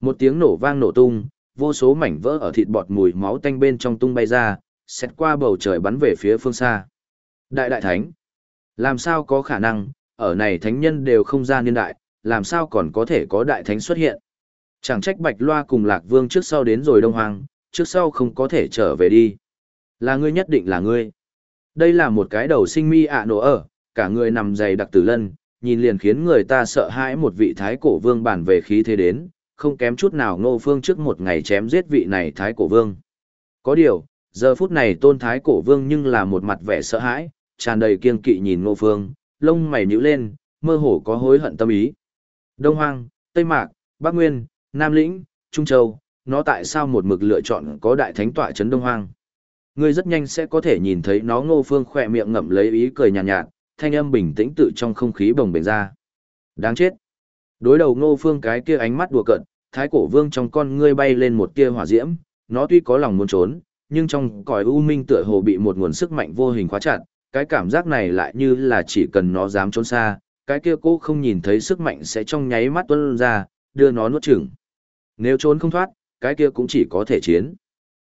Một tiếng nổ vang nổ tung, vô số mảnh vỡ ở thịt bọt mùi máu tanh bên trong tung bay ra, xét qua bầu trời bắn về phía phương xa. Đại đại thánh, làm sao có khả năng, ở này thánh nhân đều không ra niên đại, làm sao còn có thể có đại thánh xuất hiện. Chẳng trách Bạch Loa cùng Lạc Vương trước sau đến rồi Đông Hoàng, trước sau không có thể trở về đi. Là ngươi nhất định là ngươi. Đây là một cái đầu sinh mi ạ nổ ở, cả người nằm dày đặc tử lân, nhìn liền khiến người ta sợ hãi một vị thái cổ vương bản về khí thế đến, không kém chút nào ngô phương trước một ngày chém giết vị này thái cổ vương. Có điều, giờ phút này tôn thái cổ vương nhưng là một mặt vẻ sợ hãi, tràn đầy kiên kỵ nhìn ngô phương, lông mày nhíu lên, mơ hồ có hối hận tâm ý. Đông Hoang, Tây Mạc, Bắc Nguyên, Nam Lĩnh, Trung Châu, nó tại sao một mực lựa chọn có đại thánh tọa chấn Đông Hoang? Ngươi rất nhanh sẽ có thể nhìn thấy nó ngô phương khỏe miệng ngậm lấy ý cười nhàn nhạt, nhạt, thanh âm bình tĩnh tự trong không khí bồng bềnh ra. Đáng chết. Đối đầu ngô phương cái kia ánh mắt đùa cợt, thái cổ vương trong con ngươi bay lên một tia hỏa diễm, nó tuy có lòng muốn trốn, nhưng trong cõi u minh tựa hồ bị một nguồn sức mạnh vô hình khóa chặt, cái cảm giác này lại như là chỉ cần nó dám trốn xa, cái kia cô không nhìn thấy sức mạnh sẽ trong nháy mắt tuôn ra, đưa nó nuốt chửng. Nếu trốn không thoát, cái kia cũng chỉ có thể chiến.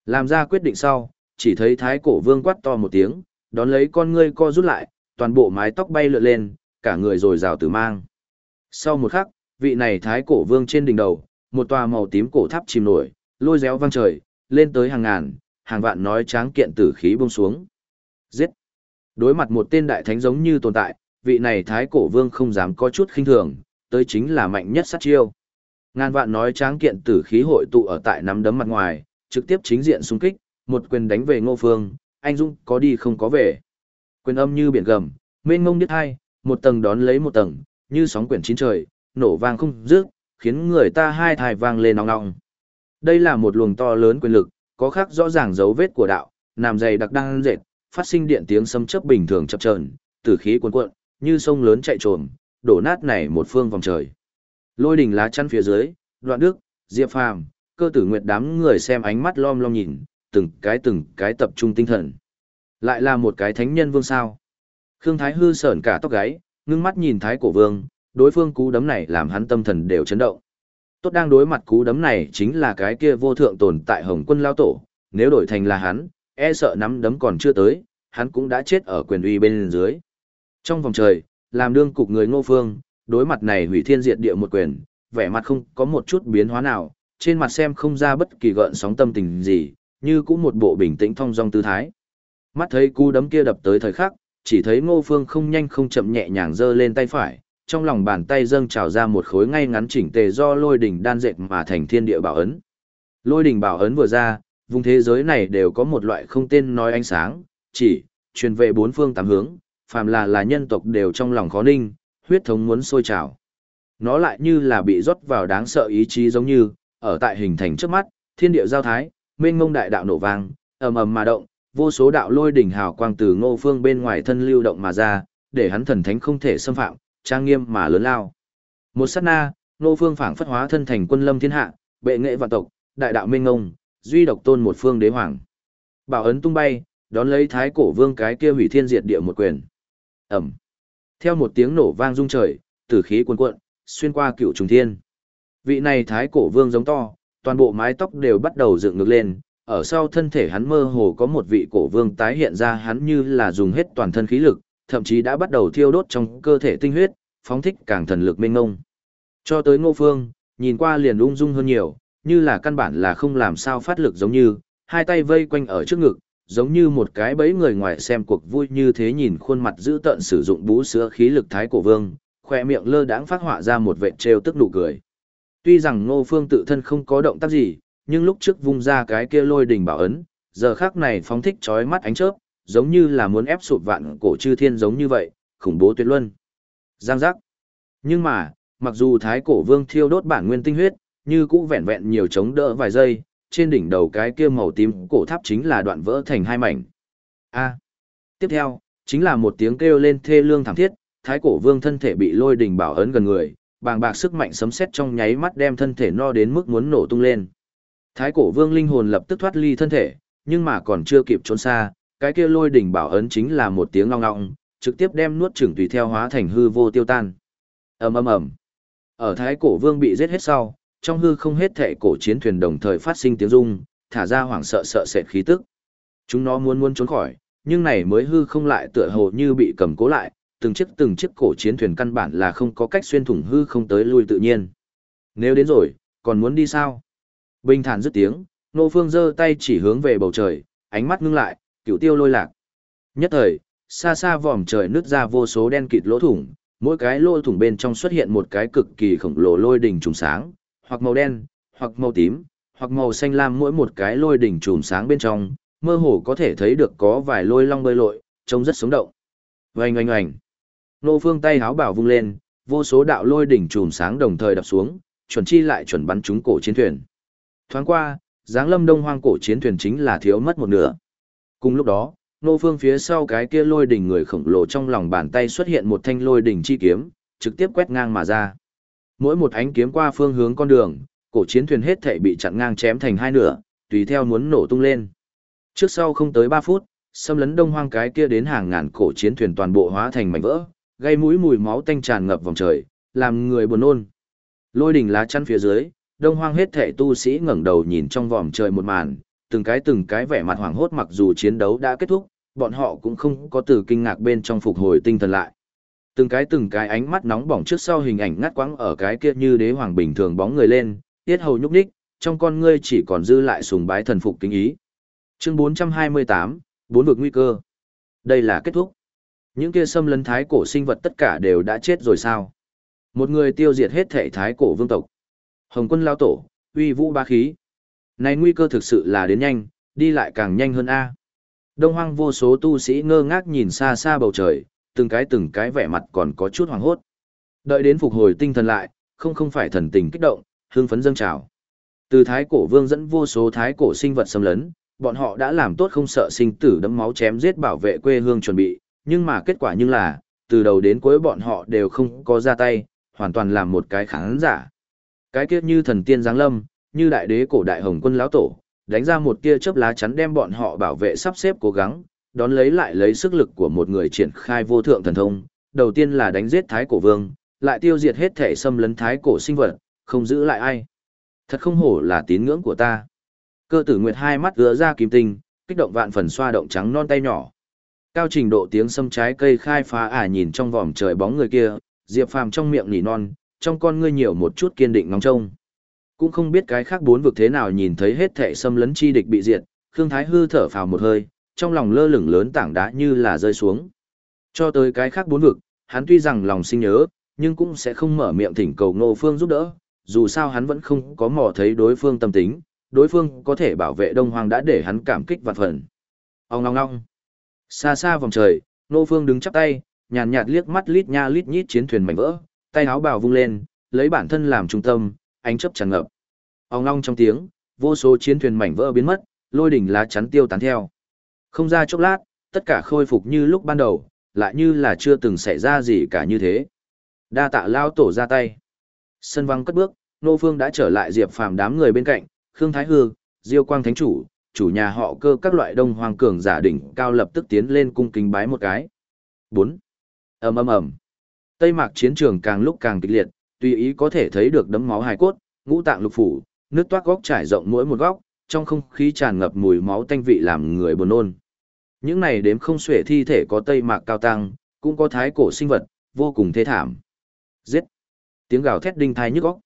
Làm ra quyết định sau, chỉ thấy thái cổ vương quát to một tiếng, đón lấy con ngươi co rút lại, toàn bộ mái tóc bay lượn lên, cả người rồi rào tử mang. Sau một khắc, vị này thái cổ vương trên đỉnh đầu, một tòa màu tím cổ tháp chìm nổi, lôi réo vang trời, lên tới hàng ngàn, hàng vạn nói tráng kiện tử khí buông xuống. Giết! Đối mặt một tên đại thánh giống như tồn tại, vị này thái cổ vương không dám có chút khinh thường, tới chính là mạnh nhất sát chiêu. Ngàn vạn nói tráng kiện tử khí hội tụ ở tại nắm đấm mặt ngoài, trực tiếp chính diện xung kích, một quyền đánh về ngô phương, anh Dung có đi không có về. Quyền âm như biển gầm, mênh ngông đứt hai, một tầng đón lấy một tầng, như sóng quyển chín trời, nổ vang không dứt, khiến người ta hai thai vang lên nong nong. Đây là một luồng to lớn quyền lực, có khác rõ ràng dấu vết của đạo, nằm dày đặc đang dệt, phát sinh điện tiếng sấm chớp bình thường chập chờn, tử khí cuồn cuộn, như sông lớn chạy trồm, đổ nát này một phương vòng trời. Lôi đỉnh lá chắn phía dưới, Đoạn Đức, Diệp Phàm, Cơ Tử Nguyệt đám người xem ánh mắt lom lom nhìn, từng cái từng cái tập trung tinh thần. Lại là một cái thánh nhân vương sao? Khương Thái hư sởn cả tóc gáy, ngưng mắt nhìn Thái Cổ Vương, đối phương cú đấm này làm hắn tâm thần đều chấn động. Tốt đang đối mặt cú đấm này chính là cái kia vô thượng tồn tại Hồng Quân lao tổ, nếu đổi thành là hắn, e sợ nắm đấm còn chưa tới, hắn cũng đã chết ở quyền uy bên dưới. Trong vòng trời, làm đương cục người Ngô Phương, đối mặt này hủy thiên diệt địa một quyền, vẻ mặt không có một chút biến hóa nào, trên mặt xem không ra bất kỳ gợn sóng tâm tình gì, như cũng một bộ bình tĩnh thong dong tư thái. Mắt thấy cú đấm kia đập tới thời khắc, chỉ thấy Ngô Phương không nhanh không chậm nhẹ nhàng giơ lên tay phải, trong lòng bàn tay dâng trào ra một khối ngay ngắn chỉnh tề do lôi đỉnh đan dệt mà thành thiên địa bảo ấn. Lôi đỉnh bảo ấn vừa ra, vùng thế giới này đều có một loại không tên nói ánh sáng, chỉ truyền về bốn phương tám hướng, phàm là là nhân tộc đều trong lòng khó ninh, huyết thống muốn sôi trào. Nó lại như là bị rót vào đáng sợ ý chí giống như, ở tại hình thành trước mắt, thiên địa giao thái, mênh mông đại đạo nổ vang, ầm ầm mà động, vô số đạo lôi đỉnh hào quang từ Ngô Phương bên ngoài thân lưu động mà ra, để hắn thần thánh không thể xâm phạm, trang nghiêm mà lớn lao. Một sát na, Ngô Phương phảng phất hóa thân thành quân lâm thiên hạ, bệ nghệ vạn tộc, đại đạo minh ngông, duy độc tôn một phương đế hoàng. Bảo ấn tung bay, đón lấy thái cổ vương cái kia hủy thiên diệt địa một quyền. Ẩm. Theo một tiếng nổ vang rung trời, tử khí cuồn cuộn, xuyên qua cựu trùng thiên. Vị này thái cổ vương giống to, toàn bộ mái tóc đều bắt đầu dựng ngược lên, ở sau thân thể hắn mơ hồ có một vị cổ vương tái hiện ra hắn như là dùng hết toàn thân khí lực, thậm chí đã bắt đầu thiêu đốt trong cơ thể tinh huyết, phóng thích càng thần lực mênh ngông. Cho tới ngô phương, nhìn qua liền ung dung hơn nhiều, như là căn bản là không làm sao phát lực giống như, hai tay vây quanh ở trước ngực, giống như một cái bẫy người ngoài xem cuộc vui như thế nhìn khuôn mặt giữ tợn sử dụng bú sữa khí lực thái cổ vương, khỏe miệng lơ đãng phát họa ra một vệt trêu tức nụ cười. Tuy rằng Ngô Phương tự thân không có động tác gì, nhưng lúc trước vung ra cái kia lôi đỉnh bảo ấn, giờ khắc này phóng thích chói mắt ánh chớp, giống như là muốn ép sụp vạn cổ chư thiên giống như vậy, khủng bố tuyệt luân. Giang giác. Nhưng mà, mặc dù thái cổ vương thiêu đốt bản nguyên tinh huyết, như cũ vẹn vẹn nhiều chống đỡ vài giây, trên đỉnh đầu cái kia màu tím cổ tháp chính là đoạn vỡ thành hai mảnh. A. Tiếp theo, chính là một tiếng kêu lên thê lương thảm thiết, thái cổ vương thân thể bị lôi đỉnh bảo ấn gần người, bàng bạc sức mạnh sấm sét trong nháy mắt đem thân thể no đến mức muốn nổ tung lên. Thái cổ vương linh hồn lập tức thoát ly thân thể, nhưng mà còn chưa kịp trốn xa, cái kia lôi đỉnh bảo ấn chính là một tiếng ngong ngọng, trực tiếp đem nuốt chửng tùy theo hóa thành hư vô tiêu tan. ầm ầm ầm. Ở thái cổ vương bị giết hết sau, trong hư không hết thể cổ chiến thuyền đồng thời phát sinh tiếng rung, thả ra hoảng sợ sợ sệt khí tức. Chúng nó muốn muốn trốn khỏi, nhưng này mới hư không lại tựa hồ như bị cầm cố lại, từng chiếc từng chiếc cổ chiến thuyền căn bản là không có cách xuyên thủng hư không tới lui tự nhiên. Nếu đến rồi, còn muốn đi sao? Bình thản dứt tiếng, Nô Phương giơ tay chỉ hướng về bầu trời, ánh mắt ngưng lại, cựu tiêu lôi lạc. Nhất thời, xa xa vòm trời nứt ra vô số đen kịt lỗ thủng, mỗi cái lỗ thủng bên trong xuất hiện một cái cực kỳ khổng lồ lôi đỉnh trùng sáng, hoặc màu đen, hoặc màu tím, hoặc màu xanh lam mỗi một cái lôi đỉnh trùng sáng bên trong, mơ hồ có thể thấy được có vài lôi long bơi lội, trông rất sống động. Oanh oanh oanh. Nô Phương tay háo bảo vung lên, vô số đạo lôi đỉnh trùm sáng đồng thời đập xuống, chuẩn chi lại chuẩn bắn trúng cổ chiến thuyền. Thoáng qua, dáng lâm đông hoang cổ chiến thuyền chính là thiếu mất một nửa. Cùng lúc đó, nô phương phía sau cái kia lôi đỉnh người khổng lồ trong lòng bàn tay xuất hiện một thanh lôi đỉnh chi kiếm, trực tiếp quét ngang mà ra. Mỗi một ánh kiếm qua phương hướng con đường, cổ chiến thuyền hết thảy bị chặn ngang chém thành hai nửa, tùy theo muốn nổ tung lên. Trước sau không tới 3 phút, xâm lấn đông hoang cái kia đến hàng ngàn cổ chiến thuyền toàn bộ hóa thành mảnh vỡ, gây mũi mùi máu tanh tràn ngập vòng trời, làm người buồn nôn. Lôi đỉnh lá chắn phía dưới, đông hoang hết thảy tu sĩ ngẩng đầu nhìn trong vòm trời một màn, từng cái từng cái vẻ mặt hoảng hốt mặc dù chiến đấu đã kết thúc, bọn họ cũng không có từ kinh ngạc bên trong phục hồi tinh thần lại. Từng cái từng cái ánh mắt nóng bỏng trước sau hình ảnh ngắt quãng ở cái kia như đế hoàng bình thường bóng người lên, tiết hầu nhúc nhích, trong con ngươi chỉ còn dư lại sùng bái thần phục kính ý. Chương 428, bốn vực nguy cơ. Đây là kết thúc. Những kia xâm lấn thái cổ sinh vật tất cả đều đã chết rồi sao? Một người tiêu diệt hết thể thái cổ vương tộc. Hồng quân lao tổ, uy vũ ba khí. Này nguy cơ thực sự là đến nhanh, đi lại càng nhanh hơn A. Đông hoang vô số tu sĩ ngơ ngác nhìn xa xa bầu trời, từng cái từng cái vẻ mặt còn có chút hoàng hốt. Đợi đến phục hồi tinh thần lại, không không phải thần tình kích động, hương phấn dâng trào. Từ thái cổ vương dẫn vô số thái cổ sinh vật xâm lấn, bọn họ đã làm tốt không sợ sinh tử đấm máu chém giết bảo vệ quê hương chuẩn bị, nhưng mà kết quả nhưng là, từ đầu đến cuối bọn họ đều không có ra tay, hoàn toàn làm một cái khán giả. Cái kiếp như thần tiên giáng lâm, như đại đế cổ đại hồng quân lão tổ, đánh ra một tia chớp lá chắn đem bọn họ bảo vệ sắp xếp cố gắng, đón lấy lại lấy sức lực của một người triển khai vô thượng thần thông, đầu tiên là đánh giết thái cổ vương, lại tiêu diệt hết thể xâm lấn thái cổ sinh vật, không giữ lại ai. Thật không hổ là tín ngưỡng của ta. Cơ tử nguyệt hai mắt gỡ ra kim tinh, kích động vạn phần xoa động trắng non tay nhỏ. Cao trình độ tiếng sâm trái cây khai phá ả nhìn trong vòm trời bóng người kia, Diệp Phàm trong miệng nỉ non, trong con ngươi nhiều một chút kiên định ngóng trông. Cũng không biết cái khác bốn vực thế nào nhìn thấy hết thệ xâm lấn chi địch bị diệt, Khương Thái hư thở phào một hơi, trong lòng lơ lửng lớn tảng đá như là rơi xuống. Cho tới cái khác bốn vực, hắn tuy rằng lòng sinh nhớ, nhưng cũng sẽ không mở miệng thỉnh cầu Ngô Phương giúp đỡ, dù sao hắn vẫn không có mò thấy đối phương tâm tính, đối phương có thể bảo vệ Đông Hoàng đã để hắn cảm kích vạn phần. Ông ngong ngong. Xa xa vòng trời, Ngô Phương đứng chắp tay, nhàn nhạt liếc mắt lít nha lít nhít chiến thuyền mảnh vỡ, tay áo bào vung lên, lấy bản thân làm trung tâm, ánh chớp tràn ngập. Ông long trong tiếng, vô số chiến thuyền mảnh vỡ biến mất, lôi đỉnh lá chắn tiêu tán theo. Không ra chốc lát, tất cả khôi phục như lúc ban đầu, lại như là chưa từng xảy ra gì cả như thế. Đa tạ lao tổ ra tay. Sân vắng cất bước, Nô Phương đã trở lại Diệp Phàm đám người bên cạnh, Khương Thái Hư, Diêu Quang Thánh Chủ, chủ nhà họ cơ các loại đông hoàng cường giả đỉnh cao lập tức tiến lên cung kính bái một cái. 4. ầm ầm ầm. Tây Mạc chiến trường càng lúc càng kịch liệt, tùy ý có thể thấy được đấm máu hài cốt, ngũ tạng lục phủ, nước toát góc trải rộng mỗi một góc, trong không khí tràn ngập mùi máu tanh vị làm người buồn nôn. Những này đếm không xuể thi thể có Tây Mạc cao tăng, cũng có thái cổ sinh vật, vô cùng thê thảm. Giết! Tiếng gào thét đinh thai nhức óc.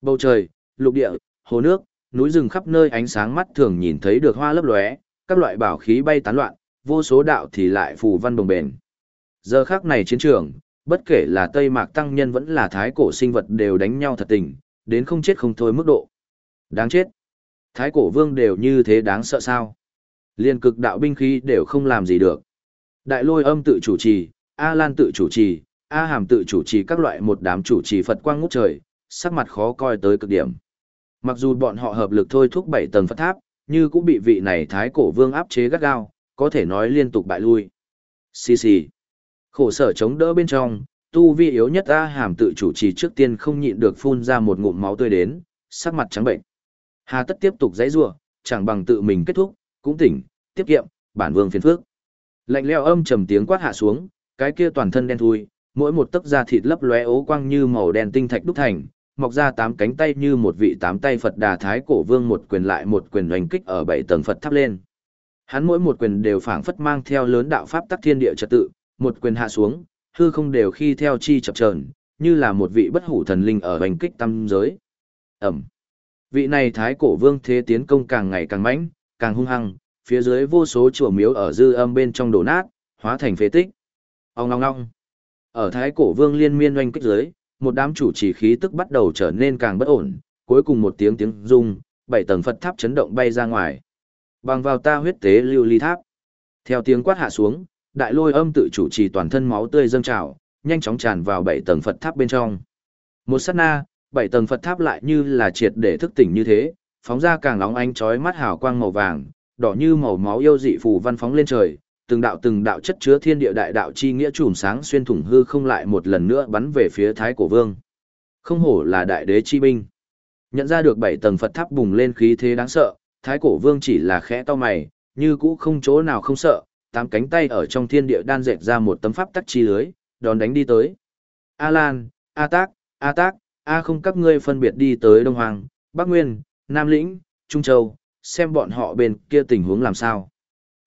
Bầu trời, lục địa, hồ nước, núi rừng khắp nơi ánh sáng mắt thường nhìn thấy được hoa lấp lóe, các loại bảo khí bay tán loạn, vô số đạo thì lại phù văn bồng bền. Giờ khắc này chiến trường, bất kể là Tây Mạc Tăng Nhân vẫn là thái cổ sinh vật đều đánh nhau thật tình, đến không chết không thôi mức độ. Đáng chết. Thái cổ vương đều như thế đáng sợ sao. Liên cực đạo binh khí đều không làm gì được. Đại lôi âm tự chủ trì, A Lan tự chủ trì, A Hàm tự chủ trì các loại một đám chủ trì Phật quang ngút trời, sắc mặt khó coi tới cực điểm. Mặc dù bọn họ hợp lực thôi thúc bảy tầng Phật tháp, như cũng bị vị này thái cổ vương áp chế gắt gao, có thể nói liên tục bại lui. Xì xì. Khổ sở chống đỡ bên trong, tu vi yếu nhất A hàm tự chủ trì trước tiên không nhịn được phun ra một ngụm máu tươi đến, sắc mặt trắng bệnh. Hà tất tiếp tục dãy rủa, chẳng bằng tự mình kết thúc, cũng tỉnh, tiết kiệm, bản vương phiền phước. Lạnh leo âm trầm tiếng quát hạ xuống, cái kia toàn thân đen thui, mỗi một tấc da thịt lấp lóe ố quang như màu đen tinh thạch đúc thành, mọc ra tám cánh tay như một vị tám tay Phật Đà Thái cổ vương một quyền lại một quyền đánh kích ở bảy tầng Phật tháp lên. Hắn mỗi một quyền đều phảng phất mang theo lớn đạo pháp tắc thiên địa trật tự, một quyền hạ xuống, hư không đều khi theo chi chập chờn, như là một vị bất hủ thần linh ở hành kích tâm giới. Ẩm. Vị này thái cổ vương thế tiến công càng ngày càng mãnh, càng hung hăng, phía dưới vô số chùa miếu ở dư âm bên trong đổ nát, hóa thành phế tích. Ông ngong ngong. Ở thái cổ vương liên miên oanh kích dưới, một đám chủ trì khí tức bắt đầu trở nên càng bất ổn, cuối cùng một tiếng tiếng rung, bảy tầng Phật tháp chấn động bay ra ngoài. Bằng vào ta huyết tế lưu ly tháp. Theo tiếng quát hạ xuống, đại lôi âm tự chủ trì toàn thân máu tươi dâng trào, nhanh chóng tràn vào bảy tầng Phật tháp bên trong. Một sát na, bảy tầng Phật tháp lại như là triệt để thức tỉnh như thế, phóng ra càng nóng ánh chói mắt hào quang màu vàng, đỏ như màu máu yêu dị phù văn phóng lên trời, từng đạo từng đạo chất chứa thiên địa đại đạo chi nghĩa chùm sáng xuyên thủng hư không lại một lần nữa bắn về phía Thái Cổ Vương. Không hổ là đại đế chi binh. Nhận ra được bảy tầng Phật tháp bùng lên khí thế đáng sợ, Thái Cổ Vương chỉ là khẽ to mày, như cũ không chỗ nào không sợ, tám cánh tay ở trong thiên địa đan dệt ra một tấm pháp tắc chi lưới, đón đánh đi tới. A Lan, A Tác, A Tác, A không các ngươi phân biệt đi tới Đông Hoàng, Bắc Nguyên, Nam Lĩnh, Trung Châu, xem bọn họ bên kia tình huống làm sao.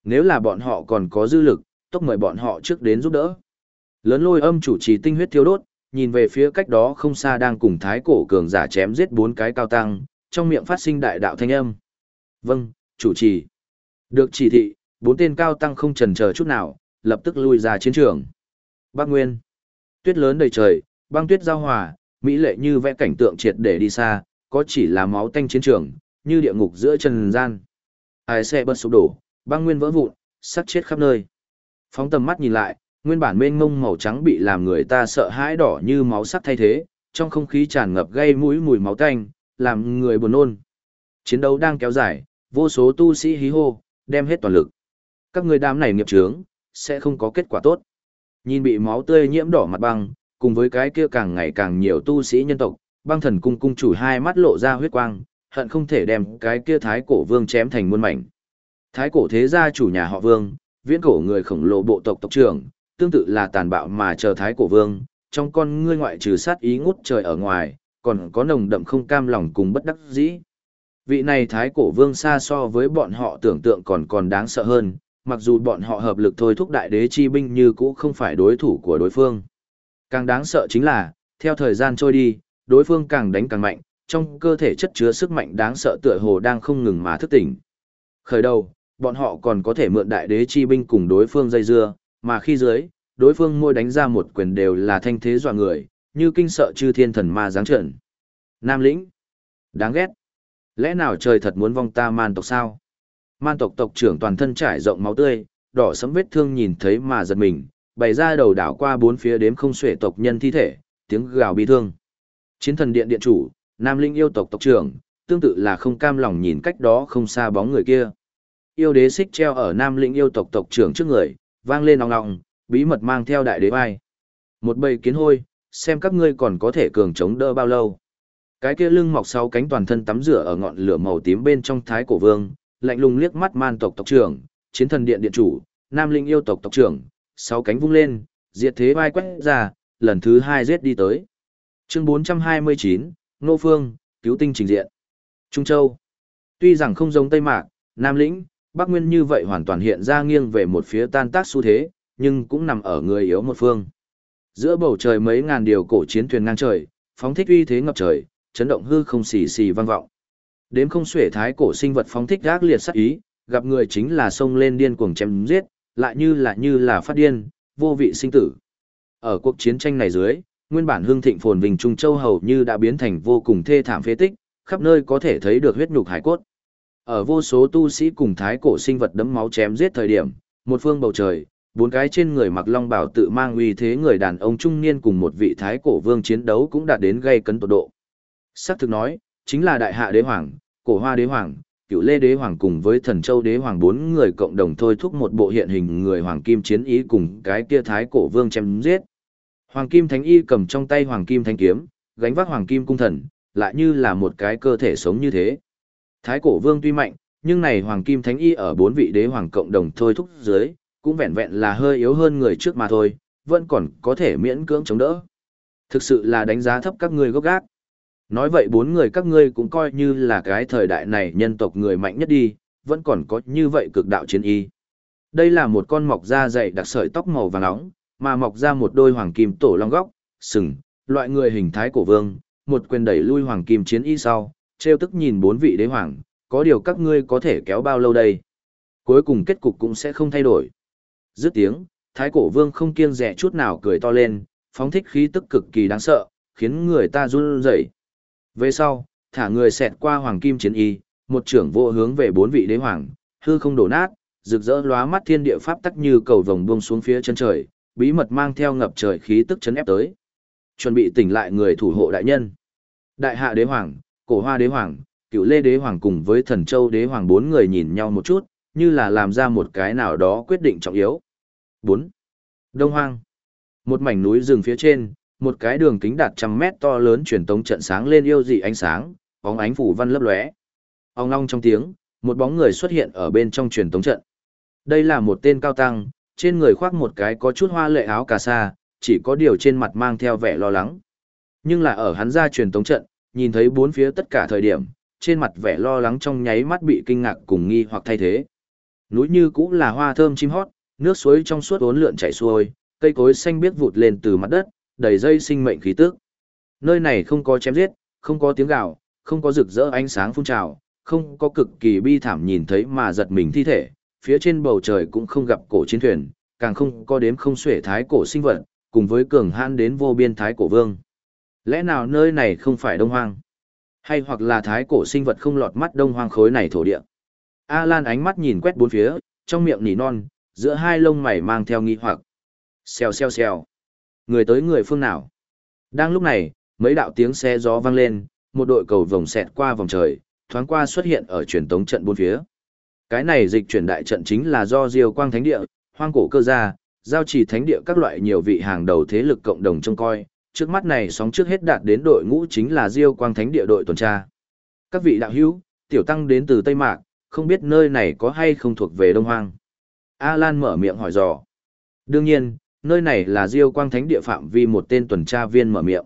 Nếu là bọn họ còn có dư lực, tốc mời bọn họ trước đến giúp đỡ. Lớn lôi âm chủ trì tinh huyết thiêu đốt, nhìn về phía cách đó không xa đang cùng thái cổ cường giả chém giết bốn cái cao tăng, trong miệng phát sinh đại đạo thanh âm. Vâng, chủ trì. Được chỉ thị, bốn tên cao tăng không chần chờ chút nào, lập tức lui ra chiến trường. Bắc Nguyên. Tuyết lớn đầy trời, băng tuyết giao hòa, mỹ lệ như vẽ cảnh tượng triệt để đi xa, có chỉ là máu tanh chiến trường, như địa ngục giữa trần gian. Ai xe bật sụp đổ, băng nguyên vỡ vụn, sắc chết khắp nơi. Phóng tầm mắt nhìn lại, nguyên bản mênh mông màu trắng bị làm người ta sợ hãi đỏ như máu sắc thay thế, trong không khí tràn ngập gây mũi mùi máu tanh, làm người buồn nôn. Chiến đấu đang kéo dài, vô số tu sĩ hí hô, đem hết toàn lực. Các người đám này nghiệp trướng, sẽ không có kết quả tốt. Nhìn bị máu tươi nhiễm đỏ mặt băng, cùng với cái kia càng ngày càng nhiều tu sĩ nhân tộc, băng thần cung cung chủ hai mắt lộ ra huyết quang, hận không thể đem cái kia thái cổ vương chém thành muôn mảnh. Thái cổ thế gia chủ nhà họ vương, viễn cổ người khổng lồ bộ tộc tộc trưởng, tương tự là tàn bạo mà chờ thái cổ vương, trong con ngươi ngoại trừ sát ý ngút trời ở ngoài, còn có nồng đậm không cam lòng cùng bất đắc dĩ. Vị này thái cổ vương xa so với bọn họ tưởng tượng còn còn đáng sợ hơn, mặc dù bọn họ hợp lực thôi thúc đại đế chi binh như cũ không phải đối thủ của đối phương. Càng đáng sợ chính là, theo thời gian trôi đi, đối phương càng đánh càng mạnh, trong cơ thể chất chứa sức mạnh đáng sợ tựa hồ đang không ngừng mà thức tỉnh. Khởi đầu, bọn họ còn có thể mượn đại đế chi binh cùng đối phương dây dưa, mà khi dưới, đối phương môi đánh ra một quyền đều là thanh thế dọa người, như kinh sợ chư thiên thần ma giáng trận. Nam lĩnh, đáng ghét. Lẽ nào trời thật muốn vong ta man tộc sao? Man tộc tộc trưởng toàn thân trải rộng máu tươi, đỏ sẫm vết thương nhìn thấy mà giật mình, bày ra đầu đảo qua bốn phía đếm không xuể tộc nhân thi thể, tiếng gào bi thương. Chiến thần điện điện chủ, Nam Linh yêu tộc tộc trưởng, tương tự là không cam lòng nhìn cách đó không xa bóng người kia. Yêu đế xích treo ở Nam Linh yêu tộc tộc trưởng trước người, vang lên ong ong, bí mật mang theo đại đế vai. Một bầy kiến hôi, xem các ngươi còn có thể cường chống đỡ bao lâu. Cái kia lưng mọc sau cánh toàn thân tắm rửa ở ngọn lửa màu tím bên trong thái cổ vương, lạnh lùng liếc mắt man tộc tộc trưởng, chiến thần điện điện chủ, Nam Linh yêu tộc tộc trưởng, sáu cánh vung lên, diệt thế vai quét ra, lần thứ hai giết đi tới. Chương 429, Nô Phương, cứu tinh trình diện. Trung Châu. Tuy rằng không giống Tây Mạc, Nam Lĩnh, Bắc Nguyên như vậy hoàn toàn hiện ra nghiêng về một phía tan tác xu thế, nhưng cũng nằm ở người yếu một phương. Giữa bầu trời mấy ngàn điều cổ chiến thuyền ngang trời, phóng thích uy thế ngập trời, chấn động hư không xì xì vang vọng. Đếm không xuể thái cổ sinh vật phóng thích gác liệt sát ý, gặp người chính là xông lên điên cuồng chém giết, lại như là như là phát điên, vô vị sinh tử. Ở cuộc chiến tranh này dưới, nguyên bản hương thịnh phồn vinh Trung Châu hầu như đã biến thành vô cùng thê thảm phế tích, khắp nơi có thể thấy được huyết nhục hải cốt. Ở vô số tu sĩ cùng thái cổ sinh vật đấm máu chém giết thời điểm, một phương bầu trời, bốn cái trên người mặc long bảo tự mang uy thế người đàn ông trung niên cùng một vị thái cổ vương chiến đấu cũng đạt đến gây cấn tột độ. Sắc thực nói, chính là đại hạ đế hoàng, cổ hoa đế hoàng, cựu lê đế hoàng cùng với thần châu đế hoàng bốn người cộng đồng thôi thúc một bộ hiện hình người hoàng kim chiến ý cùng cái kia thái cổ vương chém giết. Hoàng kim thánh y cầm trong tay hoàng kim thánh kiếm, gánh vác hoàng kim cung thần, lại như là một cái cơ thể sống như thế. Thái cổ vương tuy mạnh, nhưng này hoàng kim thánh y ở bốn vị đế hoàng cộng đồng thôi thúc dưới, cũng vẹn vẹn là hơi yếu hơn người trước mà thôi, vẫn còn có thể miễn cưỡng chống đỡ. Thực sự là đánh giá thấp các người gốc gác. Nói vậy bốn người các ngươi cũng coi như là cái thời đại này nhân tộc người mạnh nhất đi, vẫn còn có như vậy cực đạo chiến y. Đây là một con mọc da dày đặc sợi tóc màu vàng nóng, mà mọc ra một đôi hoàng kim tổ long góc, sừng, loại người hình thái cổ vương, một quyền đẩy lui hoàng kim chiến y sau, treo tức nhìn bốn vị đế hoàng, có điều các ngươi có thể kéo bao lâu đây? Cuối cùng kết cục cũng sẽ không thay đổi. Dứt tiếng, thái cổ vương không kiêng rẻ chút nào cười to lên, phóng thích khí tức cực kỳ đáng sợ, khiến người ta run rẩy. Về sau, thả người xẹt qua hoàng kim chiến y, một trưởng vô hướng về bốn vị đế hoàng, hư không đổ nát, rực rỡ lóa mắt thiên địa pháp tắc như cầu vồng buông xuống phía chân trời, bí mật mang theo ngập trời khí tức chấn ép tới. Chuẩn bị tỉnh lại người thủ hộ đại nhân. Đại hạ đế hoàng, cổ hoa đế hoàng, cựu lê đế hoàng cùng với thần châu đế hoàng bốn người nhìn nhau một chút, như là làm ra một cái nào đó quyết định trọng yếu. 4. Đông hoang. Một mảnh núi rừng phía trên, một cái đường kính đạt trăm mét to lớn truyền tống trận sáng lên yêu dị ánh sáng, bóng ánh phủ văn lấp lóe. Ong long trong tiếng, một bóng người xuất hiện ở bên trong truyền tống trận. Đây là một tên cao tăng, trên người khoác một cái có chút hoa lệ áo cà sa, chỉ có điều trên mặt mang theo vẻ lo lắng. Nhưng là ở hắn ra truyền tống trận, nhìn thấy bốn phía tất cả thời điểm, trên mặt vẻ lo lắng trong nháy mắt bị kinh ngạc cùng nghi hoặc thay thế. Núi như cũng là hoa thơm chim hót, nước suối trong suốt uốn lượn chảy xuôi, cây cối xanh biếc vụt lên từ mặt đất, đầy dây sinh mệnh khí tức. Nơi này không có chém giết, không có tiếng gào, không có rực rỡ ánh sáng phun trào, không có cực kỳ bi thảm nhìn thấy mà giật mình thi thể, phía trên bầu trời cũng không gặp cổ chiến thuyền, càng không có đếm không xuể thái cổ sinh vật, cùng với cường hãn đến vô biên thái cổ vương. Lẽ nào nơi này không phải đông hoang? Hay hoặc là thái cổ sinh vật không lọt mắt đông hoang khối này thổ địa? A Lan ánh mắt nhìn quét bốn phía, trong miệng nỉ non, giữa hai lông mày mang theo nghi hoặc. Xèo xèo xèo. Người tới người phương nào? Đang lúc này, mấy đạo tiếng xe gió vang lên, một đội cầu vòng xẹt qua vòng trời, thoáng qua xuất hiện ở truyền tống trận bốn phía. Cái này dịch chuyển đại trận chính là do Diêu Quang Thánh Địa, Hoang Cổ Cơ Gia, Giao Chỉ Thánh Địa các loại nhiều vị hàng đầu thế lực cộng đồng trông coi, trước mắt này sóng trước hết đạt đến đội ngũ chính là Diêu Quang Thánh Địa đội tuần tra. Các vị đạo hữu, tiểu tăng đến từ Tây Mạc, không biết nơi này có hay không thuộc về Đông Hoang. A Lan mở miệng hỏi dò. Đương nhiên, nơi này là Diêu Quang Thánh Địa phạm vi một tên tuần tra viên mở miệng.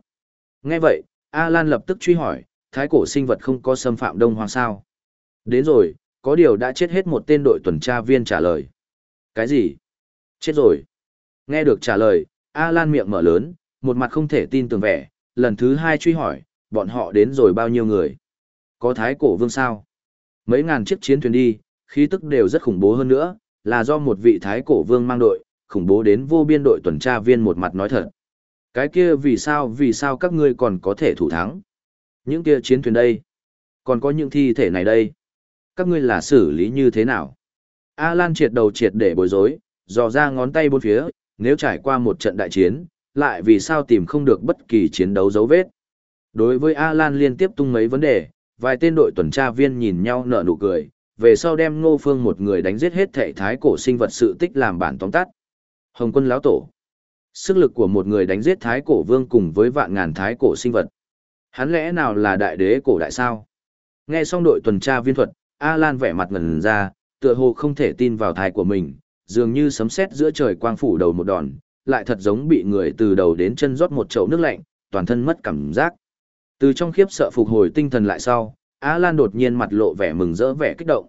Nghe vậy, A Lan lập tức truy hỏi, thái cổ sinh vật không có xâm phạm Đông Hoang sao? Đến rồi, có điều đã chết hết một tên đội tuần tra viên trả lời. Cái gì? Chết rồi. Nghe được trả lời, A Lan miệng mở lớn, một mặt không thể tin tưởng vẻ, lần thứ hai truy hỏi, bọn họ đến rồi bao nhiêu người? Có thái cổ vương sao? Mấy ngàn chiếc chiến thuyền đi, khí tức đều rất khủng bố hơn nữa, là do một vị thái cổ vương mang đội, khủng bố đến vô biên đội tuần tra viên một mặt nói thật. Cái kia vì sao vì sao các ngươi còn có thể thủ thắng? Những kia chiến thuyền đây? Còn có những thi thể này đây? Các ngươi là xử lý như thế nào? A Lan triệt đầu triệt để bối rối, dò ra ngón tay bốn phía, nếu trải qua một trận đại chiến, lại vì sao tìm không được bất kỳ chiến đấu dấu vết. Đối với A Lan liên tiếp tung mấy vấn đề, vài tên đội tuần tra viên nhìn nhau nở nụ cười, về sau đem ngô phương một người đánh giết hết thể thái cổ sinh vật sự tích làm bản tóm tắt. Hồng quân lão tổ. Sức lực của một người đánh giết thái cổ vương cùng với vạn ngàn thái cổ sinh vật. Hắn lẽ nào là đại đế cổ đại sao? Nghe xong đội tuần tra viên thuật, A Lan vẻ mặt ngần ra, tựa hồ không thể tin vào thai của mình, dường như sấm sét giữa trời quang phủ đầu một đòn, lại thật giống bị người từ đầu đến chân rót một chậu nước lạnh, toàn thân mất cảm giác. Từ trong khiếp sợ phục hồi tinh thần lại sau, A Lan đột nhiên mặt lộ vẻ mừng rỡ vẻ kích động.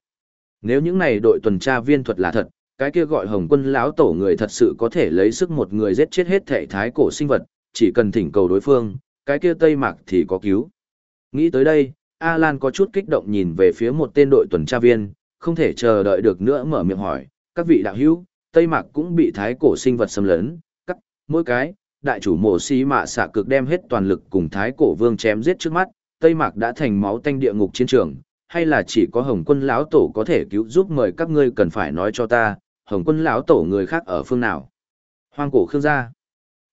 Nếu những này đội tuần tra viên thuật là thật, cái kia gọi Hồng Quân lão tổ người thật sự có thể lấy sức một người giết chết hết thể thái cổ sinh vật, chỉ cần thỉnh cầu đối phương, cái kia Tây Mạc thì có cứu. Nghĩ tới đây, A Lan có chút kích động nhìn về phía một tên đội tuần tra viên, không thể chờ đợi được nữa mở miệng hỏi, các vị đạo hữu, Tây Mạc cũng bị thái cổ sinh vật xâm lấn, cắt, mỗi cái, đại chủ mộ xí mạ xạ cực đem hết toàn lực cùng thái cổ vương chém giết trước mắt, Tây Mạc đã thành máu tanh địa ngục chiến trường, hay là chỉ có Hồng Quân lão tổ có thể cứu giúp mời các ngươi cần phải nói cho ta, Hồng Quân lão tổ người khác ở phương nào? Hoang cổ Khương gia.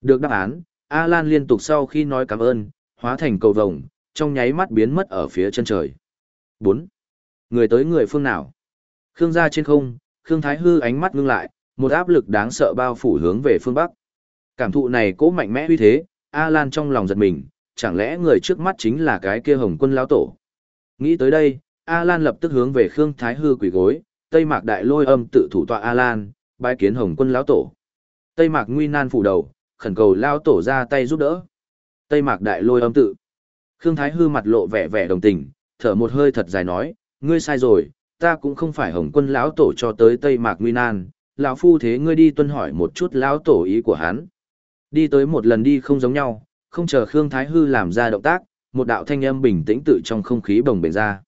Được đáp án, A Lan liên tục sau khi nói cảm ơn, hóa thành cầu vồng, trong nháy mắt biến mất ở phía chân trời. bốn Người tới người phương nào? Khương gia trên không, Khương Thái Hư ánh mắt ngưng lại, một áp lực đáng sợ bao phủ hướng về phương Bắc. Cảm thụ này cố mạnh mẽ uy thế, A Lan trong lòng giật mình, chẳng lẽ người trước mắt chính là cái kia Hồng Quân lão tổ? Nghĩ tới đây, A Lan lập tức hướng về Khương Thái Hư quỳ gối, Tây Mạc Đại Lôi Âm tự thủ tọa A Lan, bái kiến Hồng Quân lão tổ. Tây Mạc Nguy nan phủ đầu, khẩn cầu lão tổ ra tay giúp đỡ. Tây Mạc Đại Lôi Âm tự. Khương Thái Hư mặt lộ vẻ vẻ đồng tình, thở một hơi thật dài nói, ngươi sai rồi, ta cũng không phải hồng quân lão tổ cho tới Tây Mạc Nguy Nan, lão phu thế ngươi đi tuân hỏi một chút lão tổ ý của hắn. Đi tới một lần đi không giống nhau, không chờ Khương Thái Hư làm ra động tác, một đạo thanh âm bình tĩnh tự trong không khí bồng bềnh ra.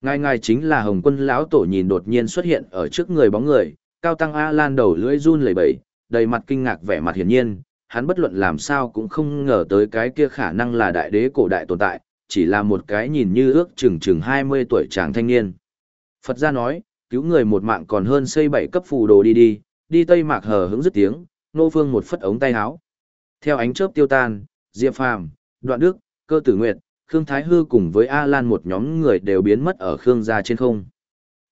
Ngài ngài chính là Hồng Quân lão tổ nhìn đột nhiên xuất hiện ở trước người bóng người, cao tăng A Lan đầu lưỡi run lẩy bẩy, đầy mặt kinh ngạc vẻ mặt hiển nhiên, hắn bất luận làm sao cũng không ngờ tới cái kia khả năng là đại đế cổ đại tồn tại, chỉ là một cái nhìn như ước chừng chừng 20 tuổi chàng thanh niên. Phật gia nói, cứu người một mạng còn hơn xây bảy cấp phù đồ đi đi, đi tây mạc hờ hững dứt tiếng, nô phương một phất ống tay áo. Theo ánh chớp tiêu tan, Diệp Phàm, Đoạn Đức, Cơ Tử Nguyệt, Khương Thái Hư cùng với A Lan một nhóm người đều biến mất ở Khương gia trên không.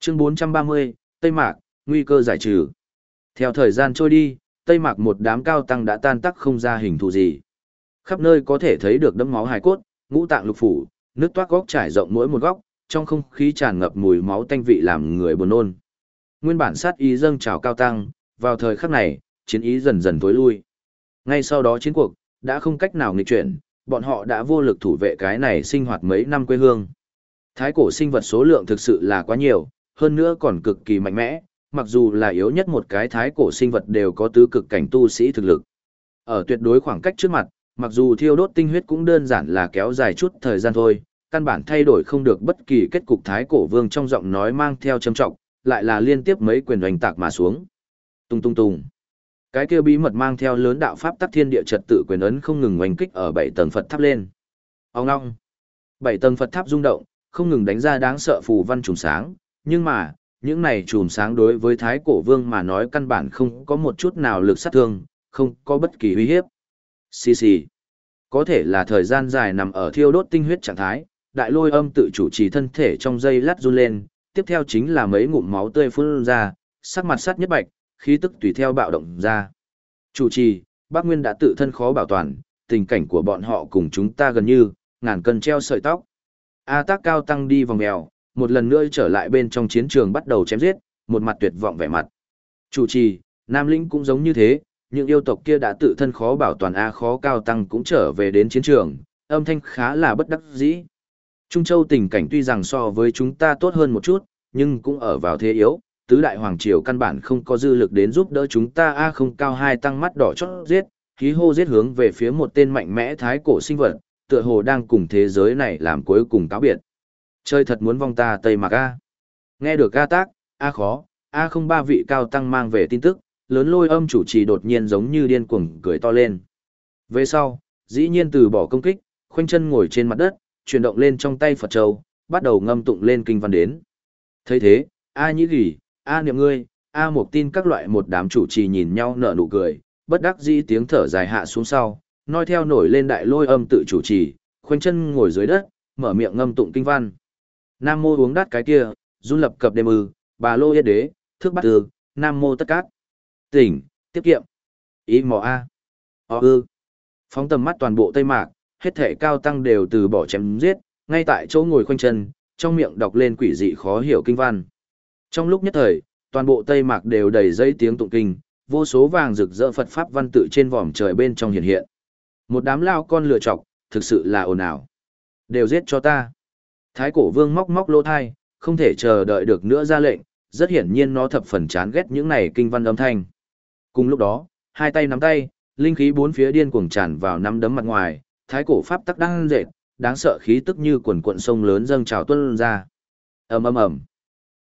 Chương 430, Tây Mạc, nguy cơ giải trừ. Theo thời gian trôi đi, Tây Mạc một đám cao tăng đã tan tác không ra hình thù gì. Khắp nơi có thể thấy được đấm máu hài cốt, ngũ tạng lục phủ, nước toát góc trải rộng mỗi một góc, trong không khí tràn ngập mùi máu tanh vị làm người buồn nôn. Nguyên bản sát ý dâng trào cao tăng, vào thời khắc này, chiến ý dần dần tối lui. Ngay sau đó chiến cuộc, đã không cách nào nghịch chuyển, bọn họ đã vô lực thủ vệ cái này sinh hoạt mấy năm quê hương. Thái cổ sinh vật số lượng thực sự là quá nhiều, hơn nữa còn cực kỳ mạnh mẽ, mặc dù là yếu nhất một cái thái cổ sinh vật đều có tứ cực cảnh tu sĩ thực lực. Ở tuyệt đối khoảng cách trước mặt, mặc dù thiêu đốt tinh huyết cũng đơn giản là kéo dài chút thời gian thôi, căn bản thay đổi không được bất kỳ kết cục thái cổ vương trong giọng nói mang theo trầm trọng, lại là liên tiếp mấy quyền hoành tạc mà xuống. Tung tung tung. Cái kia bí mật mang theo lớn đạo pháp tắc thiên địa trật tự quyền ấn không ngừng oanh kích ở bảy tầng Phật tháp lên. Ông long, Bảy tầng Phật tháp rung động, không ngừng đánh ra đáng sợ phù văn trùng sáng, nhưng mà, những này trùm sáng đối với Thái Cổ Vương mà nói căn bản không có một chút nào lực sát thương, không có bất kỳ uy hiếp. Xì xì. Có thể là thời gian dài nằm ở thiêu đốt tinh huyết trạng thái, đại lôi âm tự chủ trì thân thể trong dây lát run lên, tiếp theo chính là mấy ngụm máu tươi phun ra, sắc mặt sắt nhất bạch, khí tức tùy theo bạo động ra. Chủ trì, bác Nguyên đã tự thân khó bảo toàn, tình cảnh của bọn họ cùng chúng ta gần như, ngàn cân treo sợi tóc. A tác cao tăng đi vòng mèo, một lần nữa trở lại bên trong chiến trường bắt đầu chém giết, một mặt tuyệt vọng vẻ mặt. Chủ trì, Nam Linh cũng giống như thế, những yêu tộc kia đã tự thân khó bảo toàn A khó cao tăng cũng trở về đến chiến trường, âm thanh khá là bất đắc dĩ. Trung Châu tình cảnh tuy rằng so với chúng ta tốt hơn một chút, nhưng cũng ở vào thế yếu, tứ đại hoàng triều căn bản không có dư lực đến giúp đỡ chúng ta a không cao hai tăng mắt đỏ chót giết, khí hô giết hướng về phía một tên mạnh mẽ thái cổ sinh vật, tựa hồ đang cùng thế giới này làm cuối cùng cáo biệt. Chơi thật muốn vong ta Tây Mạc A. Nghe được ca tác, A khó, A không ba vị cao tăng mang về tin tức, lớn lôi âm chủ trì đột nhiên giống như điên cuồng cười to lên. Về sau, dĩ nhiên từ bỏ công kích, khoanh chân ngồi trên mặt đất, chuyển động lên trong tay Phật Châu, bắt đầu ngâm tụng lên kinh văn đến. thấy thế, A nhĩ gỉ, A niệm ngươi, A mục tin các loại một đám chủ trì nhìn nhau nở nụ cười, bất đắc dĩ tiếng thở dài hạ xuống sau, nói theo nổi lên đại lôi âm tự chủ trì, khoanh chân ngồi dưới đất, mở miệng ngâm tụng kinh văn. Nam mô uống đắt cái kia, run lập cập đêm ư, bà lô yết đế, thước bắt tư, nam mô tất cát. Tỉnh, tiết kiệm. Ý mò A. O ư. Phóng tầm mắt toàn bộ Tây Mạc, hết thể cao tăng đều từ bỏ chém giết, ngay tại chỗ ngồi khoanh chân, trong miệng đọc lên quỷ dị khó hiểu kinh văn. Trong lúc nhất thời, toàn bộ Tây Mạc đều đầy dây tiếng tụng kinh, vô số vàng rực rỡ Phật pháp văn tự trên vòm trời bên trong hiện hiện. Một đám lao con lựa chọc, thực sự là ồn ào. Đều giết cho ta. Thái cổ vương móc móc lỗ thai, không thể chờ đợi được nữa ra lệnh, rất hiển nhiên nó thập phần chán ghét những này kinh văn âm thanh. Cùng lúc đó, hai tay nắm tay, linh khí bốn phía điên cuồng tràn vào năm đấm mặt ngoài, thái cổ pháp tắc đang dệt, đáng sợ khí tức như quần cuộn sông lớn dâng trào tuôn ra. Ầm ầm ầm.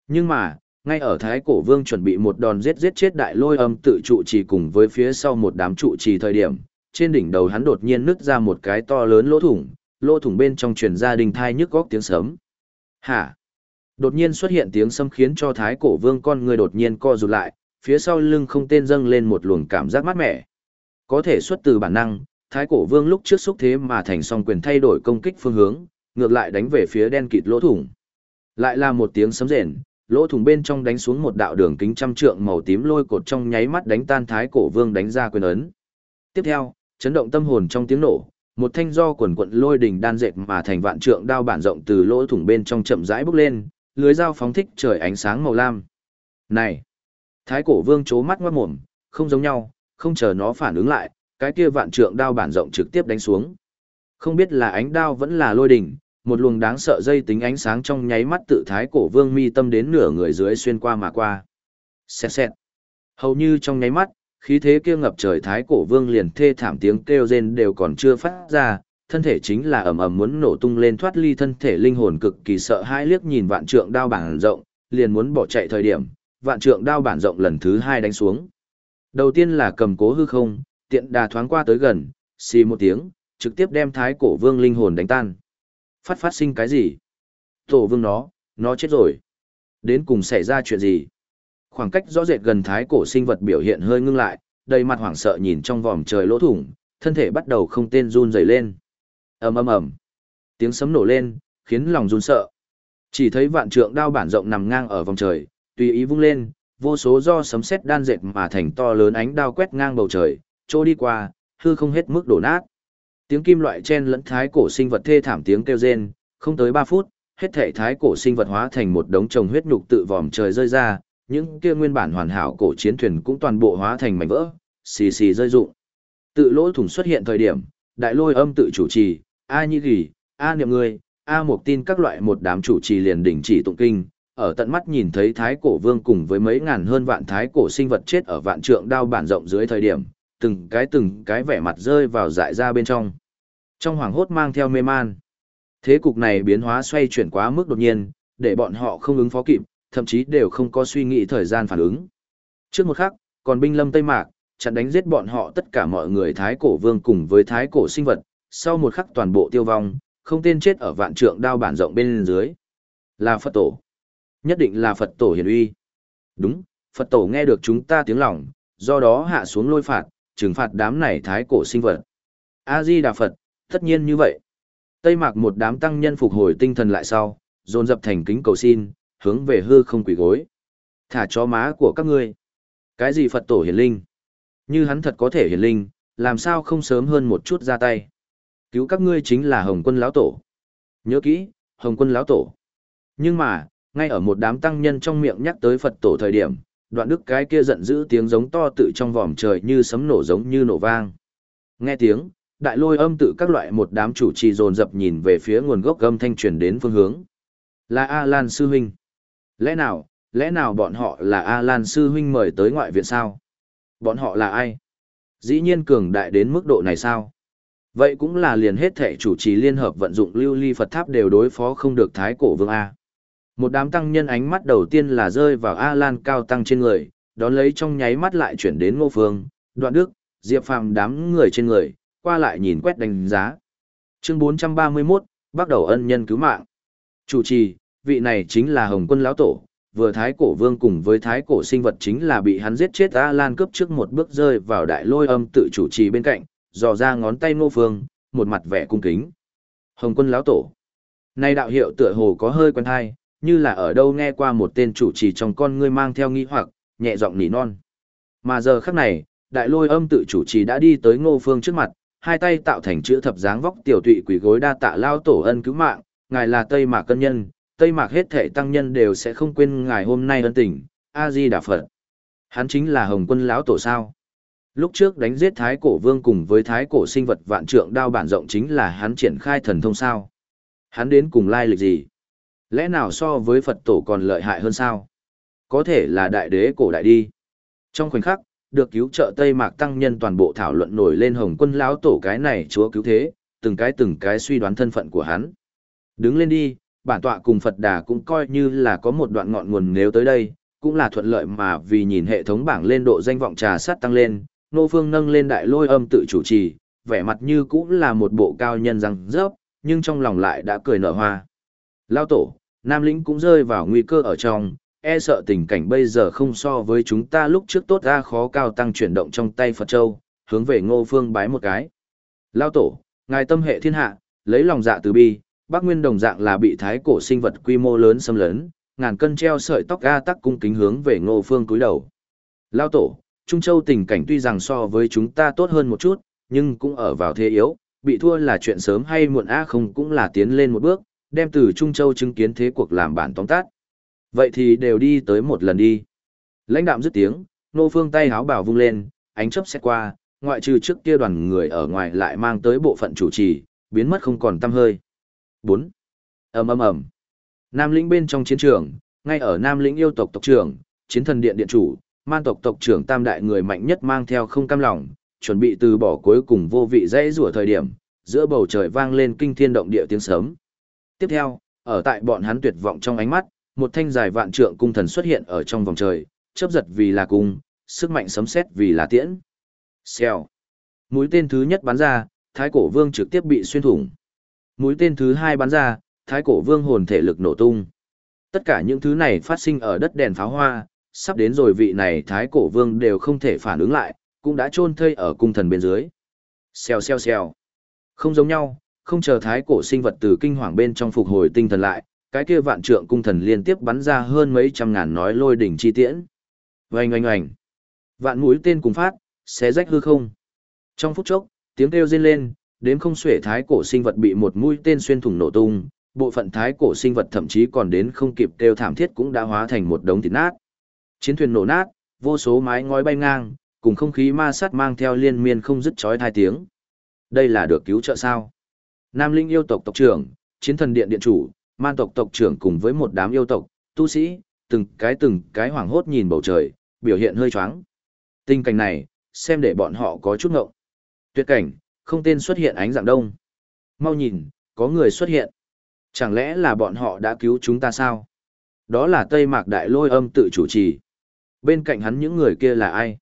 Nhưng mà, ngay ở Thái Cổ Vương chuẩn bị một đòn giết giết chết đại lôi âm tự trụ trì cùng với phía sau một đám trụ trì thời điểm, trên đỉnh đầu hắn đột nhiên nứt ra một cái to lớn lỗ thủng, lỗ thủng bên trong truyền ra đình thai nhức góc tiếng sấm. Hả? Đột nhiên xuất hiện tiếng sấm khiến cho Thái Cổ Vương con người đột nhiên co rụt lại, phía sau lưng không tên dâng lên một luồng cảm giác mát mẻ. Có thể xuất từ bản năng, Thái Cổ Vương lúc trước xúc thế mà thành song quyền thay đổi công kích phương hướng, ngược lại đánh về phía đen kịt lỗ thủng. Lại là một tiếng sấm rền, lỗ thủng bên trong đánh xuống một đạo đường kính trăm trượng màu tím lôi cột trong nháy mắt đánh tan thái cổ vương đánh ra quyền ấn. Tiếp theo, chấn động tâm hồn trong tiếng nổ, một thanh do quần quận lôi đỉnh đan dệt mà thành vạn trượng đao bản rộng từ lỗ thủng bên trong chậm rãi bước lên, lưới dao phóng thích trời ánh sáng màu lam. Này, thái cổ vương chố mắt ngoát mồm, không giống nhau, không chờ nó phản ứng lại, cái kia vạn trượng đao bản rộng trực tiếp đánh xuống. Không biết là ánh đao vẫn là lôi đỉnh, một luồng đáng sợ dây tính ánh sáng trong nháy mắt tự thái cổ vương mi tâm đến nửa người dưới xuyên qua mà qua. Xẹt xẹt. Hầu như trong nháy mắt, khí thế kia ngập trời thái cổ vương liền thê thảm tiếng kêu rên đều còn chưa phát ra, thân thể chính là ầm ầm muốn nổ tung lên thoát ly thân thể linh hồn cực kỳ sợ hãi liếc nhìn vạn trượng đao bản rộng, liền muốn bỏ chạy thời điểm, vạn trượng đao bản rộng lần thứ hai đánh xuống. Đầu tiên là cầm cố hư không, tiện đà thoáng qua tới gần, xì một tiếng, trực tiếp đem thái cổ vương linh hồn đánh tan. Phát phát sinh cái gì? Tổ vương nó, nó chết rồi. Đến cùng xảy ra chuyện gì? Khoảng cách rõ rệt gần thái cổ sinh vật biểu hiện hơi ngưng lại, đầy mặt hoảng sợ nhìn trong vòm trời lỗ thủng, thân thể bắt đầu không tên run rẩy lên. ầm ầm ầm, tiếng sấm nổ lên, khiến lòng run sợ. Chỉ thấy vạn trượng đao bản rộng nằm ngang ở vòng trời, tùy ý vung lên, vô số do sấm sét đan dệt mà thành to lớn ánh đao quét ngang bầu trời, trôi đi qua, hư không hết mức đổ nát. Tiếng kim loại chen lẫn thái cổ sinh vật thê thảm tiếng kêu rên, không tới 3 phút, hết thể thái cổ sinh vật hóa thành một đống trồng huyết nhục tự vòm trời rơi ra, những kia nguyên bản hoàn hảo cổ chiến thuyền cũng toàn bộ hóa thành mảnh vỡ, xì xì rơi rụng. Tự lỗ thủng xuất hiện thời điểm, đại lôi âm tự chủ trì, A Nhi gỉ, A Niệm Người, A Mục tin các loại một đám chủ trì liền đỉnh chỉ tụng kinh, ở tận mắt nhìn thấy thái cổ vương cùng với mấy ngàn hơn vạn thái cổ sinh vật chết ở vạn trượng đao bản rộng dưới thời điểm, từng cái từng cái vẻ mặt rơi vào dại ra bên trong. Trong hoàng hốt mang theo mê man. Thế cục này biến hóa xoay chuyển quá mức đột nhiên, để bọn họ không ứng phó kịp, thậm chí đều không có suy nghĩ thời gian phản ứng. Trước một khắc, còn binh lâm Tây Mạc, chặn đánh giết bọn họ tất cả mọi người thái cổ vương cùng với thái cổ sinh vật, sau một khắc toàn bộ tiêu vong, không tên chết ở vạn trượng đao bản rộng bên dưới. Là Phật tổ. Nhất định là Phật tổ hiển uy. Đúng, Phật tổ nghe được chúng ta tiếng lòng, do đó hạ xuống lôi phạt, trừng phạt đám này thái cổ sinh vật. A-di Đà Phật, tất nhiên như vậy. Tây Mạc một đám tăng nhân phục hồi tinh thần lại sau, dồn dập thành kính cầu xin, hướng về hư không quỷ gối. Thả chó má của các ngươi. Cái gì Phật tổ hiển linh? Như hắn thật có thể hiển linh, làm sao không sớm hơn một chút ra tay? Cứu các ngươi chính là Hồng Quân lão tổ. Nhớ kỹ, Hồng Quân lão tổ. Nhưng mà, ngay ở một đám tăng nhân trong miệng nhắc tới Phật tổ thời điểm, đoạn đức cái kia giận dữ tiếng giống to tự trong vòm trời như sấm nổ giống như nổ vang. Nghe tiếng, đại lôi âm tự các loại một đám chủ trì dồn dập nhìn về phía nguồn gốc âm thanh truyền đến phương hướng. Là A Lan Sư Huynh. Lẽ nào, lẽ nào bọn họ là A Lan Sư Huynh mời tới ngoại viện sao? Bọn họ là ai? Dĩ nhiên cường đại đến mức độ này sao? Vậy cũng là liền hết thể chủ trì liên hợp vận dụng lưu ly Phật tháp đều đối phó không được thái cổ vương A. Một đám tăng nhân ánh mắt đầu tiên là rơi vào A Lan cao tăng trên người, đón lấy trong nháy mắt lại chuyển đến ngô phương, đoạn đức, diệp phàm đám người trên người, qua lại nhìn quét đánh giá. Chương 431, bắt đầu ân nhân cứu mạng. Chủ trì, vị này chính là Hồng Quân lão tổ, vừa thái cổ vương cùng với thái cổ sinh vật chính là bị hắn giết chết A Lan cướp trước một bước rơi vào đại lôi âm tự chủ trì bên cạnh, dò ra ngón tay Ngô Phương, một mặt vẻ cung kính. Hồng Quân lão tổ. Nay đạo hiệu tựa hồ có hơi quen hay, như là ở đâu nghe qua một tên chủ trì trong con ngươi mang theo nghi hoặc, nhẹ giọng nỉ non. Mà giờ khắc này, đại lôi âm tự chủ trì đã đi tới Ngô Phương trước mặt, hai tay tạo thành chữ thập dáng vóc tiểu tụy quỷ gối đa tạ lao tổ ân cứu mạng, ngài là Tây Mạc cân nhân, Tây Mạc hết thể tăng nhân đều sẽ không quên ngài hôm nay ân tình, A Di Đà Phật. Hắn chính là Hồng Quân lão tổ sao? Lúc trước đánh giết Thái Cổ Vương cùng với Thái Cổ sinh vật vạn trượng đao bản rộng chính là hắn triển khai thần thông sao? Hắn đến cùng lai lịch gì? Lẽ nào so với Phật tổ còn lợi hại hơn sao? Có thể là đại đế cổ đại đi. Trong khoảnh khắc, được cứu trợ Tây Mạc tăng nhân toàn bộ thảo luận nổi lên Hồng Quân lão tổ cái này chúa cứu thế, từng cái từng cái suy đoán thân phận của hắn. Đứng lên đi, bản tọa cùng Phật Đà cũng coi như là có một đoạn ngọn nguồn nếu tới đây, cũng là thuận lợi mà vì nhìn hệ thống bảng lên độ danh vọng trà sát tăng lên, Nô Phương nâng lên đại lôi âm tự chủ trì, vẻ mặt như cũng là một bộ cao nhân răng rớp, nhưng trong lòng lại đã cười nở hoa. Lao tổ, Nam Lĩnh cũng rơi vào nguy cơ ở trong, e sợ tình cảnh bây giờ không so với chúng ta lúc trước tốt ra khó cao tăng chuyển động trong tay Phật Châu, hướng về ngô phương bái một cái. Lao tổ, ngài tâm hệ thiên hạ, lấy lòng dạ từ bi, bác nguyên đồng dạng là bị thái cổ sinh vật quy mô lớn xâm lấn, ngàn cân treo sợi tóc ga tắc cung kính hướng về ngô phương cúi đầu. Lao tổ, Trung Châu tình cảnh tuy rằng so với chúng ta tốt hơn một chút, nhưng cũng ở vào thế yếu, bị thua là chuyện sớm hay muộn a không cũng là tiến lên một bước, đem từ Trung Châu chứng kiến thế cuộc làm bản tóm tắt. Vậy thì đều đi tới một lần đi. Lãnh đạm dứt tiếng, nô phương tay háo bảo vung lên, ánh chớp xét qua, ngoại trừ trước kia đoàn người ở ngoài lại mang tới bộ phận chủ trì, biến mất không còn tăm hơi. 4. ầm ầm ầm. Nam lĩnh bên trong chiến trường, ngay ở Nam lĩnh yêu tộc tộc trưởng, chiến thần điện điện chủ, man tộc tộc trưởng tam đại người mạnh nhất mang theo không cam lòng, chuẩn bị từ bỏ cuối cùng vô vị dãy rủa thời điểm, giữa bầu trời vang lên kinh thiên động địa tiếng sớm. Tiếp theo, ở tại bọn hắn tuyệt vọng trong ánh mắt, một thanh dài vạn trượng cung thần xuất hiện ở trong vòng trời, chớp giật vì là cung, sức mạnh sấm sét vì là tiễn. Xèo. Mũi tên thứ nhất bắn ra, Thái Cổ Vương trực tiếp bị xuyên thủng. Mũi tên thứ hai bắn ra, Thái Cổ Vương hồn thể lực nổ tung. Tất cả những thứ này phát sinh ở đất đèn pháo hoa, sắp đến rồi vị này Thái Cổ Vương đều không thể phản ứng lại, cũng đã chôn thây ở cung thần bên dưới. Xèo xèo xèo. Không giống nhau, không chờ Thái Cổ sinh vật từ kinh hoàng bên trong phục hồi tinh thần lại, cái kia vạn trượng cung thần liên tiếp bắn ra hơn mấy trăm ngàn nói lôi đỉnh chi tiễn. Oanh oanh oanh. Vạn mũi tên cùng phát, xé rách hư không. Trong phút chốc, tiếng kêu rên lên, đếm không xuể thái cổ sinh vật bị một mũi tên xuyên thủng nổ tung, bộ phận thái cổ sinh vật thậm chí còn đến không kịp kêu thảm thiết cũng đã hóa thành một đống thịt nát. Chiến thuyền nổ nát, vô số mái ngói bay ngang, cùng không khí ma sát mang theo liên miên không dứt chói tai tiếng. Đây là được cứu trợ sao? Nam Linh yêu tộc tộc trưởng, chiến thần điện điện chủ, man tộc tộc trưởng cùng với một đám yêu tộc, tu sĩ, từng cái từng cái hoảng hốt nhìn bầu trời, biểu hiện hơi choáng. Tình cảnh này, xem để bọn họ có chút ngộng. Tuyệt cảnh, không tên xuất hiện ánh dạng đông. Mau nhìn, có người xuất hiện. Chẳng lẽ là bọn họ đã cứu chúng ta sao? Đó là Tây Mạc Đại Lôi âm tự chủ trì. Bên cạnh hắn những người kia là ai?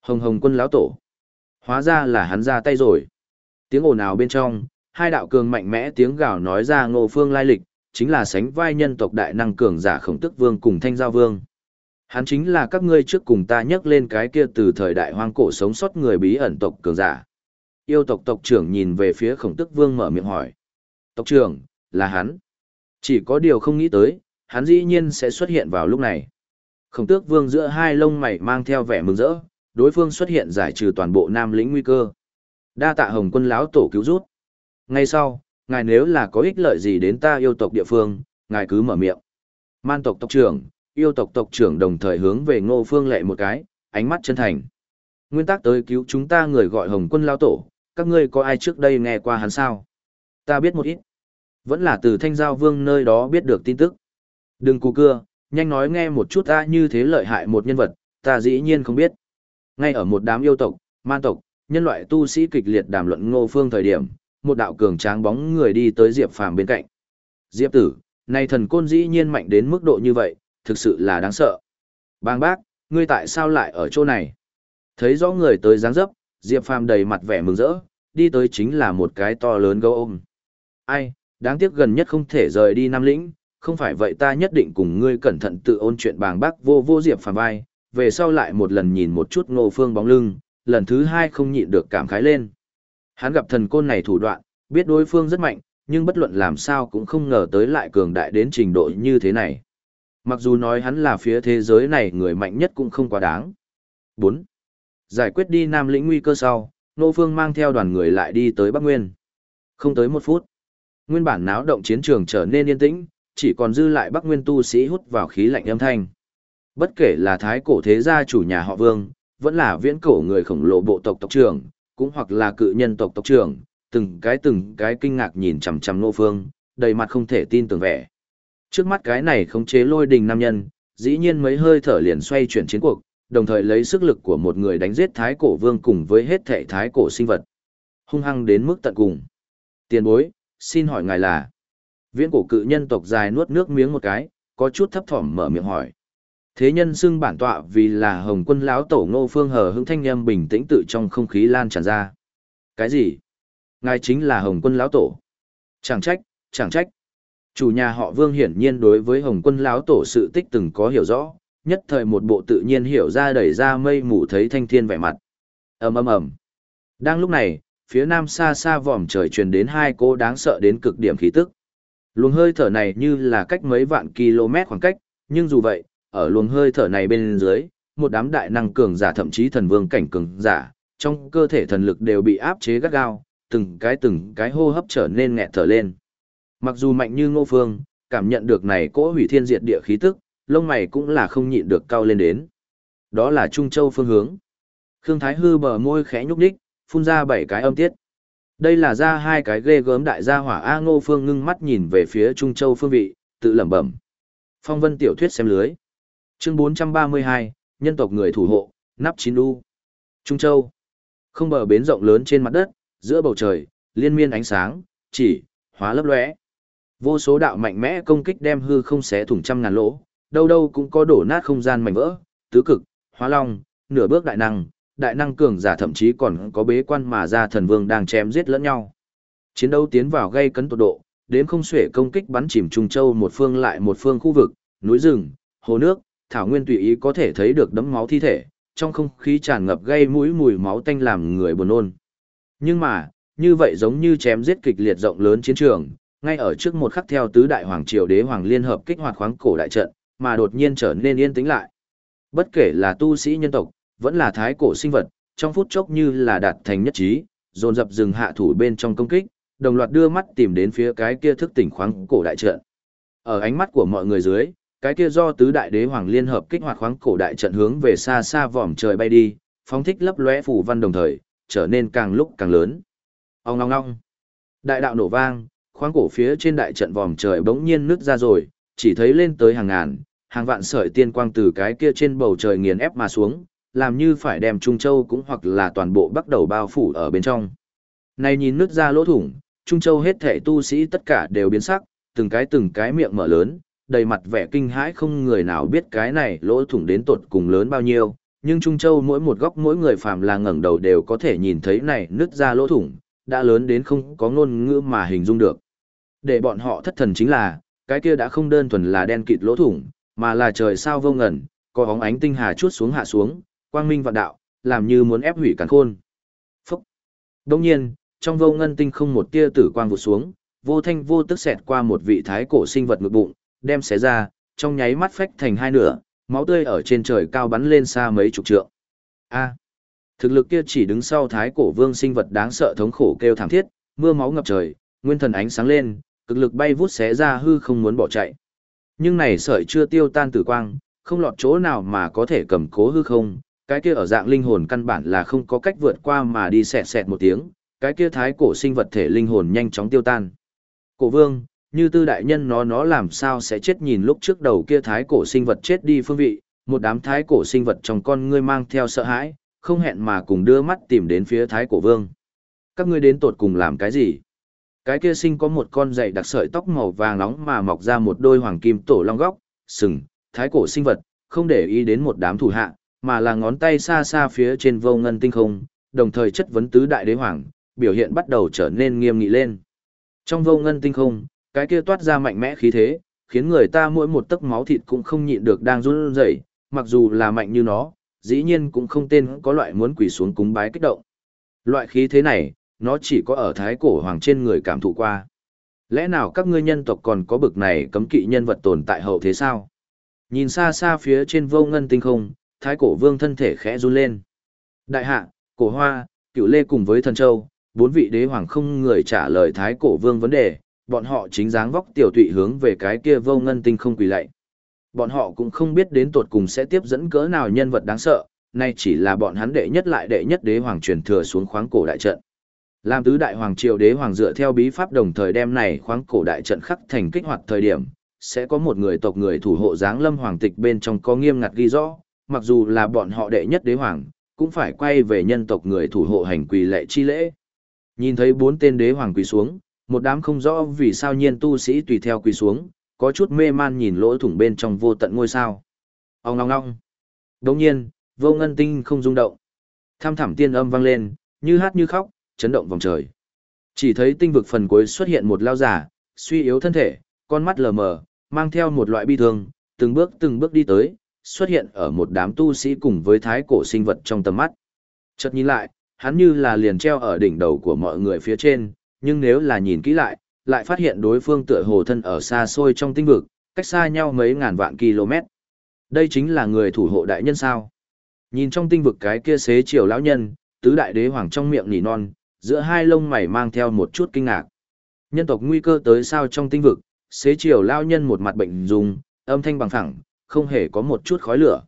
Hồng Hồng quân lão tổ. Hóa ra là hắn ra tay rồi. Tiếng ồn ào bên trong, hai đạo cường mạnh mẽ tiếng gào nói ra ngô phương lai lịch, chính là sánh vai nhân tộc đại năng cường giả khổng tức vương cùng thanh giao vương. Hắn chính là các ngươi trước cùng ta nhắc lên cái kia từ thời đại hoang cổ sống sót người bí ẩn tộc cường giả. Yêu tộc tộc trưởng nhìn về phía khổng tức vương mở miệng hỏi. Tộc trưởng, là hắn. Chỉ có điều không nghĩ tới, hắn dĩ nhiên sẽ xuất hiện vào lúc này. Khổng tước vương giữa hai lông mày mang theo vẻ mừng rỡ, đối phương xuất hiện giải trừ toàn bộ nam lĩnh nguy cơ. Đa tạ hồng quân lão tổ cứu rút. Ngay sau, ngài nếu là có ích lợi gì đến ta yêu tộc địa phương, ngài cứ mở miệng. Man tộc tộc trưởng, yêu tộc tộc trưởng đồng thời hướng về ngô phương lệ một cái, ánh mắt chân thành. Nguyên tắc tới cứu chúng ta người gọi hồng quân lao tổ, các ngươi có ai trước đây nghe qua hắn sao? Ta biết một ít. Vẫn là từ thanh giao vương nơi đó biết được tin tức. Đừng cù cưa, nhanh nói nghe một chút ta như thế lợi hại một nhân vật, ta dĩ nhiên không biết. Ngay ở một đám yêu tộc, man tộc, nhân loại tu sĩ kịch liệt đàm luận ngô phương thời điểm, một đạo cường tráng bóng người đi tới Diệp Phàm bên cạnh. Diệp tử, này thần côn dĩ nhiên mạnh đến mức độ như vậy, thực sự là đáng sợ. Bang bác, ngươi tại sao lại ở chỗ này? Thấy rõ người tới dáng dấp, Diệp Phàm đầy mặt vẻ mừng rỡ, đi tới chính là một cái to lớn gấu ôm. Ai, đáng tiếc gần nhất không thể rời đi Nam Lĩnh, không phải vậy ta nhất định cùng ngươi cẩn thận tự ôn chuyện bàng bác vô vô Diệp Phàm vai, về sau lại một lần nhìn một chút ngô phương bóng lưng, lần thứ hai không nhịn được cảm khái lên. Hắn gặp thần côn này thủ đoạn, biết đối phương rất mạnh, nhưng bất luận làm sao cũng không ngờ tới lại cường đại đến trình độ như thế này. Mặc dù nói hắn là phía thế giới này người mạnh nhất cũng không quá đáng. 4. Giải quyết đi Nam lĩnh nguy cơ sau, Nô Phương mang theo đoàn người lại đi tới Bắc Nguyên. Không tới một phút. Nguyên bản náo động chiến trường trở nên yên tĩnh, chỉ còn dư lại Bắc Nguyên tu sĩ hút vào khí lạnh âm thanh. Bất kể là thái cổ thế gia chủ nhà họ Vương, vẫn là viễn cổ người khổng lồ bộ tộc tộc trưởng, cũng hoặc là cự nhân tộc tộc trưởng, từng cái từng cái kinh ngạc nhìn chằm chằm Nô Phương, đầy mặt không thể tin tưởng vẻ. Trước mắt cái này khống chế lôi đình nam nhân, dĩ nhiên mấy hơi thở liền xoay chuyển chiến cuộc, đồng thời lấy sức lực của một người đánh giết thái cổ vương cùng với hết thể thái cổ sinh vật. Hung hăng đến mức tận cùng. Tiền bối, xin hỏi ngài là. Viễn cổ cự nhân tộc dài nuốt nước miếng một cái, có chút thấp thỏm mở miệng hỏi. Thế nhân xưng bản tọa vì là hồng quân lão tổ ngô phương hờ hững thanh âm bình tĩnh tự trong không khí lan tràn ra. Cái gì? Ngài chính là hồng quân lão tổ. Chẳng trách, chẳng trách. Chủ nhà họ Vương hiển nhiên đối với Hồng Quân lão tổ sự tích từng có hiểu rõ, nhất thời một bộ tự nhiên hiểu ra đẩy ra mây mù thấy thanh thiên vẻ mặt. Ầm ầm ầm. Đang lúc này, phía nam xa xa vòm trời truyền đến hai cô đáng sợ đến cực điểm khí tức. Luồng hơi thở này như là cách mấy vạn km khoảng cách, nhưng dù vậy, ở luồng hơi thở này bên dưới, một đám đại năng cường giả thậm chí thần vương cảnh cường giả, trong cơ thể thần lực đều bị áp chế gắt gao, từng cái từng cái hô hấp trở nên nghẹt thở lên. Mặc dù mạnh như ngô phương, cảm nhận được này cỗ hủy thiên diệt địa khí tức, lông mày cũng là không nhịn được cao lên đến. Đó là Trung Châu phương hướng. Khương Thái Hư bờ môi khẽ nhúc nhích, phun ra bảy cái âm tiết. Đây là ra hai cái ghê gớm đại gia hỏa A Ngô Phương ngưng mắt nhìn về phía Trung Châu phương vị, tự lẩm bẩm. Phong vân tiểu thuyết xem lưới. Chương 432, nhân tộc người thủ hộ, nắp chín đu, Trung Châu. Không bờ bến rộng lớn trên mặt đất, giữa bầu trời, liên miên ánh sáng, chỉ, hóa lấp lóe. Vô số đạo mạnh mẽ công kích đem hư không xé thủng trăm ngàn lỗ, đâu đâu cũng có đổ nát không gian mảnh vỡ, tứ cực, hóa long, nửa bước đại năng, đại năng cường giả thậm chí còn có bế quan mà ra thần vương đang chém giết lẫn nhau. Chiến đấu tiến vào gây cấn tột độ, đến không xuể công kích bắn chìm Trung Châu một phương lại một phương khu vực, núi rừng, hồ nước, thảo nguyên tùy ý có thể thấy được đấm máu thi thể, trong không khí tràn ngập gây mũi mùi máu tanh làm người buồn nôn. Nhưng mà, như vậy giống như chém giết kịch liệt rộng lớn chiến trường, ngay ở trước một khắc theo tứ đại hoàng triều đế hoàng liên hợp kích hoạt khoáng cổ đại trận, mà đột nhiên trở nên yên tĩnh lại. Bất kể là tu sĩ nhân tộc, vẫn là thái cổ sinh vật, trong phút chốc như là đạt thành nhất trí, dồn dập dừng hạ thủ bên trong công kích, đồng loạt đưa mắt tìm đến phía cái kia thức tỉnh khoáng cổ đại trận. Ở ánh mắt của mọi người dưới, cái kia do tứ đại đế hoàng liên hợp kích hoạt khoáng cổ đại trận hướng về xa xa vòm trời bay đi, phóng thích lấp lóe phủ văn đồng thời, trở nên càng lúc càng lớn. Ông ngong ngong. Đại đạo nổ vang, khoáng cổ phía trên đại trận vòm trời bỗng nhiên nứt ra rồi, chỉ thấy lên tới hàng ngàn, hàng vạn sợi tiên quang từ cái kia trên bầu trời nghiền ép mà xuống, làm như phải đem Trung Châu cũng hoặc là toàn bộ bắt đầu bao phủ ở bên trong. Này nhìn nứt ra lỗ thủng, Trung Châu hết thể tu sĩ tất cả đều biến sắc, từng cái từng cái miệng mở lớn, đầy mặt vẻ kinh hãi không người nào biết cái này lỗ thủng đến tột cùng lớn bao nhiêu, nhưng Trung Châu mỗi một góc mỗi người phàm là ngẩng đầu đều có thể nhìn thấy này nứt ra lỗ thủng, đã lớn đến không có ngôn ngữ mà hình dung được. Để bọn họ thất thần chính là, cái kia đã không đơn thuần là đen kịt lỗ thủng, mà là trời sao vô ngẩn, có hóng ánh tinh hà chuốt xuống hạ xuống, quang minh vạn đạo, làm như muốn ép hủy càn khôn. Phúc! Đông nhiên, trong vô ngân tinh không một tia tử quang vụt xuống, vô thanh vô tức xẹt qua một vị thái cổ sinh vật ngực bụng, đem xé ra, trong nháy mắt phách thành hai nửa, máu tươi ở trên trời cao bắn lên xa mấy chục trượng. A! Thực lực kia chỉ đứng sau thái cổ vương sinh vật đáng sợ thống khổ kêu thảm thiết, mưa máu ngập trời, nguyên thần ánh sáng lên, cực lực bay vút xé ra hư không muốn bỏ chạy. Nhưng này sợi chưa tiêu tan tử quang, không lọt chỗ nào mà có thể cầm cố hư không, cái kia ở dạng linh hồn căn bản là không có cách vượt qua mà đi xẹt xẹt một tiếng, cái kia thái cổ sinh vật thể linh hồn nhanh chóng tiêu tan. Cổ vương, như tư đại nhân nó nó làm sao sẽ chết nhìn lúc trước đầu kia thái cổ sinh vật chết đi phương vị, một đám thái cổ sinh vật trong con ngươi mang theo sợ hãi, không hẹn mà cùng đưa mắt tìm đến phía thái cổ vương. Các ngươi đến tột cùng làm cái gì? Cái kia sinh có một con dày đặc sợi tóc màu vàng nóng mà mọc ra một đôi hoàng kim tổ long góc, sừng, thái cổ sinh vật, không để ý đến một đám thủ hạ, mà là ngón tay xa xa phía trên vô ngân tinh không, đồng thời chất vấn tứ đại đế hoàng, biểu hiện bắt đầu trở nên nghiêm nghị lên. Trong vô ngân tinh không, cái kia toát ra mạnh mẽ khí thế, khiến người ta mỗi một tấc máu thịt cũng không nhịn được đang run rẩy, mặc dù là mạnh như nó, dĩ nhiên cũng không tên có loại muốn quỳ xuống cúng bái kích động. Loại khí thế này, nó chỉ có ở thái cổ hoàng trên người cảm thụ qua. Lẽ nào các ngươi nhân tộc còn có bực này cấm kỵ nhân vật tồn tại hậu thế sao? Nhìn xa xa phía trên vô ngân tinh không, thái cổ vương thân thể khẽ run lên. Đại hạ, cổ hoa, cửu lê cùng với thần châu, bốn vị đế hoàng không người trả lời thái cổ vương vấn đề, bọn họ chính dáng vóc tiểu tụy hướng về cái kia vô ngân tinh không quỳ lạy. Bọn họ cũng không biết đến tột cùng sẽ tiếp dẫn cỡ nào nhân vật đáng sợ, nay chỉ là bọn hắn đệ nhất lại đệ nhất đế hoàng truyền thừa xuống khoáng cổ đại trận. Làm tứ đại hoàng triều đế hoàng dựa theo bí pháp đồng thời đem này khoáng cổ đại trận khắc thành kích hoạt thời điểm, sẽ có một người tộc người thủ hộ dáng lâm hoàng tịch bên trong có nghiêm ngặt ghi rõ, mặc dù là bọn họ đệ nhất đế hoàng, cũng phải quay về nhân tộc người thủ hộ hành quỳ lệ chi lễ. Nhìn thấy bốn tên đế hoàng quỳ xuống, một đám không rõ vì sao nhiên tu sĩ tùy theo quỳ xuống, có chút mê man nhìn lỗ thủng bên trong vô tận ngôi sao. Ông ngong ngong. Đồng nhiên, vô ngân tinh không rung động. Tham thẳm tiên âm vang lên, như hát như khóc, chấn động vòng trời. Chỉ thấy tinh vực phần cuối xuất hiện một lao giả, suy yếu thân thể, con mắt lờ mờ, mang theo một loại bi thương, từng bước từng bước đi tới, xuất hiện ở một đám tu sĩ cùng với thái cổ sinh vật trong tầm mắt. Chợt nhìn lại, hắn như là liền treo ở đỉnh đầu của mọi người phía trên, nhưng nếu là nhìn kỹ lại, lại phát hiện đối phương tựa hồ thân ở xa xôi trong tinh vực, cách xa nhau mấy ngàn vạn km. Đây chính là người thủ hộ đại nhân sao. Nhìn trong tinh vực cái kia xế chiều lão nhân, tứ đại đế hoàng trong miệng nỉ non, giữa hai lông mày mang theo một chút kinh ngạc. Nhân tộc nguy cơ tới sao trong tinh vực, xế chiều lão nhân một mặt bệnh dùng, âm thanh bằng phẳng, không hề có một chút khói lửa.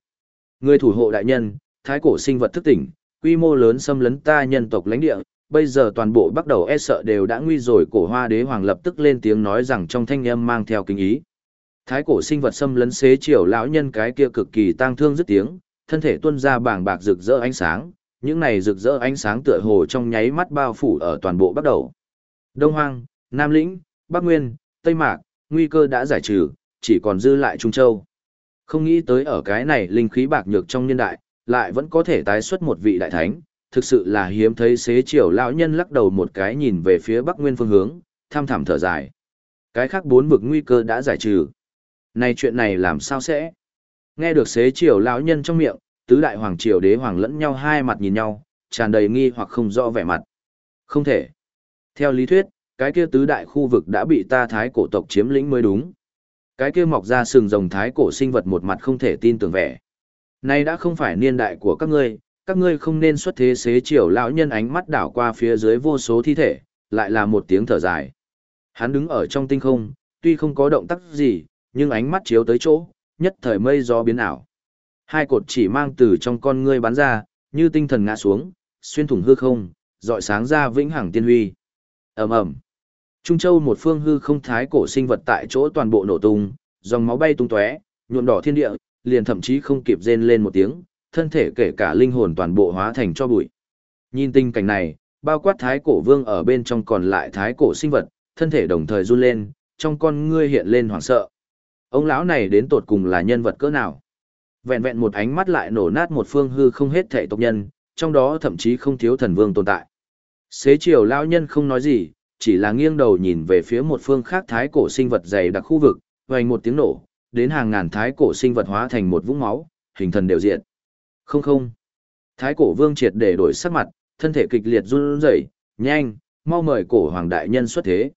Người thủ hộ đại nhân, thái cổ sinh vật thức tỉnh, quy mô lớn xâm lấn ta nhân tộc lãnh địa, bây giờ toàn bộ bắt đầu e sợ đều đã nguy rồi cổ hoa đế hoàng lập tức lên tiếng nói rằng trong thanh âm mang theo kinh ý. Thái cổ sinh vật xâm lấn xế chiều lão nhân cái kia cực kỳ tang thương dứt tiếng, thân thể tuôn ra bảng bạc rực rỡ ánh sáng, những này rực rỡ ánh sáng tựa hồ trong nháy mắt bao phủ ở toàn bộ bắt đầu. Đông Hoang, Nam Lĩnh, Bắc Nguyên, Tây Mạc, nguy cơ đã giải trừ, chỉ còn dư lại Trung Châu. Không nghĩ tới ở cái này linh khí bạc nhược trong niên đại, lại vẫn có thể tái xuất một vị đại thánh, thực sự là hiếm thấy xế chiều lão nhân lắc đầu một cái nhìn về phía Bắc Nguyên phương hướng, tham thảm thở dài. Cái khác bốn vực nguy cơ đã giải trừ. Này chuyện này làm sao sẽ? Nghe được xế chiều lão nhân trong miệng, tứ đại hoàng triều đế hoàng lẫn nhau hai mặt nhìn nhau, tràn đầy nghi hoặc không rõ vẻ mặt. Không thể. Theo lý thuyết, cái kia tứ đại khu vực đã bị ta thái cổ tộc chiếm lĩnh mới đúng. Cái kia mọc ra sừng rồng thái cổ sinh vật một mặt không thể tin tưởng vẻ. nay đã không phải niên đại của các ngươi, các ngươi không nên xuất thế xế chiều lão nhân ánh mắt đảo qua phía dưới vô số thi thể, lại là một tiếng thở dài. Hắn đứng ở trong tinh không, tuy không có động tác gì, nhưng ánh mắt chiếu tới chỗ, nhất thời mây gió biến ảo. Hai cột chỉ mang từ trong con ngươi bắn ra, như tinh thần ngã xuống, xuyên thủng hư không, dọi sáng ra vĩnh hằng tiên huy. Ầm ầm. Trung Châu một phương hư không thái cổ sinh vật tại chỗ toàn bộ nổ tung, dòng máu bay tung tóe, nhuộm đỏ thiên địa, liền thậm chí không kịp rên lên một tiếng, thân thể kể cả linh hồn toàn bộ hóa thành cho bụi. Nhìn tình cảnh này, bao quát thái cổ vương ở bên trong còn lại thái cổ sinh vật, thân thể đồng thời run lên, trong con ngươi hiện lên hoảng sợ. Ông lão này đến tột cùng là nhân vật cỡ nào? Vẹn vẹn một ánh mắt lại nổ nát một phương hư không hết thể tộc nhân, trong đó thậm chí không thiếu thần vương tồn tại. Xế chiều lão nhân không nói gì, chỉ là nghiêng đầu nhìn về phía một phương khác thái cổ sinh vật dày đặc khu vực, vang một tiếng nổ, đến hàng ngàn thái cổ sinh vật hóa thành một vũng máu, hình thần đều diện. Không không. Thái cổ vương triệt để đổi sắc mặt, thân thể kịch liệt run rẩy, nhanh, mau mời cổ hoàng đại nhân xuất thế.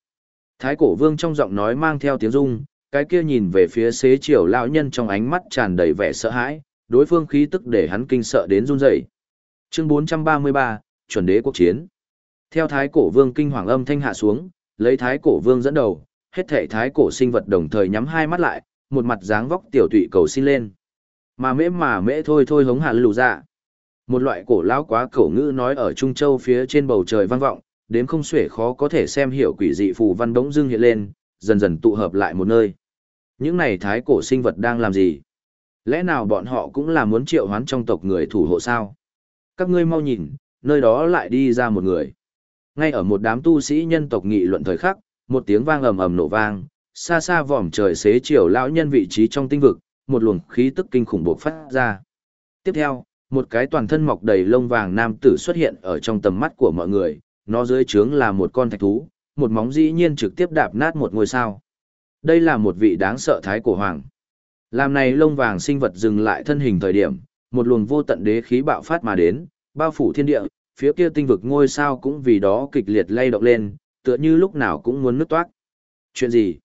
Thái cổ vương trong giọng nói mang theo tiếng rung, cái kia nhìn về phía xế chiều lão nhân trong ánh mắt tràn đầy vẻ sợ hãi, đối phương khí tức để hắn kinh sợ đến run rẩy. Chương 433, chuẩn đế quốc chiến. Theo thái cổ vương kinh hoàng âm thanh hạ xuống, lấy thái cổ vương dẫn đầu, hết thể thái cổ sinh vật đồng thời nhắm hai mắt lại, một mặt dáng vóc tiểu tụy cầu xin lên. Mà mễ mà mễ thôi thôi hống hạ lù dạ. Một loại cổ lão quá cổ ngữ nói ở Trung Châu phía trên bầu trời vang vọng, đến không xuể khó có thể xem hiểu quỷ dị phù văn đống dưng hiện lên, dần dần tụ hợp lại một nơi. Những này thái cổ sinh vật đang làm gì? Lẽ nào bọn họ cũng là muốn triệu hoán trong tộc người thủ hộ sao? Các ngươi mau nhìn, nơi đó lại đi ra một người. Ngay ở một đám tu sĩ nhân tộc nghị luận thời khắc, một tiếng vang ầm ầm nổ vang, xa xa vòm trời xế chiều lão nhân vị trí trong tinh vực, một luồng khí tức kinh khủng bộc phát ra. Tiếp theo, một cái toàn thân mọc đầy lông vàng nam tử xuất hiện ở trong tầm mắt của mọi người, nó dưới trướng là một con thạch thú, một móng dĩ nhiên trực tiếp đạp nát một ngôi sao. Đây là một vị đáng sợ thái cổ hoàng. Làm này lông vàng sinh vật dừng lại thân hình thời điểm, một luồng vô tận đế khí bạo phát mà đến, bao phủ thiên địa, phía kia tinh vực ngôi sao cũng vì đó kịch liệt lay động lên, tựa như lúc nào cũng muốn nứt toát. Chuyện gì?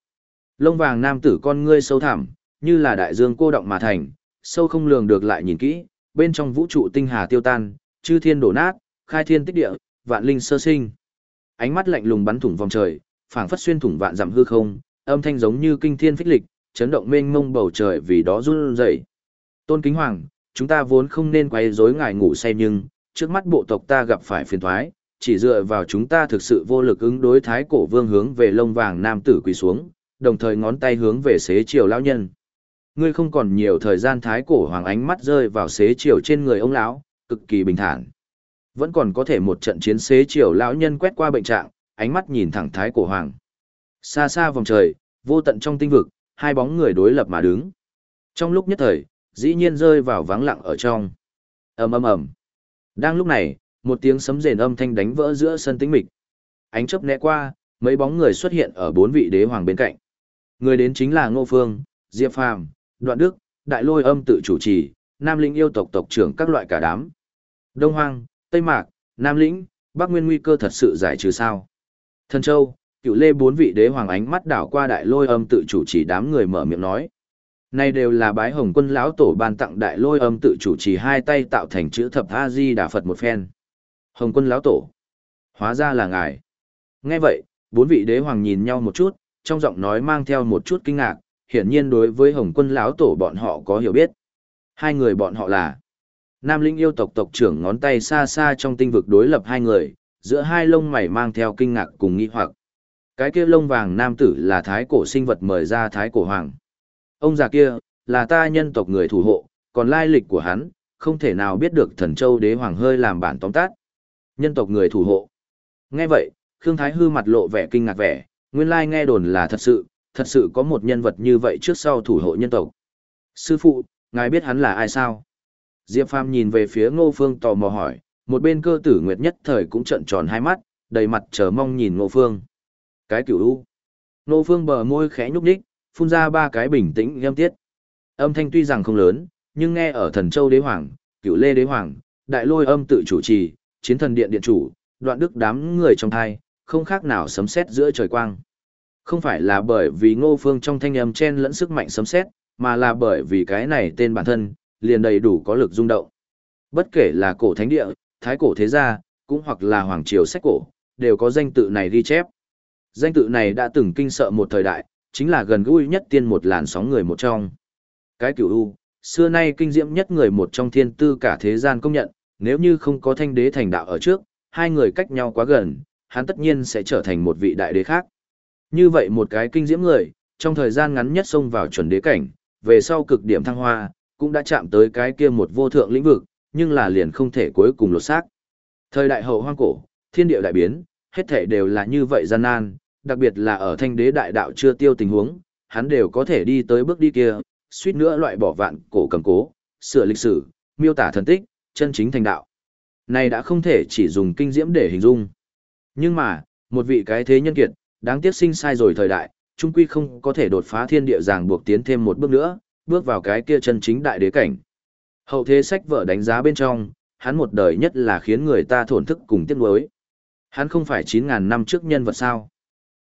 Lông vàng nam tử con ngươi sâu thẳm, như là đại dương cô động mà thành, sâu không lường được lại nhìn kỹ, bên trong vũ trụ tinh hà tiêu tan, chư thiên đổ nát, khai thiên tích địa, vạn linh sơ sinh. Ánh mắt lạnh lùng bắn thủng vòng trời, phảng phất xuyên thủng vạn dặm hư không, âm thanh giống như kinh thiên phích lịch, chấn động mênh mông bầu trời vì đó run rẩy. Tôn Kính Hoàng, chúng ta vốn không nên quay rối ngài ngủ say nhưng, trước mắt bộ tộc ta gặp phải phiền toái, chỉ dựa vào chúng ta thực sự vô lực ứng đối thái cổ vương hướng về lông vàng nam tử quỳ xuống, đồng thời ngón tay hướng về xế chiều lão nhân. Ngươi không còn nhiều thời gian thái cổ hoàng ánh mắt rơi vào xế chiều trên người ông lão, cực kỳ bình thản. Vẫn còn có thể một trận chiến xế chiều lão nhân quét qua bệnh trạng, ánh mắt nhìn thẳng thái cổ hoàng. Xa xa vòng trời, vô tận trong tinh vực, hai bóng người đối lập mà đứng. Trong lúc nhất thời, dĩ nhiên rơi vào vắng lặng ở trong. ầm ầm ầm. Đang lúc này, một tiếng sấm rền âm thanh đánh vỡ giữa sân tĩnh mịch. Ánh chớp né qua, mấy bóng người xuất hiện ở bốn vị đế hoàng bên cạnh. Người đến chính là Ngô Phương, Diệp Phàm, Đoạn Đức, Đại Lôi Âm tự chủ trì, Nam Linh yêu tộc tộc trưởng các loại cả đám. Đông Hoang, Tây Mạc, Nam Lĩnh, Bắc Nguyên nguy cơ thật sự giải trừ sao? Thần Châu, cựu lê bốn vị đế hoàng ánh mắt đảo qua Đại Lôi Âm tự chủ trì đám người mở miệng nói. Này đều là bái hồng quân lão tổ ban tặng đại lôi âm tự chủ trì hai tay tạo thành chữ thập A Di Đà Phật một phen. Hồng quân lão tổ. Hóa ra là ngài. Nghe vậy, bốn vị đế hoàng nhìn nhau một chút, trong giọng nói mang theo một chút kinh ngạc, hiển nhiên đối với Hồng quân lão tổ bọn họ có hiểu biết. Hai người bọn họ là Nam Linh yêu tộc tộc trưởng ngón tay xa xa trong tinh vực đối lập hai người, giữa hai lông mày mang theo kinh ngạc cùng nghi hoặc. Cái kia lông vàng nam tử là thái cổ sinh vật mời ra thái cổ hoàng. Ông già kia, là ta nhân tộc người thủ hộ, còn lai lịch của hắn, không thể nào biết được thần châu đế hoàng hơi làm bản tóm tắt. Nhân tộc người thủ hộ. Nghe vậy, Khương Thái Hư mặt lộ vẻ kinh ngạc vẻ, nguyên lai nghe đồn là thật sự, thật sự có một nhân vật như vậy trước sau thủ hộ nhân tộc. Sư phụ, ngài biết hắn là ai sao? Diệp Phàm nhìn về phía Ngô Phương tò mò hỏi, một bên cơ tử nguyệt nhất thời cũng trợn tròn hai mắt, đầy mặt chờ mong nhìn Ngô Phương. Cái cửu u. Ngô Phương bờ môi khẽ nhúc nhích, phun ra ba cái bình tĩnh nghiêm tiết. Âm thanh tuy rằng không lớn, nhưng nghe ở Thần Châu Đế Hoàng, Cửu Lê Đế Hoàng, Đại Lôi Âm tự chủ trì, Chiến Thần Điện điện chủ, Đoạn Đức đám người trong thai, không khác nào sấm sét giữa trời quang. Không phải là bởi vì Ngô Phương trong thanh âm chen lẫn sức mạnh sấm sét, mà là bởi vì cái này tên bản thân liền đầy đủ có lực rung động. Bất kể là cổ thánh địa, thái cổ thế gia, cũng hoặc là hoàng triều sách cổ, đều có danh tự này ghi chép. Danh tự này đã từng kinh sợ một thời đại, chính là gần gũi nhất tiên một làn sóng người một trong. Cái cửu u, xưa nay kinh diễm nhất người một trong thiên tư cả thế gian công nhận, nếu như không có thanh đế thành đạo ở trước, hai người cách nhau quá gần, hắn tất nhiên sẽ trở thành một vị đại đế khác. Như vậy một cái kinh diễm người, trong thời gian ngắn nhất xông vào chuẩn đế cảnh, về sau cực điểm thăng hoa, cũng đã chạm tới cái kia một vô thượng lĩnh vực, nhưng là liền không thể cuối cùng lột xác. Thời đại hậu hoang cổ, thiên địa đại biến, hết thể đều là như vậy gian nan, đặc biệt là ở thanh đế đại đạo chưa tiêu tình huống, hắn đều có thể đi tới bước đi kia, suýt nữa loại bỏ vạn cổ cầm cố, sửa lịch sử, miêu tả thần tích, chân chính thành đạo. Này đã không thể chỉ dùng kinh diễm để hình dung. Nhưng mà, một vị cái thế nhân kiệt, đáng tiếc sinh sai rồi thời đại, trung quy không có thể đột phá thiên địa ràng buộc tiến thêm một bước nữa, bước vào cái kia chân chính đại đế cảnh. Hậu thế sách vở đánh giá bên trong, hắn một đời nhất là khiến người ta thổn thức cùng tiếc nuối. Hắn không phải 9.000 năm trước nhân vật sao?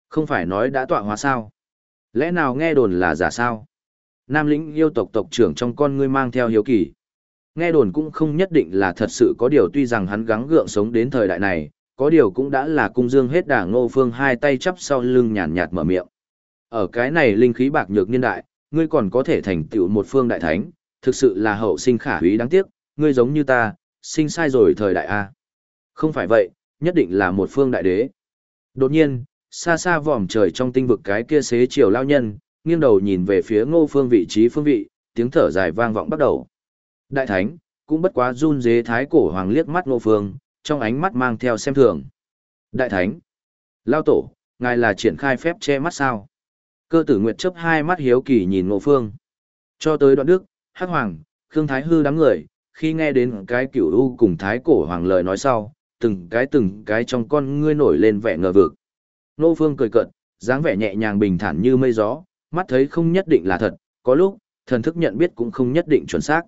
Không phải nói đã tọa hóa sao? Lẽ nào nghe đồn là giả sao? Nam lĩnh yêu tộc tộc trưởng trong con ngươi mang theo hiếu kỳ. Nghe đồn cũng không nhất định là thật sự có điều tuy rằng hắn gắng gượng sống đến thời đại này, có điều cũng đã là cung dương hết đả ngô phương hai tay chắp sau lưng nhàn nhạt mở miệng. Ở cái này linh khí bạc nhược niên đại, ngươi còn có thể thành tựu một phương đại thánh, thực sự là hậu sinh khả úy đáng tiếc, ngươi giống như ta, sinh sai rồi thời đại A. Không phải vậy, nhất định là một phương đại đế. Đột nhiên, xa xa vòm trời trong tinh vực cái kia xế chiều lao nhân, nghiêng đầu nhìn về phía ngô phương vị trí phương vị, tiếng thở dài vang vọng bắt đầu. Đại thánh, cũng bất quá run dế thái cổ hoàng liếc mắt ngô phương, trong ánh mắt mang theo xem thường. Đại thánh, lao tổ, ngài là triển khai phép che mắt sao? Cơ tử nguyệt chấp hai mắt hiếu kỳ nhìn ngộ phương. Cho tới đoạn đức, hắc hoàng, khương thái hư đám người, khi nghe đến cái cửu u cùng thái cổ hoàng lời nói sau, từng cái từng cái trong con ngươi nổi lên vẻ ngờ vực. Ngộ phương cười cợt, dáng vẻ nhẹ nhàng bình thản như mây gió, mắt thấy không nhất định là thật, có lúc, thần thức nhận biết cũng không nhất định chuẩn xác.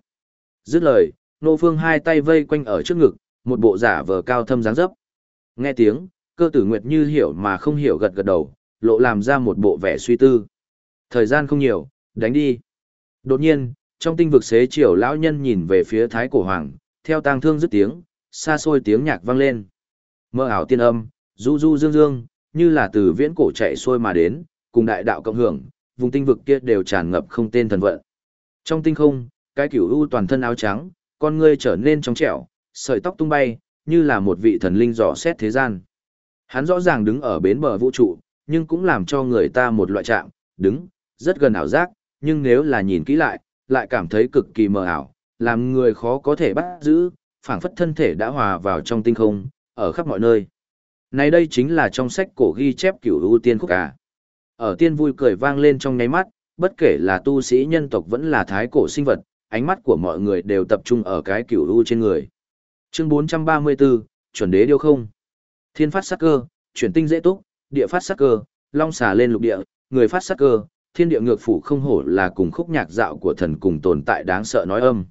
Dứt lời, nô phương hai tay vây quanh ở trước ngực, một bộ giả vờ cao thâm dáng dấp. Nghe tiếng, cơ tử nguyệt như hiểu mà không hiểu gật gật đầu, lộ làm ra một bộ vẻ suy tư. Thời gian không nhiều, đánh đi. Đột nhiên, trong tinh vực xế chiều lão nhân nhìn về phía thái cổ hoàng, theo tang thương dứt tiếng, xa xôi tiếng nhạc vang lên. Mơ ảo tiên âm, du du dương dương, như là từ viễn cổ chạy xuôi mà đến, cùng đại đạo cộng hưởng, vùng tinh vực kia đều tràn ngập không tên thần vận. Trong tinh không, cái cửu u toàn thân áo trắng, con ngươi trở nên trong trẻo, sợi tóc tung bay, như là một vị thần linh dò xét thế gian. Hắn rõ ràng đứng ở bến bờ vũ trụ, nhưng cũng làm cho người ta một loại trạng, đứng, rất gần ảo giác, nhưng nếu là nhìn kỹ lại, lại cảm thấy cực kỳ mờ ảo, làm người khó có thể bắt giữ, phảng phất thân thể đã hòa vào trong tinh không, ở khắp mọi nơi. Này đây chính là trong sách cổ ghi chép cửu ưu tiên khúc à. Ở tiên vui cười vang lên trong nháy mắt, bất kể là tu sĩ nhân tộc vẫn là thái cổ sinh vật, ánh mắt của mọi người đều tập trung ở cái cửu ưu trên người. Chương 434, chuẩn đế điêu không. Thiên phát sắc cơ, chuyển tinh dễ túc, địa phát sắc cơ, long xà lên lục địa, người phát sắc cơ, thiên địa ngược phủ không hổ là cùng khúc nhạc dạo của thần cùng tồn tại đáng sợ nói âm.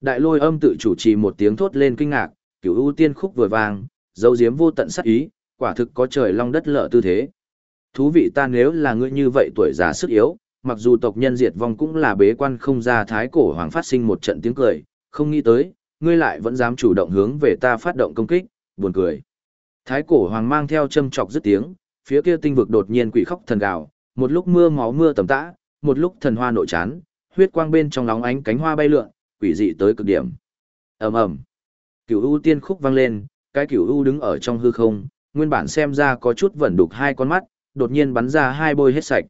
Đại lôi âm tự chủ trì một tiếng thốt lên kinh ngạc, cửu ưu tiên khúc vừa vang, dấu diếm vô tận sắc ý, quả thực có trời long đất lở tư thế. Thú vị ta nếu là ngươi như vậy tuổi già sức yếu, mặc dù tộc nhân diệt vong cũng là bế quan không ra thái cổ hoàng phát sinh một trận tiếng cười, không nghĩ tới, ngươi lại vẫn dám chủ động hướng về ta phát động công kích, buồn cười. Thái cổ hoàng mang theo châm chọc dứt tiếng, phía kia tinh vực đột nhiên quỷ khóc thần gào, một lúc mưa máu mưa tầm tã, một lúc thần hoa nội chán, huyết quang bên trong lóng ánh cánh hoa bay lượn, quỷ dị tới cực điểm. Ầm ầm. Cửu U tiên khúc vang lên, cái cửu u đứng ở trong hư không, nguyên bản xem ra có chút vẩn đục hai con mắt, đột nhiên bắn ra hai bôi hết sạch.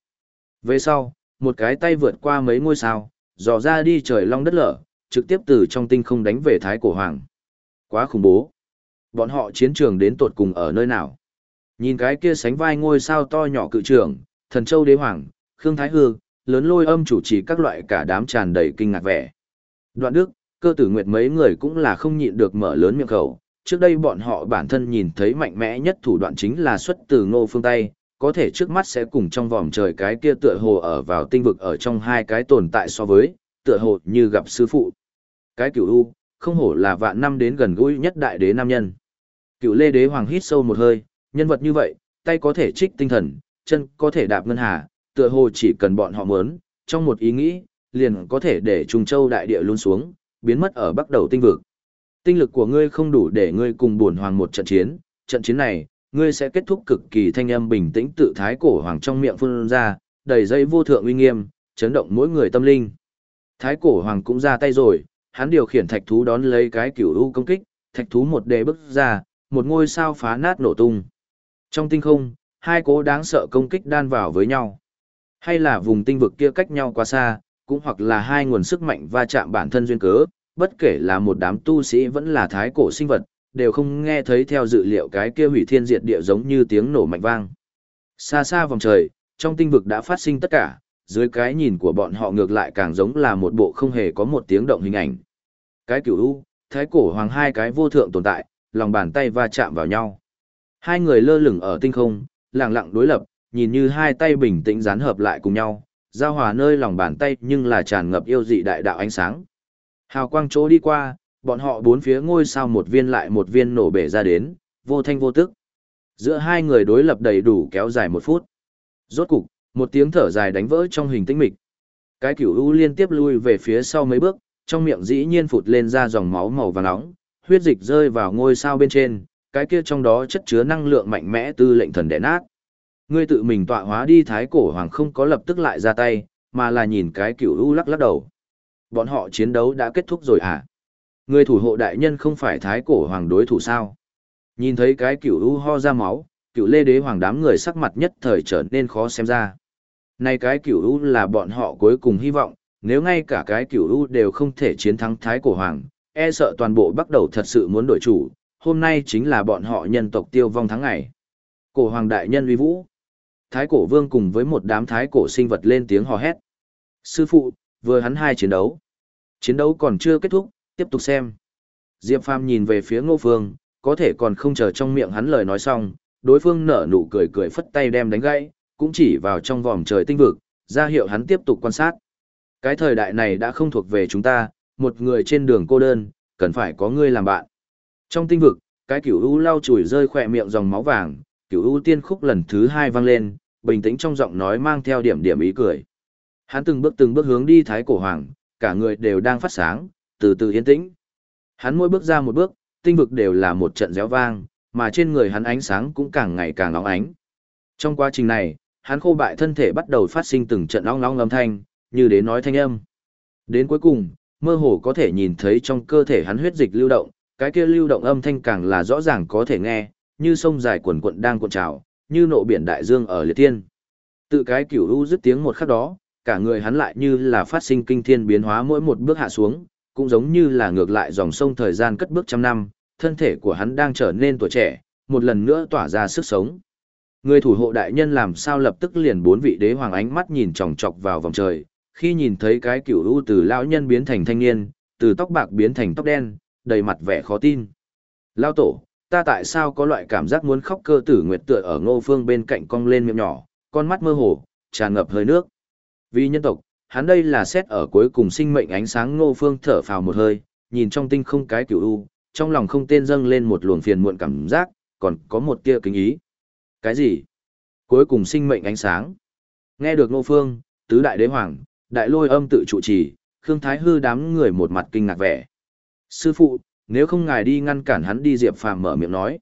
Về sau, một cái tay vượt qua mấy ngôi sao, dò ra đi trời long đất lở, trực tiếp từ trong tinh không đánh về thái cổ hoàng. Quá khủng bố. Bọn họ chiến trường đến tột cùng ở nơi nào? Nhìn cái kia sánh vai ngôi sao to nhỏ cự trưởng, thần châu đế hoàng, khương thái hư, lớn lôi âm chủ trì các loại cả đám tràn đầy kinh ngạc vẻ. Đoạn đức, cơ tử nguyệt mấy người cũng là không nhịn được mở lớn miệng khẩu. Trước đây bọn họ bản thân nhìn thấy mạnh mẽ nhất thủ đoạn chính là xuất từ ngô phương Tây, có thể trước mắt sẽ cùng trong vòm trời cái kia tựa hồ ở vào tinh vực ở trong hai cái tồn tại so với, tựa hồ như gặp sư phụ. Cái cửu u, không hổ là vạn năm đến gần gũi nhất đại đế nam nhân. cửu lê đế hoàng hít sâu một hơi, nhân vật như vậy, tay có thể trích tinh thần, chân có thể đạp ngân hà, tựa hồ chỉ cần bọn họ muốn, trong một ý nghĩ, liền có thể để Trung Châu đại địa luôn xuống, biến mất ở bắt đầu tinh vực. Tinh lực của ngươi không đủ để ngươi cùng bổn hoàng một trận chiến, trận chiến này, ngươi sẽ kết thúc cực kỳ thanh âm bình tĩnh tự thái cổ hoàng trong miệng phun ra, đầy dây vô thượng uy nghiêm, chấn động mỗi người tâm linh. Thái cổ hoàng cũng ra tay rồi, hắn điều khiển thạch thú đón lấy cái cửu u công kích, thạch thú một đề bức ra, một ngôi sao phá nát nổ tung. Trong tinh không, hai cố đáng sợ công kích đan vào với nhau. Hay là vùng tinh vực kia cách nhau quá xa, cũng hoặc là hai nguồn sức mạnh va chạm bản thân duyên cớ, bất kể là một đám tu sĩ vẫn là thái cổ sinh vật, đều không nghe thấy theo dự liệu cái kia hủy thiên diệt địa giống như tiếng nổ mạnh vang. Xa xa vòng trời, trong tinh vực đã phát sinh tất cả, dưới cái nhìn của bọn họ ngược lại càng giống là một bộ không hề có một tiếng động hình ảnh. Cái cửu u, thái cổ hoàng hai cái vô thượng tồn tại, lòng bàn tay va chạm vào nhau. Hai người lơ lửng ở tinh không, lặng lặng đối lập, nhìn như hai tay bình tĩnh dán hợp lại cùng nhau, giao hòa nơi lòng bàn tay nhưng là tràn ngập yêu dị đại đạo ánh sáng. Hào quang chỗ đi qua, bọn họ bốn phía ngôi sao một viên lại một viên nổ bể ra đến, vô thanh vô tức. Giữa hai người đối lập đầy đủ kéo dài một phút. Rốt cục, một tiếng thở dài đánh vỡ trong hình tĩnh mịch. Cái cửu u liên tiếp lui về phía sau mấy bước, trong miệng dĩ nhiên phụt lên ra dòng máu màu vàng nóng, huyết dịch rơi vào ngôi sao bên trên, cái kia trong đó chất chứa năng lượng mạnh mẽ tư lệnh thần đẻ nát. Ngươi tự mình tọa hóa đi thái cổ hoàng không có lập tức lại ra tay, mà là nhìn cái cửu u lắc lắc đầu. Bọn họ chiến đấu đã kết thúc rồi à? Người thủ hộ đại nhân không phải thái cổ hoàng đối thủ sao? Nhìn thấy cái cửu u ho ra máu, cửu lê đế hoàng đám người sắc mặt nhất thời trở nên khó xem ra. Này cái cửu u là bọn họ cuối cùng hy vọng, nếu ngay cả cái cửu u đều không thể chiến thắng thái cổ hoàng, e sợ toàn bộ bắt đầu thật sự muốn đổi chủ, hôm nay chính là bọn họ nhân tộc tiêu vong tháng ngày. Cổ hoàng đại nhân uy vũ. Thái cổ vương cùng với một đám thái cổ sinh vật lên tiếng hò hét. Sư phụ, vừa hắn hai chiến đấu. Chiến đấu còn chưa kết thúc, tiếp tục xem. Diệp Phàm nhìn về phía ngô phương, có thể còn không chờ trong miệng hắn lời nói xong, đối phương nở nụ cười cười phất tay đem đánh gãy, cũng chỉ vào trong vòm trời tinh vực, ra hiệu hắn tiếp tục quan sát. Cái thời đại này đã không thuộc về chúng ta, một người trên đường cô đơn, cần phải có người làm bạn. Trong tinh vực, cái cửu u lau chùi rơi khỏe miệng dòng máu vàng, cửu u tiên khúc lần thứ hai vang lên, bình tĩnh trong giọng nói mang theo điểm điểm ý cười. Hắn từng bước từng bước hướng đi thái cổ hoàng, cả người đều đang phát sáng, từ từ yên tĩnh. Hắn mỗi bước ra một bước, tinh vực đều là một trận réo vang, mà trên người hắn ánh sáng cũng càng ngày càng nóng ánh. Trong quá trình này, hắn khô bại thân thể bắt đầu phát sinh từng trận long long âm thanh, như đến nói thanh âm. Đến cuối cùng, mơ hồ có thể nhìn thấy trong cơ thể hắn huyết dịch lưu động, cái kia lưu động âm thanh càng là rõ ràng có thể nghe, như sông dài quần quận đang cuộn trào, như nộ biển đại dương ở liệt tiên. Tự cái cửu u dứt tiếng một khắc đó, cả người hắn lại như là phát sinh kinh thiên biến hóa mỗi một bước hạ xuống, cũng giống như là ngược lại dòng sông thời gian cất bước trăm năm, thân thể của hắn đang trở nên tuổi trẻ, một lần nữa tỏa ra sức sống. Người thủ hộ đại nhân làm sao lập tức liền bốn vị đế hoàng ánh mắt nhìn chòng chọc vào vòng trời, khi nhìn thấy cái cửu u từ lão nhân biến thành thanh niên, từ tóc bạc biến thành tóc đen, đầy mặt vẻ khó tin. Lao tổ, ta tại sao có loại cảm giác muốn khóc cơ tử nguyệt tựa ở ngô phương bên cạnh cong lên miệng nhỏ, con mắt mơ hồ, tràn ngập hơi nước. Vì nhân tộc, hắn đây là xét ở cuối cùng sinh mệnh ánh sáng ngô phương thở phào một hơi, nhìn trong tinh không cái cửu u, trong lòng không tên dâng lên một luồng phiền muộn cảm giác, còn có một tia kính ý. Cái gì? Cuối cùng sinh mệnh ánh sáng. Nghe được ngô phương, tứ đại đế hoàng, đại lôi âm tự trụ trì, Khương Thái Hư đám người một mặt kinh ngạc vẻ. Sư phụ, nếu không ngài đi ngăn cản hắn đi Diệp Phàm mở miệng nói.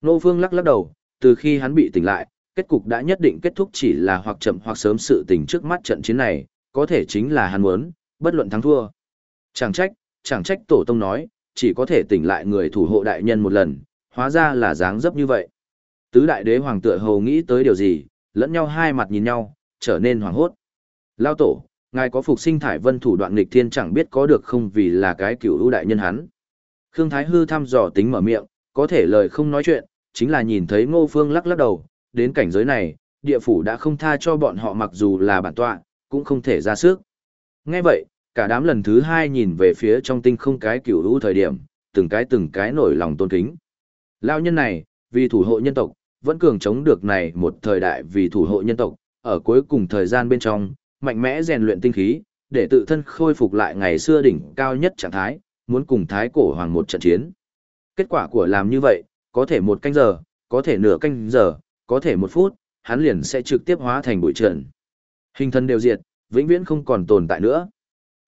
Ngô Phương lắc lắc đầu, từ khi hắn bị tỉnh lại, kết cục đã nhất định kết thúc chỉ là hoặc chậm hoặc sớm sự tình trước mắt trận chiến này, có thể chính là hắn muốn, bất luận thắng thua. Chẳng trách, chẳng trách tổ tông nói, chỉ có thể tỉnh lại người thủ hộ đại nhân một lần, Hóa ra là dáng dấp như vậy. Tứ đại đế hoàng tựa hầu nghĩ tới điều gì, lẫn nhau hai mặt nhìn nhau, trở nên hoảng hốt. Lao tổ, ngài có phục sinh thải vân thủ đoạn nghịch thiên chẳng biết có được không vì là cái cửu ưu đại nhân hắn. Khương Thái Hư thăm dò tính mở miệng, có thể lời không nói chuyện, chính là nhìn thấy Ngô Phương lắc lắc đầu, đến cảnh giới này, địa phủ đã không tha cho bọn họ mặc dù là bản tọa, cũng không thể ra sức. Nghe vậy, cả đám lần thứ hai nhìn về phía trong tinh không cái cửu lũ thời điểm, từng cái từng cái nổi lòng tôn kính. Lao nhân này, vì thủ hộ nhân tộc, vẫn cường chống được này một thời đại vì thủ hộ nhân tộc, ở cuối cùng thời gian bên trong, mạnh mẽ rèn luyện tinh khí, để tự thân khôi phục lại ngày xưa đỉnh cao nhất trạng thái, muốn cùng thái cổ hoàng một trận chiến. Kết quả của làm như vậy, có thể một canh giờ, có thể nửa canh giờ, có thể một phút, hắn liền sẽ trực tiếp hóa thành bụi trần. Hình thân đều diệt, vĩnh viễn không còn tồn tại nữa.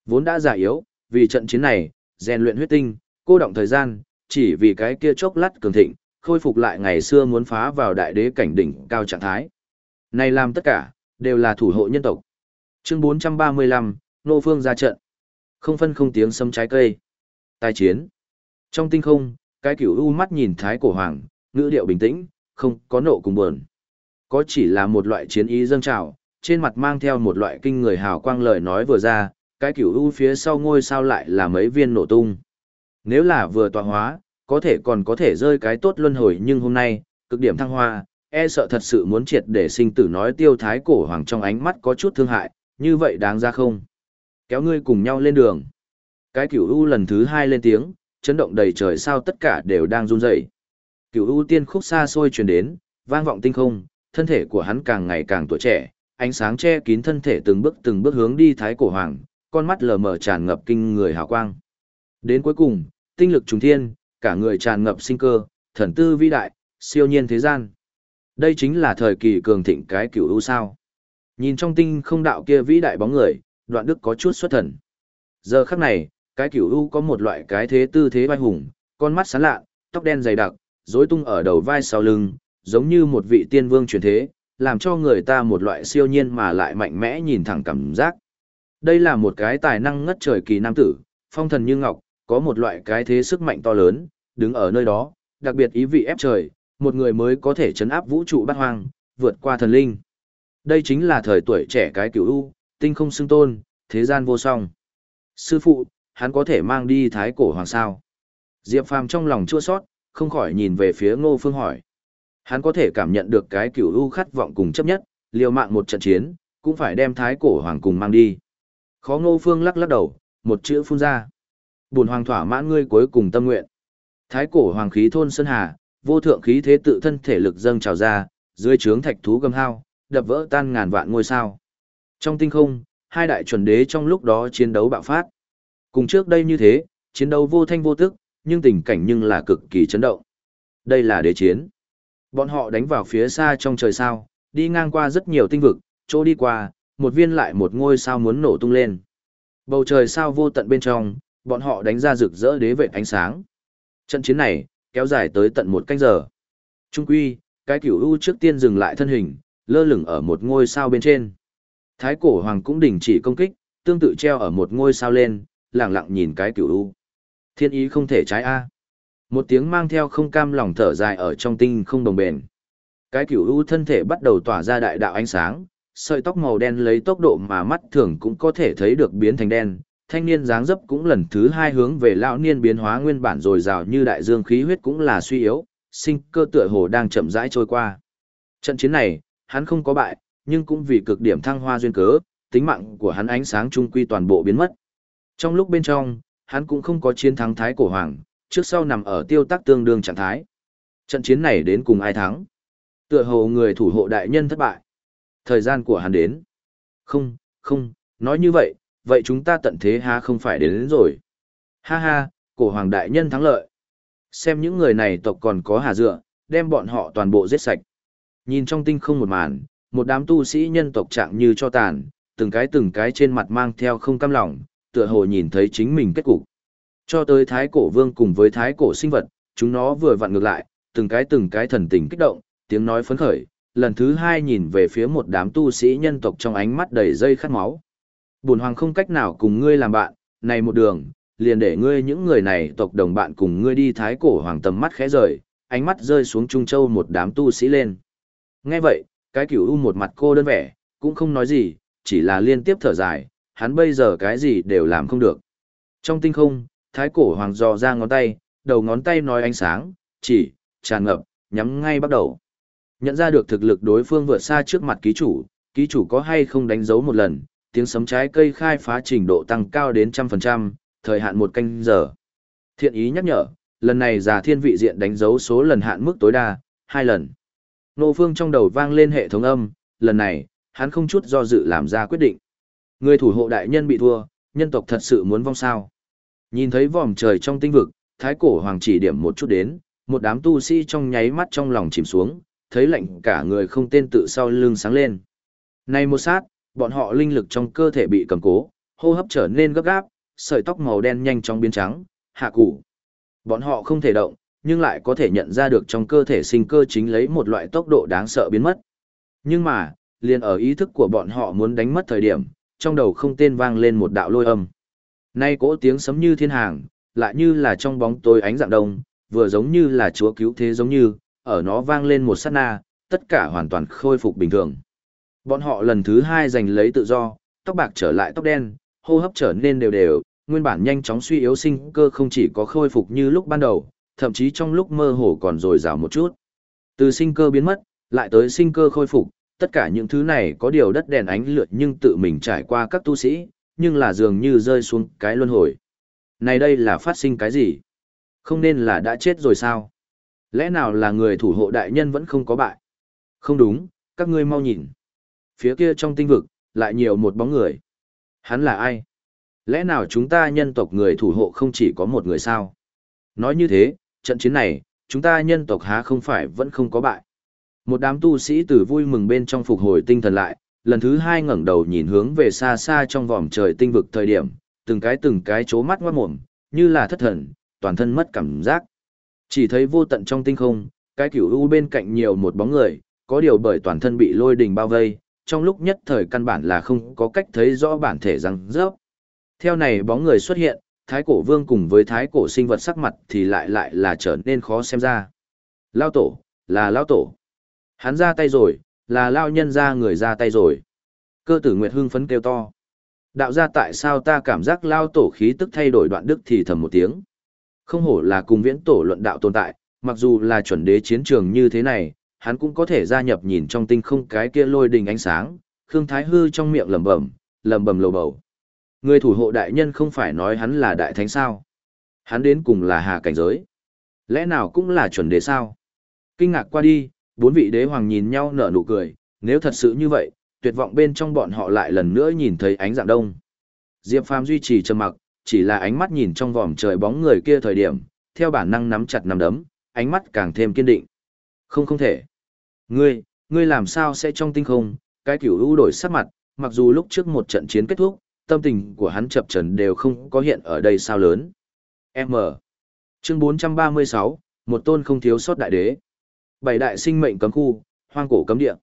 Vốn đã già yếu, vì trận chiến này, rèn luyện huyết tinh, cô động thời gian, chỉ vì cái kia chốc lát cường thịnh, khôi phục lại ngày xưa muốn phá vào đại đế cảnh đỉnh cao trạng thái. Này làm tất cả, đều là thủ hộ nhân tộc. Chương 435, Nô Phương ra trận. Không phân không tiếng sấm trái cây. Tài chiến. Trong tinh không, cái kiểu u mắt nhìn thái cổ hoàng, ngữ điệu bình tĩnh, không có nộ cùng buồn. Có chỉ là một loại chiến ý dâng trào, trên mặt mang theo một loại kinh người hào quang lời nói vừa ra, cái kiểu u phía sau ngôi sao lại là mấy viên nổ tung. Nếu là vừa tọa hóa, có thể còn có thể rơi cái tốt luân hồi nhưng hôm nay, cực điểm thăng hoa, e sợ thật sự muốn triệt để sinh tử nói tiêu thái cổ hoàng trong ánh mắt có chút thương hại, như vậy đáng ra không? Kéo ngươi cùng nhau lên đường. Cái cửu u lần thứ hai lên tiếng, chấn động đầy trời sao tất cả đều đang run rẩy. Cửu u tiên khúc xa xôi truyền đến, vang vọng tinh không, thân thể của hắn càng ngày càng tuổi trẻ, ánh sáng che kín thân thể từng bước từng bước hướng đi thái cổ hoàng, con mắt lờ mờ tràn ngập kinh người hào quang. Đến cuối cùng, tinh lực trùng thiên, cả người tràn ngập sinh cơ, thần tư vĩ đại, siêu nhiên thế gian. Đây chính là thời kỳ cường thịnh cái cửu u sao. Nhìn trong tinh không đạo kia vĩ đại bóng người, đoạn đức có chút xuất thần. Giờ khắc này, cái cửu u có một loại cái thế tư thế vai hùng, con mắt sáng lạ, tóc đen dày đặc, rối tung ở đầu vai sau lưng, giống như một vị tiên vương truyền thế, làm cho người ta một loại siêu nhiên mà lại mạnh mẽ nhìn thẳng cảm giác. Đây là một cái tài năng ngất trời kỳ nam tử, phong thần như ngọc, có một loại cái thế sức mạnh to lớn, đứng ở nơi đó, đặc biệt ý vị ép trời, một người mới có thể chấn áp vũ trụ bát hoang, vượt qua thần linh. Đây chính là thời tuổi trẻ cái cửu u, tinh không xưng tôn, thế gian vô song. Sư phụ, hắn có thể mang đi thái cổ hoàng sao? Diệp Phàm trong lòng chua sót, không khỏi nhìn về phía Ngô Phương hỏi. Hắn có thể cảm nhận được cái cửu u khát vọng cùng chấp nhất, liều mạng một trận chiến, cũng phải đem thái cổ hoàng cùng mang đi. Khó Ngô Phương lắc lắc đầu, một chữ phun ra. Bùn hoàng thỏa mãn ngươi cuối cùng tâm nguyện. Thái cổ hoàng khí thôn sơn hà, vô thượng khí thế tự thân thể lực dâng trào ra, dưới trướng thạch thú gầm hao, đập vỡ tan ngàn vạn ngôi sao. Trong tinh không, hai đại chuẩn đế trong lúc đó chiến đấu bạo phát. Cùng trước đây như thế, chiến đấu vô thanh vô tức, nhưng tình cảnh nhưng là cực kỳ chấn động. Đây là đế chiến. Bọn họ đánh vào phía xa trong trời sao, đi ngang qua rất nhiều tinh vực, chỗ đi qua, một viên lại một ngôi sao muốn nổ tung lên. Bầu trời sao vô tận bên trong, bọn họ đánh ra rực rỡ đế vệ ánh sáng. Trận chiến này, kéo dài tới tận một canh giờ. Trung quy, cái cửu u trước tiên dừng lại thân hình, lơ lửng ở một ngôi sao bên trên. Thái cổ hoàng cũng đình chỉ công kích, tương tự treo ở một ngôi sao lên, lặng lặng nhìn cái cửu u. Thiên ý không thể trái a. Một tiếng mang theo không cam lòng thở dài ở trong tinh không đồng bền. Cái cửu u thân thể bắt đầu tỏa ra đại đạo ánh sáng, sợi tóc màu đen lấy tốc độ mà mắt thường cũng có thể thấy được biến thành đen. Thanh niên dáng dấp cũng lần thứ hai hướng về lão niên biến hóa nguyên bản rồi rào như đại dương khí huyết cũng là suy yếu, sinh cơ tựa hồ đang chậm rãi trôi qua. Trận chiến này, hắn không có bại, nhưng cũng vì cực điểm thăng hoa duyên cớ, tính mạng của hắn ánh sáng trung quy toàn bộ biến mất. Trong lúc bên trong, hắn cũng không có chiến thắng thái cổ hoàng, trước sau nằm ở tiêu tác tương đương trạng thái. Trận chiến này đến cùng ai thắng? Tựa hồ người thủ hộ đại nhân thất bại. Thời gian của hắn đến. Không, không, nói như vậy, vậy chúng ta tận thế ha không phải đến, đến rồi. Ha ha, cổ hoàng đại nhân thắng lợi. Xem những người này tộc còn có hà dựa, đem bọn họ toàn bộ giết sạch. Nhìn trong tinh không một màn, một đám tu sĩ nhân tộc trạng như cho tàn, từng cái từng cái trên mặt mang theo không cam lòng, tựa hồ nhìn thấy chính mình kết cục. Cho tới thái cổ vương cùng với thái cổ sinh vật, chúng nó vừa vặn ngược lại, từng cái từng cái thần tình kích động, tiếng nói phấn khởi, lần thứ hai nhìn về phía một đám tu sĩ nhân tộc trong ánh mắt đầy dây khát máu. Bùn hoàng không cách nào cùng ngươi làm bạn, này một đường, liền để ngươi những người này tộc đồng bạn cùng ngươi đi thái cổ hoàng tầm mắt khẽ rời, ánh mắt rơi xuống Trung Châu một đám tu sĩ lên. Nghe vậy, cái cửu u một mặt cô đơn vẻ, cũng không nói gì, chỉ là liên tiếp thở dài, hắn bây giờ cái gì đều làm không được. Trong tinh không, thái cổ hoàng dò ra ngón tay, đầu ngón tay nói ánh sáng, chỉ, tràn ngập, nhắm ngay bắt đầu. Nhận ra được thực lực đối phương vượt xa trước mặt ký chủ, ký chủ có hay không đánh dấu một lần, tiếng sấm trái cây khai phá trình độ tăng cao đến trăm phần trăm, thời hạn một canh giờ. Thiện ý nhắc nhở, lần này giả thiên vị diện đánh dấu số lần hạn mức tối đa, hai lần. Nô phương trong đầu vang lên hệ thống âm, lần này, hắn không chút do dự làm ra quyết định. Người thủ hộ đại nhân bị thua, nhân tộc thật sự muốn vong sao. Nhìn thấy vòm trời trong tinh vực, thái cổ hoàng chỉ điểm một chút đến, một đám tu sĩ trong nháy mắt trong lòng chìm xuống, thấy lạnh cả người không tên tự sau lưng sáng lên. Này một sát, bọn họ linh lực trong cơ thể bị cầm cố, hô hấp trở nên gấp gáp, sợi tóc màu đen nhanh chóng biến trắng, hạ củ. Bọn họ không thể động, nhưng lại có thể nhận ra được trong cơ thể sinh cơ chính lấy một loại tốc độ đáng sợ biến mất. Nhưng mà, liền ở ý thức của bọn họ muốn đánh mất thời điểm, trong đầu không tên vang lên một đạo lôi âm. Nay cỗ tiếng sấm như thiên hàng, lại như là trong bóng tối ánh dạng đông, vừa giống như là chúa cứu thế giống như, ở nó vang lên một sát na, tất cả hoàn toàn khôi phục bình thường. Bọn họ lần thứ hai giành lấy tự do, tóc bạc trở lại tóc đen, hô hấp trở nên đều đều, nguyên bản nhanh chóng suy yếu sinh cơ không chỉ có khôi phục như lúc ban đầu, thậm chí trong lúc mơ hồ còn dồi dào một chút. Từ sinh cơ biến mất, lại tới sinh cơ khôi phục, tất cả những thứ này có điều đất đèn ánh lượt nhưng tự mình trải qua các tu sĩ, nhưng là dường như rơi xuống cái luân hồi. Này đây là phát sinh cái gì? Không nên là đã chết rồi sao? Lẽ nào là người thủ hộ đại nhân vẫn không có bại? Không đúng, các ngươi mau nhìn. Phía kia trong tinh vực, lại nhiều một bóng người. Hắn là ai? Lẽ nào chúng ta nhân tộc người thủ hộ không chỉ có một người sao? Nói như thế, trận chiến này, chúng ta nhân tộc há không phải vẫn không có bại. Một đám tu sĩ từ vui mừng bên trong phục hồi tinh thần lại, lần thứ hai ngẩng đầu nhìn hướng về xa xa trong vòm trời tinh vực thời điểm, từng cái từng cái chố mắt ngoát mồm, như là thất thần, toàn thân mất cảm giác. Chỉ thấy vô tận trong tinh không, cái kiểu u bên cạnh nhiều một bóng người, có điều bởi toàn thân bị lôi đình bao vây, trong lúc nhất thời căn bản là không có cách thấy rõ bản thể răng rớp. Theo này bóng người xuất hiện, thái cổ vương cùng với thái cổ sinh vật sắc mặt thì lại lại là trở nên khó xem ra. Lao tổ, là lao tổ. Hắn ra tay rồi, là lao nhân ra người ra tay rồi. Cơ tử Nguyệt hưng phấn kêu to. Đạo ra tại sao ta cảm giác lao tổ khí tức thay đổi đoạn đức thì thầm một tiếng. Không hổ là cùng viễn tổ luận đạo tồn tại, mặc dù là chuẩn đế chiến trường như thế này, hắn cũng có thể gia nhập nhìn trong tinh không cái kia lôi đình ánh sáng, Khương Thái Hư trong miệng lẩm bẩm, lẩm bẩm lầu bầu. Người thủ hộ đại nhân không phải nói hắn là đại thánh sao? Hắn đến cùng là hà cảnh giới. Lẽ nào cũng là chuẩn đế sao? Kinh ngạc qua đi, bốn vị đế hoàng nhìn nhau nở nụ cười, nếu thật sự như vậy, tuyệt vọng bên trong bọn họ lại lần nữa nhìn thấy ánh dạng đông. Diệp Phàm duy trì trầm mặc, chỉ là ánh mắt nhìn trong vòm trời bóng người kia thời điểm, theo bản năng nắm chặt nắm đấm, ánh mắt càng thêm kiên định. Không không thể. Ngươi, ngươi làm sao sẽ trong tinh không, cái kiểu ưu đổi sắc mặt, mặc dù lúc trước một trận chiến kết thúc, tâm tình của hắn chập trần đều không có hiện ở đây sao lớn. M. Chương 436, một tôn không thiếu sót đại đế. Bảy đại sinh mệnh cấm khu, hoang cổ cấm địa.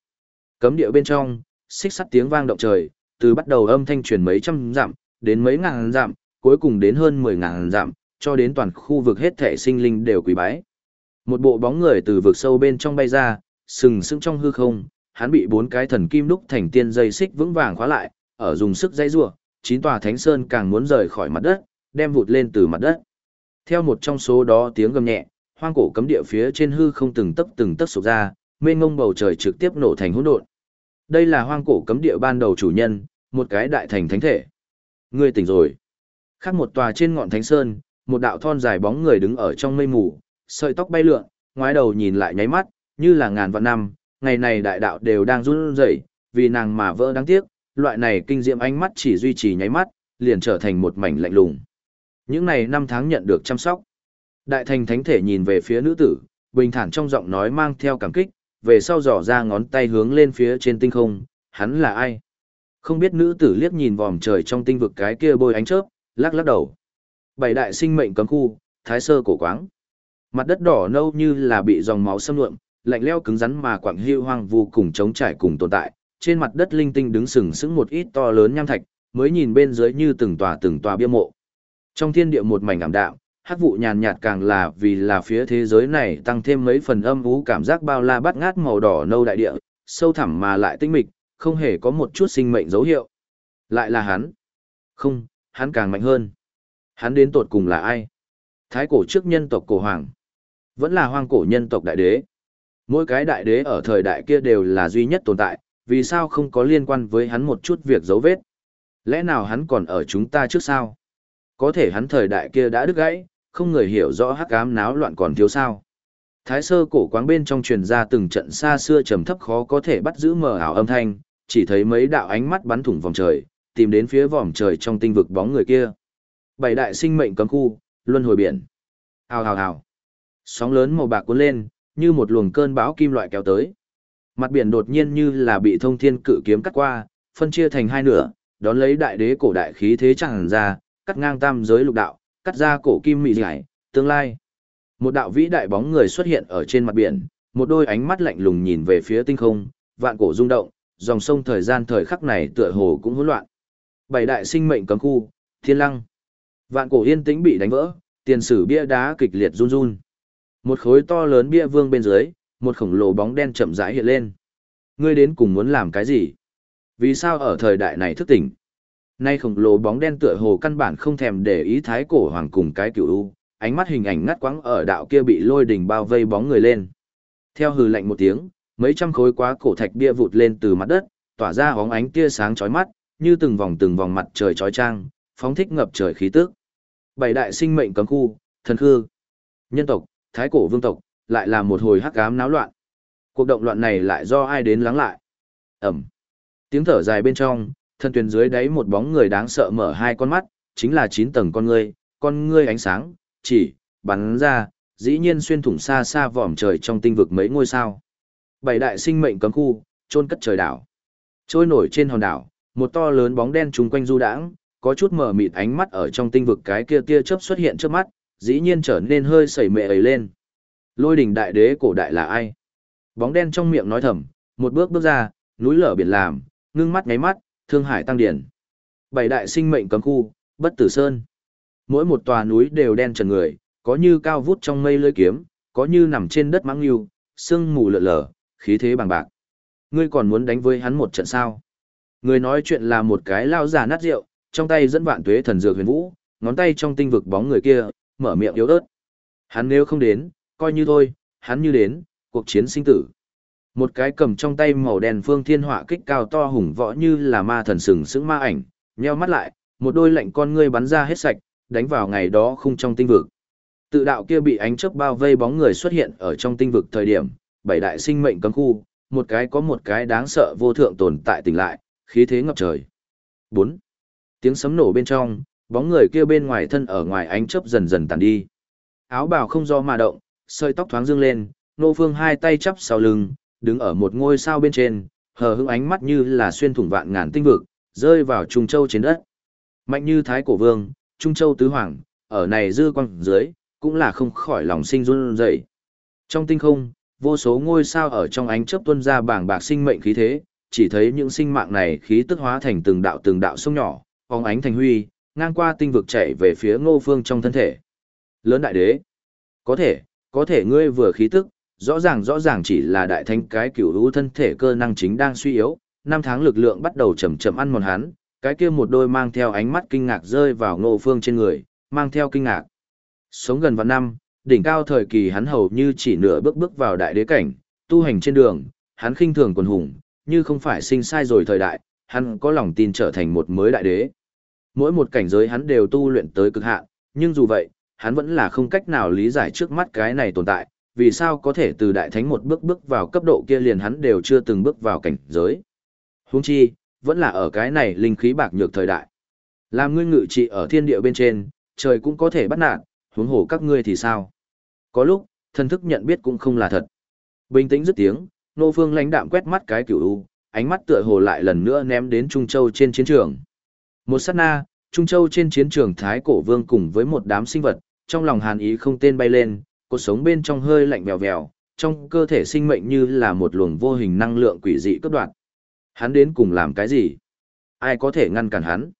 Cấm địa bên trong, xích sắt tiếng vang động trời, từ bắt đầu âm thanh truyền mấy trăm dặm, đến mấy ngàn dặm, cuối cùng đến hơn mười ngàn dặm, cho đến toàn khu vực hết thể sinh linh đều quỳ bái. Một bộ bóng người từ vực sâu bên trong bay ra, sừng sững trong hư không, hắn bị bốn cái thần kim đúc thành tiên dây xích vững vàng khóa lại, ở dùng sức dây rủa, chín tòa thánh sơn càng muốn rời khỏi mặt đất, đem vụt lên từ mặt đất. Theo một trong số đó tiếng gầm nhẹ, hoang cổ cấm địa phía trên hư không từng tấc từng tấc sụp ra, mênh mông bầu trời trực tiếp nổ thành hỗn độn. Đây là hoang cổ cấm địa ban đầu chủ nhân, một cái đại thành thánh thể. Ngươi tỉnh rồi. Khác một tòa trên ngọn thánh sơn, một đạo thon dài bóng người đứng ở trong mây mù, sợi tóc bay lượn, ngoái đầu nhìn lại nháy mắt, như là ngàn vạn năm, ngày này đại đạo đều đang run rẩy, vì nàng mà vỡ đáng tiếc, loại này kinh diệm ánh mắt chỉ duy trì nháy mắt, liền trở thành một mảnh lạnh lùng. Những này năm tháng nhận được chăm sóc. Đại thành thánh thể nhìn về phía nữ tử, bình thản trong giọng nói mang theo cảm kích, về sau dò ra ngón tay hướng lên phía trên tinh không, hắn là ai? Không biết nữ tử liếc nhìn vòm trời trong tinh vực cái kia bôi ánh chớp, lắc lắc đầu. Bảy đại sinh mệnh cấm khu, thái sơ cổ quáng. Mặt đất đỏ nâu như là bị dòng máu xâm nhuộm, lạnh leo cứng rắn mà quảng hưu hoang vô cùng chống trải cùng tồn tại. Trên mặt đất linh tinh đứng sừng sững một ít to lớn nham thạch, mới nhìn bên dưới như từng tòa từng tòa bia mộ. Trong thiên địa một mảnh ảm đạm, hắc vụ nhàn nhạt càng là vì là phía thế giới này tăng thêm mấy phần âm u cảm giác bao la bắt ngát màu đỏ nâu đại địa, sâu thẳm mà lại tinh mịch, không hề có một chút sinh mệnh dấu hiệu. Lại là hắn. Không, hắn càng mạnh hơn. Hắn đến tột cùng là ai? Thái cổ trước nhân tộc cổ hoàng. Vẫn là hoang cổ nhân tộc đại đế. Mỗi cái đại đế ở thời đại kia đều là duy nhất tồn tại, vì sao không có liên quan với hắn một chút việc dấu vết? Lẽ nào hắn còn ở chúng ta trước sao? Có thể hắn thời đại kia đã đứt gãy, không người hiểu rõ hắc ám náo loạn còn thiếu sao. Thái sơ cổ quáng bên trong truyền ra từng trận xa xưa trầm thấp khó có thể bắt giữ mờ ảo âm thanh, chỉ thấy mấy đạo ánh mắt bắn thủng vòng trời, tìm đến phía vòm trời trong tinh vực bóng người kia. Bảy đại sinh mệnh cấm khu, luân hồi biển. Hào hào hào. Sóng lớn màu bạc cuốn lên, như một luồng cơn bão kim loại kéo tới. Mặt biển đột nhiên như là bị thông thiên cự kiếm cắt qua, phân chia thành hai nửa, đón lấy đại đế cổ đại khí thế chẳng ra, cắt ngang tam giới lục đạo, cắt ra cổ kim mị giải, tương lai. Một đạo vĩ đại bóng người xuất hiện ở trên mặt biển, một đôi ánh mắt lạnh lùng nhìn về phía tinh không, vạn cổ rung động, dòng sông thời gian thời khắc này tựa hồ cũng hỗn loạn. Bảy đại sinh mệnh cấm khu, thiên lăng. Vạn cổ yên tĩnh bị đánh vỡ, tiền sử bia đá kịch liệt run run. Một khối to lớn bia vương bên dưới, một khổng lồ bóng đen chậm rãi hiện lên. Ngươi đến cùng muốn làm cái gì? Vì sao ở thời đại này thức tỉnh? Nay khổng lồ bóng đen tựa hồ căn bản không thèm để ý thái cổ hoàng cùng cái cựu u, ánh mắt hình ảnh ngắt quãng ở đạo kia bị lôi đỉnh bao vây bóng người lên. Theo hừ lạnh một tiếng, mấy trăm khối quá cổ thạch bia vụt lên từ mặt đất, tỏa ra hóng ánh tia sáng chói mắt, như từng vòng từng vòng mặt trời chói chang, phóng thích ngập trời khí tức. Bảy đại sinh mệnh cấm khu, thần khư, nhân tộc, thái cổ vương tộc, lại là một hồi hắc ám náo loạn. Cuộc động loạn này lại do ai đến lắng lại? Ẩm. Tiếng thở dài bên trong, thân tuyền dưới đáy một bóng người đáng sợ mở hai con mắt, chính là chín tầng con ngươi, con ngươi ánh sáng, chỉ, bắn ra, dĩ nhiên xuyên thủng xa xa vòm trời trong tinh vực mấy ngôi sao. Bảy đại sinh mệnh cấm khu, trôn cất trời đảo. Trôi nổi trên hòn đảo, một to lớn bóng đen trùng quanh du đãng, có chút mở mịt ánh mắt ở trong tinh vực cái kia tia chớp xuất hiện trước mắt, dĩ nhiên trở nên hơi sẩy mệ ấy lên. Lôi đỉnh đại đế cổ đại là ai? Bóng đen trong miệng nói thầm, một bước bước ra, núi lở biển làm, ngưng mắt ngáy mắt, thương hải tăng điển. Bảy đại sinh mệnh cấm khu, bất tử sơn. Mỗi một tòa núi đều đen trần người, có như cao vút trong mây lưỡi kiếm, có như nằm trên đất mãng lưu, sương mù lợ lở, khí thế bằng bạc. Ngươi còn muốn đánh với hắn một trận sao? Người nói chuyện là một cái lao già nát rượu, trong tay dẫn vạn tuế thần dược huyền vũ, ngón tay trong tinh vực bóng người kia, mở miệng yếu ớt. Hắn nếu không đến, coi như thôi, hắn như đến, cuộc chiến sinh tử. Một cái cầm trong tay màu đen phương thiên họa kích cao to hùng võ như là ma thần sừng sững ma ảnh, nheo mắt lại, một đôi lạnh con ngươi bắn ra hết sạch, đánh vào ngày đó khung trong tinh vực. Tự đạo kia bị ánh chớp bao vây bóng người xuất hiện ở trong tinh vực thời điểm, bảy đại sinh mệnh cấm khu, một cái có một cái đáng sợ vô thượng tồn tại tỉnh lại, khí thế ngập trời. 4. Tiếng sấm nổ bên trong, bóng người kia bên ngoài thân ở ngoài ánh chớp dần dần tàn đi. Áo bào không do mà động, sợi tóc thoáng dương lên, nô phương hai tay chắp sau lưng, đứng ở một ngôi sao bên trên, hờ hững ánh mắt như là xuyên thủng vạn ngàn tinh vực, rơi vào Trung Châu trên đất. Mạnh như Thái Cổ Vương, Trung Châu Tứ Hoàng, ở này dư quang dưới, cũng là không khỏi lòng sinh run rẩy. Trong tinh không, vô số ngôi sao ở trong ánh chớp tuôn ra bảng bạc sinh mệnh khí thế, chỉ thấy những sinh mạng này khí tức hóa thành từng đạo từng đạo sông nhỏ, phóng ánh thành huy, ngang qua tinh vực chạy về phía Ngô Phương trong thân thể. Lớn đại đế, có thể, có thể ngươi vừa khí tức, rõ ràng rõ ràng chỉ là đại thánh cái cửu lũ thân thể cơ năng chính đang suy yếu, năm tháng lực lượng bắt đầu chậm chậm ăn mòn hắn, cái kia một đôi mang theo ánh mắt kinh ngạc rơi vào Ngô Phương trên người, mang theo kinh ngạc. Sống gần vạn năm, đỉnh cao thời kỳ hắn hầu như chỉ nửa bước bước vào đại đế cảnh, tu hành trên đường, hắn khinh thường quần hùng, như không phải sinh sai rồi thời đại, hắn có lòng tin trở thành một mới đại đế. Mỗi một cảnh giới hắn đều tu luyện tới cực hạn, nhưng dù vậy, hắn vẫn là không cách nào lý giải trước mắt cái này tồn tại, vì sao có thể từ đại thánh một bước bước vào cấp độ kia liền hắn đều chưa từng bước vào cảnh giới. Huống chi, vẫn là ở cái này linh khí bạc nhược thời đại. Làm ngươi ngự trị ở thiên địa bên trên, trời cũng có thể bắt nạt, huống hồ các ngươi thì sao? Có lúc, thân thức nhận biết cũng không là thật. Bình tĩnh dứt tiếng, nô phương lãnh đạm quét mắt cái cửu u, ánh mắt tựa hồ lại lần nữa ném đến Trung Châu trên chiến trường. Một sát na, Trung Châu trên chiến trường Thái Cổ Vương cùng với một đám sinh vật, trong lòng hàn ý không tên bay lên, cuộc sống bên trong hơi lạnh bèo vèo, trong cơ thể sinh mệnh như là một luồng vô hình năng lượng quỷ dị cấp đoạn. Hắn đến cùng làm cái gì? Ai có thể ngăn cản hắn?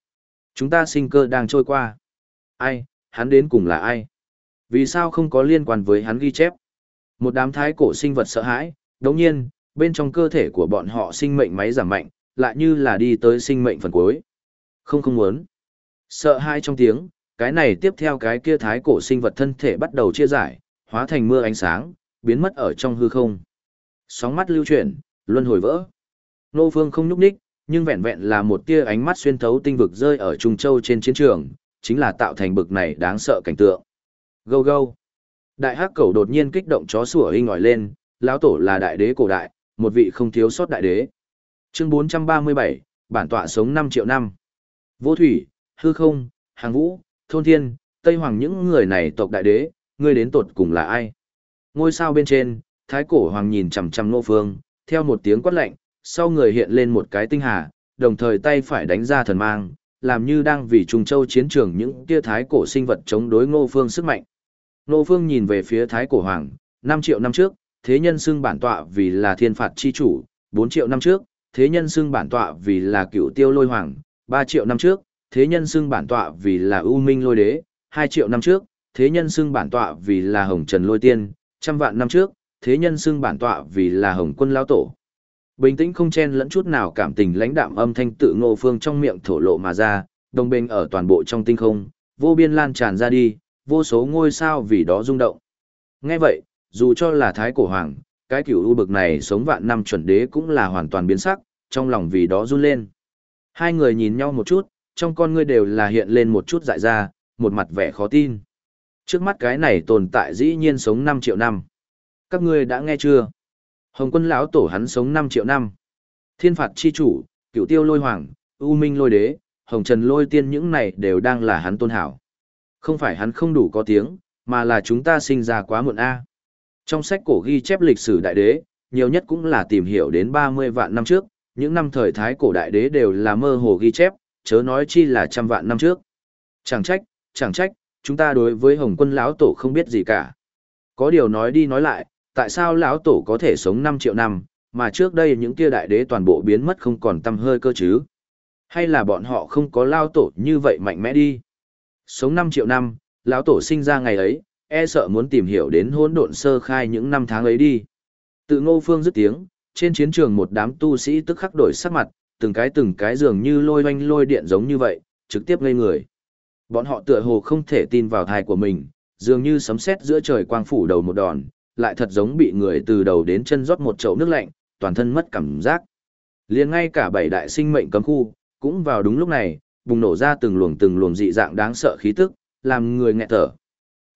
Chúng ta sinh cơ đang trôi qua. Ai, hắn đến cùng là ai? Vì sao không có liên quan với hắn ghi chép? Một đám thái cổ sinh vật sợ hãi, đồng nhiên, bên trong cơ thể của bọn họ sinh mệnh máy giảm mạnh, lại như là đi tới sinh mệnh phần cuối. Không không muốn. Sợ hai trong tiếng, cái này tiếp theo cái kia thái cổ sinh vật thân thể bắt đầu chia giải, hóa thành mưa ánh sáng, biến mất ở trong hư không. Sóng mắt lưu chuyển, luân hồi vỡ. Nô Phương không nhúc nhích, nhưng vẹn vẹn là một tia ánh mắt xuyên thấu tinh vực rơi ở Trung Châu trên chiến trường, chính là tạo thành bực này đáng sợ cảnh tượng. Gâu gâu. Đại hắc cầu đột nhiên kích động chó sủa hinh ngòi lên, lão tổ là đại đế cổ đại, một vị không thiếu sót đại đế. Chương 437, bản tọa sống 5 triệu năm. Vô thủy, hư không, hàng vũ, thôn thiên, tây hoàng những người này tộc đại đế, ngươi đến tột cùng là ai? Ngôi sao bên trên, thái cổ hoàng nhìn chằm chằm nô phương, theo một tiếng quát lạnh, sau người hiện lên một cái tinh hà, đồng thời tay phải đánh ra thần mang, làm như đang vì trùng châu chiến trường những kia thái cổ sinh vật chống đối ngô phương sức mạnh. Ngô phương nhìn về phía thái cổ hoàng, 5 triệu năm trước, thế nhân xưng bản tọa vì là thiên phạt chi chủ, 4 triệu năm trước, thế nhân xưng bản tọa vì là cựu tiêu lôi hoàng, 3 triệu năm trước, thế nhân xưng bản tọa vì là ưu minh lôi đế, 2 triệu năm trước, thế nhân xưng bản tọa vì là hồng trần lôi tiên, trăm vạn năm trước, thế nhân xưng bản tọa vì là hồng quân lao tổ. Bình tĩnh không chen lẫn chút nào cảm tình lãnh đạm âm thanh tự ngô phương trong miệng thổ lộ mà ra, đồng bình ở toàn bộ trong tinh không, vô biên lan tràn ra đi, vô số ngôi sao vì đó rung động. Nghe vậy, dù cho là thái cổ hoàng, cái kiểu u bực này sống vạn năm chuẩn đế cũng là hoàn toàn biến sắc, trong lòng vì đó run lên. Hai người nhìn nhau một chút, trong con ngươi đều là hiện lên một chút dại ra, một mặt vẻ khó tin. Trước mắt cái này tồn tại dĩ nhiên sống 5 triệu năm. Các ngươi đã nghe chưa? Hồng quân lão tổ hắn sống 5 triệu năm. Thiên phạt chi chủ, cựu tiêu lôi hoàng, ưu minh lôi đế, hồng trần lôi tiên những này đều đang là hắn tôn hảo. Không phải hắn không đủ có tiếng, mà là chúng ta sinh ra quá muộn A. Trong sách cổ ghi chép lịch sử đại đế, nhiều nhất cũng là tìm hiểu đến 30 vạn năm trước, những năm thời thái cổ đại đế đều là mơ hồ ghi chép, chớ nói chi là trăm vạn năm trước. Chẳng trách, chẳng trách, chúng ta đối với Hồng Quân lão tổ không biết gì cả. Có điều nói đi nói lại, tại sao lão tổ có thể sống 5 triệu năm, mà trước đây những kia đại đế toàn bộ biến mất không còn tâm hơi cơ chứ? Hay là bọn họ không có lao tổ như vậy mạnh mẽ đi? Sống 5 triệu năm, lão tổ sinh ra ngày ấy, e sợ muốn tìm hiểu đến hỗn độn sơ khai những năm tháng ấy đi. Tự ngô phương dứt tiếng, trên chiến trường một đám tu sĩ tức khắc đổi sắc mặt, từng cái từng cái dường như lôi oanh lôi điện giống như vậy, trực tiếp ngây người. Bọn họ tựa hồ không thể tin vào thai của mình, dường như sấm sét giữa trời quang phủ đầu một đòn, lại thật giống bị người từ đầu đến chân rót một chậu nước lạnh, toàn thân mất cảm giác. Liền ngay cả bảy đại sinh mệnh cấm khu, cũng vào đúng lúc này, bùng nổ ra từng luồng từng luồng dị dạng đáng sợ khí tức, làm người nghẹt thở.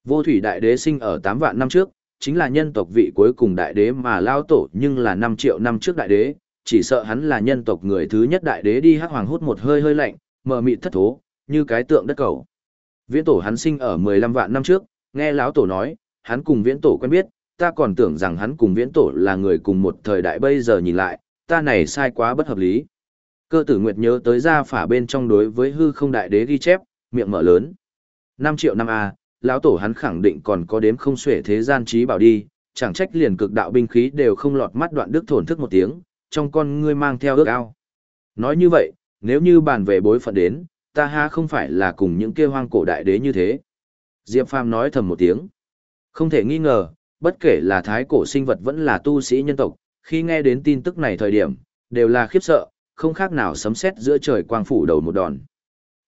Vô thủy đại đế sinh ở 8 vạn năm trước, chính là nhân tộc vị cuối cùng đại đế mà lao tổ nhưng là 5 triệu năm trước đại đế, chỉ sợ hắn là nhân tộc người thứ nhất đại đế đi hắc hoàng hút một hơi hơi lạnh, mờ mịt thất thố, như cái tượng đất cầu. Viễn tổ hắn sinh ở 15 vạn năm trước, nghe lão tổ nói, hắn cùng viễn tổ quen biết, ta còn tưởng rằng hắn cùng viễn tổ là người cùng một thời đại bây giờ nhìn lại, ta này sai quá bất hợp lý. Cơ tử Nguyệt nhớ tới ra phả bên trong đối với hư không đại đế ghi chép, miệng mở lớn. 5 triệu năm A, lão tổ hắn khẳng định còn có đếm không xuể thế gian trí bảo đi, chẳng trách liền cực đạo binh khí đều không lọt mắt đoạn đức thổn thức một tiếng, trong con ngươi mang theo ước ao. Nói như vậy, nếu như bàn về bối phận đến, ta ha không phải là cùng những kia hoang cổ đại đế như thế. Diệp Phàm nói thầm một tiếng. Không thể nghi ngờ, bất kể là thái cổ sinh vật vẫn là tu sĩ nhân tộc, khi nghe đến tin tức này thời điểm, đều là khiếp sợ, không khác nào sấm sét giữa trời quang phủ đầu một đòn.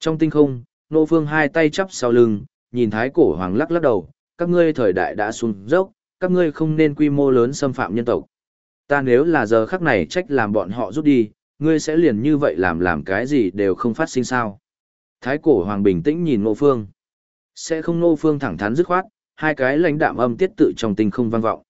Trong tinh không, Nô Phương hai tay chắp sau lưng, nhìn thái cổ hoàng lắc lắc đầu, các ngươi thời đại đã xuống dốc, các ngươi không nên quy mô lớn xâm phạm nhân tộc. Ta nếu là giờ khắc này trách làm bọn họ rút đi, ngươi sẽ liền như vậy làm làm cái gì đều không phát sinh sao. Thái cổ hoàng bình tĩnh nhìn Nô Phương. Sẽ không Nô Phương thẳng thắn dứt khoát, hai cái lãnh đạm âm tiết tự trong tinh không vang vọng.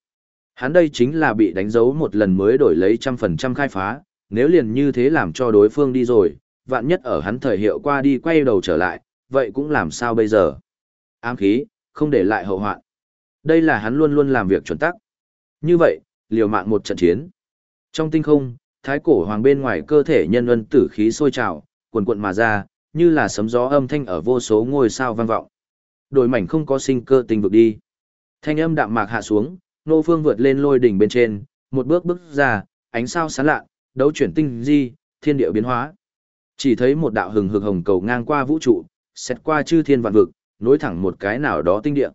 Hắn đây chính là bị đánh dấu một lần mới đổi lấy trăm phần trăm khai phá, nếu liền như thế làm cho đối phương đi rồi, vạn nhất ở hắn thời hiệu qua đi quay đầu trở lại, vậy cũng làm sao bây giờ? Ám khí, không để lại hậu hoạn. Đây là hắn luôn luôn làm việc chuẩn tắc. Như vậy, liều mạng một trận chiến. Trong tinh không, thái cổ hoàng bên ngoài cơ thể nhân luân tử khí sôi trào, cuồn cuộn mà ra, như là sấm gió âm thanh ở vô số ngôi sao vang vọng. Đổi mảnh không có sinh cơ tinh vực đi. Thanh âm đạm mạc hạ xuống, nô phương vượt lên lôi đỉnh bên trên, một bước bước ra, ánh sao sáng lạ, đấu chuyển tinh di, thiên địa biến hóa. Chỉ thấy một đạo hừng hực hồng cầu ngang qua vũ trụ, xét qua chư thiên vạn vực, nối thẳng một cái nào đó tinh địa.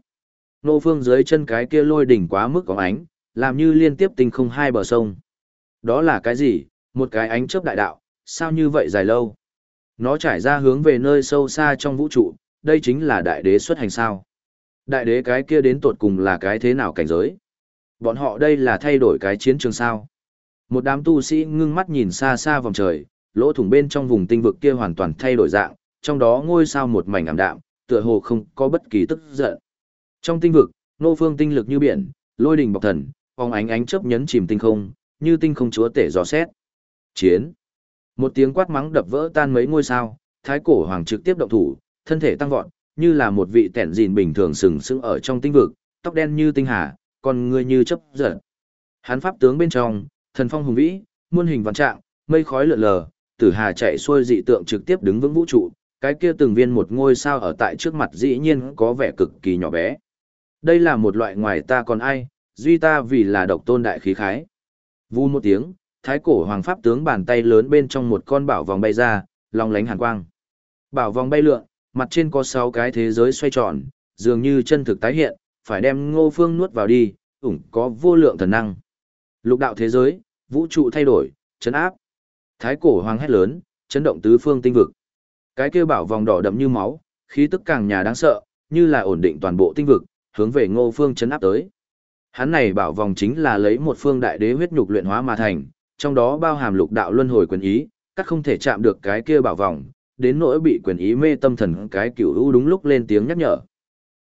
nô phương dưới chân cái kia lôi đỉnh quá mức có ánh, làm như liên tiếp tinh không hai bờ sông. Đó là cái gì? Một cái ánh chớp đại đạo, sao như vậy dài lâu? Nó trải ra hướng về nơi sâu xa trong vũ trụ, đây chính là đại đế xuất hành sao. Đại đế cái kia đến tột cùng là cái thế nào cảnh giới? Bọn họ đây là thay đổi cái chiến trường sao? Một đám tu sĩ ngưng mắt nhìn xa xa vòng trời, lỗ thủng bên trong vùng tinh vực kia hoàn toàn thay đổi dạng, trong đó ngôi sao một mảnh ảm đạm, tựa hồ không có bất kỳ tức giận. Trong tinh vực, nô phương tinh lực như biển, lôi đình bọc thần, phong ánh ánh chớp nhấn chìm tinh không, như tinh không chúa tể gió xét. Chiến. Một tiếng quát mắng đập vỡ tan mấy ngôi sao, thái cổ hoàng trực tiếp động thủ, thân thể tăng vọt, như là một vị tẻn dìn bình thường sừng sững ở trong tinh vực, tóc đen như tinh hà, còn người như chấp giật. hán pháp tướng bên trong, thần phong hùng vĩ, muôn hình vạn trạng, mây khói lượn lờ, tử hà chạy xuôi dị tượng trực tiếp đứng vững vũ trụ, cái kia từng viên một ngôi sao ở tại trước mặt dĩ nhiên có vẻ cực kỳ nhỏ bé. Đây là một loại ngoài ta còn ai, duy ta vì là độc tôn đại khí khái. Vu một tiếng, thái cổ hoàng pháp tướng bàn tay lớn bên trong một con bảo vòng bay ra, long lánh hàn quang. Bảo vòng bay lượn, mặt trên có sáu cái thế giới xoay tròn, dường như chân thực tái hiện, phải đem ngô phương nuốt vào đi, ủng có vô lượng thần năng. Lục đạo thế giới, vũ trụ thay đổi, chấn áp. Thái cổ hoàng hét lớn, chấn động tứ phương tinh vực. Cái kia bảo vòng đỏ đậm như máu, khí tức càng nhà đáng sợ, như là ổn định toàn bộ tinh vực, hướng về ngô phương chấn áp tới. Hắn này bảo vòng chính là lấy một phương đại đế huyết nhục luyện hóa mà thành, trong đó bao hàm lục đạo luân hồi quyền ý, các không thể chạm được cái kia bảo vòng, đến nỗi bị quyền ý mê tâm thần cái cửu u đúng lúc lên tiếng nhắc nhở.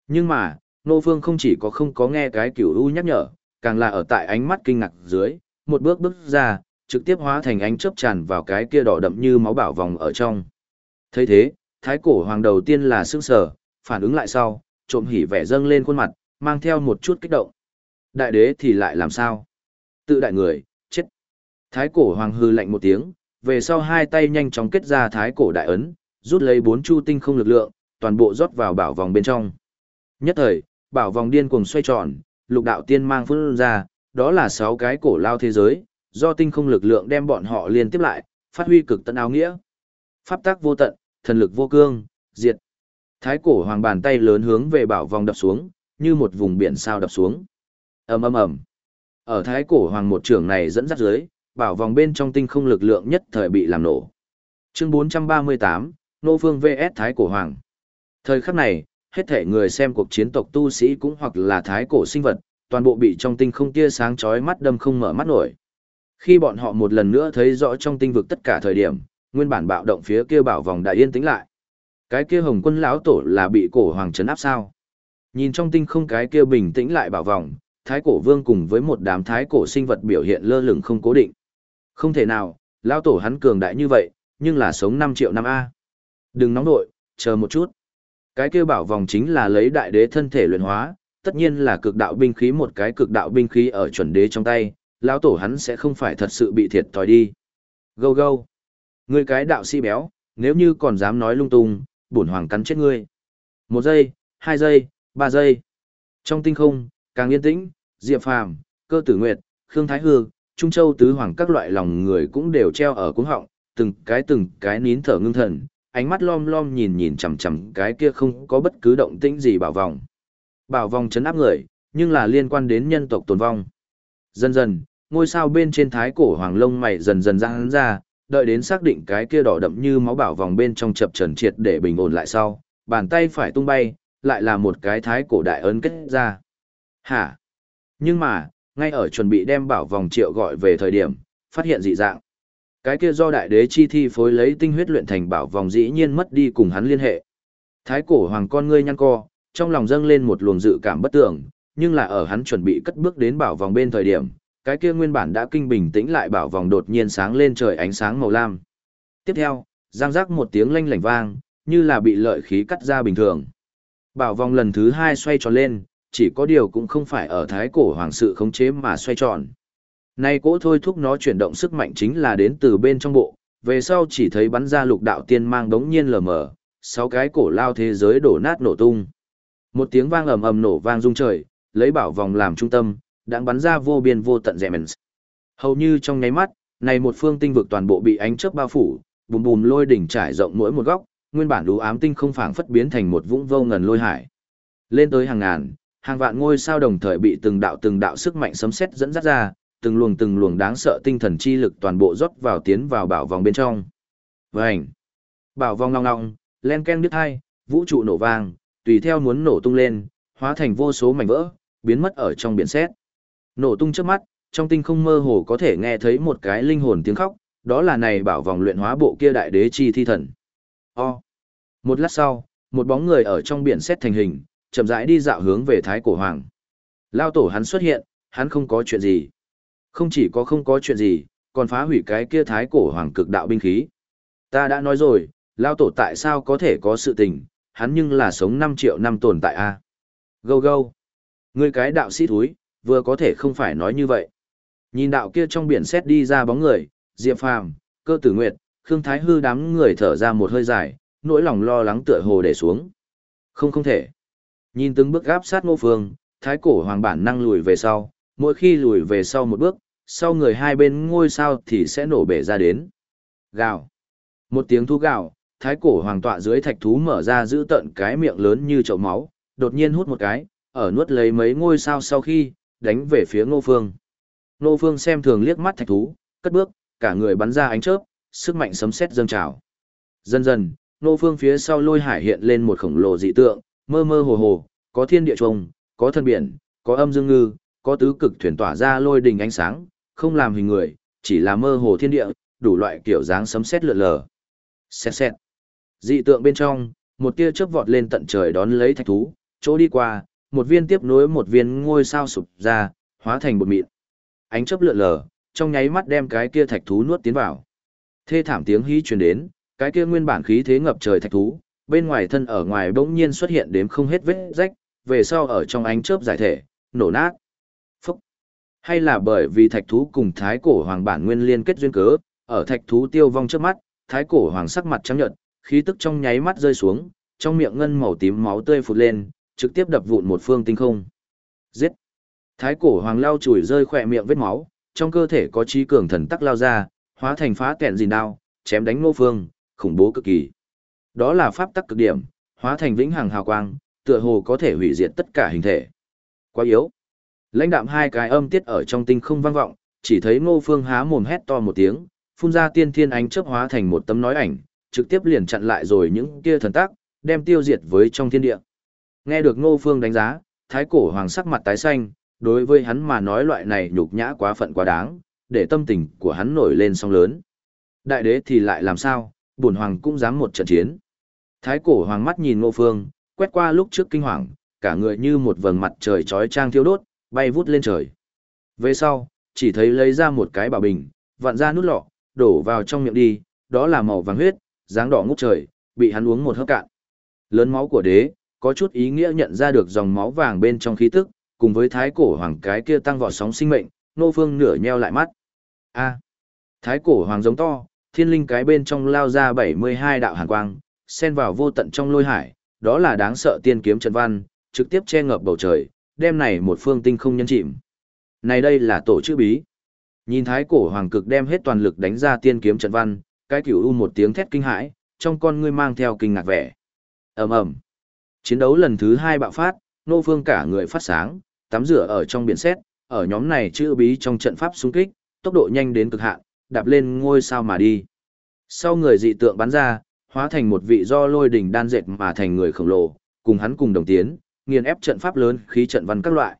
Nhưng mà, Ngô Phương không chỉ có không có nghe cái cửu u nhắc nhở, càng là ở tại ánh mắt kinh ngạc dưới, một bước bước ra, trực tiếp hóa thành ánh chớp tràn vào cái kia đỏ đậm như máu bảo vòng ở trong thấy thế, thái cổ hoàng đầu tiên là sững sờ, phản ứng lại sau, trộm hỉ vẻ dâng lên khuôn mặt, mang theo một chút kích động. Đại đế thì lại làm sao? Tự đại người, chết. Thái cổ hoàng hư lạnh một tiếng, về sau hai tay nhanh chóng kết ra thái cổ đại ấn, rút lấy bốn chu tinh không lực lượng, toàn bộ rót vào bảo vòng bên trong. Nhất thời, bảo vòng điên cuồng xoay tròn, lục đạo tiên mang phun ra, đó là sáu cái cổ lao thế giới, do tinh không lực lượng đem bọn họ liên tiếp lại, phát huy cực tận áo nghĩa. Pháp tác vô tận, thần lực vô cương, diệt. Thái cổ hoàng bàn tay lớn hướng về bảo vòng đập xuống, như một vùng biển sao đập xuống. ầm ầm ầm. Ở thái cổ hoàng một trưởng này dẫn dắt dưới, bảo vòng bên trong tinh không lực lượng nhất thời bị làm nổ. Chương 438, Nô Phương VS Thái cổ hoàng. Thời khắc này, hết thể người xem cuộc chiến tộc tu sĩ cũng hoặc là thái cổ sinh vật, toàn bộ bị trong tinh không tia sáng chói mắt đâm không mở mắt nổi. Khi bọn họ một lần nữa thấy rõ trong tinh vực tất cả thời điểm, nguyên bản bạo động phía kia bảo vòng đã yên tĩnh lại. Cái kia hồng quân lão tổ là bị cổ hoàng trấn áp sao? Nhìn trong tinh không cái kia bình tĩnh lại bảo vòng, thái cổ vương cùng với một đám thái cổ sinh vật biểu hiện lơ lửng không cố định. Không thể nào, lão tổ hắn cường đại như vậy, nhưng là sống 5 triệu năm A. Đừng nóng nội, chờ một chút. Cái kia bảo vòng chính là lấy đại đế thân thể luyện hóa, tất nhiên là cực đạo binh khí một cái cực đạo binh khí ở chuẩn đế trong tay, lão tổ hắn sẽ không phải thật sự bị thiệt thòi đi. Gâu gâu. Ngươi cái đạo sĩ béo, nếu như còn dám nói lung tung, bổn hoàng cắn chết ngươi. Một giây, hai giây, ba giây. Trong tinh không, càng yên tĩnh, Diệp Phàm, Cơ Tử Nguyệt, Khương Thái Hư, Trung Châu tứ hoàng các loại lòng người cũng đều treo ở cuống họng, từng cái từng cái nín thở ngưng thần, ánh mắt lom lom nhìn nhìn chằm chằm cái kia không có bất cứ động tĩnh gì bảo vòng. Bảo vòng chấn áp người, nhưng là liên quan đến nhân tộc tồn vong. Dần dần, ngôi sao bên trên thái cổ hoàng lông mày dần dần ra hắn ra, đợi đến xác định cái kia đỏ đậm như máu bảo vòng bên trong chập trần triệt để bình ổn lại sau, bàn tay phải tung bay, lại là một cái thái cổ đại ấn kết ra. Hả? Nhưng mà, ngay ở chuẩn bị đem bảo vòng triệu gọi về thời điểm, phát hiện dị dạng. Cái kia do đại đế chi thi phối lấy tinh huyết luyện thành bảo vòng dĩ nhiên mất đi cùng hắn liên hệ. Thái cổ hoàng con ngươi nhăn co, trong lòng dâng lên một luồng dự cảm bất tưởng, nhưng là ở hắn chuẩn bị cất bước đến bảo vòng bên thời điểm, cái kia nguyên bản đã kinh bình tĩnh lại bảo vòng đột nhiên sáng lên trời ánh sáng màu lam. Tiếp theo, giang giác một tiếng lanh lảnh vang, như là bị lợi khí cắt ra bình thường. Bảo vòng lần thứ hai xoay tròn lên, chỉ có điều cũng không phải ở thái cổ hoàng sự khống chế mà xoay tròn. Nay cỗ thôi thúc nó chuyển động sức mạnh chính là đến từ bên trong bộ, về sau chỉ thấy bắn ra lục đạo tiên mang đống nhiên lờ mờ, sáu cái cổ lao thế giới đổ nát nổ tung. Một tiếng vang ầm ầm nổ vang rung trời, lấy bảo vòng làm trung tâm, đang bắn ra vô biên vô tận rẻ mens. Hầu như trong nháy mắt, này một phương tinh vực toàn bộ bị ánh chớp bao phủ, bùm bùm lôi đỉnh trải rộng mỗi một góc, nguyên bản đủ ám tinh không phảng phất biến thành một vũng vô ngần lôi hải. Lên tới hàng ngàn, Hàng vạn ngôi sao đồng thời bị từng đạo từng đạo sức mạnh sấm sét dẫn dắt ra, từng luồng từng luồng đáng sợ tinh thần chi lực toàn bộ rót vào tiến vào bảo vòng bên trong. Vành. Bảo vòng long long, len ken đứt hai, vũ trụ nổ vang, tùy theo muốn nổ tung lên, hóa thành vô số mảnh vỡ, biến mất ở trong biển sét. Nổ tung trước mắt, trong tinh không mơ hồ có thể nghe thấy một cái linh hồn tiếng khóc, đó là này bảo vòng luyện hóa bộ kia đại đế chi thi thần. O. Một lát sau, một bóng người ở trong biển sét thành hình, chậm rãi đi dạo hướng về Thái Cổ Hoàng. Lao tổ hắn xuất hiện, hắn không có chuyện gì. Không chỉ có không có chuyện gì, còn phá hủy cái kia Thái Cổ Hoàng cực đạo binh khí. Ta đã nói rồi, Lao tổ tại sao có thể có sự tình, hắn nhưng là sống 5 triệu năm tồn tại a. Gâu gâu. Ngươi cái đạo sĩ thúi, vừa có thể không phải nói như vậy. Nhìn đạo kia trong biển xét đi ra bóng người, Diệp Phàm, Cơ Tử Nguyệt, Khương Thái Hư đám người thở ra một hơi dài, nỗi lòng lo lắng tựa hồ để xuống. Không không thể. Nhìn từng bước gáp sát Ngô Phương, Thái cổ hoàng bản năng lùi về sau, mỗi khi lùi về sau một bước, sau người hai bên ngôi sao thì sẽ nổ bể ra đến. Gào. Một tiếng thu gào, thái cổ hoàng tọa dưới thạch thú mở ra giữ tận cái miệng lớn như chậu máu, đột nhiên hút một cái, ở nuốt lấy mấy ngôi sao sau khi, đánh về phía ngô phương. Ngô phương xem thường liếc mắt thạch thú, cất bước, cả người bắn ra ánh chớp, sức mạnh sấm sét dâng trào. Dần dần, ngô phương phía sau lôi hải hiện lên một khổng lồ dị tượng, mơ mơ hồ hồ, có thiên địa trùng, có thân biển, có âm dương ngư, có tứ cực thuyền tỏa ra lôi đình ánh sáng, không làm hình người, chỉ là mơ hồ thiên địa, đủ loại kiểu dáng sấm sét lượn lờ. Xẹt xẹt. Dị tượng bên trong, một tia chớp vọt lên tận trời đón lấy thạch thú, chỗ đi qua, một viên tiếp nối một viên ngôi sao sụp ra, hóa thành bột mịn. Ánh chớp lượn lờ, trong nháy mắt đem cái kia thạch thú nuốt tiến vào. Thê thảm tiếng hí truyền đến, cái kia nguyên bản khí thế ngập trời thạch thú, bên ngoài thân ở ngoài bỗng nhiên xuất hiện đếm không hết vết rách, về sau ở trong ánh chớp giải thể, nổ nát. Phúc! Hay là bởi vì thạch thú cùng thái cổ hoàng bản nguyên liên kết duyên cớ, ở thạch thú tiêu vong trước mắt, thái cổ hoàng sắc mặt trắng nhợt, khí tức trong nháy mắt rơi xuống, trong miệng ngân màu tím máu tươi phụt lên, trực tiếp đập vụn một phương tinh không. Giết! Thái cổ hoàng lao chùi rơi khỏe miệng vết máu, trong cơ thể có trí cường thần tắc lao ra, hóa thành phá kẹn gìn đao, chém đánh ngô phương, khủng bố cực kỳ. Đó là pháp tắc cực điểm, hóa thành vĩnh hằng hào quang, tựa hồ có thể hủy diệt tất cả hình thể. Quá yếu. Lãnh đạm hai cái âm tiết ở trong tinh không vang vọng, chỉ thấy ngô phương há mồm hét to một tiếng, phun ra tiên thiên ánh chớp hóa thành một tấm nói ảnh, trực tiếp liền chặn lại rồi những kia thần tác, đem tiêu diệt với trong thiên địa. Nghe được Ngô Phương đánh giá, thái cổ hoàng sắc mặt tái xanh, đối với hắn mà nói loại này nhục nhã quá phận quá đáng, để tâm tình của hắn nổi lên sóng lớn. Đại đế thì lại làm sao, bổn hoàng cũng dám một trận chiến. Thái cổ hoàng mắt nhìn Ngô Phương, quét qua lúc trước kinh hoàng, cả người như một vầng mặt trời chói chang thiêu đốt, bay vút lên trời. Về sau, chỉ thấy lấy ra một cái bảo bình, vặn ra nút lọ, đổ vào trong miệng đi, đó là màu vàng huyết, dáng đỏ ngút trời, bị hắn uống một hớp cạn. Lớn máu của đế, có chút ý nghĩa nhận ra được dòng máu vàng bên trong khí tức, cùng với thái cổ hoàng cái kia tăng vọt sóng sinh mệnh, nô phương nửa nheo lại mắt. A. thái cổ hoàng giống to, thiên linh cái bên trong lao ra 72 đạo hàn quang, xen vào vô tận trong lôi hải, đó là đáng sợ tiên kiếm trận văn, trực tiếp che ngập bầu trời, đem này một phương tinh không nhân chìm. Này đây là tổ chữ bí. Nhìn thái cổ hoàng cực đem hết toàn lực đánh ra tiên kiếm trận văn, cái cửu u một tiếng thét kinh hãi, trong con ngươi mang theo kinh ngạc vẻ. ầm ầm, chiến đấu lần thứ hai bạo phát, nô phương cả người phát sáng, tắm rửa ở trong biển xét, ở nhóm này chữ bí trong trận pháp xung kích, tốc độ nhanh đến cực hạn, đạp lên ngôi sao mà đi. Sau người dị tượng bắn ra, hóa thành một vị do lôi đỉnh đan dệt mà thành người khổng lồ, cùng hắn cùng đồng tiến, nghiền ép trận pháp lớn khí trận văn các loại.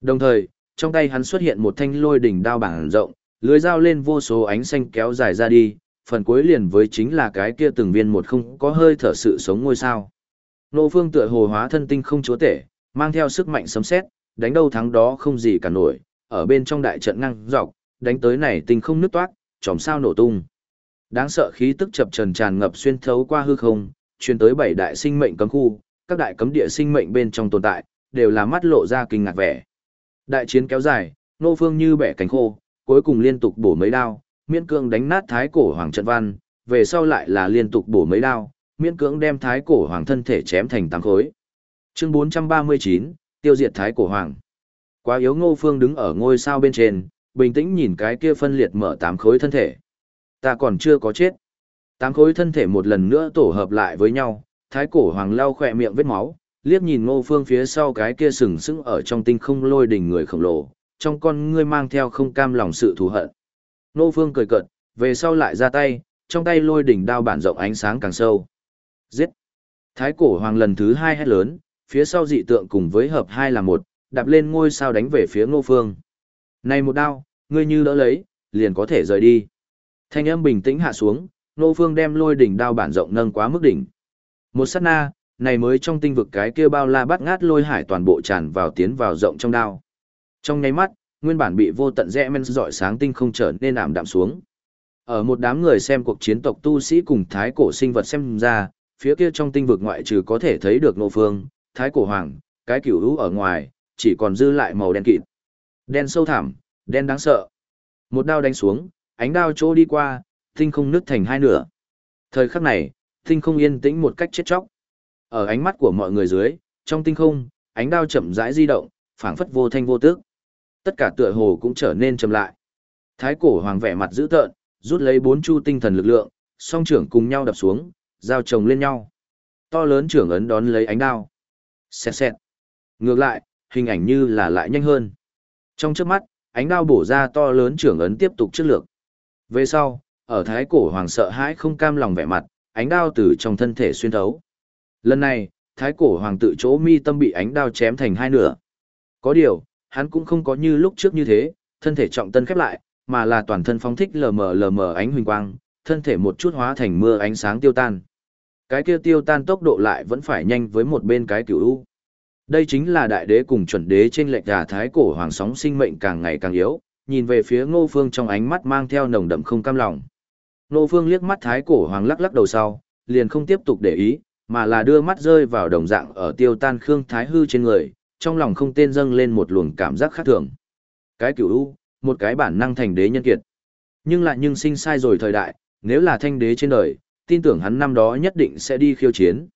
Đồng thời, trong tay hắn xuất hiện một thanh lôi đỉnh đao bảng rộng, lưới dao lên vô số ánh xanh kéo dài ra đi, phần cuối liền với chính là cái kia từng viên một không có hơi thở sự sống ngôi sao. Nô phương tựa hồ hóa thân tinh không chúa tể, mang theo sức mạnh sấm sét, đánh đâu thắng đó không gì cả nổi, ở bên trong đại trận ngang dọc, đánh tới này tinh không nứt toát, chòm sao nổ tung. Đáng sợ khí tức chập trần tràn ngập xuyên thấu qua hư không, truyền tới bảy đại sinh mệnh cấm khu, các đại cấm địa sinh mệnh bên trong tồn tại, đều là mắt lộ ra kinh ngạc vẻ. Đại chiến kéo dài, nô phương như bẻ cánh khô, cuối cùng liên tục bổ mấy đao, miễn cương đánh nát thái cổ hoàng trận văn, về sau lại là liên tục bổ mấy đao, miễn cưỡng đem thái cổ hoàng thân thể chém thành tám khối. Chương 439, tiêu diệt thái cổ hoàng. Quá yếu Ngô Phương đứng ở ngôi sao bên trên, bình tĩnh nhìn cái kia phân liệt mở tám khối thân thể. Ta còn chưa có chết. Tám khối thân thể một lần nữa tổ hợp lại với nhau, thái cổ hoàng lau khỏe miệng vết máu, liếc nhìn ngô phương phía sau cái kia sừng sững ở trong tinh không lôi đỉnh người khổng lồ, trong con ngươi mang theo không cam lòng sự thù hận. Ngô phương cười cợt, về sau lại ra tay, trong tay lôi đỉnh đao bản rộng ánh sáng càng sâu. Giết! Thái cổ hoàng lần thứ hai hét lớn, phía sau dị tượng cùng với hợp hai là một, đạp lên ngôi sao đánh về phía ngô phương. Này một đao, ngươi như đỡ lấy, liền có thể rời đi. Thanh âm bình tĩnh hạ xuống, ngô phương đem lôi đỉnh đao bản rộng nâng quá mức đỉnh. Một sát na, này mới trong tinh vực cái kia bao la bắt ngát lôi hải toàn bộ tràn vào tiến vào rộng trong đao. Trong nháy mắt, nguyên bản bị vô tận rẽ men dọi sáng tinh không trở nên ảm đạm xuống. Ở một đám người xem cuộc chiến tộc tu sĩ cùng thái cổ sinh vật xem ra, phía kia trong tinh vực ngoại trừ có thể thấy được nô phương, thái cổ hoàng, cái cửu hữu ở ngoài, chỉ còn dư lại màu đen kịt. Đen sâu thẳm, đen đáng sợ. Một đao đánh xuống, ánh đao chỗ đi qua, tinh không nứt thành hai nửa. Thời khắc này, tinh không yên tĩnh một cách chết chóc. Ở ánh mắt của mọi người dưới, trong tinh không, ánh đao chậm rãi di động, phảng phất vô thanh vô tức. Tất cả tựa hồ cũng trở nên chậm lại. Thái cổ hoàng vẻ mặt dữ tợn, rút lấy bốn chu tinh thần lực lượng, song trưởng cùng nhau đập xuống, giao chồng lên nhau. To lớn trưởng ấn đón lấy ánh đao. Xẹt xẹt. Ngược lại, hình ảnh như là lại nhanh hơn. Trong trước mắt, ánh đao bổ ra to lớn trưởng ấn tiếp tục trước lược. Về sau, ở thái cổ hoàng sợ hãi không cam lòng vẻ mặt, ánh đao từ trong thân thể xuyên thấu. Lần này, thái cổ hoàng tự chỗ mi tâm bị ánh đao chém thành hai nửa. Có điều, hắn cũng không có như lúc trước như thế, thân thể trọng tân khép lại, mà là toàn thân phóng thích lờ mờ lờ mờ ánh huỳnh quang, thân thể một chút hóa thành mưa ánh sáng tiêu tan. Cái kia tiêu tan tốc độ lại vẫn phải nhanh với một bên cái cửu u. Đây chính là đại đế cùng chuẩn đế trên lệch gà thái cổ hoàng sóng sinh mệnh càng ngày càng yếu, nhìn về phía ngô phương trong ánh mắt mang theo nồng đậm không cam lòng. Ngô phương liếc mắt thái cổ hoàng lắc lắc đầu sau, liền không tiếp tục để ý, mà là đưa mắt rơi vào đồng dạng ở tiêu tan khương thái hư trên người, trong lòng không tên dâng lên một luồng cảm giác khác thường. Cái cửu u, một cái bản năng thành đế nhân kiệt. Nhưng lại nhưng sinh sai rồi thời đại, nếu là thanh đế trên đời, tin tưởng hắn năm đó nhất định sẽ đi khiêu chiến.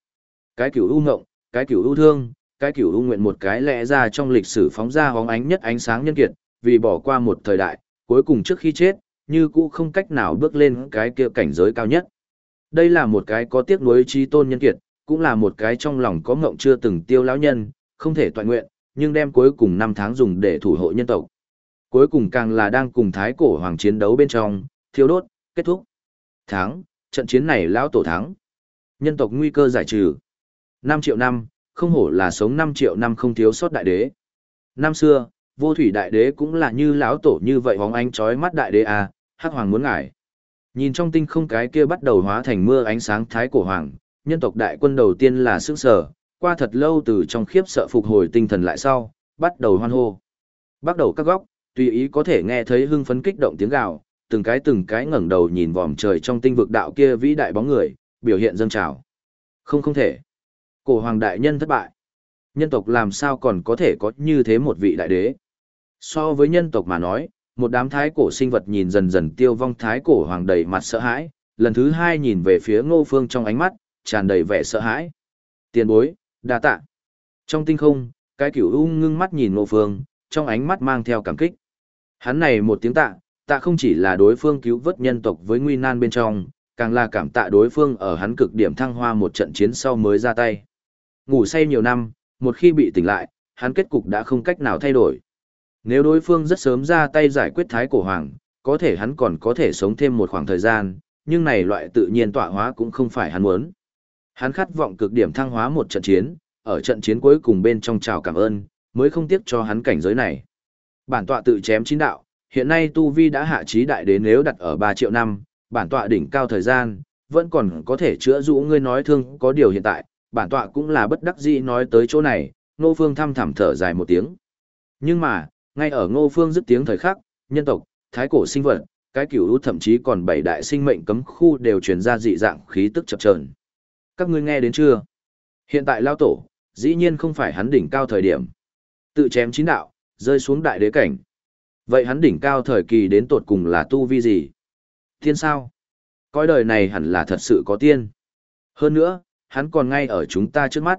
Cái cửu u ngộng, cái cửu u thương, cái cửu u nguyện một cái lẽ ra trong lịch sử phóng ra hóng ánh nhất ánh sáng nhân kiệt, vì bỏ qua một thời đại, cuối cùng trước khi chết, như cũ không cách nào bước lên cái kia cảnh giới cao nhất. Đây là một cái có tiếc nuối trí tôn nhân kiệt, cũng là một cái trong lòng có ngộng chưa từng tiêu lão nhân, không thể toàn nguyện, nhưng đem cuối cùng năm tháng dùng để thủ hộ nhân tộc. Cuối cùng càng là đang cùng thái cổ hoàng chiến đấu bên trong, thiêu đốt, kết thúc. Thắng, trận chiến này lão tổ thắng. Nhân tộc nguy cơ giải trừ. 5 triệu năm, không hổ là sống 5 triệu năm không thiếu sót đại đế. Năm xưa, vô thủy đại đế cũng là như lão tổ như vậy hóng ánh chói mắt đại đế à, hắc hoàng muốn ngải. Nhìn trong tinh không cái kia bắt đầu hóa thành mưa ánh sáng thái cổ hoàng, nhân tộc đại quân đầu tiên là sức sở, qua thật lâu từ trong khiếp sợ phục hồi tinh thần lại sau, bắt đầu hoan hô. Bắt đầu các góc, tùy ý có thể nghe thấy hưng phấn kích động tiếng gào, từng cái từng cái ngẩng đầu nhìn vòm trời trong tinh vực đạo kia vĩ đại bóng người, biểu hiện dâng trào. Không không thể. Cổ hoàng đại nhân thất bại. Nhân tộc làm sao còn có thể có như thế một vị đại đế? So với nhân tộc mà nói, một đám thái cổ sinh vật nhìn dần dần tiêu vong thái cổ hoàng đầy mặt sợ hãi, lần thứ hai nhìn về phía ngô phương trong ánh mắt, tràn đầy vẻ sợ hãi. Tiền bối, đa tạ. Trong tinh không, cái kiểu u ngưng mắt nhìn ngô phương, trong ánh mắt mang theo cảm kích. Hắn này một tiếng tạ, tạ không chỉ là đối phương cứu vớt nhân tộc với nguy nan bên trong, càng là cảm tạ đối phương ở hắn cực điểm thăng hoa một trận chiến sau mới ra tay. Ngủ say nhiều năm, một khi bị tỉnh lại, hắn kết cục đã không cách nào thay đổi. Nếu đối phương rất sớm ra tay giải quyết thái cổ hoàng, có thể hắn còn có thể sống thêm một khoảng thời gian, nhưng này loại tự nhiên tọa hóa cũng không phải hắn muốn. Hắn khát vọng cực điểm thăng hóa một trận chiến, ở trận chiến cuối cùng bên trong chào cảm ơn, mới không tiếc cho hắn cảnh giới này. Bản tọa tự chém chín đạo, hiện nay tu vi đã hạ trí đại đến nếu đặt ở 3 triệu năm, bản tọa đỉnh cao thời gian, vẫn còn có thể chữa rũ ngươi nói thương có điều hiện tại, bản tọa cũng là bất đắc dĩ nói tới chỗ này, Ngô Phương thăm thẳm thở dài một tiếng. Nhưng mà, ngay ở Ngô Phương dứt tiếng thời khắc, nhân tộc, thái cổ sinh vật, cái cửu u thậm chí còn bảy đại sinh mệnh cấm khu đều truyền ra dị dạng khí tức chập chờn. Các ngươi nghe đến chưa? Hiện tại lao tổ, dĩ nhiên không phải hắn đỉnh cao thời điểm. Tự chém chín đạo, rơi xuống đại đế cảnh. Vậy hắn đỉnh cao thời kỳ đến tột cùng là tu vi gì? Tiên sao? Coi đời này hẳn là thật sự có tiên. Hơn nữa, hắn còn ngay ở chúng ta trước mắt.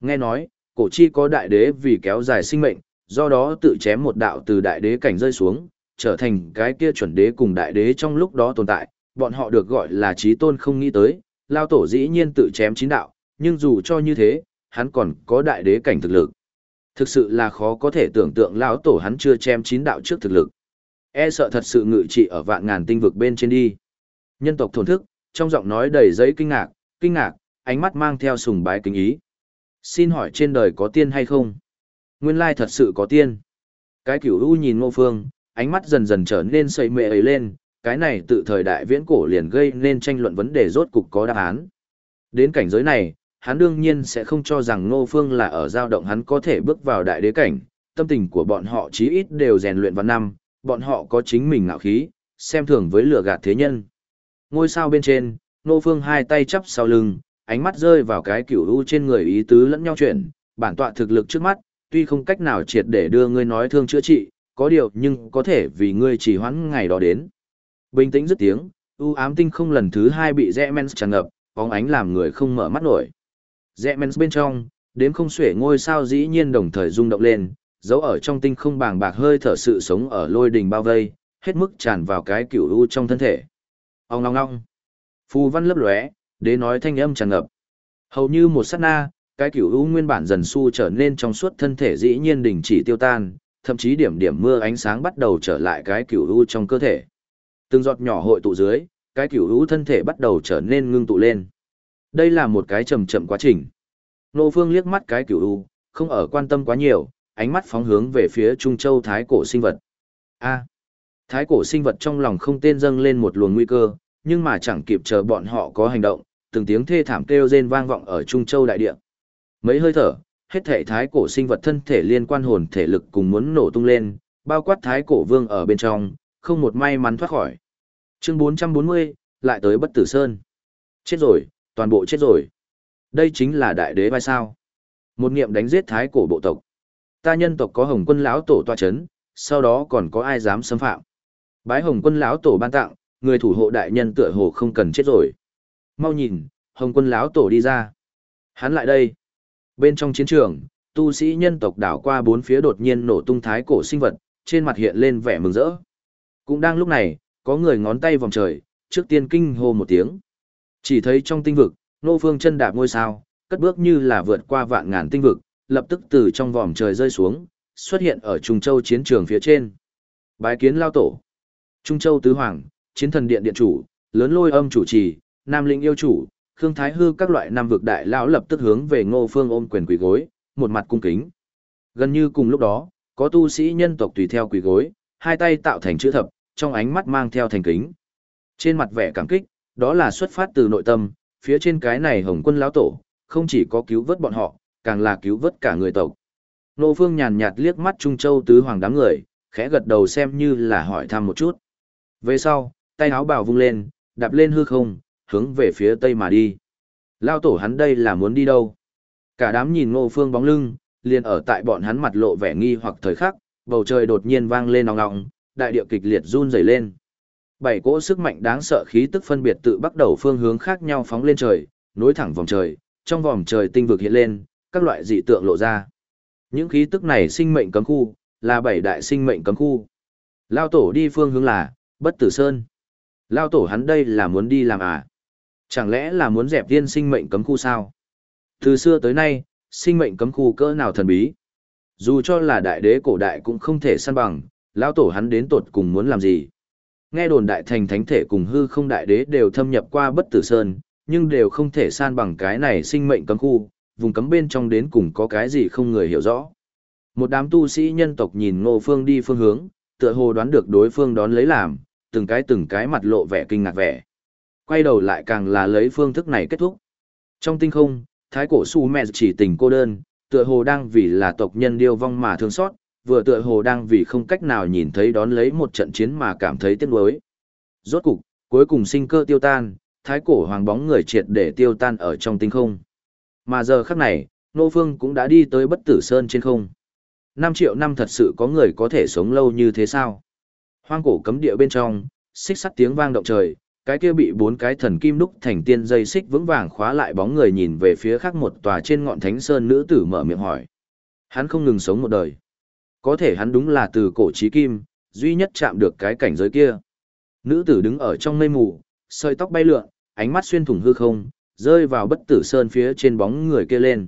Nghe nói, cổ chi có đại đế vì kéo dài sinh mệnh, do đó tự chém một đạo từ đại đế cảnh rơi xuống, trở thành cái kia chuẩn đế cùng đại đế trong lúc đó tồn tại, bọn họ được gọi là trí tôn không nghĩ tới, lao tổ dĩ nhiên tự chém chín đạo, nhưng dù cho như thế, hắn còn có đại đế cảnh thực lực. Thực sự là khó có thể tưởng tượng lão tổ hắn chưa chém chín đạo trước thực lực. E sợ thật sự ngự trị ở vạn ngàn tinh vực bên trên đi. Nhân tộc thổn thức, trong giọng nói đầy giấy kinh ngạc, kinh ngạc, ánh mắt mang theo sùng bái kính ý. Xin hỏi trên đời có tiên hay không? Nguyên lai thật sự có tiên. Cái cửu u nhìn ngô phương, ánh mắt dần dần trở nên sợi mệ ấy lên, cái này tự thời đại viễn cổ liền gây nên tranh luận vấn đề rốt cục có đáp án. Đến cảnh giới này, hắn đương nhiên sẽ không cho rằng ngô phương là ở giao động hắn có thể bước vào đại đế cảnh, tâm tình của bọn họ chí ít đều rèn luyện vào năm, bọn họ có chính mình ngạo khí, xem thường với lửa gạt thế nhân. Ngôi sao bên trên, ngô phương hai tay chắp sau lưng, ánh mắt rơi vào cái cửu u trên người ý tứ lẫn nhau chuyện, bản tọa thực lực trước mắt, tuy không cách nào triệt để đưa ngươi nói thương chữa trị, có điều nhưng có thể vì ngươi chỉ hoãn ngày đó đến. Bình tĩnh dứt tiếng, u ám tinh không lần thứ hai bị rẽ men tràn ngập, bóng ánh làm người không mở mắt nổi. Rẽ men bên trong, đếm không xuể ngôi sao dĩ nhiên đồng thời rung động lên, dấu ở trong tinh không bàng bạc hơi thở sự sống ở lôi đình bao vây, hết mức tràn vào cái cửu u trong thân thể. Ông ngong ngong. Phù văn lấp lóe, đế nói thanh âm tràn ngập. Hầu như một sát na, cái cửu u nguyên bản dần su trở nên trong suốt thân thể dĩ nhiên đình chỉ tiêu tan, thậm chí điểm điểm mưa ánh sáng bắt đầu trở lại cái cửu u trong cơ thể. Từng giọt nhỏ hội tụ dưới, cái cửu u thân thể bắt đầu trở nên ngưng tụ lên. Đây là một cái chậm chậm quá trình. Nô Phương liếc mắt cái cửu u, không ở quan tâm quá nhiều, ánh mắt phóng hướng về phía Trung Châu thái cổ sinh vật. A. thái cổ sinh vật trong lòng không tên dâng lên một luồng nguy cơ, nhưng mà chẳng kịp chờ bọn họ có hành động, từng tiếng thê thảm kêu rên vang vọng ở Trung Châu đại địa. Mấy hơi thở, hết thể thái cổ sinh vật thân thể liên quan hồn thể lực cùng muốn nổ tung lên, bao quát thái cổ vương ở bên trong, không một may mắn thoát khỏi. Chương 440, lại tới bất tử sơn. Chết rồi, toàn bộ chết rồi. Đây chính là đại đế vai sao. Một niệm đánh giết thái cổ bộ tộc. Ta nhân tộc có hồng quân lão tổ tọa chấn, sau đó còn có ai dám xâm phạm. Bái hồng quân lão tổ ban tặng, người thủ hộ đại nhân tựa hồ không cần chết rồi. Mau nhìn, hồng quân lão tổ đi ra. Hắn lại đây. Bên trong chiến trường, tu sĩ nhân tộc đảo qua bốn phía đột nhiên nổ tung thái cổ sinh vật, trên mặt hiện lên vẻ mừng rỡ. Cũng đang lúc này, có người ngón tay vòng trời, trước tiên kinh hô một tiếng. Chỉ thấy trong tinh vực, nô phương chân đạp ngôi sao, cất bước như là vượt qua vạn ngàn tinh vực, lập tức từ trong vòm trời rơi xuống, xuất hiện ở Trung Châu chiến trường phía trên. Bái kiến lao tổ. Trung Châu tứ hoàng, chiến thần điện điện chủ, lớn lôi âm chủ trì, nam linh yêu chủ, Khương Thái Hư các loại nam vực đại lão lập tức hướng về Ngô Phương ôm quyền quỳ gối, một mặt cung kính. Gần như cùng lúc đó, có tu sĩ nhân tộc tùy theo quỳ gối, hai tay tạo thành chữ thập, trong ánh mắt mang theo thành kính. Trên mặt vẻ cảm kích, đó là xuất phát từ nội tâm, phía trên cái này Hồng Quân lão tổ, không chỉ có cứu vớt bọn họ, càng là cứu vớt cả người tộc. Nô Phương nhàn nhạt liếc mắt Trung Châu tứ hoàng đám người, khẽ gật đầu xem như là hỏi thăm một chút. Về sau, tay áo bào vung lên, đạp lên hư không, hướng về phía tây mà đi. Lao tổ hắn đây là muốn đi đâu? Cả đám nhìn ngô phương bóng lưng, liền ở tại bọn hắn mặt lộ vẻ nghi hoặc thời khắc, bầu trời đột nhiên vang lên nòng nọng, đại địa kịch liệt run rẩy lên. Bảy cỗ sức mạnh đáng sợ khí tức phân biệt tự bắt đầu phương hướng khác nhau phóng lên trời, nối thẳng vòng trời, trong vòng trời tinh vực hiện lên, các loại dị tượng lộ ra. Những khí tức này sinh mệnh cấm khu, là bảy đại sinh mệnh cấm khu. Lao tổ đi phương hướng là, bất tử sơn. Lao tổ hắn đây là muốn đi làm à? Chẳng lẽ là muốn dẹp viên sinh mệnh cấm khu sao? Từ xưa tới nay, sinh mệnh cấm khu cỡ nào thần bí? Dù cho là đại đế cổ đại cũng không thể săn bằng, lao tổ hắn đến tột cùng muốn làm gì? Nghe đồn đại thành thánh thể cùng hư không đại đế đều thâm nhập qua bất tử sơn, nhưng đều không thể san bằng cái này sinh mệnh cấm khu, vùng cấm bên trong đến cùng có cái gì không người hiểu rõ. Một đám tu sĩ nhân tộc nhìn ngô phương đi phương hướng, tựa hồ đoán được đối phương đón lấy làm, từng cái từng cái mặt lộ vẻ kinh ngạc vẻ. Quay đầu lại càng là lấy phương thức này kết thúc. Trong tinh không, thái cổ su mẹ chỉ tình cô đơn, tựa hồ đang vì là tộc nhân điêu vong mà thương xót, vừa tựa hồ đang vì không cách nào nhìn thấy đón lấy một trận chiến mà cảm thấy tiếc nuối. Rốt cục, cuối cùng sinh cơ tiêu tan, thái cổ hoàng bóng người triệt để tiêu tan ở trong tinh không. Mà giờ khắc này, Nô Phương cũng đã đi tới bất tử sơn trên không. 5 triệu năm thật sự có người có thể sống lâu như thế sao? Hoang cổ cấm địa bên trong, xích sắt tiếng vang động trời, cái kia bị bốn cái thần kim đúc thành tiên dây xích vững vàng khóa lại bóng người nhìn về phía khác một tòa trên ngọn thánh sơn nữ tử mở miệng hỏi. Hắn không ngừng sống một đời. Có thể hắn đúng là từ cổ trí kim, duy nhất chạm được cái cảnh giới kia. Nữ tử đứng ở trong mây mù, sợi tóc bay lượn, ánh mắt xuyên thủng hư không, rơi vào bất tử sơn phía trên bóng người kia lên.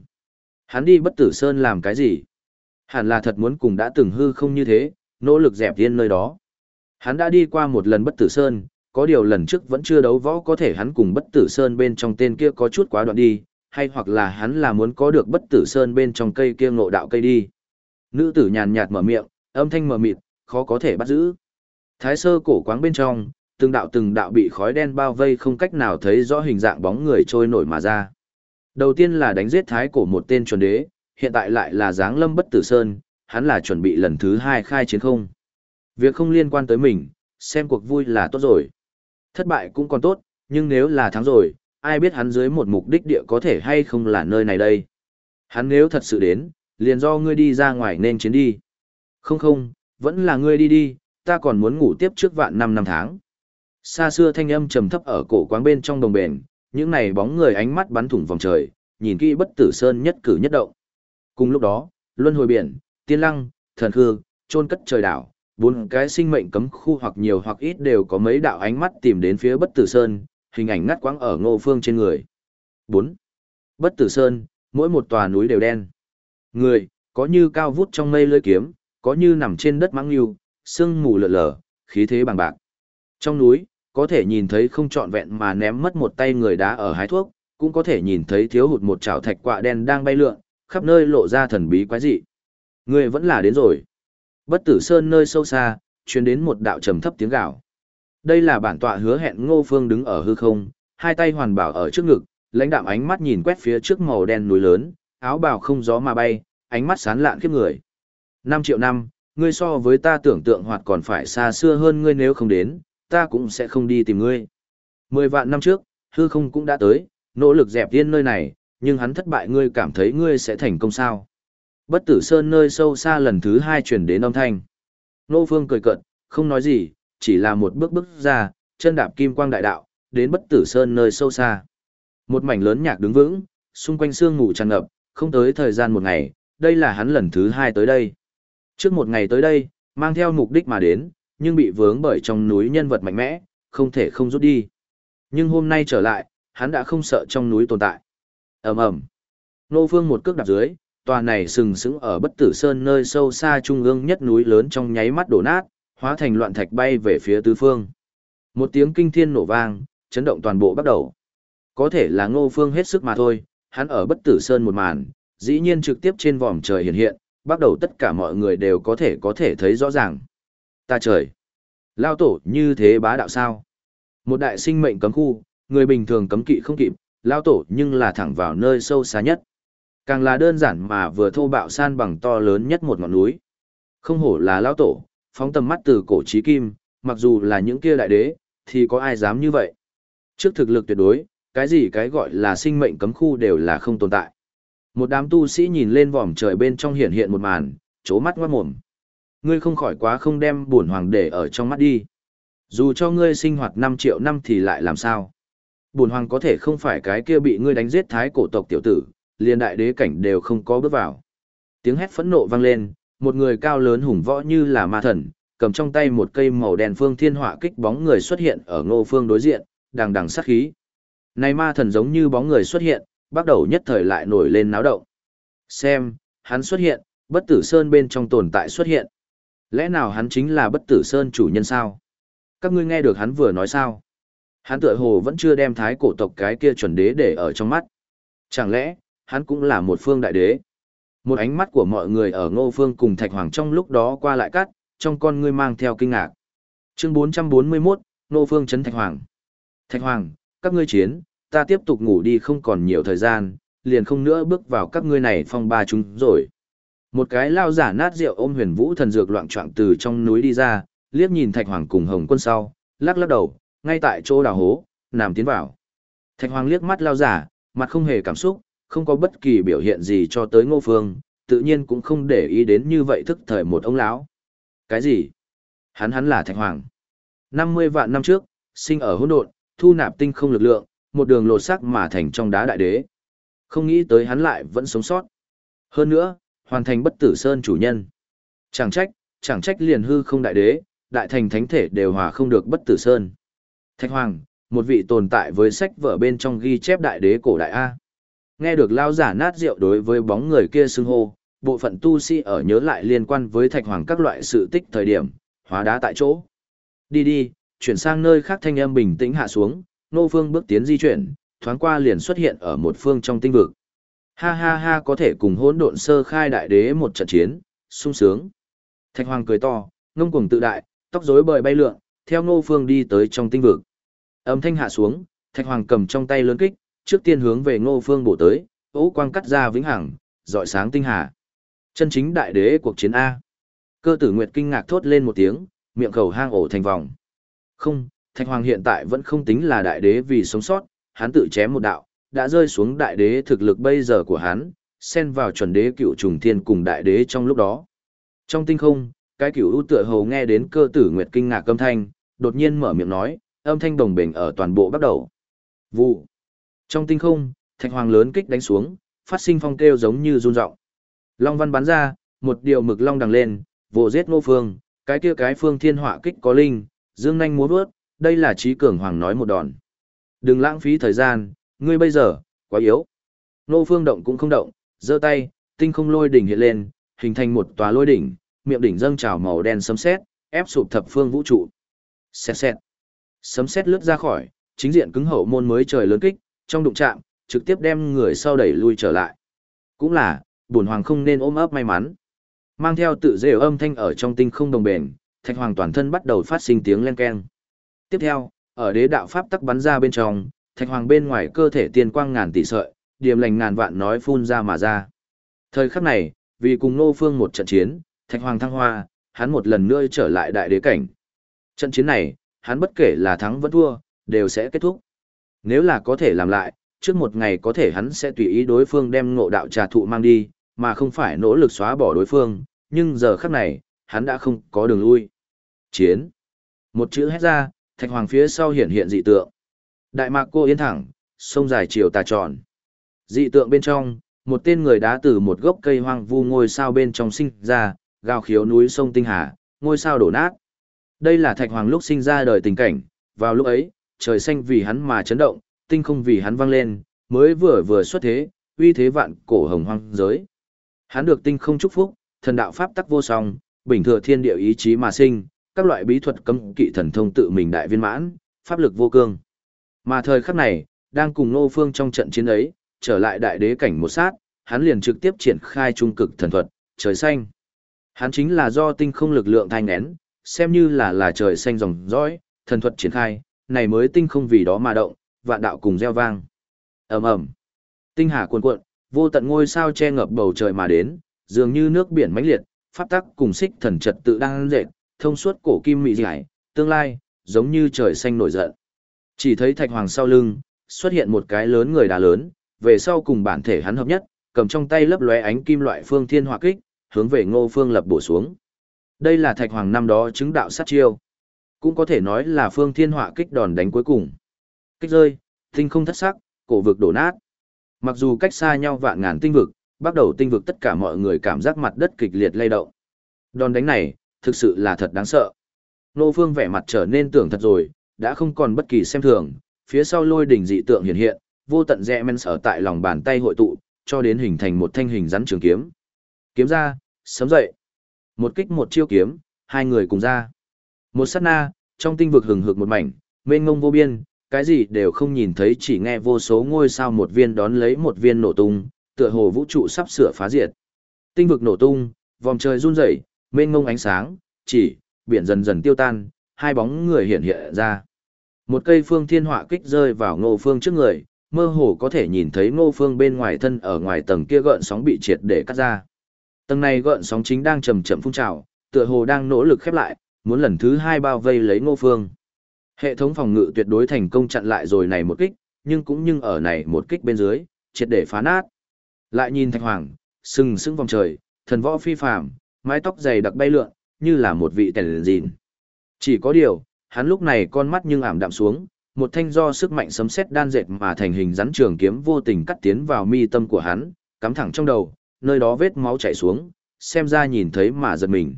Hắn đi bất tử sơn làm cái gì? Hẳn là thật muốn cùng đã từng hư không như thế, nỗ lực dẹp yên nơi đó. Hắn đã đi qua một lần bất tử sơn, có điều lần trước vẫn chưa đấu võ có thể hắn cùng bất tử sơn bên trong tên kia có chút quá đoạn đi, hay hoặc là hắn là muốn có được bất tử sơn bên trong cây kia ngộ đạo cây đi. Nữ tử nhàn nhạt mở miệng, âm thanh mờ mịt, khó có thể bắt giữ. Thái sơ cổ quáng bên trong, từng đạo từng đạo bị khói đen bao vây không cách nào thấy rõ hình dạng bóng người trôi nổi mà ra. Đầu tiên là đánh giết thái cổ một tên chuẩn đế, hiện tại lại là giáng lâm bất tử sơn, hắn là chuẩn bị lần thứ hai khai chiến không. Việc không liên quan tới mình, xem cuộc vui là tốt rồi. Thất bại cũng còn tốt, nhưng nếu là thắng rồi, ai biết hắn dưới một mục đích địa có thể hay không là nơi này đây. Hắn nếu thật sự đến, liền do ngươi đi ra ngoài nên chiến đi. Không không, vẫn là ngươi đi đi, ta còn muốn ngủ tiếp trước vạn năm năm tháng. Xa xưa thanh âm trầm thấp ở cổ quáng bên trong đồng bền, những này bóng người ánh mắt bắn thủng vòng trời, nhìn kỹ bất tử sơn nhất cử nhất động. Cùng lúc đó, luân hồi biển, tiên lăng, thần hư, trôn cất trời đảo, bốn cái sinh mệnh cấm khu hoặc nhiều hoặc ít đều có mấy đạo ánh mắt tìm đến phía bất tử sơn, hình ảnh ngắt quãng ở ngô phương trên người. 4. Bất tử sơn, mỗi một tòa núi đều đen. Người, có như cao vút trong mây lưỡi kiếm, có như nằm trên đất mãng yêu, sương mù lờ lờ, khí thế bằng bạc. Trong núi, có thể nhìn thấy không trọn vẹn mà ném mất một tay người đá ở hái thuốc, cũng có thể nhìn thấy thiếu hụt một chảo thạch quạ đen đang bay lượn, khắp nơi lộ ra thần bí quái dị. Người vẫn là đến rồi. Bất tử sơn nơi sâu xa, truyền đến một đạo trầm thấp tiếng gào. Đây là bản tọa hứa hẹn Ngô Phương đứng ở hư không, hai tay hoàn bảo ở trước ngực, lãnh đạm ánh mắt nhìn quét phía trước màu đen núi lớn, áo bào không gió mà bay, ánh mắt sáng lạn khiếp người. 5 triệu năm, ngươi so với ta tưởng tượng hoạt còn phải xa xưa hơn ngươi nếu không đến, ta cũng sẽ không đi tìm ngươi. Mười vạn năm trước, hư không cũng đã tới, nỗ lực dẹp yên nơi này, nhưng hắn thất bại ngươi cảm thấy ngươi sẽ thành công sao. Bất tử sơn nơi sâu xa lần thứ hai chuyển đến âm thanh. Nô Phương cười cận, không nói gì, chỉ là một bước bước ra, chân đạp kim quang đại đạo, đến bất tử sơn nơi sâu xa. Một mảnh lớn nhạc đứng vững, xung quanh sương ngủ tràn ngập, không tới thời gian một ngày, đây là hắn lần thứ hai tới đây. Trước một ngày tới đây, mang theo mục đích mà đến, nhưng bị vướng bởi trong núi nhân vật mạnh mẽ, không thể không rút đi. Nhưng hôm nay trở lại, hắn đã không sợ trong núi tồn tại. ầm ầm Nô Phương một cước đạp dưới, tòa này sừng sững ở bất tử sơn nơi sâu xa trung ương nhất núi lớn trong nháy mắt đổ nát, hóa thành loạn thạch bay về phía tứ phương. Một tiếng kinh thiên nổ vang, chấn động toàn bộ bắt đầu. Có thể là ngô phương hết sức mà thôi, hắn ở bất tử sơn một màn, dĩ nhiên trực tiếp trên vòm trời hiện hiện, bắt đầu tất cả mọi người đều có thể có thể thấy rõ ràng. Ta trời! Lao tổ như thế bá đạo sao? Một đại sinh mệnh cấm khu, người bình thường cấm kỵ không kịp, lao tổ nhưng là thẳng vào nơi sâu xa nhất. Càng là đơn giản mà vừa thô bạo san bằng to lớn nhất một ngọn núi. Không hổ là lao tổ, phóng tầm mắt từ cổ chí kim, mặc dù là những kia đại đế, thì có ai dám như vậy. Trước thực lực tuyệt đối, cái gì cái gọi là sinh mệnh cấm khu đều là không tồn tại. Một đám tu sĩ nhìn lên vòm trời bên trong hiện hiện một màn, chố mắt ngoát mồm. Ngươi không khỏi quá không đem buồn hoàng để ở trong mắt đi. Dù cho ngươi sinh hoạt 5 triệu năm thì lại làm sao? Buồn hoàng có thể không phải cái kia bị ngươi đánh giết thái cổ tộc tiểu tử, liền đại đế cảnh đều không có bước vào. Tiếng hét phẫn nộ vang lên, một người cao lớn hùng võ như là ma thần, cầm trong tay một cây màu đen phương thiên họa kích bóng người xuất hiện ở ngô phương đối diện, đằng đằng sát khí. Này ma thần giống như bóng người xuất hiện, bắt đầu nhất thời lại nổi lên náo động. Xem, hắn xuất hiện, bất tử sơn bên trong tồn tại xuất hiện. Lẽ nào hắn chính là bất tử sơn chủ nhân sao? Các ngươi nghe được hắn vừa nói sao? Hắn tựa hồ vẫn chưa đem thái cổ tộc cái kia chuẩn đế để ở trong mắt. Chẳng lẽ, hắn cũng là một phương đại đế? Một ánh mắt của mọi người ở ngô phương cùng thạch hoàng trong lúc đó qua lại cắt, trong con ngươi mang theo kinh ngạc. Chương 441, Ngô phương chấn thạch hoàng. Thạch hoàng, các ngươi chiến, ta tiếp tục ngủ đi không còn nhiều thời gian, liền không nữa bước vào các ngươi này phong ba chúng rồi. Một cái lao giả nát rượu ôm huyền vũ thần dược loạn trọng từ trong núi đi ra, liếc nhìn thạch hoàng cùng hồng quân sau, lắc lắc đầu, ngay tại chỗ đào hố, nằm tiến vào. Thạch hoàng liếc mắt lao giả, mặt không hề cảm xúc, không có bất kỳ biểu hiện gì cho tới ngô phương, tự nhiên cũng không để ý đến như vậy thức thời một ông lão. Cái gì? Hắn hắn là thạch hoàng. 50 vạn năm trước, sinh ở hỗn độn, thu nạp tinh không lực lượng, một đường lột sắc mà thành trong đá đại đế. Không nghĩ tới hắn lại vẫn sống sót. Hơn nữa, hoàn thành bất tử sơn chủ nhân. Chẳng trách, chẳng trách liền hư không đại đế, đại thành thánh thể đều hòa không được bất tử sơn. Thạch Hoàng, một vị tồn tại với sách vở bên trong ghi chép đại đế cổ đại A. Nghe được lao giả nát rượu đối với bóng người kia xưng hô, bộ phận tu sĩ ở nhớ lại liên quan với thạch hoàng các loại sự tích thời điểm, hóa đá tại chỗ. Đi đi, chuyển sang nơi khác thanh âm bình tĩnh hạ xuống, nô phương bước tiến di chuyển, thoáng qua liền xuất hiện ở một phương trong tinh vực. Ha ha ha có thể cùng hỗn độn sơ khai đại đế một trận chiến, sung sướng. Thạch hoàng cười to, ngông cuồng tự đại, tóc rối bời bay lượn, theo nô phương đi tới trong tinh vực. Âm thanh hạ xuống, thạch hoàng cầm trong tay lớn kích, trước tiên hướng về ngô phương bổ tới, ố quang cắt ra vĩnh hằng, dọi sáng tinh hà. Chân chính đại đế cuộc chiến A. Cơ tử Nguyệt kinh ngạc thốt lên một tiếng, miệng khẩu hang ổ thành vòng. Không, Thạch Hoàng hiện tại vẫn không tính là đại đế vì sống sót, hắn tự chém một đạo, đã rơi xuống đại đế thực lực bây giờ của hắn, xen vào chuẩn đế cựu trùng thiên cùng đại đế trong lúc đó. Trong tinh không, cái cựu ưu tựa hầu nghe đến cơ tử Nguyệt kinh ngạc âm thanh, đột nhiên mở miệng nói, âm thanh đồng bình ở toàn bộ bắt đầu. Vụ. Trong tinh không, Thạch Hoàng lớn kích đánh xuống, phát sinh phong kêu giống như run rộng. Long văn bắn ra, một điều mực long đằng lên, vồ giết ngô phương, cái kia cái phương thiên họa kích có linh, dương nhanh múa bước, đây là trí cường hoàng nói một đòn. Đừng lãng phí thời gian, ngươi bây giờ, quá yếu. Nô phương động cũng không động, giơ tay, tinh không lôi đỉnh hiện lên, hình thành một tòa lôi đỉnh, miệng đỉnh dâng trào màu đen sấm sét, ép sụp thập phương vũ trụ. Xẹt xẹt. Sấm sét lướt ra khỏi, chính diện cứng hậu môn mới trời lớn kích, trong đụng chạm, trực tiếp đem người sau đẩy lui trở lại. Cũng là, bổn hoàng không nên ôm ấp may mắn. Mang theo tự rêu âm thanh ở trong tinh không đồng bền, thạch hoàng toàn thân bắt đầu phát sinh tiếng len keng. Tiếp theo, ở đế đạo pháp tắc bắn ra bên trong, thạch hoàng bên ngoài cơ thể tiên quang ngàn tỷ sợi, điềm lành ngàn vạn nói phun ra mà ra. Thời khắc này, vì cùng nô phương một trận chiến, thạch hoàng thăng hoa, hắn một lần nữa trở lại đại đế cảnh. Trận chiến này, hắn bất kể là thắng vẫn thua, đều sẽ kết thúc. Nếu là có thể làm lại, trước một ngày có thể hắn sẽ tùy ý đối phương đem ngộ đạo trà thụ mang đi, mà không phải nỗ lực xóa bỏ đối phương, nhưng giờ khắc này, hắn đã không có đường lui. Chiến. Một chữ hét ra, thạch hoàng phía sau hiện hiện dị tượng. Đại mạc cô yên thẳng, sông dài chiều tà tròn. Dị tượng bên trong, một tên người đá từ một gốc cây hoang vu ngôi sao bên trong sinh ra, gào khiếu núi sông tinh hà, ngôi sao đổ nát. Đây là thạch hoàng lúc sinh ra đời tình cảnh, vào lúc ấy, trời xanh vì hắn mà chấn động, tinh không vì hắn vang lên, mới vừa vừa xuất thế, uy thế vạn cổ hồng hoang giới. Hắn được tinh không chúc phúc, thần đạo pháp tắc vô song, bình thừa thiên địa ý chí mà sinh, các loại bí thuật cấm kỵ thần thông tự mình đại viên mãn, pháp lực vô cương. Mà thời khắc này, đang cùng Nô Phương trong trận chiến ấy, trở lại đại đế cảnh một sát, hắn liền trực tiếp triển khai trung cực thần thuật, trời xanh. Hắn chính là do tinh không lực lượng thanh nén, xem như là là trời xanh dòng dõi, thần thuật triển khai, này mới tinh không vì đó mà động, vạn đạo cùng gieo vang. ầm ầm, tinh hà cuồn cuộn, vô tận ngôi sao che ngập bầu trời mà đến, dường như nước biển mãnh liệt, pháp tắc cùng xích thần trật tự đang dệt, thông suốt cổ kim mị giải, tương lai, giống như trời xanh nổi giận. Chỉ thấy thạch hoàng sau lưng, xuất hiện một cái lớn người đá lớn, về sau cùng bản thể hắn hợp nhất, cầm trong tay lấp lóe ánh kim loại phương thiên hỏa kích, hướng về ngô phương lập bổ xuống. Đây là thạch hoàng năm đó chứng đạo sát chiêu. Cũng có thể nói là phương thiên hỏa kích đòn đánh cuối cùng. Kích rơi, tinh không thất sắc, cổ vực đổ nát. Mặc dù cách xa nhau vạn ngàn tinh vực, bắt đầu tinh vực tất cả mọi người cảm giác mặt đất kịch liệt lay động. Đòn đánh này, thực sự là thật đáng sợ. Nô Phương vẻ mặt trở nên tưởng thật rồi, đã không còn bất kỳ xem thường, phía sau lôi đỉnh dị tượng hiện hiện, vô tận rẽ men sở tại lòng bàn tay hội tụ, cho đến hình thành một thanh hình rắn trường kiếm. Kiếm ra, sớm dậy. Một kích một chiêu kiếm, hai người cùng ra. Một sát na, trong tinh vực hừng hực một mảnh, mênh ngông vô biên, cái gì đều không nhìn thấy chỉ nghe vô số ngôi sao một viên đón lấy một viên nổ tung, tựa hồ vũ trụ sắp sửa phá diệt. Tinh vực nổ tung, vòng trời run rẩy, mênh mông ánh sáng, chỉ, biển dần dần tiêu tan, hai bóng người hiện hiện ra. Một cây phương thiên họa kích rơi vào ngô phương trước người, mơ hồ có thể nhìn thấy ngô phương bên ngoài thân ở ngoài tầng kia gợn sóng bị triệt để cắt ra. Tầng này gợn sóng chính đang chậm chậm phun trào, tựa hồ đang nỗ lực khép lại, muốn lần thứ hai bao vây lấy ngô phương. Hệ thống phòng ngự tuyệt đối thành công chặn lại rồi này một kích, nhưng cũng nhưng ở này một kích bên dưới, triệt để phá nát. Lại nhìn Thạch Hoàng, sừng sững vòng trời, thần võ phi phàm, mái tóc dày đặc bay lượn, như là một vị tèn dìn. Chỉ có điều, hắn lúc này con mắt nhưng ảm đạm xuống, một thanh do sức mạnh sấm sét đan dệt mà thành hình rắn trường kiếm vô tình cắt tiến vào mi tâm của hắn, cắm thẳng trong đầu, nơi đó vết máu chảy xuống, xem ra nhìn thấy mà giật mình.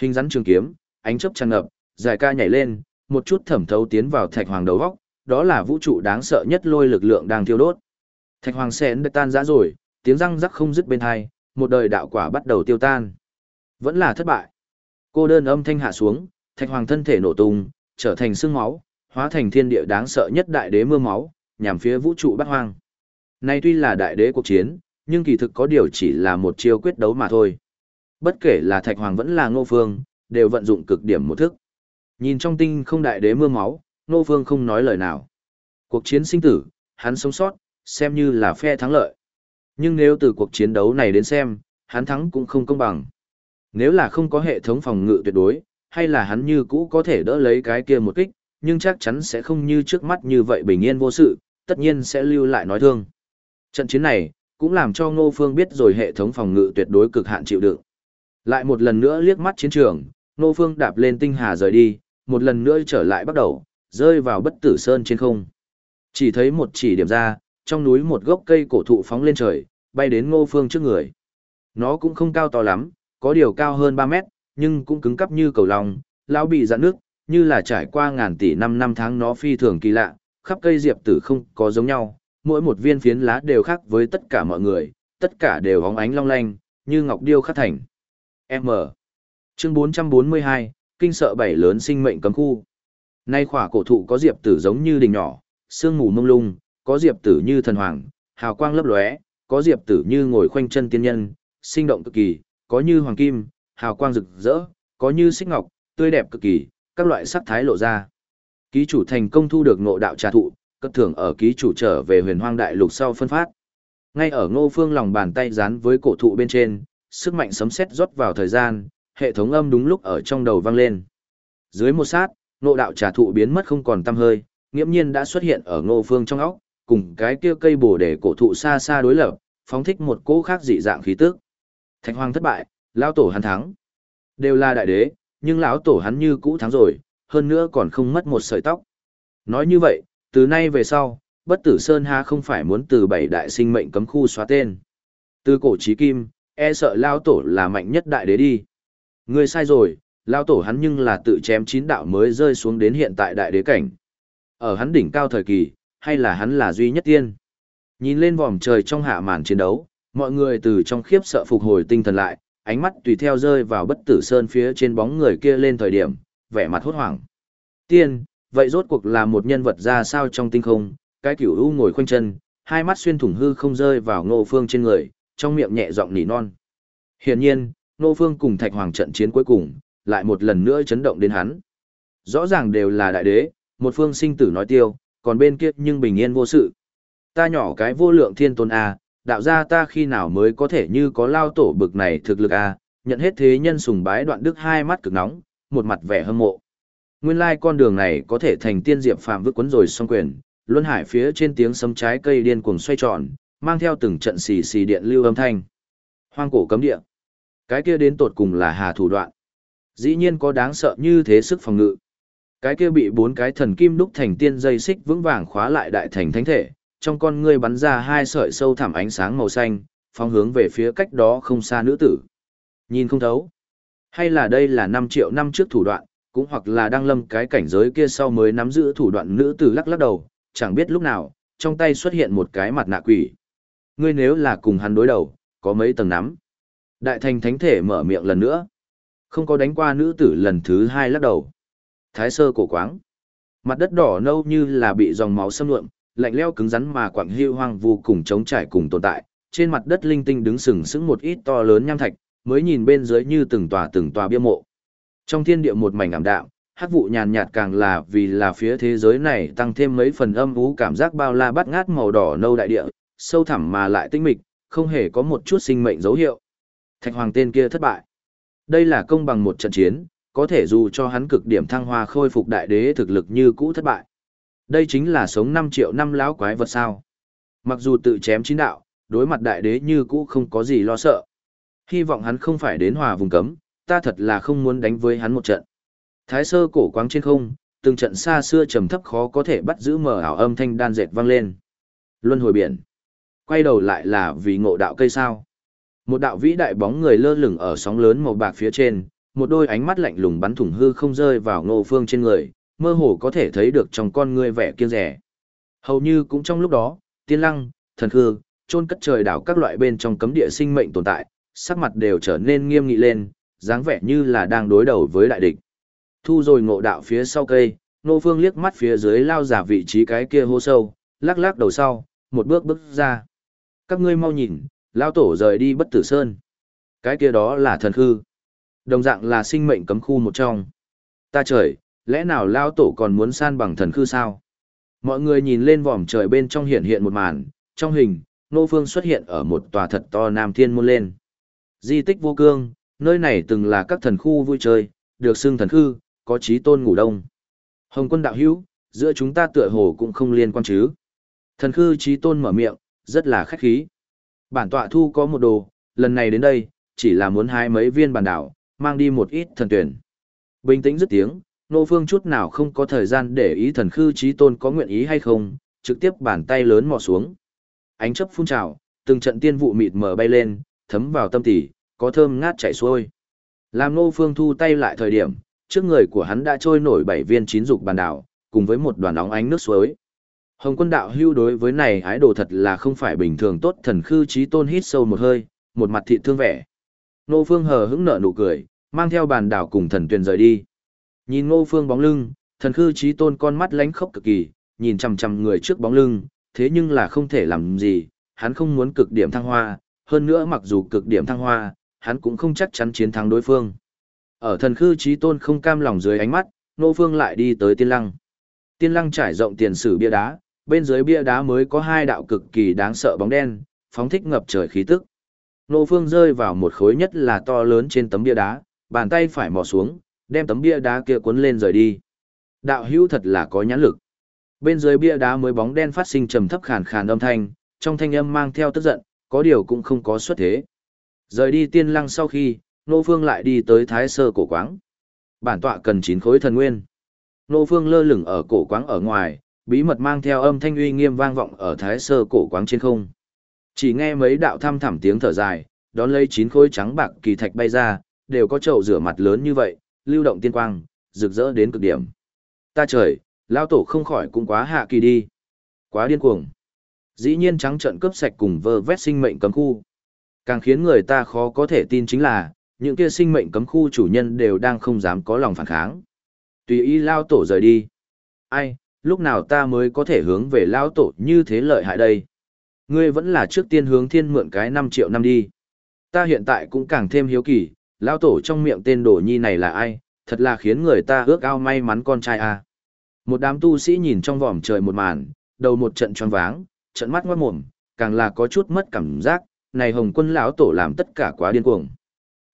Hình rắn trường kiếm, ánh chớp tràn ngập, dài ca nhảy lên, một chút thẩm thấu tiến vào thạch hoàng đầu góc, đó là vũ trụ đáng sợ nhất lôi lực lượng đang thiêu đốt. Thạch hoàng sen đã tan rã rồi, tiếng răng rắc không dứt bên hai, một đời đạo quả bắt đầu tiêu tan. Vẫn là thất bại. Cô đơn âm thanh hạ xuống, thạch hoàng thân thể nổ tung, trở thành xương máu, hóa thành thiên địa đáng sợ nhất đại đế mưa máu, nhằm phía vũ trụ bát hoang. nay tuy là đại đế cuộc chiến, nhưng kỳ thực có điều chỉ là một chiêu quyết đấu mà thôi. Bất kể là thạch hoàng vẫn là ngô phương, đều vận dụng cực điểm một thức. Nhìn trong tinh không đại đế mưa máu, ngô phương không nói lời nào. Cuộc chiến sinh tử, hắn sống sót, xem như là phe thắng lợi. Nhưng nếu từ cuộc chiến đấu này đến xem, hắn thắng cũng không công bằng. Nếu là không có hệ thống phòng ngự tuyệt đối, hay là hắn như cũ có thể đỡ lấy cái kia một kích, nhưng chắc chắn sẽ không như trước mắt như vậy bình yên vô sự, tất nhiên sẽ lưu lại nói thương. Trận chiến này, cũng làm cho Ngô Phương biết rồi hệ thống phòng ngự tuyệt đối cực hạn chịu đựng. Lại một lần nữa liếc mắt chiến trường, Ngô Phương đạp lên tinh hà rời đi, một lần nữa trở lại bắt đầu, rơi vào bất tử sơn trên không. Chỉ thấy một chỉ điểm ra, trong núi một gốc cây cổ thụ phóng lên trời, bay đến Ngô Phương trước người. Nó cũng không cao to lắm, có điều cao hơn 3 mét, nhưng cũng cứng cắp như cầu lòng, lão bị dạn nước, như là trải qua ngàn tỷ năm năm tháng nó phi thường kỳ lạ, khắp cây diệp tử không có giống nhau, mỗi một viên phiến lá đều khác với tất cả mọi người, tất cả đều hóng ánh long lanh, như ngọc điêu khắc thành. M. Chương 442, kinh sợ bảy lớn sinh mệnh cấm khu. Nay khỏa cổ thụ có diệp tử giống như đình nhỏ, sương mù mông lung, có diệp tử như thần hoàng, hào quang lấp lóe, có diệp tử như ngồi khoanh chân tiên nhân, sinh động cực kỳ, có như hoàng kim, hào quang rực rỡ, có như xích ngọc, tươi đẹp cực kỳ, các loại sắc thái lộ ra. Ký chủ thành công thu được ngộ đạo trà thụ, cất thưởng ở ký chủ trở về huyền hoang đại lục sau phân phát. Ngay ở ngô phương lòng bàn tay dán với cổ thụ bên trên, sức mạnh sấm sét rót vào thời gian, hệ thống âm đúng lúc ở trong đầu vang lên. Dưới một sát, ngộ đạo trà thụ biến mất không còn tăm hơi, nghiễm nhiên đã xuất hiện ở ngô phương trong óc, cùng cái kia cây bổ để cổ thụ xa xa đối lập, phóng thích một cỗ khác dị dạng khí tức. Thạch Hoàng thất bại, lão tổ hắn thắng. Đều là đại đế, nhưng lão tổ hắn như cũ thắng rồi, hơn nữa còn không mất một sợi tóc. Nói như vậy, từ nay về sau, bất tử Sơn Ha không phải muốn từ bảy đại sinh mệnh cấm khu xóa tên. Từ cổ chí kim, e sợ lão tổ là mạnh nhất đại đế đi. Ngươi sai rồi, lão tổ hắn nhưng là tự chém chín đạo mới rơi xuống đến hiện tại đại đế cảnh. Ở hắn đỉnh cao thời kỳ, hay là hắn là duy nhất tiên. Nhìn lên vòm trời trong hạ màn chiến đấu, mọi người từ trong khiếp sợ phục hồi tinh thần lại, ánh mắt tùy theo rơi vào bất tử sơn phía trên bóng người kia lên thời điểm, vẻ mặt hốt hoảng. Tiên, vậy rốt cuộc là một nhân vật ra sao trong tinh không, cái kiểu u ngồi khoanh chân, hai mắt xuyên thủng hư không rơi vào ngô phương trên người, trong miệng nhẹ giọng nỉ non. Hiển nhiên, ngô phương cùng thạch hoàng trận chiến cuối cùng, lại một lần nữa chấn động đến hắn. Rõ ràng đều là đại đế, một phương sinh tử nói tiêu, còn bên kia nhưng bình yên vô sự. Ta nhỏ cái vô lượng thiên tôn A, đạo gia ta khi nào mới có thể như có lao tổ bực này thực lực à nhận hết thế nhân sùng bái đoạn đức hai mắt cực nóng, một mặt vẻ hâm mộ. Nguyên lai con đường này có thể thành tiên diệp phàm vứt quấn rồi xong quyền, luân hải phía trên tiếng sấm trái cây điên cuồng xoay tròn, mang theo từng trận xì xì điện lưu âm thanh. Hoang cổ cấm địa. Cái kia đến tột cùng là hà thủ đoạn. Dĩ nhiên có đáng sợ như thế sức phòng ngự. Cái kia bị bốn cái thần kim đúc thành tiên dây xích vững vàng khóa lại đại thành thánh thể, trong con ngươi bắn ra hai sợi sâu thẳm ánh sáng màu xanh, phóng hướng về phía cách đó không xa nữ tử. Nhìn không thấu. Hay là đây là 5 triệu năm trước thủ đoạn, cũng hoặc là đang lâm cái cảnh giới kia sau mới nắm giữ thủ đoạn nữ tử lắc lắc đầu, chẳng biết lúc nào, trong tay xuất hiện một cái mặt nạ quỷ. Ngươi nếu là cùng hắn đối đầu, có mấy tầng nắm. Đại thành thánh thể mở miệng lần nữa. Không có đánh qua nữ tử lần thứ hai lắc đầu. Thái sơ cổ quáng. Mặt đất đỏ nâu như là bị dòng máu xâm lượm, lạnh leo cứng rắn mà quặng hưu hoang vô cùng chống trải cùng tồn tại. Trên mặt đất linh tinh đứng sừng sững một ít to lớn nham thạch, mới nhìn bên dưới như từng tòa từng tòa bia mộ. Trong thiên địa một mảnh ảm đạm, hắc vụ nhàn nhạt càng là vì là phía thế giới này tăng thêm mấy phần âm u cảm giác bao la bắt ngát màu đỏ nâu đại địa, sâu thẳm mà lại tinh mịch, không hề có một chút sinh mệnh dấu hiệu. Thạch hoàng tên kia thất bại. Đây là công bằng một trận chiến, có thể dù cho hắn cực điểm thăng hoa khôi phục đại đế thực lực như cũ thất bại. Đây chính là sống 5 triệu năm lão quái vật sao. Mặc dù tự chém chín đạo, đối mặt đại đế như cũ không có gì lo sợ. Hy vọng hắn không phải đến hòa vùng cấm, ta thật là không muốn đánh với hắn một trận. Thái sơ cổ quáng trên không, từng trận xa xưa trầm thấp khó có thể bắt giữ mờ ảo âm thanh đan dệt vang lên. Luân hồi biển. Quay đầu lại là vì ngộ đạo cây sao. Một đạo vĩ đại bóng người lơ lửng ở sóng lớn màu bạc phía trên, một đôi ánh mắt lạnh lùng bắn thủng hư không rơi vào ngô phương trên người, mơ hồ có thể thấy được trong con người vẻ kiêng rẻ. Hầu như cũng trong lúc đó, tiên lăng, thần khư, trôn cất trời đảo các loại bên trong cấm địa sinh mệnh tồn tại, sắc mặt đều trở nên nghiêm nghị lên, dáng vẻ như là đang đối đầu với đại địch. Thu rồi ngộ đạo phía sau cây, Nô Phương liếc mắt phía dưới lao giả vị trí cái kia hô sâu, lắc lắc đầu sau, một bước bước ra. Các ngươi mau nhìn, lao tổ rời đi bất tử sơn. Cái kia đó là thần khư. Đồng dạng là sinh mệnh cấm khu một trong. Ta trời, lẽ nào lao tổ còn muốn san bằng thần khư sao? Mọi người nhìn lên vòm trời bên trong hiện hiện một màn, trong hình, Nô Phương xuất hiện ở một tòa thật to Nam Thiên Môn lên. Di tích vô cương, nơi này từng là các thần khu vui chơi, được xưng thần khư, có trí tôn ngủ đông. Hồng quân đạo hữu, giữa chúng ta tựa hồ cũng không liên quan chứ. Thần khư trí tôn mở miệng, rất là khách khí. Bản tọa thu có một đồ, lần này đến đây, chỉ là muốn hai mấy viên bản đảo, mang đi một ít thần tuyển. Bình tĩnh dứt tiếng, nô phương chút nào không có thời gian để ý thần khư trí tôn có nguyện ý hay không, trực tiếp bàn tay lớn mò xuống. Ánh chấp phun trào, từng trận tiên vụ mịt mờ bay lên, thấm vào tâm tỉ, có thơm ngát chảy xuôi. Làm nô phương thu tay lại thời điểm, trước người của hắn đã trôi nổi bảy viên chín dục bàn đảo, cùng với một đoàn óng ánh nước suối. Hồng quân đạo hưu đối với này ái đồ thật là không phải bình thường tốt thần khư trí tôn hít sâu một hơi, một mặt thị thương vẻ. Nô phương hờ hững nở nụ cười, mang theo bàn đảo cùng thần tuyền rời đi. Nhìn ngô phương bóng lưng, thần khư trí tôn con mắt lánh khốc cực kỳ, nhìn chằm chằm người trước bóng lưng, thế nhưng là không thể làm gì, hắn không muốn cực điểm thăng hoa, hơn nữa mặc dù cực điểm thăng hoa, hắn cũng không chắc chắn chiến thắng đối phương. Ở thần khư trí tôn không cam lòng dưới ánh mắt, Ngô phương lại đi tới tiên lăng. Tiên lăng trải rộng tiền sử bia đá, bên dưới bia đá mới có hai đạo cực kỳ đáng sợ bóng đen, phóng thích ngập trời khí tức. Nô phương rơi vào một khối nhất là to lớn trên tấm bia đá, bàn tay phải mò xuống, đem tấm bia đá kia cuốn lên rời đi. Đạo hữu thật là có nhãn lực. Bên dưới bia đá mới bóng đen phát sinh trầm thấp khàn khàn âm thanh, trong thanh âm mang theo tức giận, có điều cũng không có xuất thế. Rời đi tiên lăng sau khi, Nô Phương lại đi tới Thái Sơ cổ quáng. Bản tọa cần chín khối thần nguyên. Nô Phương lơ lửng ở cổ quáng ở ngoài, bí mật mang theo âm thanh uy nghiêm vang vọng ở Thái Sơ cổ quáng trên không. Chỉ nghe mấy đạo thăm thẳm tiếng thở dài, đón lấy chín khối trắng bạc kỳ thạch bay ra, đều có chậu rửa mặt lớn như vậy, lưu động tiên quang, rực rỡ đến cực điểm. Ta trời, lao tổ không khỏi cũng quá hạ kỳ đi. Quá điên cuồng. Dĩ nhiên trắng trận cướp sạch cùng vơ vét sinh mệnh cấm khu. Càng khiến người ta khó có thể tin chính là, những kia sinh mệnh cấm khu chủ nhân đều đang không dám có lòng phản kháng. Tùy ý lao tổ rời đi. Ai, lúc nào ta mới có thể hướng về lao tổ như thế lợi hại đây? Ngươi vẫn là trước tiên hướng thiên mượn cái 5 triệu năm đi. Ta hiện tại cũng càng thêm hiếu kỳ, lao tổ trong miệng tên đồ nhi này là ai, thật là khiến người ta ước ao may mắn con trai à. Một đám tu sĩ nhìn trong vòm trời một màn, đầu một trận tròn váng, trận mắt ngoát mồm, càng là có chút mất cảm giác, này hồng quân lão tổ làm tất cả quá điên cuồng.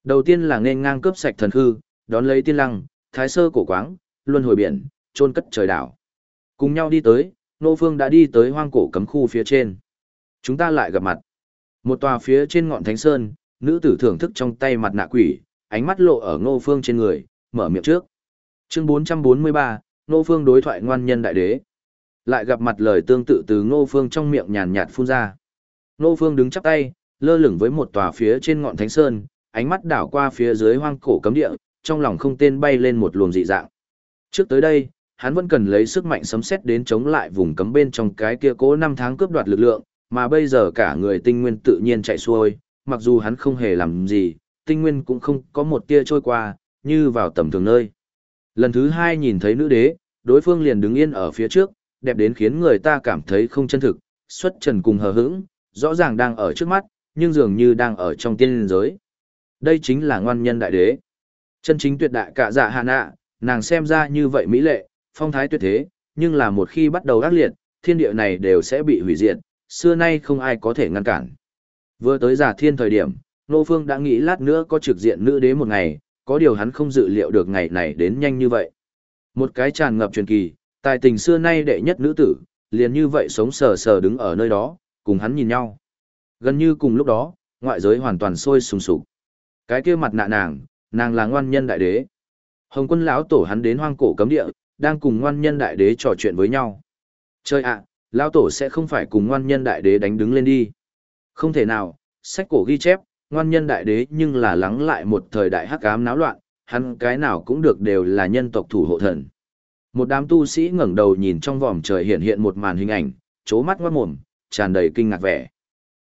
Đầu tiên là nên ngang cướp sạch thần hư, đón lấy tiên lăng, thái sơ cổ quáng, luân hồi biển, trôn cất trời đảo. Cùng nhau đi tới, nô phương đã đi tới hoang cổ cấm khu phía trên. Chúng ta lại gặp mặt. Một tòa phía trên ngọn thánh sơn, nữ tử thưởng thức trong tay mặt nạ quỷ, ánh mắt lộ ở ngô phương trên người, mở miệng trước. Chương 443, ngô phương đối thoại ngoan nhân đại đế. Lại gặp mặt lời tương tự từ ngô phương trong miệng nhàn nhạt phun ra. Ngô phương đứng chắp tay, lơ lửng với một tòa phía trên ngọn thánh sơn, ánh mắt đảo qua phía dưới hoang cổ cấm địa, trong lòng không tên bay lên một luồng dị dạng. Trước tới đây, hắn vẫn cần lấy sức mạnh sấm sét đến chống lại vùng cấm bên trong cái kia cố năm tháng cướp đoạt lực lượng, mà bây giờ cả người tinh nguyên tự nhiên chạy xuôi, mặc dù hắn không hề làm gì, tinh nguyên cũng không có một tia trôi qua, như vào tầm thường nơi. Lần thứ hai nhìn thấy nữ đế, đối phương liền đứng yên ở phía trước, đẹp đến khiến người ta cảm thấy không chân thực, xuất trần cùng hờ hững, rõ ràng đang ở trước mắt, nhưng dường như đang ở trong tiên giới. Đây chính là ngoan nhân đại đế. Chân chính tuyệt đại cả dạ hạ nạ, nàng xem ra như vậy mỹ lệ, phong thái tuyệt thế, nhưng là một khi bắt đầu ác liệt, thiên địa này đều sẽ bị hủy diệt, xưa nay không ai có thể ngăn cản. Vừa tới giả thiên thời điểm, Nô Phương đã nghĩ lát nữa có trực diện nữ đế một ngày, có điều hắn không dự liệu được ngày này đến nhanh như vậy. Một cái tràn ngập truyền kỳ, tài tình xưa nay đệ nhất nữ tử, liền như vậy sống sờ sờ đứng ở nơi đó, cùng hắn nhìn nhau. Gần như cùng lúc đó, ngoại giới hoàn toàn sôi sùng sục. Cái kia mặt nạ nàng, nàng là ngoan nhân đại đế. Hồng quân lão tổ hắn đến hoang cổ cấm địa, đang cùng ngoan nhân đại đế trò chuyện với nhau. Chơi ạ, lão tổ sẽ không phải cùng ngoan nhân đại đế đánh đứng lên đi. Không thể nào, sách cổ ghi chép, ngoan nhân đại đế nhưng là lắng lại một thời đại hắc ám náo loạn, hắn cái nào cũng được đều là nhân tộc thủ hộ thần. Một đám tu sĩ ngẩng đầu nhìn trong vòm trời hiện hiện một màn hình ảnh, chố mắt ngoát mồm, tràn đầy kinh ngạc vẻ.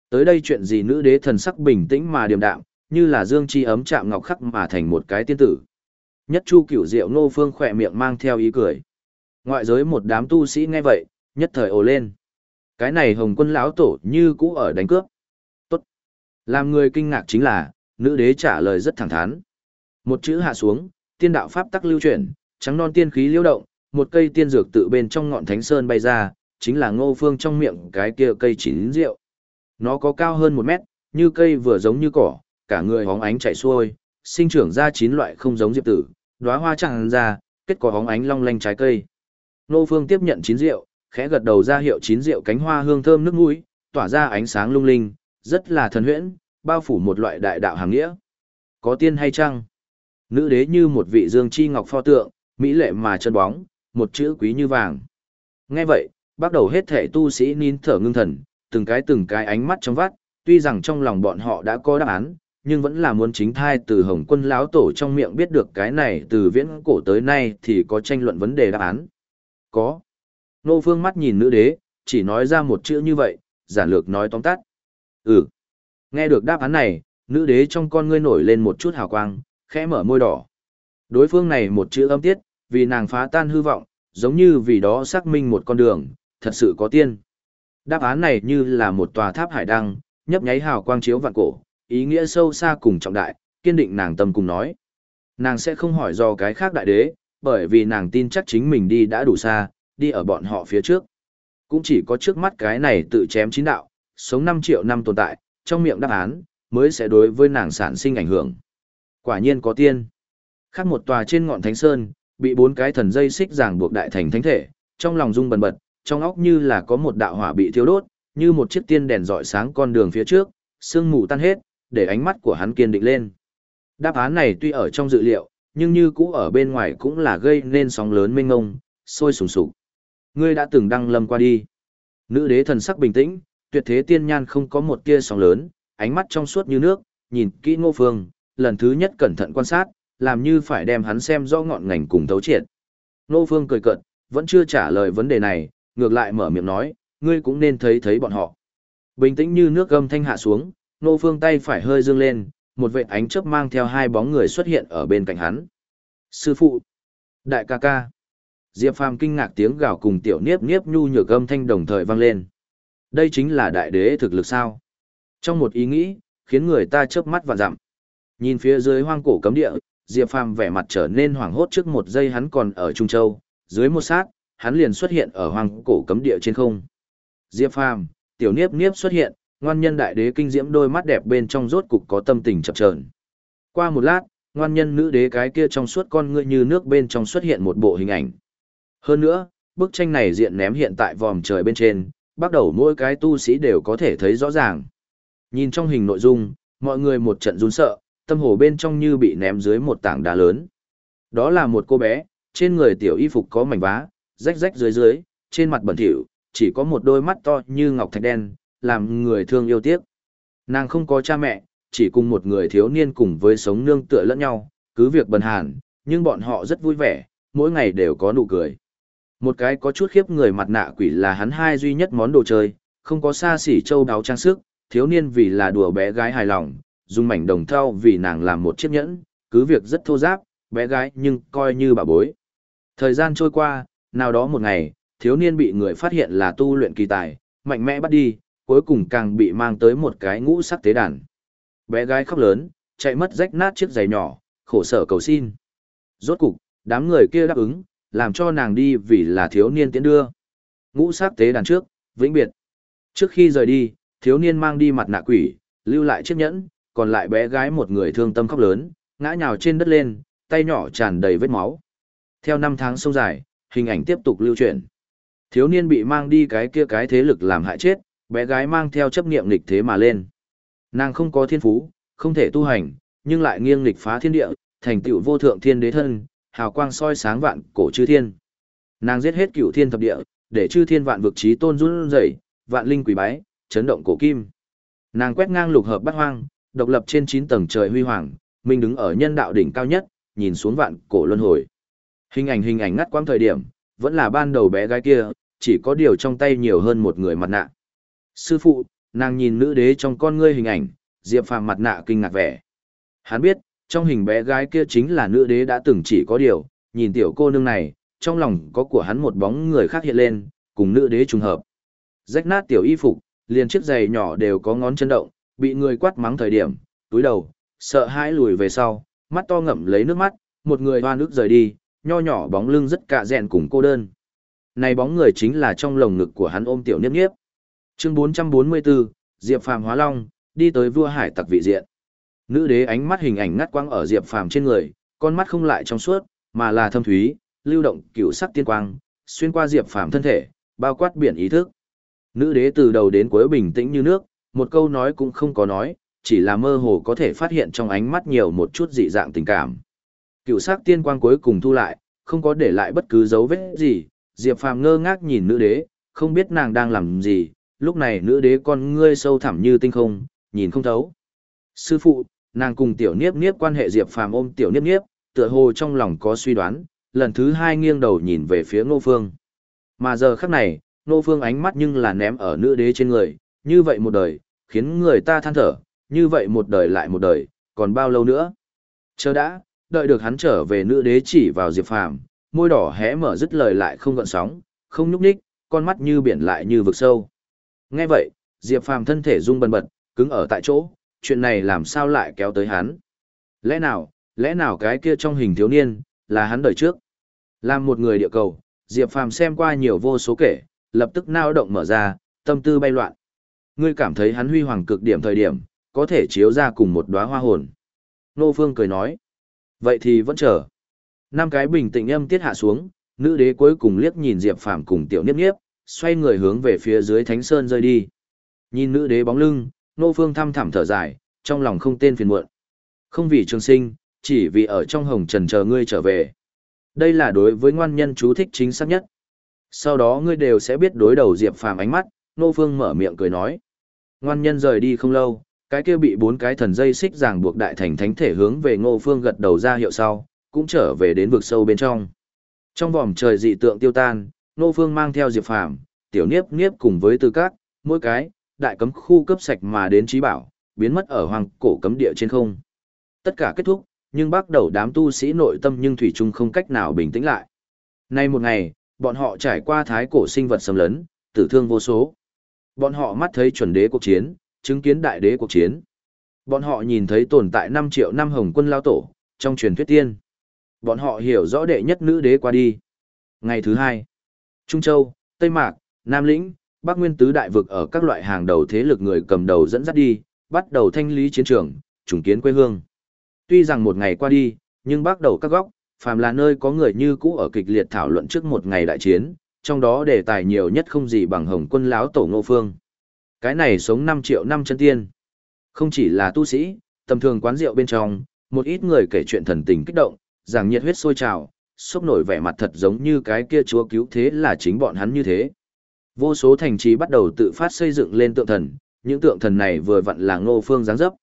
Tới đây chuyện gì nữ đế thần sắc bình tĩnh mà điềm đạm, như là dương chi ấm chạm ngọc khắc mà thành một cái tiên tử. Nhất chu cửu diệu nô phương khỏe miệng mang theo ý cười. Ngoại giới một đám tu sĩ nghe vậy, nhất thời ồ lên. Cái này hồng quân lão tổ như cũ ở đánh cướp. Làm người kinh ngạc chính là, nữ đế trả lời rất thẳng thắn. Một chữ hạ xuống, tiên đạo pháp tắc lưu chuyển, trắng non tiên khí liêu động, một cây tiên dược tự bên trong ngọn thánh sơn bay ra, chính là ngô phương trong miệng cái kia cây chín rượu. Nó có cao hơn một mét, như cây vừa giống như cỏ, cả người hóng ánh chảy xuôi, sinh trưởng ra chín loại không giống diệp tử, đóa hoa chẳng ra, kết quả hóng ánh long lanh trái cây. Ngô phương tiếp nhận chín rượu, khẽ gật đầu ra hiệu chín rượu cánh hoa hương thơm nước mũi, tỏa ra ánh sáng lung linh, rất là thần huyễn, bao phủ một loại đại đạo hàng nghĩa. Có tiên hay chăng? Nữ đế như một vị dương chi ngọc pho tượng, mỹ lệ mà chân bóng, một chữ quý như vàng. Nghe vậy, bắt đầu hết thể tu sĩ nín thở ngưng thần, từng cái từng cái ánh mắt trong vắt, tuy rằng trong lòng bọn họ đã có đáp án, nhưng vẫn là muốn chính thai từ Hồng Quân lão tổ trong miệng biết được cái này từ viễn cổ tới nay thì có tranh luận vấn đề đáp án. Có. Nô Phương mắt nhìn nữ đế, chỉ nói ra một chữ như vậy, giản lược nói tóm tắt. Ừ. Nghe được đáp án này, nữ đế trong con ngươi nổi lên một chút hào quang, khẽ mở môi đỏ. Đối phương này một chữ âm tiết, vì nàng phá tan hư vọng, giống như vì đó xác minh một con đường, thật sự có tiên. Đáp án này như là một tòa tháp hải đăng, nhấp nháy hào quang chiếu vạn cổ, ý nghĩa sâu xa cùng trọng đại, kiên định nàng tâm cùng nói. Nàng sẽ không hỏi do cái khác đại đế, bởi vì nàng tin chắc chính mình đi đã đủ xa, đi ở bọn họ phía trước. Cũng chỉ có trước mắt cái này tự chém chín đạo, sống 5 triệu năm tồn tại, trong miệng đáp án, mới sẽ đối với nàng sản sinh ảnh hưởng. Quả nhiên có tiên. Khác một tòa trên ngọn thánh sơn, bị bốn cái thần dây xích ràng buộc đại thành thánh thể, trong lòng rung bần bật, trong óc như là có một đạo hỏa bị thiêu đốt, như một chiếc tiên đèn rọi sáng con đường phía trước, sương mù tan hết, để ánh mắt của hắn kiên định lên. Đáp án này tuy ở trong dự liệu, nhưng như cũ ở bên ngoài cũng là gây nên sóng lớn mênh ngông, sôi sùng sục. Ngươi đã từng đăng lâm qua đi. Nữ đế thần sắc bình tĩnh, tuyệt thế tiên nhan không có một tia sóng lớn, ánh mắt trong suốt như nước, nhìn kỹ Ngô Phương, lần thứ nhất cẩn thận quan sát, làm như phải đem hắn xem rõ ngọn ngành cùng thấu triệt. Ngô Phương cười cợt, vẫn chưa trả lời vấn đề này, ngược lại mở miệng nói, ngươi cũng nên thấy thấy bọn họ. Bình tĩnh như nước gầm thanh hạ xuống, Ngô Phương tay phải hơi dương lên, một vệ ánh chớp mang theo hai bóng người xuất hiện ở bên cạnh hắn. Sư phụ, đại ca ca. Diệp Phàm kinh ngạc tiếng gào cùng tiểu niếp niếp nhu nhược âm thanh đồng thời vang lên. Đây chính là đại đế thực lực sao? Trong một ý nghĩ, khiến người ta chớp mắt và dặm. Nhìn phía dưới hoang cổ cấm địa, Diệp Phàm vẻ mặt trở nên hoảng hốt trước một giây hắn còn ở Trung Châu, dưới một sát, hắn liền xuất hiện ở hoang cổ cấm địa trên không. Diệp Phàm, tiểu niếp niếp xuất hiện, ngoan nhân đại đế kinh diễm đôi mắt đẹp bên trong rốt cục có tâm tình chập chờn. Qua một lát, ngoan nhân nữ đế cái kia trong suốt con ngươi như nước bên trong xuất hiện một bộ hình ảnh. Hơn nữa, bức tranh này diện ném hiện tại vòm trời bên trên, bắt đầu mỗi cái tu sĩ đều có thể thấy rõ ràng. Nhìn trong hình nội dung, mọi người một trận run sợ, tâm hồ bên trong như bị ném dưới một tảng đá lớn. Đó là một cô bé, trên người tiểu y phục có mảnh vá, rách rách dưới dưới, trên mặt bẩn thỉu, chỉ có một đôi mắt to như ngọc thạch đen, làm người thương yêu tiếc. Nàng không có cha mẹ, chỉ cùng một người thiếu niên cùng với sống nương tựa lẫn nhau, cứ việc bần hàn, nhưng bọn họ rất vui vẻ, mỗi ngày đều có nụ cười. Một cái có chút khiếp người mặt nạ quỷ là hắn hai duy nhất món đồ chơi, không có xa xỉ châu đáo trang sức, thiếu niên vì là đùa bé gái hài lòng, dùng mảnh đồng thau vì nàng làm một chiếc nhẫn, cứ việc rất thô giáp, bé gái nhưng coi như bà bối. Thời gian trôi qua, nào đó một ngày, thiếu niên bị người phát hiện là tu luyện kỳ tài, mạnh mẽ bắt đi, cuối cùng càng bị mang tới một cái ngũ sắc tế đàn. Bé gái khóc lớn, chạy mất rách nát chiếc giày nhỏ, khổ sở cầu xin. Rốt cục, đám người kia đáp ứng, làm cho nàng đi vì là thiếu niên tiến đưa. Ngũ sắc tế đàn trước, vĩnh biệt. Trước khi rời đi, thiếu niên mang đi mặt nạ quỷ, lưu lại chiếc nhẫn, còn lại bé gái một người thương tâm khóc lớn, ngã nhào trên đất lên, tay nhỏ tràn đầy vết máu. Theo năm tháng sâu dài, hình ảnh tiếp tục lưu truyền. Thiếu niên bị mang đi cái kia cái thế lực làm hại chết, bé gái mang theo chấp niệm nghịch thế mà lên. Nàng không có thiên phú, không thể tu hành, nhưng lại nghiêng nghịch phá thiên địa, thành tựu vô thượng thiên đế thân, hào quang soi sáng vạn cổ chư thiên. Nàng giết hết cửu thiên thập địa, để chư thiên vạn vực trí tôn run rẩy, vạn linh quỷ bái, chấn động cổ kim. Nàng quét ngang lục hợp bát hoang, độc lập trên 9 tầng trời huy hoàng, mình đứng ở nhân đạo đỉnh cao nhất, nhìn xuống vạn cổ luân hồi. Hình ảnh hình ảnh ngắt quãng thời điểm, vẫn là ban đầu bé gái kia, chỉ có điều trong tay nhiều hơn một người mặt nạ. Sư phụ, nàng nhìn nữ đế trong con ngươi hình ảnh, Diệp Phàm mặt nạ kinh ngạc vẻ. Hắn biết, trong hình bé gái kia chính là nữ đế đã từng chỉ có điều, nhìn tiểu cô nương này, trong lòng có của hắn một bóng người khác hiện lên, cùng nữ đế trùng hợp. Rách nát tiểu y phục, liền chiếc giày nhỏ đều có ngón chân động, bị người quát mắng thời điểm, túi đầu, sợ hãi lùi về sau, mắt to ngậm lấy nước mắt, một người hoa nước rời đi, nho nhỏ bóng lưng rất cạ rèn cùng cô đơn. Này bóng người chính là trong lồng ngực của hắn ôm tiểu niếp niếp. Chương 444, Diệp Phàm Hóa Long, đi tới vua hải tặc vị diện. Nữ đế ánh mắt hình ảnh ngắt quang ở Diệp Phàm trên người, con mắt không lại trong suốt, mà là thâm thúy, lưu động cựu sắc tiên quang, xuyên qua Diệp Phàm thân thể, bao quát biển ý thức. Nữ đế từ đầu đến cuối bình tĩnh như nước, một câu nói cũng không có nói, chỉ là mơ hồ có thể phát hiện trong ánh mắt nhiều một chút dị dạng tình cảm. Cựu sắc tiên quang cuối cùng thu lại, không có để lại bất cứ dấu vết gì, Diệp Phàm ngơ ngác nhìn nữ đế, không biết nàng đang làm gì, lúc này nữ đế con ngươi sâu thẳm như tinh không, nhìn không thấu. Sư phụ, nàng cùng tiểu niếp niếp quan hệ Diệp Phàm ôm tiểu niếp niếp, tựa hồ trong lòng có suy đoán, lần thứ hai nghiêng đầu nhìn về phía Ngô Phương. Mà giờ khắc này, Ngô Phương ánh mắt nhưng là ném ở nữ đế trên người, như vậy một đời, khiến người ta than thở, như vậy một đời lại một đời, còn bao lâu nữa? Chờ đã, đợi được hắn trở về nữ đế chỉ vào Diệp Phàm, môi đỏ hé mở dứt lời lại không gợn sóng, không nhúc nhích, con mắt như biển lại như vực sâu. Nghe vậy, Diệp Phàm thân thể rung bần bật, cứng ở tại chỗ, chuyện này làm sao lại kéo tới hắn? Lẽ nào, lẽ nào cái kia trong hình thiếu niên, là hắn đời trước? Làm một người địa cầu, Diệp Phàm xem qua nhiều vô số kể, lập tức nao động mở ra, tâm tư bay loạn. Ngươi cảm thấy hắn huy hoàng cực điểm thời điểm, có thể chiếu ra cùng một đóa hoa hồn. Nô Phương cười nói. Vậy thì vẫn chờ. Năm cái bình tĩnh âm tiết hạ xuống, nữ đế cuối cùng liếc nhìn Diệp Phàm cùng tiểu niếp niếp, xoay người hướng về phía dưới thánh sơn rơi đi. Nhìn nữ đế bóng lưng, Nô Phương thăm thẳm thở dài, trong lòng không tên phiền muộn. Không vì trường sinh, chỉ vì ở trong hồng trần chờ ngươi trở về. Đây là đối với ngoan nhân chú thích chính xác nhất. Sau đó ngươi đều sẽ biết đối đầu Diệp Phàm ánh mắt, Nô Phương mở miệng cười nói. Ngoan nhân rời đi không lâu, cái kia bị bốn cái thần dây xích ràng buộc đại thành thánh thể hướng về Ngô Phương gật đầu ra hiệu sau, cũng trở về đến vực sâu bên trong. Trong vòng trời dị tượng tiêu tan, Ngô Phương mang theo Diệp Phàm, Tiểu Niếp Niếp cùng với Tư Các, mỗi cái đại cấm khu cấp sạch mà đến trí bảo, biến mất ở hoàng cổ cấm địa trên không. Tất cả kết thúc, nhưng bắt đầu đám tu sĩ nội tâm nhưng thủy chung không cách nào bình tĩnh lại. Nay một ngày, bọn họ trải qua thái cổ sinh vật xâm lấn, tử thương vô số. Bọn họ mắt thấy chuẩn đế cuộc chiến, chứng kiến đại đế cuộc chiến. Bọn họ nhìn thấy tồn tại 5 triệu năm hồng quân lao tổ, trong truyền thuyết tiên. Bọn họ hiểu rõ đệ nhất nữ đế qua đi. Ngày thứ hai, Trung Châu, Tây Mạc, Nam Lĩnh, Bắc Nguyên tứ đại vực ở các loại hàng đầu thế lực người cầm đầu dẫn dắt đi, bắt đầu thanh lý chiến trường, trùng kiến quê hương. Tuy rằng một ngày qua đi, nhưng bắt đầu các góc, phàm là nơi có người như cũ ở kịch liệt thảo luận trước một ngày đại chiến, trong đó đề tài nhiều nhất không gì bằng Hồng Quân lão tổ Ngô Phương. Cái này sống 5 triệu năm chân tiên. Không chỉ là tu sĩ, tầm thường quán rượu bên trong, một ít người kể chuyện thần tình kích động, rằng nhiệt huyết sôi trào, sốc nổi vẻ mặt thật giống như cái kia chúa cứu thế là chính bọn hắn như thế. Vô số thành trì bắt đầu tự phát xây dựng lên tượng thần, những tượng thần này vừa vặn là ngô phương giáng dấp.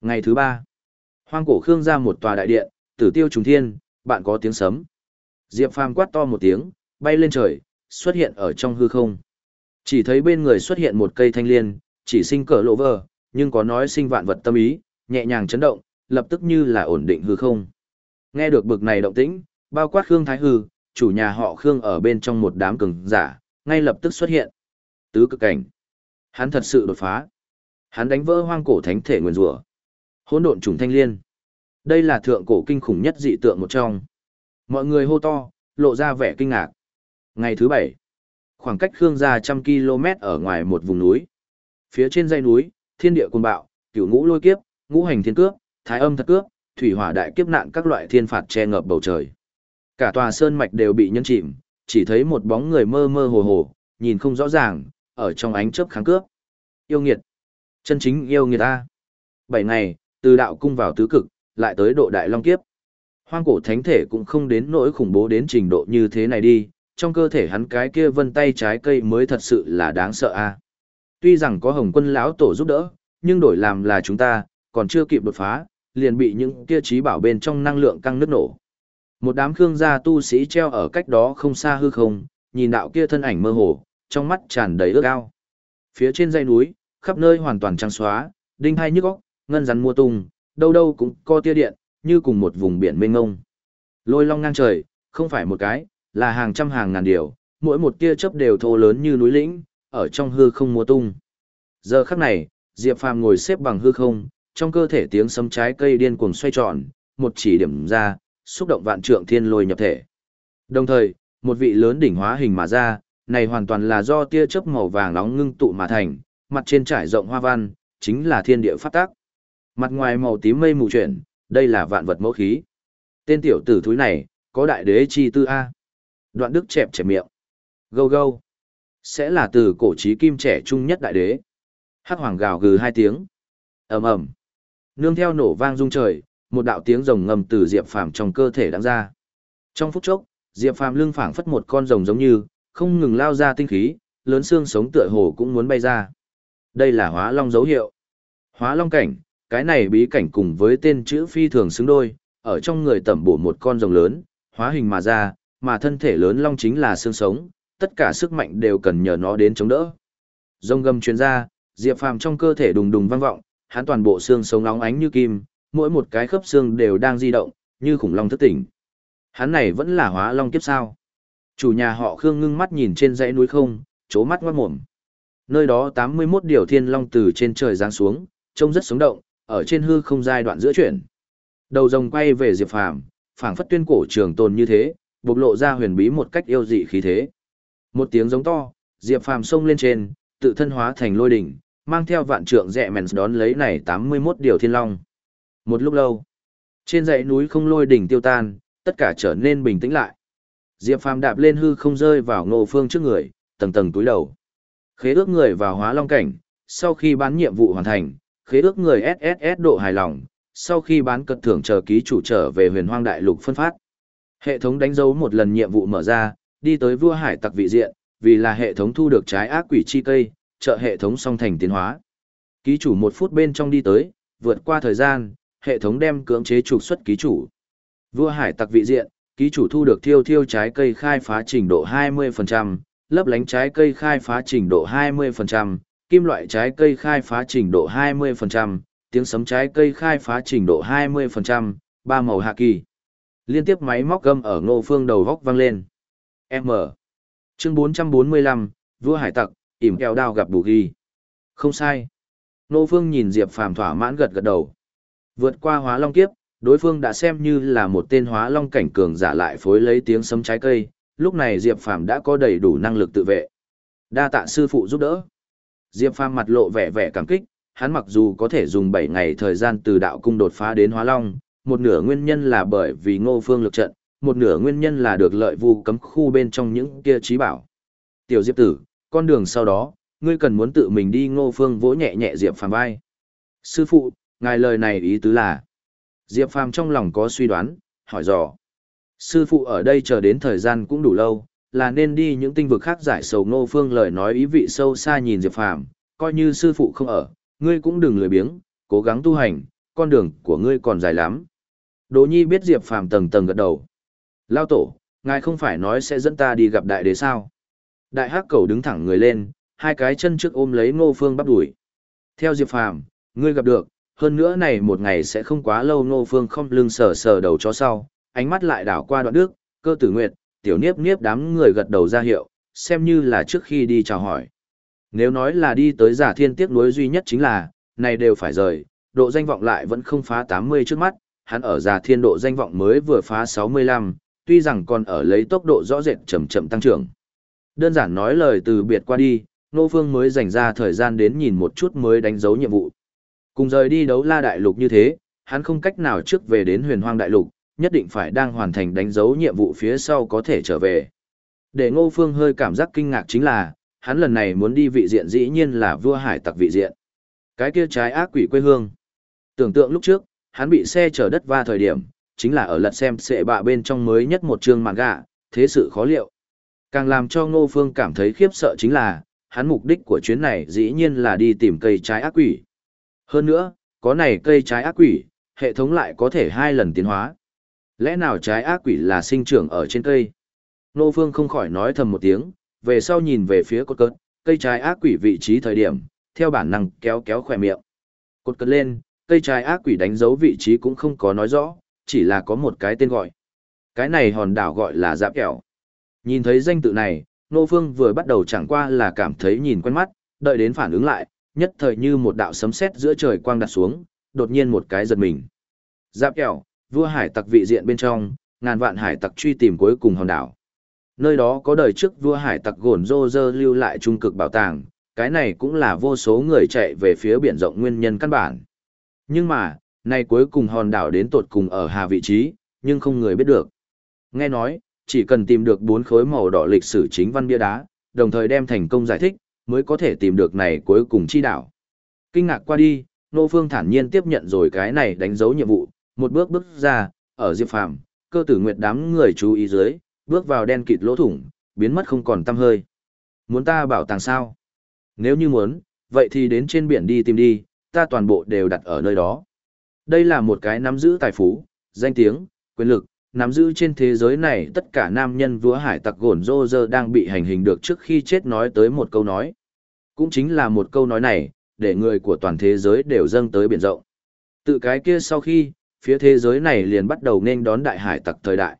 Ngày thứ ba, hoang cổ khương ra một tòa đại điện, tử tiêu trùng thiên, bạn có tiếng sấm. Diệp Phàm quát to một tiếng, bay lên trời, xuất hiện ở trong hư không. Chỉ thấy bên người xuất hiện một cây thanh liên, chỉ sinh cỡ lộ vờ, nhưng có nói sinh vạn vật tâm ý, nhẹ nhàng chấn động, lập tức như là ổn định hư không. Nghe được bực này động tĩnh, bao quát Khương Thái Hư, chủ nhà họ Khương ở bên trong một đám cường giả, ngay lập tức xuất hiện. Tứ cực cảnh. Hắn thật sự đột phá. Hắn đánh vỡ hoang cổ thánh thể nguyên rủa. Hỗn độn trùng thanh liên. Đây là thượng cổ kinh khủng nhất dị tượng một trong. Mọi người hô to, lộ ra vẻ kinh ngạc. Ngày thứ bảy, khoảng cách Khương gia trăm km ở ngoài một vùng núi. Phía trên dãy núi, thiên địa cuồng bạo, cửu ngũ lôi kiếp, ngũ hành thiên cước thái âm thật cước thủy hỏa đại kiếp nạn các loại thiên phạt che ngập bầu trời. Cả tòa sơn mạch đều bị nhấn chìm, chỉ thấy một bóng người mơ mơ hồ hồ, nhìn không rõ ràng, ở trong ánh chớp kháng cướp. Yêu nghiệt. Chân chính yêu nghiệt ta. Bảy ngày, từ đạo cung vào tứ cực, lại tới độ đại long kiếp. Hoang cổ thánh thể cũng không đến nỗi khủng bố đến trình độ như thế này đi, trong cơ thể hắn cái kia vân tay trái cây mới thật sự là đáng sợ a. Tuy rằng có Hồng Quân lão tổ giúp đỡ, nhưng đổi làm là chúng ta, còn chưa kịp đột phá, liền bị những kia trí bảo bên trong năng lượng căng nứt nổ. Một đám khương gia tu sĩ treo ở cách đó không xa hư không, nhìn đạo kia thân ảnh mơ hồ, trong mắt tràn đầy ước ao. Phía trên dãy núi, khắp nơi hoàn toàn trắng xóa, đinh hai nhức óc, ngân rắn mua tung, đâu đâu cũng co tia điện, như cùng một vùng biển mênh mông. Lôi long ngang trời, không phải một cái, là hàng trăm hàng ngàn điều, mỗi một tia chớp đều thô lớn như núi lĩnh, ở trong hư không mua tung. Giờ khắc này, Diệp Phàm ngồi xếp bằng hư không, trong cơ thể tiếng sấm trái cây điên cuồng xoay tròn, một chỉ điểm ra, xúc động vạn trượng thiên lôi nhập thể. Đồng thời, một vị lớn đỉnh hóa hình mà ra, này hoàn toàn là do tia chớp màu vàng nóng ngưng tụ mà thành, mặt trên trải rộng hoa văn, chính là thiên địa phát tác. Mặt ngoài màu tím mây mù chuyển, đây là vạn vật mẫu khí. Tên tiểu tử thúi này, có đại đế chi tư A. Đoạn đức chẹp chẹp miệng. Gâu gâu. Sẽ là từ cổ trí kim trẻ trung nhất đại đế. Hắc hoàng gào gừ hai tiếng. ầm ầm Nương theo nổ vang rung trời, một đạo tiếng rồng ngầm từ Diệp Phàm trong cơ thể đang ra. Trong phút chốc, Diệp Phàm lưng phảng phất một con rồng giống như, không ngừng lao ra tinh khí, lớn xương sống tựa hồ cũng muốn bay ra. Đây là hóa long dấu hiệu. Hóa long cảnh, cái này bí cảnh cùng với tên chữ phi thường xứng đôi, ở trong người tẩm bổ một con rồng lớn, hóa hình mà ra, mà thân thể lớn long chính là xương sống, tất cả sức mạnh đều cần nhờ nó đến chống đỡ. Rồng gầm truyền ra, Diệp Phàm trong cơ thể đùng đùng vang vọng, hắn toàn bộ xương sống nóng ánh như kim, mỗi một cái khớp xương đều đang di động, như khủng long thức tỉnh. Hắn này vẫn là hóa long kiếp sao? Chủ nhà họ Khương ngưng mắt nhìn trên dãy núi không, chố mắt ngoát mồm. Nơi đó 81 điều thiên long từ trên trời giáng xuống, trông rất sống động, ở trên hư không giai đoạn giữa chuyển. Đầu rồng quay về Diệp Phàm, phảng phất tuyên cổ trường tồn như thế, bộc lộ ra huyền bí một cách yêu dị khí thế. Một tiếng giống to, Diệp Phàm xông lên trên, tự thân hóa thành lôi đỉnh, mang theo vạn trượng rẽ mèn đón lấy này 81 điều thiên long. Một lúc lâu, trên dãy núi không lôi đỉnh tiêu tan, tất cả trở nên bình tĩnh lại. Diệp Phàm đạp lên hư không rơi vào Ngô Phương trước người, tầng tầng túi đầu. Khế ước người vào hóa long cảnh, sau khi bán nhiệm vụ hoàn thành, khế ước người SSS độ hài lòng, sau khi bán cật thưởng chờ ký chủ trở về huyền hoang đại lục phân phát. Hệ thống đánh dấu một lần nhiệm vụ mở ra, đi tới vua hải tặc vị diện, vì là hệ thống thu được trái ác quỷ chi cây, trợ hệ thống song thành tiến hóa. Ký chủ một phút bên trong đi tới, vượt qua thời gian, hệ thống đem cưỡng chế trục xuất ký chủ. Vua hải tặc vị diện, ký chủ thu được thiêu thiêu trái cây khai phá trình độ 20%, lấp lánh trái cây khai phá trình độ 20%, kim loại trái cây khai phá trình độ 20%, tiếng sấm trái cây khai phá trình độ 20%, ba màu hạ kỳ. Liên tiếp máy móc gâm ở ngô phương đầu góc vang lên. M. Chương 445, vua hải tặc, ỉm kẹo đao gặp bù ghi. Không sai. Ngô phương nhìn Diệp Phàm thỏa mãn gật gật đầu. Vượt qua hóa long kiếp, đối phương đã xem như là một tên hóa long cảnh cường giả lại phối lấy tiếng sấm trái cây, lúc này Diệp Phàm đã có đầy đủ năng lực tự vệ. Đa tạ sư phụ giúp đỡ. Diệp Phàm mặt lộ vẻ vẻ cảm kích, hắn mặc dù có thể dùng 7 ngày thời gian từ đạo cung đột phá đến hóa long, một nửa nguyên nhân là bởi vì Ngô Phương lực trận, một nửa nguyên nhân là được lợi vu cấm khu bên trong những kia trí bảo. Tiểu Diệp tử, con đường sau đó, ngươi cần muốn tự mình đi Ngô Phương vỗ nhẹ nhẹ Diệp Phàm vai. Sư phụ, ngài lời này ý tứ là Diệp Phàm trong lòng có suy đoán, hỏi dò. Sư phụ ở đây chờ đến thời gian cũng đủ lâu, là nên đi những tinh vực khác giải sầu Ngô Phương lời nói ý vị sâu xa nhìn Diệp Phàm, coi như sư phụ không ở, ngươi cũng đừng lười biếng, cố gắng tu hành, con đường của ngươi còn dài lắm. Đỗ Nhi biết Diệp Phàm tầng tầng gật đầu. Lao tổ, ngài không phải nói sẽ dẫn ta đi gặp đại đế sao? Đại hắc cầu đứng thẳng người lên, hai cái chân trước ôm lấy Ngô Phương bắp đuổi. Theo Diệp Phàm, ngươi gặp được, hơn nữa này một ngày sẽ không quá lâu Ngô Phương không lưng sờ sờ đầu cho sau, ánh mắt lại đảo qua đoạn đức, cơ tử nguyệt, tiểu niếp niếp đám người gật đầu ra hiệu, xem như là trước khi đi chào hỏi. Nếu nói là đi tới giả thiên tiếc nuối duy nhất chính là, này đều phải rời, độ danh vọng lại vẫn không phá 80 trước mắt, hắn ở giả thiên độ danh vọng mới vừa phá 65, tuy rằng còn ở lấy tốc độ rõ rệt chậm chậm tăng trưởng. Đơn giản nói lời từ biệt qua đi, Nô Phương mới dành ra thời gian đến nhìn một chút mới đánh dấu nhiệm vụ. Cùng rời đi đấu la đại lục như thế, hắn không cách nào trước về đến huyền hoang đại lục, nhất định phải đang hoàn thành đánh dấu nhiệm vụ phía sau có thể trở về. Để Ngô Phương hơi cảm giác kinh ngạc chính là, hắn lần này muốn đi vị diện dĩ nhiên là vua hải tặc vị diện. Cái kia trái ác quỷ quê hương. Tưởng tượng lúc trước, hắn bị xe chở đất va thời điểm, chính là ở lật xem sệ bạ bên trong mới nhất một chương màn gạ, thế sự khó liệu. Càng làm cho Ngô Phương cảm thấy khiếp sợ chính là, hắn mục đích của chuyến này dĩ nhiên là đi tìm cây trái ác quỷ. Hơn nữa, có này cây trái ác quỷ, hệ thống lại có thể hai lần tiến hóa. Lẽ nào trái ác quỷ là sinh trưởng ở trên cây? Nô Phương không khỏi nói thầm một tiếng, về sau nhìn về phía cột cớt, cây trái ác quỷ vị trí thời điểm, theo bản năng kéo kéo khỏe miệng. Cột cất lên, cây trái ác quỷ đánh dấu vị trí cũng không có nói rõ, chỉ là có một cái tên gọi. Cái này hòn đảo gọi là giáp kẹo. Nhìn thấy danh tự này, Nô Phương vừa bắt đầu chẳng qua là cảm thấy nhìn quen mắt, đợi đến phản ứng lại, nhất thời như một đạo sấm sét giữa trời quang đặt xuống, đột nhiên một cái giật mình. Giáp kẹo, vua hải tặc vị diện bên trong, ngàn vạn hải tặc truy tìm cuối cùng hòn đảo. Nơi đó có đời trước vua hải tặc gồn rô rơ lưu lại trung cực bảo tàng, cái này cũng là vô số người chạy về phía biển rộng nguyên nhân căn bản. Nhưng mà, nay cuối cùng hòn đảo đến tột cùng ở hà vị trí, nhưng không người biết được. Nghe nói, chỉ cần tìm được bốn khối màu đỏ lịch sử chính văn bia đá, đồng thời đem thành công giải thích, mới có thể tìm được này cuối cùng chi đảo. Kinh ngạc qua đi, Nô Phương thản nhiên tiếp nhận rồi cái này đánh dấu nhiệm vụ, một bước bước ra, ở Diệp Phàm, cơ tử nguyệt đám người chú ý dưới, bước vào đen kịt lỗ thủng, biến mất không còn tăm hơi. Muốn ta bảo tàng sao? Nếu như muốn, vậy thì đến trên biển đi tìm đi, ta toàn bộ đều đặt ở nơi đó. Đây là một cái nắm giữ tài phú, danh tiếng, quyền lực, nắm giữ trên thế giới này tất cả nam nhân vua hải tặc gồn rô rơ đang bị hành hình được trước khi chết nói tới một câu nói. Cũng chính là một câu nói này, để người của toàn thế giới đều dâng tới biển rộng. Tự cái kia sau khi, phía thế giới này liền bắt đầu nên đón đại hải tặc thời đại.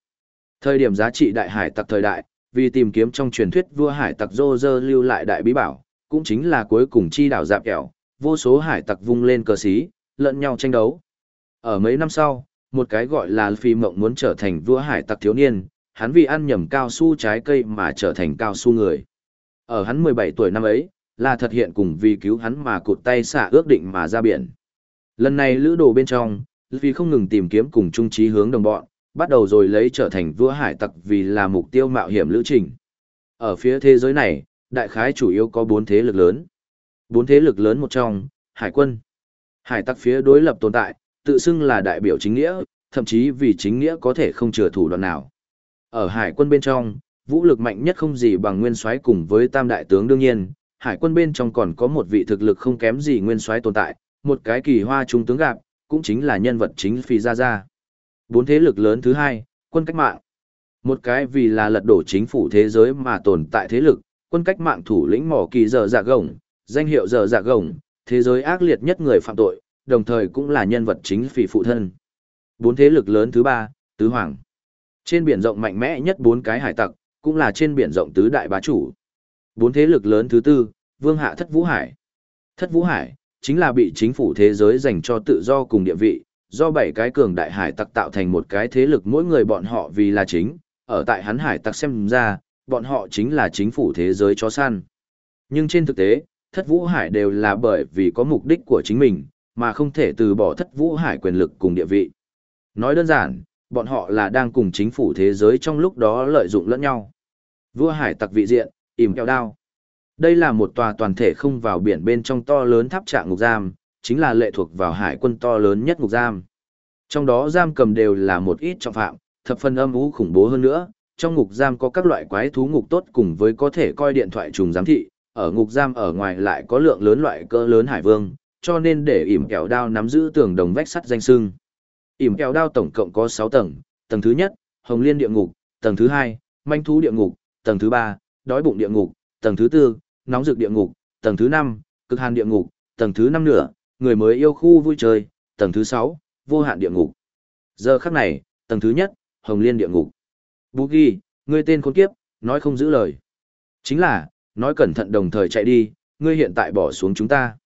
Thời điểm giá trị đại hải tặc thời đại, vì tìm kiếm trong truyền thuyết vua hải tặc rô rơ lưu lại đại bí bảo, cũng chính là cuối cùng chi đảo dạp kẹo, vô số hải tặc vung lên cờ xí, lẫn nhau tranh đấu. Ở mấy năm sau, một cái gọi là phi mộng muốn trở thành vua hải tặc thiếu niên, hắn vì ăn nhầm cao su trái cây mà trở thành cao su người. Ở hắn 17 tuổi năm ấy, là thật hiện cùng vì cứu hắn mà cụt tay xả ước định mà ra biển. Lần này lữ đồ bên trong, vì không ngừng tìm kiếm cùng chung trí hướng đồng bọn, bắt đầu rồi lấy trở thành vua hải tặc vì là mục tiêu mạo hiểm lữ trình. Ở phía thế giới này, đại khái chủ yếu có bốn thế lực lớn. Bốn thế lực lớn một trong, hải quân. Hải tặc phía đối lập tồn tại, tự xưng là đại biểu chính nghĩa, thậm chí vì chính nghĩa có thể không chừa thủ đoạn nào. Ở hải quân bên trong, vũ lực mạnh nhất không gì bằng nguyên soái cùng với tam đại tướng đương nhiên, hải quân bên trong còn có một vị thực lực không kém gì nguyên soái tồn tại, một cái kỳ hoa trung tướng gặp, cũng chính là nhân vật chính Phi Gia Gia. Bốn thế lực lớn thứ hai, quân cách mạng. Một cái vì là lật đổ chính phủ thế giới mà tồn tại thế lực, quân cách mạng thủ lĩnh mỏ kỳ giờ dạ gồng, danh hiệu giờ dạ gồng, thế giới ác liệt nhất người phạm tội, đồng thời cũng là nhân vật chính phỉ phụ thân. Bốn thế lực lớn thứ ba, tứ hoàng. Trên biển rộng mạnh mẽ nhất bốn cái hải tặc, cũng là trên biển rộng tứ đại bá chủ. Bốn thế lực lớn thứ tư, vương hạ thất vũ hải. Thất vũ hải, chính là bị chính phủ thế giới dành cho tự do cùng địa vị, do bảy cái cường đại hải tặc tạo thành một cái thế lực mỗi người bọn họ vì là chính, ở tại hắn hải tặc xem ra, bọn họ chính là chính phủ thế giới chó săn. Nhưng trên thực tế, thất vũ hải đều là bởi vì có mục đích của chính mình, mà không thể từ bỏ thất vũ hải quyền lực cùng địa vị. Nói đơn giản, bọn họ là đang cùng chính phủ thế giới trong lúc đó lợi dụng lẫn nhau. Vua hải tặc vị diện, im kẹo đao. Đây là một tòa toàn thể không vào biển bên trong to lớn tháp trạng ngục giam, chính là lệ thuộc vào hải quân to lớn nhất ngục giam. Trong đó giam cầm đều là một ít trọng phạm, thập phần âm u khủng bố hơn nữa, trong ngục giam có các loại quái thú ngục tốt cùng với có thể coi điện thoại trùng giám thị, ở ngục giam ở ngoài lại có lượng lớn loại cỡ lớn hải vương, cho nên để ỉm kẹo đao nắm giữ tường đồng vách sắt danh sưng. ỉm kẹo đao tổng cộng có 6 tầng, tầng thứ nhất, hồng liên địa ngục, tầng thứ hai, manh thú địa ngục, tầng thứ ba, đói bụng địa ngục, tầng thứ tư, nóng rực địa ngục, tầng thứ năm, cực hàn địa ngục, tầng thứ năm nửa, người mới yêu khu vui chơi, tầng thứ sáu, vô hạn địa ngục. Giờ khắc này, tầng thứ nhất, hồng liên địa ngục. Bú ghi, ngươi tên khốn kiếp, nói không giữ lời. Chính là, nói cẩn thận đồng thời chạy đi, ngươi hiện tại bỏ xuống chúng ta.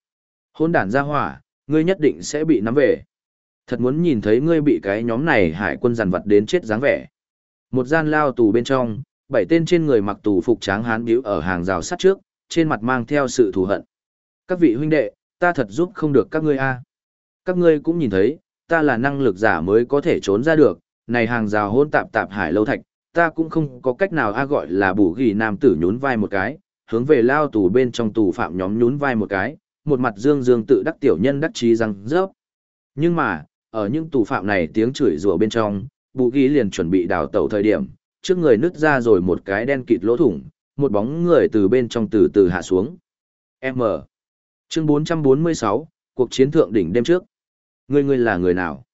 Hôn đản ra hỏa, ngươi nhất định sẽ bị nắm về. Thật muốn nhìn thấy ngươi bị cái nhóm này hải quân giàn vật đến chết dáng vẻ. Một gian lao tù bên trong, bảy tên trên người mặc tù phục tráng hán biếu ở hàng rào sắt trước, trên mặt mang theo sự thù hận. Các vị huynh đệ, ta thật giúp không được các ngươi a. Các ngươi cũng nhìn thấy, ta là năng lực giả mới có thể trốn ra được, này hàng rào hôn tạp tạp hải lâu thạch, ta cũng không có cách nào a gọi là bù ghi nam tử nhún vai một cái, hướng về lao tù bên trong tù phạm nhóm nhún vai một cái, một mặt dương dương tự đắc tiểu nhân đắc trí răng rớp. Nhưng mà, ở những tù phạm này tiếng chửi rủa bên trong, bù ghi liền chuẩn bị đào tẩu thời điểm, trước người nứt ra rồi một cái đen kịt lỗ thủng, một bóng người từ bên trong từ từ hạ xuống. M. Chương 446, cuộc chiến thượng đỉnh đêm trước. Ngươi ngươi là người nào?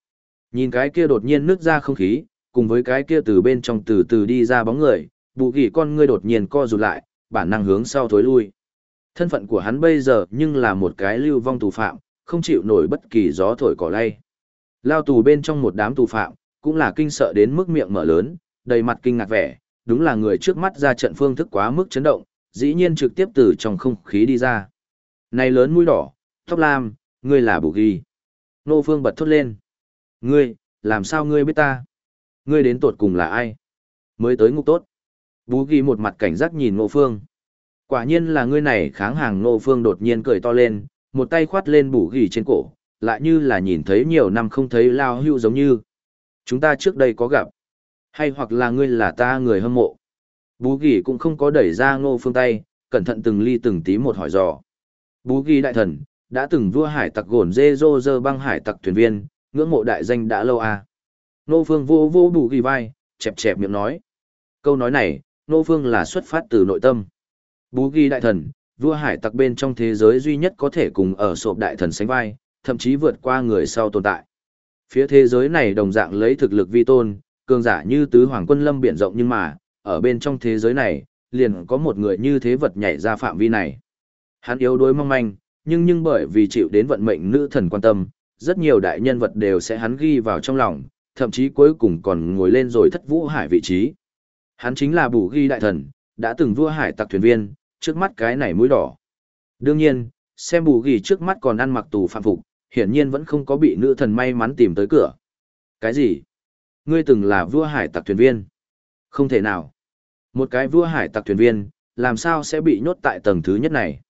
Nhìn cái kia đột nhiên nứt ra không khí, cùng với cái kia từ bên trong từ từ đi ra bóng người, bù ghi con ngươi đột nhiên co rụt lại, bản năng hướng sau thối lui. Thân phận của hắn bây giờ nhưng là một cái lưu vong tù phạm, không chịu nổi bất kỳ gió thổi cỏ lay. Lao tù bên trong một đám tù phạm, cũng là kinh sợ đến mức miệng mở lớn, đầy mặt kinh ngạc vẻ, đúng là người trước mắt ra trận phương thức quá mức chấn động, dĩ nhiên trực tiếp từ trong không khí đi ra. Này lớn mũi đỏ, tóc lam, ngươi là bù ghi. Nô Phương bật thốt lên. Ngươi, làm sao ngươi biết ta? Ngươi đến tột cùng là ai? Mới tới ngục tốt. Bú ghi một mặt cảnh giác nhìn Ngô Phương. Quả nhiên là ngươi này kháng hàng Nô Phương đột nhiên cười to lên, một tay khoát lên bù ghi trên cổ, lại như là nhìn thấy nhiều năm không thấy lao hưu giống như. Chúng ta trước đây có gặp. Hay hoặc là ngươi là ta người hâm mộ. Bú ghi cũng không có đẩy ra Ngô Phương tay, cẩn thận từng ly từng tí một hỏi dò. Bú ghi đại thần, đã từng vua hải tặc gồn dê dô dơ băng hải tặc thuyền viên, ngưỡng mộ đại danh đã lâu à. Ngô Phương vô vô bù ghi vai, chẹp chẹp miệng nói. Câu nói này, Ngô Phương là xuất phát từ nội tâm. Bú ghi đại thần, vua hải tặc bên trong thế giới duy nhất có thể cùng ở sộp đại thần sánh vai, thậm chí vượt qua người sau tồn tại. Phía thế giới này đồng dạng lấy thực lực vi tôn, cường giả như tứ hoàng quân lâm biển rộng nhưng mà, ở bên trong thế giới này, liền có một người như thế vật nhảy ra phạm vi này. Hắn yếu đuối mong manh, nhưng nhưng bởi vì chịu đến vận mệnh nữ thần quan tâm, rất nhiều đại nhân vật đều sẽ hắn ghi vào trong lòng, thậm chí cuối cùng còn ngồi lên rồi thất vũ hải vị trí. Hắn chính là bù ghi đại thần, đã từng vua hải tặc thuyền viên, trước mắt cái này mũi đỏ. Đương nhiên, xem bù ghi trước mắt còn ăn mặc tù phạm phục, hiển nhiên vẫn không có bị nữ thần may mắn tìm tới cửa. Cái gì? Ngươi từng là vua hải tặc thuyền viên? Không thể nào. Một cái vua hải tặc thuyền viên, làm sao sẽ bị nhốt tại tầng thứ nhất này?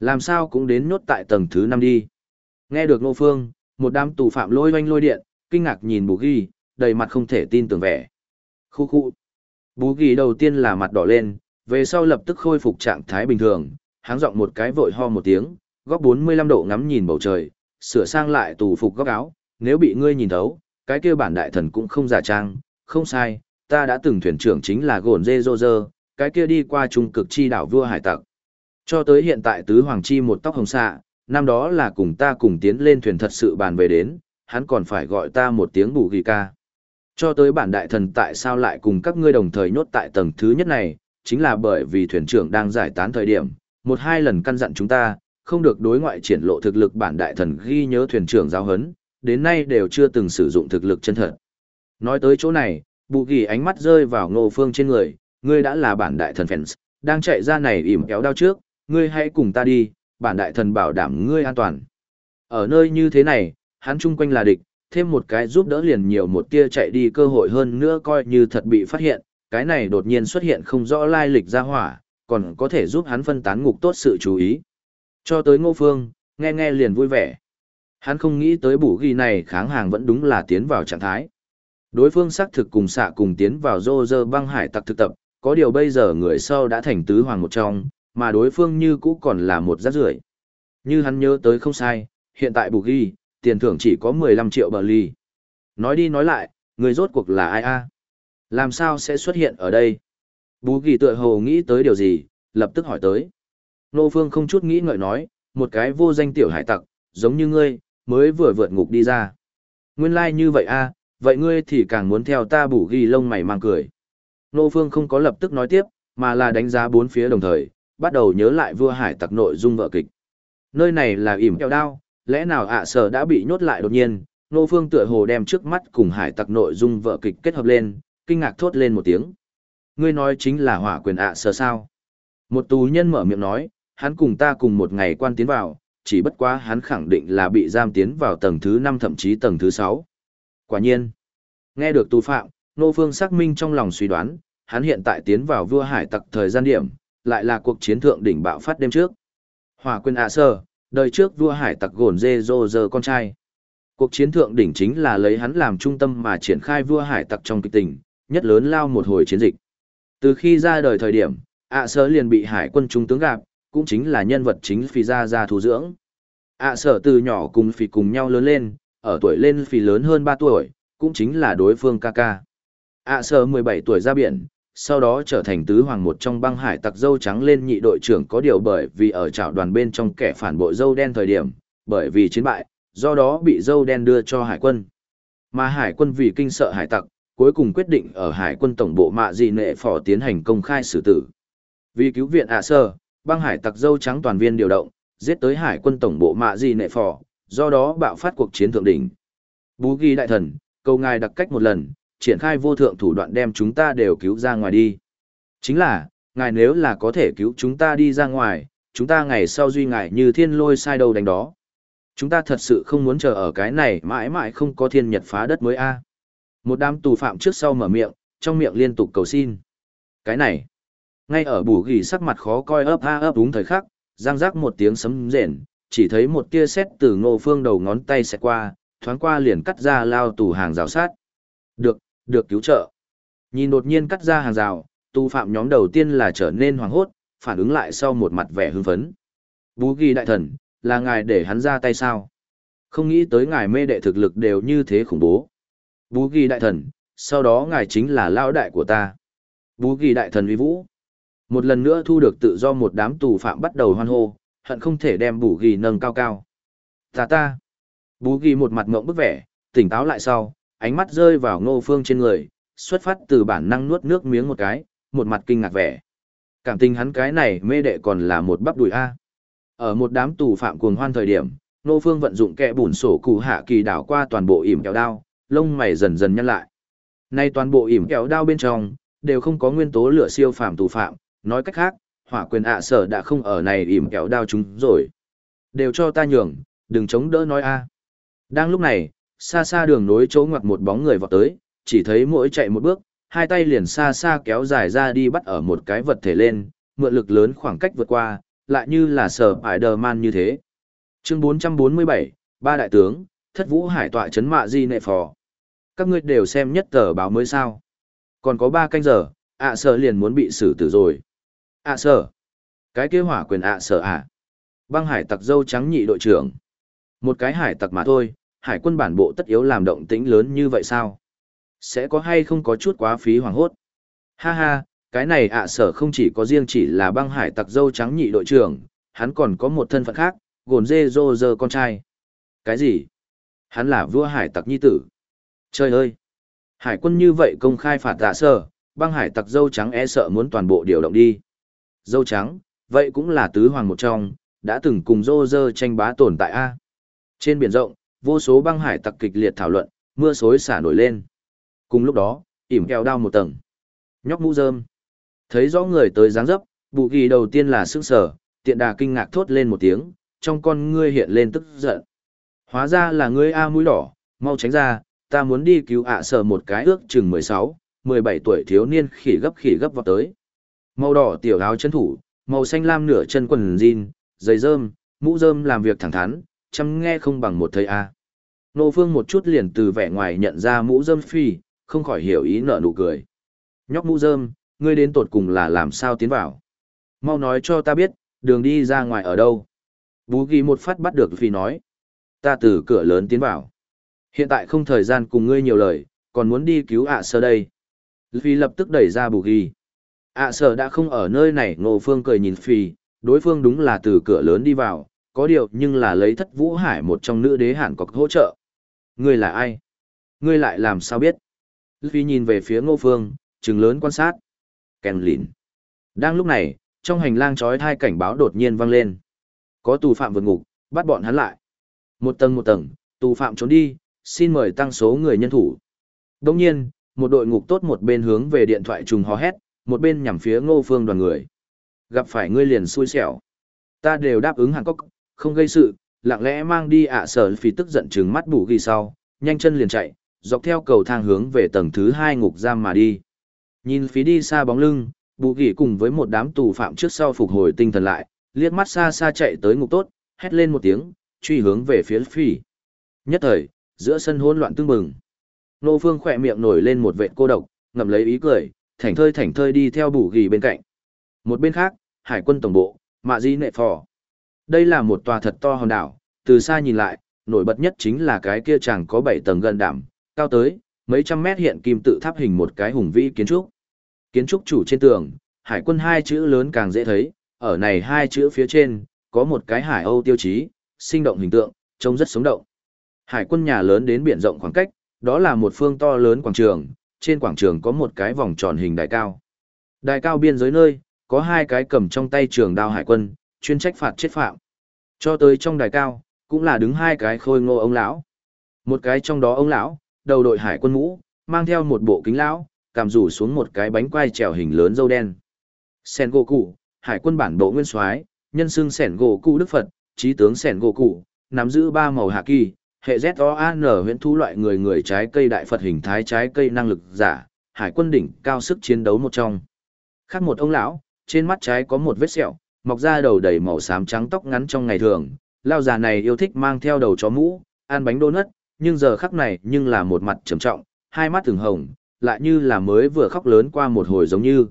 Làm sao cũng đến nhốt tại tầng thứ năm đi. Nghe được Ngô Phương, một đám tù phạm lôi oanh lôi điện, kinh ngạc nhìn Bù Ghi, đầy mặt không thể tin tưởng vẻ. Khu khu. Bù Ghi đầu tiên là mặt đỏ lên, về sau lập tức khôi phục trạng thái bình thường, háng giọng một cái vội ho một tiếng, góc 45 độ ngắm nhìn bầu trời, sửa sang lại tù phục góc áo, nếu bị ngươi nhìn thấu, cái kia bản đại thần cũng không giả trang, không sai, ta đã từng thuyền trưởng chính là gồn dê dô dơ, cái kia đi qua trung cực chi đảo vua hải tặc. Cho tới hiện tại tứ hoàng chi một tóc hồng xạ, năm đó là cùng ta cùng tiến lên thuyền thật sự bàn về đến, hắn còn phải gọi ta một tiếng bù ghi ca. Cho tới bản đại thần tại sao lại cùng các ngươi đồng thời nhốt tại tầng thứ nhất này, chính là bởi vì thuyền trưởng đang giải tán thời điểm, một hai lần căn dặn chúng ta, không được đối ngoại triển lộ thực lực bản đại thần ghi nhớ thuyền trưởng giáo hấn, đến nay đều chưa từng sử dụng thực lực chân thật. Nói tới chỗ này, bù ghi ánh mắt rơi vào ngô phương trên người, ngươi đã là bản đại thần fans, đang chạy ra này ỉm kéo đao trước, ngươi hãy cùng ta đi, bản đại thần bảo đảm ngươi an toàn. Ở nơi như thế này, hắn chung quanh là địch, thêm một cái giúp đỡ liền nhiều một tia chạy đi cơ hội hơn nữa coi như thật bị phát hiện, cái này đột nhiên xuất hiện không rõ lai lịch ra hỏa, còn có thể giúp hắn phân tán ngục tốt sự chú ý. Cho tới ngô phương, nghe nghe liền vui vẻ. Hắn không nghĩ tới bủ ghi này kháng hàng vẫn đúng là tiến vào trạng thái. Đối phương xác thực cùng xạ cùng tiến vào dô dơ băng hải tặc thực tập, có điều bây giờ người sau đã thành tứ hoàng một trong, mà đối phương như cũ còn là một rác rưởi. Như hắn nhớ tới không sai, hiện tại bù ghi, tiền thưởng chỉ có 15 triệu bờ ly. Nói đi nói lại, người rốt cuộc là ai a? Làm sao sẽ xuất hiện ở đây? Bú kỳ tựa hồ nghĩ tới điều gì, lập tức hỏi tới. Nô Phương không chút nghĩ ngợi nói, một cái vô danh tiểu hải tặc, giống như ngươi, mới vừa vượt ngục đi ra. Nguyên lai like như vậy a, vậy ngươi thì càng muốn theo ta bù ghi lông mày mang cười. Nô Phương không có lập tức nói tiếp, mà là đánh giá bốn phía đồng thời, bắt đầu nhớ lại vua hải tặc nội dung vợ kịch. Nơi này là ỉm keo đao, lẽ nào ạ sở đã bị nhốt lại đột nhiên, nô phương tựa hồ đem trước mắt cùng hải tặc nội dung vợ kịch kết hợp lên, kinh ngạc thốt lên một tiếng. Ngươi nói chính là hỏa quyền ạ sở sao. Một tù nhân mở miệng nói, hắn cùng ta cùng một ngày quan tiến vào, chỉ bất quá hắn khẳng định là bị giam tiến vào tầng thứ 5 thậm chí tầng thứ 6. Quả nhiên, nghe được tù phạm, nô phương xác minh trong lòng suy đoán, hắn hiện tại tiến vào vua hải tặc thời gian điểm, lại là cuộc chiến thượng đỉnh bạo phát đêm trước. Hỏa quyền ạ sơ, đời trước vua hải tặc gồn dê dô dơ con trai. Cuộc chiến thượng đỉnh chính là lấy hắn làm trung tâm mà triển khai vua hải tặc trong kịch tình, nhất lớn lao một hồi chiến dịch. Từ khi ra đời thời điểm, ạ sơ liền bị hải quân trung tướng gặp, cũng chính là nhân vật chính phi ra ra thu dưỡng. ạ sở từ nhỏ cùng phi cùng nhau lớn lên, ở tuổi lên phi lớn hơn 3 tuổi, cũng chính là đối phương ca ca. ạ sở 17 tuổi ra biển, sau đó trở thành tứ hoàng một trong băng hải tặc dâu trắng lên nhị đội trưởng có điều bởi vì ở trảo đoàn bên trong kẻ phản bội dâu đen thời điểm, bởi vì chiến bại, do đó bị dâu đen đưa cho hải quân. Mà hải quân vì kinh sợ hải tặc, cuối cùng quyết định ở hải quân tổng bộ mạ dị nệ phò tiến hành công khai xử tử. Vì cứu viện ạ sơ, băng hải tặc dâu trắng toàn viên điều động, giết tới hải quân tổng bộ mạ dị nệ phò, do đó bạo phát cuộc chiến thượng đỉnh. Bú ghi đại thần, cầu ngài đặc cách một lần, triển khai vô thượng thủ đoạn đem chúng ta đều cứu ra ngoài đi. Chính là, ngài nếu là có thể cứu chúng ta đi ra ngoài, chúng ta ngày sau duy ngài như thiên lôi sai đầu đánh đó. Chúng ta thật sự không muốn chờ ở cái này mãi mãi không có thiên nhật phá đất mới a. Một đám tù phạm trước sau mở miệng, trong miệng liên tục cầu xin. Cái này, ngay ở bù ghi sắc mặt khó coi ấp a ấp đúng thời khắc, giang giác một tiếng sấm rền, chỉ thấy một tia sét từ ngô phương đầu ngón tay xẹt qua, thoáng qua liền cắt ra lao tù hàng rào sát. Được, được cứu trợ. Nhìn đột nhiên cắt ra hàng rào, tù phạm nhóm đầu tiên là trở nên hoảng hốt, phản ứng lại sau một mặt vẻ hưng phấn. Bú ghi đại thần, là ngài để hắn ra tay sao? Không nghĩ tới ngài mê đệ thực lực đều như thế khủng bố. Bú ghi đại thần, sau đó ngài chính là lao đại của ta. Bú ghi đại thần uy vũ. Một lần nữa thu được tự do một đám tù phạm bắt đầu hoan hô, hận không thể đem bù ghi nâng cao cao. Ta ta. Bú ghi một mặt ngộng bức vẻ, tỉnh táo lại sau, ánh mắt rơi vào ngô phương trên người, xuất phát từ bản năng nuốt nước miếng một cái, một mặt kinh ngạc vẻ. Cảm tình hắn cái này mê đệ còn là một bắp đùi A. Ở một đám tù phạm cuồng hoan thời điểm, ngô phương vận dụng kẹ bùn sổ cụ hạ kỳ đảo qua toàn bộ ỉm kéo đao, lông mày dần dần nhăn lại. Nay toàn bộ ỉm kéo đao bên trong, đều không có nguyên tố lửa siêu phàm tù phạm, nói cách khác, hỏa quyền ạ sở đã không ở này ỉm kéo đao chúng rồi. Đều cho ta nhường, đừng chống đỡ nói a. Đang lúc này, xa xa đường nối chỗ ngoặt một bóng người vọt tới, chỉ thấy mỗi chạy một bước, hai tay liền xa xa kéo dài ra đi bắt ở một cái vật thể lên, mượn lực lớn khoảng cách vượt qua, lại như là sở Spider-Man như thế. Chương 447, ba đại tướng, thất vũ hải tọa chấn mạ di nệ phò. Các ngươi đều xem nhất tờ báo mới sao. Còn có ba canh giờ, ạ sở liền muốn bị xử tử rồi. ạ sở. Cái kế hỏa quyền ạ sở ạ. À? Băng hải tặc dâu trắng nhị đội trưởng. Một cái hải tặc mà thôi, hải quân bản bộ tất yếu làm động tĩnh lớn như vậy sao? Sẽ có hay không có chút quá phí hoảng hốt? Ha ha, cái này ạ sở không chỉ có riêng chỉ là băng hải tặc dâu trắng nhị đội trưởng, hắn còn có một thân phận khác, gồn dê dô dơ con trai. Cái gì? Hắn là vua hải tặc nhi tử. Trời ơi! Hải quân như vậy công khai phạt tạ sở, băng hải tặc dâu trắng e sợ muốn toàn bộ điều động đi. Dâu trắng, vậy cũng là tứ hoàng một trong, đã từng cùng dô dơ tranh bá tồn tại A. Trên biển rộng, vô số băng hải tặc kịch liệt thảo luận, mưa xối xả nổi lên. Cùng lúc đó, ỉm keo đao một tầng. Nhóc mũ rơm. Thấy rõ người tới dáng dấp, bụ ghi đầu tiên là sững sở, tiện đà kinh ngạc thốt lên một tiếng, trong con ngươi hiện lên tức giận. Hóa ra là ngươi A mũi đỏ, mau tránh ra, ta muốn đi cứu ạ sở một cái ước chừng 16, 17 tuổi thiếu niên khỉ gấp khỉ gấp vào tới. Màu đỏ tiểu áo chân thủ, màu xanh lam nửa chân quần jean, giày rơm, mũ rơm làm việc thẳng thắn, chăm nghe không bằng một thầy A. Nô Phương một chút liền từ vẻ ngoài nhận ra mũ rơm phi, không khỏi hiểu ý nở nụ cười. Nhóc mũ rơm, ngươi đến tột cùng là làm sao tiến vào. Mau nói cho ta biết, đường đi ra ngoài ở đâu. Bú ghi một phát bắt được phi nói. Ta từ cửa lớn tiến vào. Hiện tại không thời gian cùng ngươi nhiều lời, còn muốn đi cứu ạ sơ đây. Phi lập tức đẩy ra bù ghi. ạ sơ đã không ở nơi này ngô phương cười nhìn phi, đối phương đúng là từ cửa lớn đi vào, có điều nhưng là lấy thất vũ hải một trong nữ đế hẳn có hỗ trợ. Ngươi là ai? Ngươi lại làm sao biết? Phi nhìn về phía ngô phương, trừng lớn quan sát. Kèn lìn. Đang lúc này, trong hành lang trói thai cảnh báo đột nhiên vang lên. Có tù phạm vượt ngục, bắt bọn hắn lại. Một tầng một tầng, tù phạm trốn đi, xin mời tăng số người nhân thủ. Đồng nhiên, một đội ngục tốt một bên hướng về điện thoại trùng hò hét, một bên nhằm phía ngô phương đoàn người. Gặp phải ngươi liền xui xẻo. Ta đều đáp ứng Hàn Cốc, không gây sự, lặng lẽ mang đi ạ sở phi tức giận trừng mắt bù ghi sau, nhanh chân liền chạy, dọc theo cầu thang hướng về tầng thứ hai ngục giam mà đi. Nhìn phí đi xa bóng lưng, bù ghi cùng với một đám tù phạm trước sau phục hồi tinh thần lại, liếc mắt xa xa chạy tới ngục tốt, hét lên một tiếng, truy hướng về phía phi. Nhất thời, giữa sân hỗn loạn tương bừng. Nô Phương khỏe miệng nổi lên một vệt cô độc, ngậm lấy ý cười, thảnh thơi thảnh thơi đi theo bù ghi bên cạnh. Một bên khác, hải quân tổng bộ, mạ di nệ phò. Đây là một tòa thật to hòn đảo, từ xa nhìn lại, nổi bật nhất chính là cái kia chẳng có 7 tầng gần đảm, cao tới, mấy trăm mét hiện kim tự tháp hình một cái hùng vĩ kiến trúc. Kiến trúc chủ trên tường, hải quân hai chữ lớn càng dễ thấy, ở này hai chữ phía trên, có một cái hải âu tiêu chí, sinh động hình tượng, trông rất sống động. Hải quân nhà lớn đến biển rộng khoảng cách, đó là một phương to lớn quảng trường, trên quảng trường có một cái vòng tròn hình đài cao. Đài cao biên giới nơi, có hai cái cầm trong tay trường đao hải quân, chuyên trách phạt chết phạm. Cho tới trong đài cao, cũng là đứng hai cái khôi ngô ông lão. Một cái trong đó ông lão, đầu đội hải quân mũ, mang theo một bộ kính lão, cảm rủ xuống một cái bánh quai trèo hình lớn dâu đen. Sen gỗ cụ, hải quân bản bộ nguyên soái, nhân xưng sẻn gỗ cụ đức Phật, trí tướng sẻn gỗ cụ, nắm giữ ba màu hạ kỳ, hệ ZOAN huyễn thu loại người người trái cây đại Phật hình thái trái cây năng lực giả, hải quân đỉnh cao sức chiến đấu một trong. Khác một ông lão, trên mắt trái có một vết sẹo, mọc ra đầu đầy màu xám trắng tóc ngắn trong ngày thường, lao già này yêu thích mang theo đầu chó mũ, ăn bánh đô nất, nhưng giờ khắc này nhưng là một mặt trầm trọng, hai mắt thường hồng, lại như là mới vừa khóc lớn qua một hồi giống như.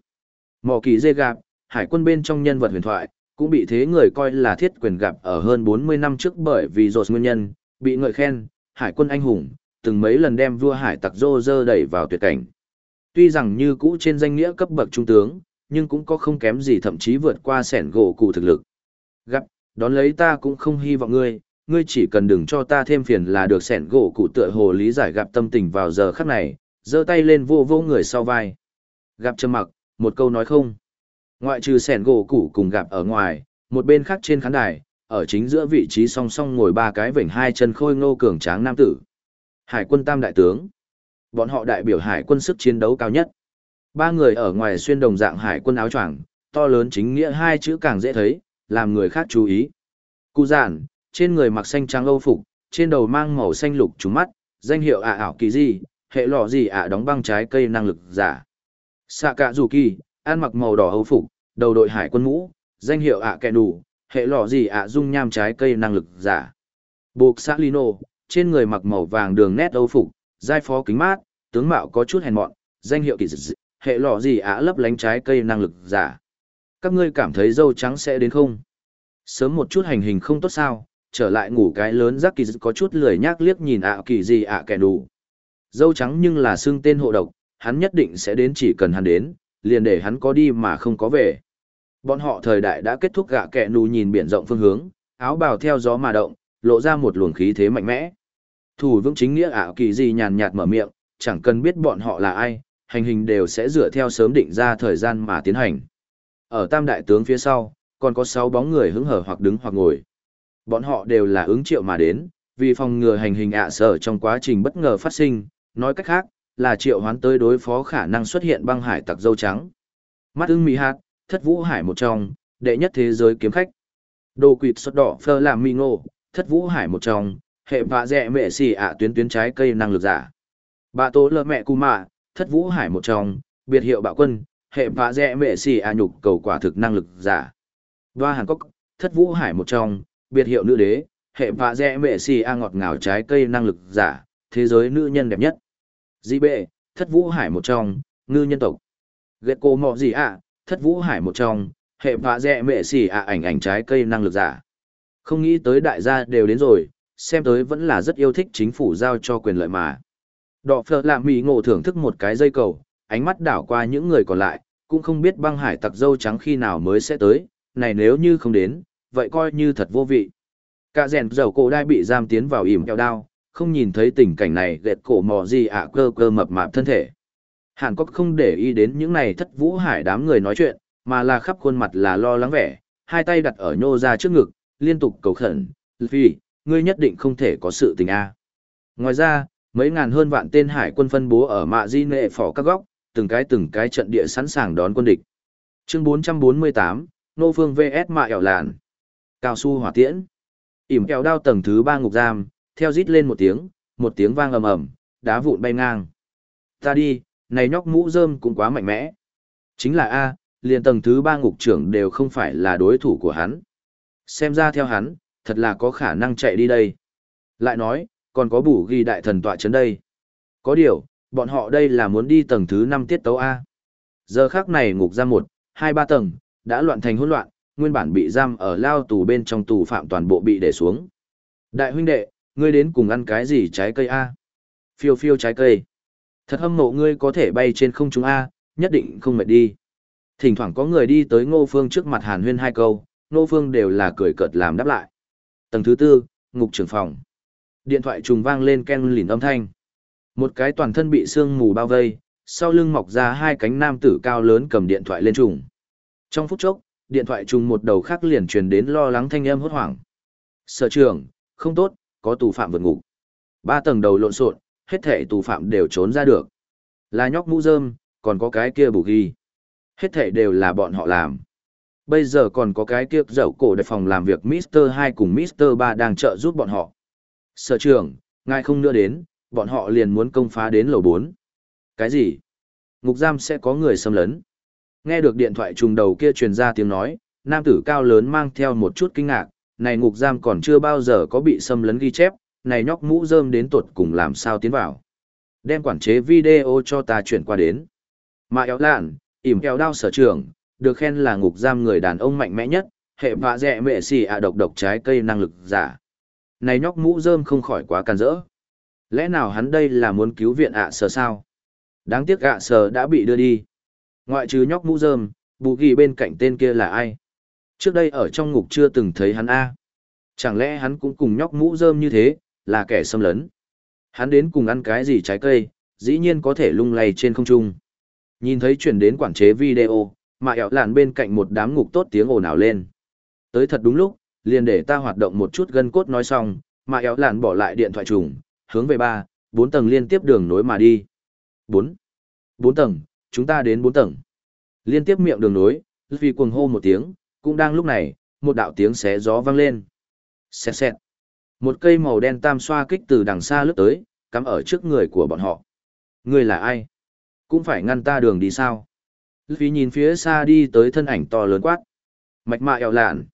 Mỏ kỳ dê gạp, hải quân bên trong nhân vật huyền thoại, cũng bị thế người coi là thiết quyền gặp ở hơn 40 năm trước bởi vì rột nguyên nhân, bị ngợi khen, hải quân anh hùng, từng mấy lần đem vua hải tặc rô rơ đẩy vào tuyệt cảnh. Tuy rằng như cũ trên danh nghĩa cấp bậc trung tướng, nhưng cũng có không kém gì thậm chí vượt qua sẻn gỗ cụ thực lực. Gặp, đón lấy ta cũng không hy vọng ngươi, ngươi chỉ cần đừng cho ta thêm phiền là được sẻn gỗ cụ tựa hồ lý giải gặp tâm tình vào giờ khắc này, giơ tay lên vô vô người sau vai. Gặp trầm mặc, một câu nói không. Ngoại trừ sẻn gỗ cụ cùng gặp ở ngoài, một bên khác trên khán đài, ở chính giữa vị trí song song ngồi ba cái vểnh hai chân khôi ngô cường tráng nam tử. Hải quân tam đại tướng. Bọn họ đại biểu hải quân sức chiến đấu cao nhất. Ba người ở ngoài xuyên đồng dạng hải quân áo choàng, to lớn chính nghĩa hai chữ càng dễ thấy, làm người khác chú ý. Cụ giản, trên người mặc xanh trắng âu phục, trên đầu mang màu xanh lục trúng mắt, danh hiệu ạ ảo kỳ gì, hệ lọ gì ạ đóng băng trái cây năng lực giả. Sạ cạ dù kỳ, ăn mặc màu đỏ âu phục, đầu đội hải quân mũ, danh hiệu ạ kẹ đủ, hệ lọ gì ạ dung nham trái cây năng lực giả. Buộc xã Lino, trên người mặc màu vàng đường nét âu phục, giai phó kính mát, tướng mạo có chút hèn mọn, danh hiệu kỳ dị, hệ lọ gì ạ lấp lánh trái cây năng lực giả. Các ngươi cảm thấy dâu trắng sẽ đến không? Sớm một chút hành hình không tốt sao, trở lại ngủ cái lớn giác kỳ dị có chút lười nhác liếc nhìn ạ kỳ gì ạ kẻ đủ. Dâu trắng nhưng là xương tên hộ độc, hắn nhất định sẽ đến chỉ cần hắn đến, liền để hắn có đi mà không có về. Bọn họ thời đại đã kết thúc gạ kẹ nù nhìn biển rộng phương hướng, áo bào theo gió mà động, lộ ra một luồng khí thế mạnh mẽ. Thủ vững chính nghĩa ảo kỳ gì nhàn nhạt mở miệng, chẳng cần biết bọn họ là ai, hành hình đều sẽ dựa theo sớm định ra thời gian mà tiến hành. Ở tam đại tướng phía sau, còn có 6 bóng người hứng hở hoặc đứng hoặc ngồi. Bọn họ đều là ứng triệu mà đến, vì phòng ngừa hành hình ạ sở trong quá trình bất ngờ phát sinh, nói cách khác, là triệu hoán tới đối phó khả năng xuất hiện băng hải tặc dâu trắng. Mắt ưng mì hạt, thất vũ hải một trong, đệ nhất thế giới kiếm khách. Đồ quỵt xuất đỏ phơ làm mi ngô, thất vũ hải một trong, hệ vạ dẹ mẹ xì ạ tuyến tuyến trái cây năng lực giả. Bà tố lơ mẹ cù mạ, thất vũ hải một trong, biệt hiệu bạo quân, hệ vạ dẹ mẹ xì ạ nhục cầu quả thực năng lực giả. Đoa Hàn Cốc, thất vũ hải một trong, biệt hiệu nữ đế, hệ vạ dẹ mẹ xì ạ ngọt ngào trái cây năng lực giả, thế giới nữ nhân đẹp nhất. Di bệ, thất vũ hải một trong, ngư nhân tộc. Ghét cô mọ gì ạ, thất vũ hải một trong, hệ vạ dẹ mệ xì ạ ảnh ảnh trái cây năng lực giả. Không nghĩ tới đại gia đều đến rồi, xem tới vẫn là rất yêu thích chính phủ giao cho quyền lợi mà. Đọ phở làm mì ngộ thưởng thức một cái dây cầu, ánh mắt đảo qua những người còn lại, cũng không biết băng hải tặc dâu trắng khi nào mới sẽ tới, này nếu như không đến, vậy coi như thật vô vị. Cả rèn dầu cổ đai bị giam tiến vào ỉm kẹo đao, không nhìn thấy tình cảnh này gẹt cổ mò gì ạ cơ cơ mập mạp thân thể. Hàn Quốc không để ý đến những này thất vũ hải đám người nói chuyện, mà là khắp khuôn mặt là lo lắng vẻ, hai tay đặt ở nhô ra trước ngực, liên tục cầu khẩn, vì, ngươi nhất định không thể có sự tình a. Ngoài ra, mấy ngàn hơn vạn tên hải quân phân bố ở mạ di nệ phỏ các góc, từng cái từng cái trận địa sẵn sàng đón quân địch. Chương 448, Nô Phương VS Mạ ẻo làn. Cao su hỏa tiễn. ỉm kẹo đao tầng thứ ba ngục giam, theo rít lên một tiếng, một tiếng vang ầm ầm, đá vụn bay ngang. Ta đi, này nhóc mũ rơm cũng quá mạnh mẽ. Chính là A, liền tầng thứ ba ngục trưởng đều không phải là đối thủ của hắn. Xem ra theo hắn, thật là có khả năng chạy đi đây. Lại nói, còn có bù ghi đại thần tọa chấn đây. Có điều, bọn họ đây là muốn đi tầng thứ năm tiết tấu A. Giờ khác này ngục ra một, hai ba tầng, đã loạn thành hỗn loạn, nguyên bản bị giam ở lao tù bên trong tù phạm toàn bộ bị để xuống. Đại huynh đệ, ngươi đến cùng ăn cái gì trái cây A? Phiêu phiêu trái cây. Thật hâm mộ ngươi có thể bay trên không trung A, nhất định không mệt đi. Thỉnh thoảng có người đi tới ngô phương trước mặt hàn huyên hai câu, ngô phương đều là cười cợt làm đáp lại. Tầng thứ tư, ngục trưởng phòng. Điện thoại trùng vang lên ken lìn âm thanh. Một cái toàn thân bị sương mù bao vây, sau lưng mọc ra hai cánh nam tử cao lớn cầm điện thoại lên trùng. Trong phút chốc, điện thoại trùng một đầu khác liền truyền đến lo lắng thanh âm hốt hoảng. Sở trường, không tốt, có tù phạm vượt ngục. Ba tầng đầu lộn xộn, hết thể tù phạm đều trốn ra được. Là nhóc mũ rơm, còn có cái kia bù ghi. Hết thể đều là bọn họ làm. Bây giờ còn có cái kia dậu cổ đại phòng làm việc Mr. 2 cùng Mr. 3 đang trợ giúp bọn họ. Sở trưởng, ngài không nữa đến, bọn họ liền muốn công phá đến lầu 4. Cái gì? Ngục giam sẽ có người xâm lấn. Nghe được điện thoại trùng đầu kia truyền ra tiếng nói, nam tử cao lớn mang theo một chút kinh ngạc, này ngục giam còn chưa bao giờ có bị xâm lấn ghi chép, này nhóc mũ rơm đến tột cùng làm sao tiến vào. Đem quản chế video cho ta chuyển qua đến. Mà éo lạn, ỉm kéo đao sở trưởng, được khen là ngục giam người đàn ông mạnh mẽ nhất, hệ vạ dẹ mệ xì ạ độc độc trái cây năng lực giả. Này nhóc mũ rơm không khỏi quá can rỡ. Lẽ nào hắn đây là muốn cứu viện ạ sở sao? Đáng tiếc ạ sở đã bị đưa đi. Ngoại trừ nhóc mũ rơm, bù ghi bên cạnh tên kia là ai? Trước đây ở trong ngục chưa từng thấy hắn A. Chẳng lẽ hắn cũng cùng nhóc mũ rơm như thế, là kẻ xâm lấn? Hắn đến cùng ăn cái gì trái cây, dĩ nhiên có thể lung lay trên không trung. Nhìn thấy chuyển đến quản chế video, mà ẻo lạn bên cạnh một đám ngục tốt tiếng ồn ào lên. Tới thật đúng lúc, liền để ta hoạt động một chút gân cốt nói xong, mà ẻo lạn bỏ lại điện thoại trùng, hướng về ba, bốn tầng liên tiếp đường nối mà đi. Bốn, bốn tầng, chúng ta đến bốn tầng. Liên tiếp miệng đường nối, vì cuồng hô một tiếng, cũng đang lúc này, một đạo tiếng xé gió vang lên. Xẹt xẹt. Một cây màu đen tam xoa kích từ đằng xa lướt tới, cắm ở trước người của bọn họ. Người là ai? Cũng phải ngăn ta đường đi sao? Vì nhìn phía xa đi tới thân ảnh to lớn quát. Mạch mạ eo lạn.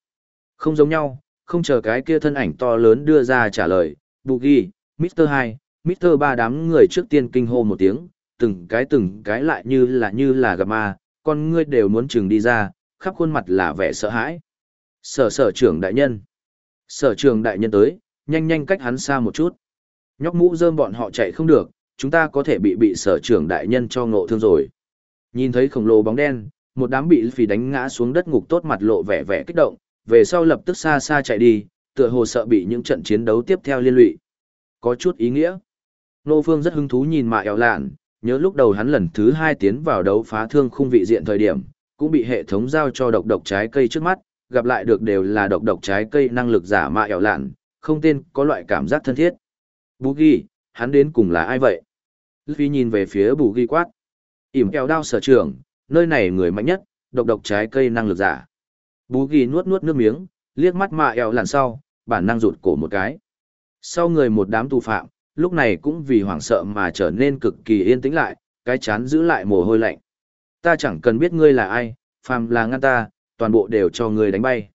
Không giống nhau, không chờ cái kia thân ảnh to lớn đưa ra trả lời. Boogie, Mr. 2, Mr. 3 đám người trước tiên kinh hô một tiếng, từng cái từng cái lại như là như là gặp ma, con ngươi đều muốn chừng đi ra, khắp khuôn mặt là vẻ sợ hãi. Sở sở trưởng đại nhân. Sở trưởng đại nhân tới, nhanh nhanh cách hắn xa một chút. Nhóc mũ rơm bọn họ chạy không được, chúng ta có thể bị bị sở trưởng đại nhân cho ngộ thương rồi. Nhìn thấy khổng lồ bóng đen, một đám bị phì đánh ngã xuống đất ngục tốt mặt lộ vẻ vẻ kích động, về sau lập tức xa xa chạy đi, tựa hồ sợ bị những trận chiến đấu tiếp theo liên lụy. Có chút ý nghĩa. Nô Phương rất hứng thú nhìn mạ eo lạn, nhớ lúc đầu hắn lần thứ hai tiến vào đấu phá thương khung vị diện thời điểm, cũng bị hệ thống giao cho độc độc trái cây trước mắt, gặp lại được đều là độc độc trái cây năng lực giả mạ eo lạn, không tên có loại cảm giác thân thiết. Bù ghi, hắn đến cùng là ai vậy? Luffy nhìn về phía bù ghi quát. ỉm kẹo đao sở trường, nơi này người mạnh nhất, độc độc trái cây năng lực giả. Bù ghi nuốt nuốt nước miếng, liếc mắt mạ eo lạn sau, bản năng rụt cổ một cái. Sau người một đám tù phạm, lúc này cũng vì hoảng sợ mà trở nên cực kỳ yên tĩnh lại, cái chán giữ lại mồ hôi lạnh. Ta chẳng cần biết ngươi là ai, phàm là ngăn ta, toàn bộ đều cho ngươi đánh bay.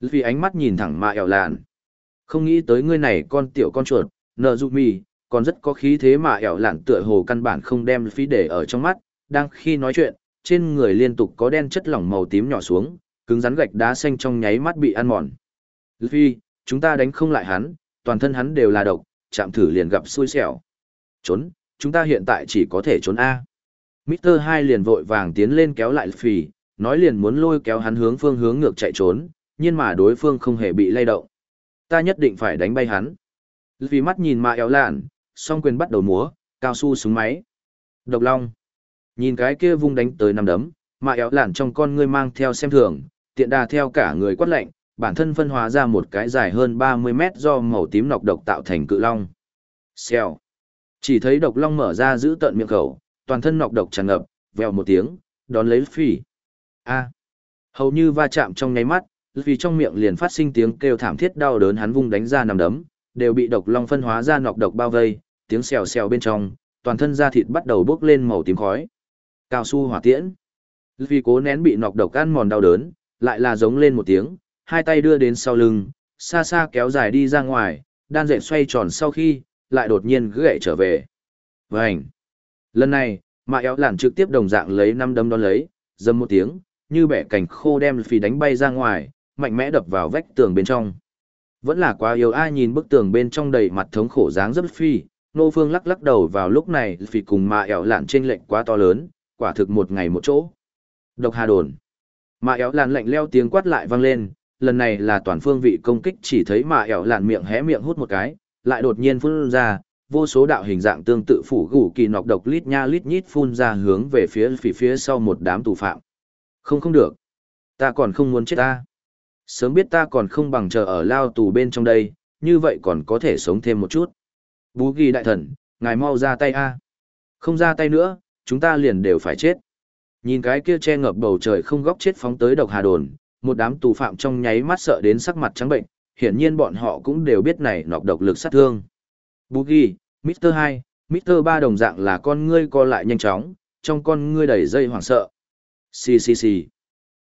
Vì ánh mắt nhìn thẳng mạ eo lạn. Không nghĩ tới ngươi này con tiểu con chuột, nợ dụ mì, còn rất có khí thế mà ẻo lạn tựa hồ căn bản không đem phí để ở trong mắt, đang khi nói chuyện, trên người liên tục có đen chất lỏng màu tím nhỏ xuống, cứng rắn gạch đá xanh trong nháy mắt bị ăn mòn. Luffy, chúng ta đánh không lại hắn, toàn thân hắn đều là độc, chạm thử liền gặp xui xẻo. Trốn, chúng ta hiện tại chỉ có thể trốn A. Mr. Hai liền vội vàng tiến lên kéo lại phì, nói liền muốn lôi kéo hắn hướng phương hướng ngược chạy trốn, nhưng mà đối phương không hề bị lay động. Ta nhất định phải đánh bay hắn. Vì mắt nhìn mà éo lạn, song quyền bắt đầu múa, cao su súng máy. Độc long. Nhìn cái kia vung đánh tới năm đấm, mà éo lạn trong con ngươi mang theo xem thường, tiện đà theo cả người quát lạnh, bản thân phân hóa ra một cái dài hơn 30 mét do màu tím nọc độc tạo thành cự long. Xèo. Chỉ thấy độc long mở ra giữ tận miệng khẩu, toàn thân nọc độc tràn ngập, vèo một tiếng, đón lấy phỉ. A. Hầu như va chạm trong nháy mắt, vì trong miệng liền phát sinh tiếng kêu thảm thiết đau đớn hắn vung đánh ra nằm đấm, đều bị độc long phân hóa ra nọc độc bao vây, tiếng xèo xèo bên trong, toàn thân da thịt bắt đầu bốc lên màu tím khói. Cao su hỏa tiễn. Vì cố nén bị nọc độc ăn mòn đau đớn, lại là giống lên một tiếng, hai tay đưa đến sau lưng, xa xa kéo dài đi ra ngoài, đan dệt xoay tròn sau khi, lại đột nhiên gãy trở về. Vành! Lần này, mạ éo lản trực tiếp đồng dạng lấy năm đấm đón lấy, dâm một tiếng, như bẻ cành khô đem phi đánh bay ra ngoài, mạnh mẽ đập vào vách tường bên trong. Vẫn là quá yêu ai nhìn bức tường bên trong đầy mặt thống khổ dáng rất phi, nô phương lắc lắc đầu vào lúc này phì cùng mạ ẻo lạn trên lệnh quá to lớn, quả thực một ngày một chỗ. Độc hà đồn. Mạ ẻo lạn lạnh leo tiếng quát lại vang lên, lần này là toàn phương vị công kích chỉ thấy mạ ẻo lạn miệng hé miệng hút một cái, lại đột nhiên phun ra, vô số đạo hình dạng tương tự phủ gủ kỳ nọc độc lít nha lít nhít phun ra hướng về phía phía phía sau một đám tù phạm. Không không được. Ta còn không muốn chết ta. Sớm biết ta còn không bằng chờ ở lao tù bên trong đây, như vậy còn có thể sống thêm một chút. Bú ghi đại thần, ngài mau ra tay a. Không ra tay nữa, chúng ta liền đều phải chết. Nhìn cái kia che ngập bầu trời không góc chết phóng tới độc hà đồn, một đám tù phạm trong nháy mắt sợ đến sắc mặt trắng bệnh, hiển nhiên bọn họ cũng đều biết này nọc độc lực sát thương. Boogie, Mr. 2, Mr. 3 đồng dạng là con ngươi co lại nhanh chóng, trong con ngươi đầy dây hoảng sợ. Xì xì xì.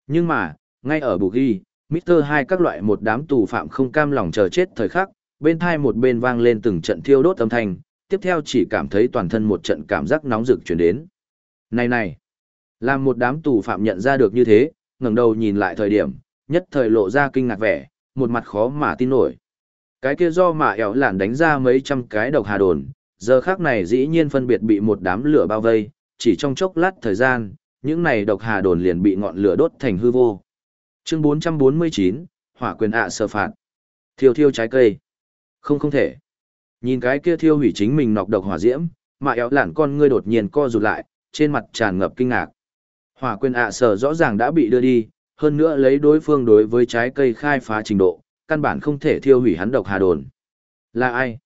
Nhưng mà, ngay ở Boogie, Mr. hai các loại một đám tù phạm không cam lòng chờ chết thời khắc, bên thai một bên vang lên từng trận thiêu đốt âm thanh, tiếp theo chỉ cảm thấy toàn thân một trận cảm giác nóng rực chuyển đến. Này này, làm một đám tù phạm nhận ra được như thế, ngẩng đầu nhìn lại thời điểm, nhất thời lộ ra kinh ngạc vẻ, một mặt khó mà tin nổi. Cái kia do mà ẻo lản đánh ra mấy trăm cái độc hà đồn, giờ khác này dĩ nhiên phân biệt bị một đám lửa bao vây, chỉ trong chốc lát thời gian, những này độc hà đồn liền bị ngọn lửa đốt thành hư vô. Chương 449, Hỏa quyền ạ sơ phạt. Thiêu thiêu trái cây. Không không thể. Nhìn cái kia thiêu hủy chính mình nọc độc hỏa diễm, mà éo lản con ngươi đột nhiên co rụt lại, trên mặt tràn ngập kinh ngạc. Hỏa quyền ạ sở rõ ràng đã bị đưa đi, hơn nữa lấy đối phương đối với trái cây khai phá trình độ, căn bản không thể thiêu hủy hắn độc hà đồn. Là ai?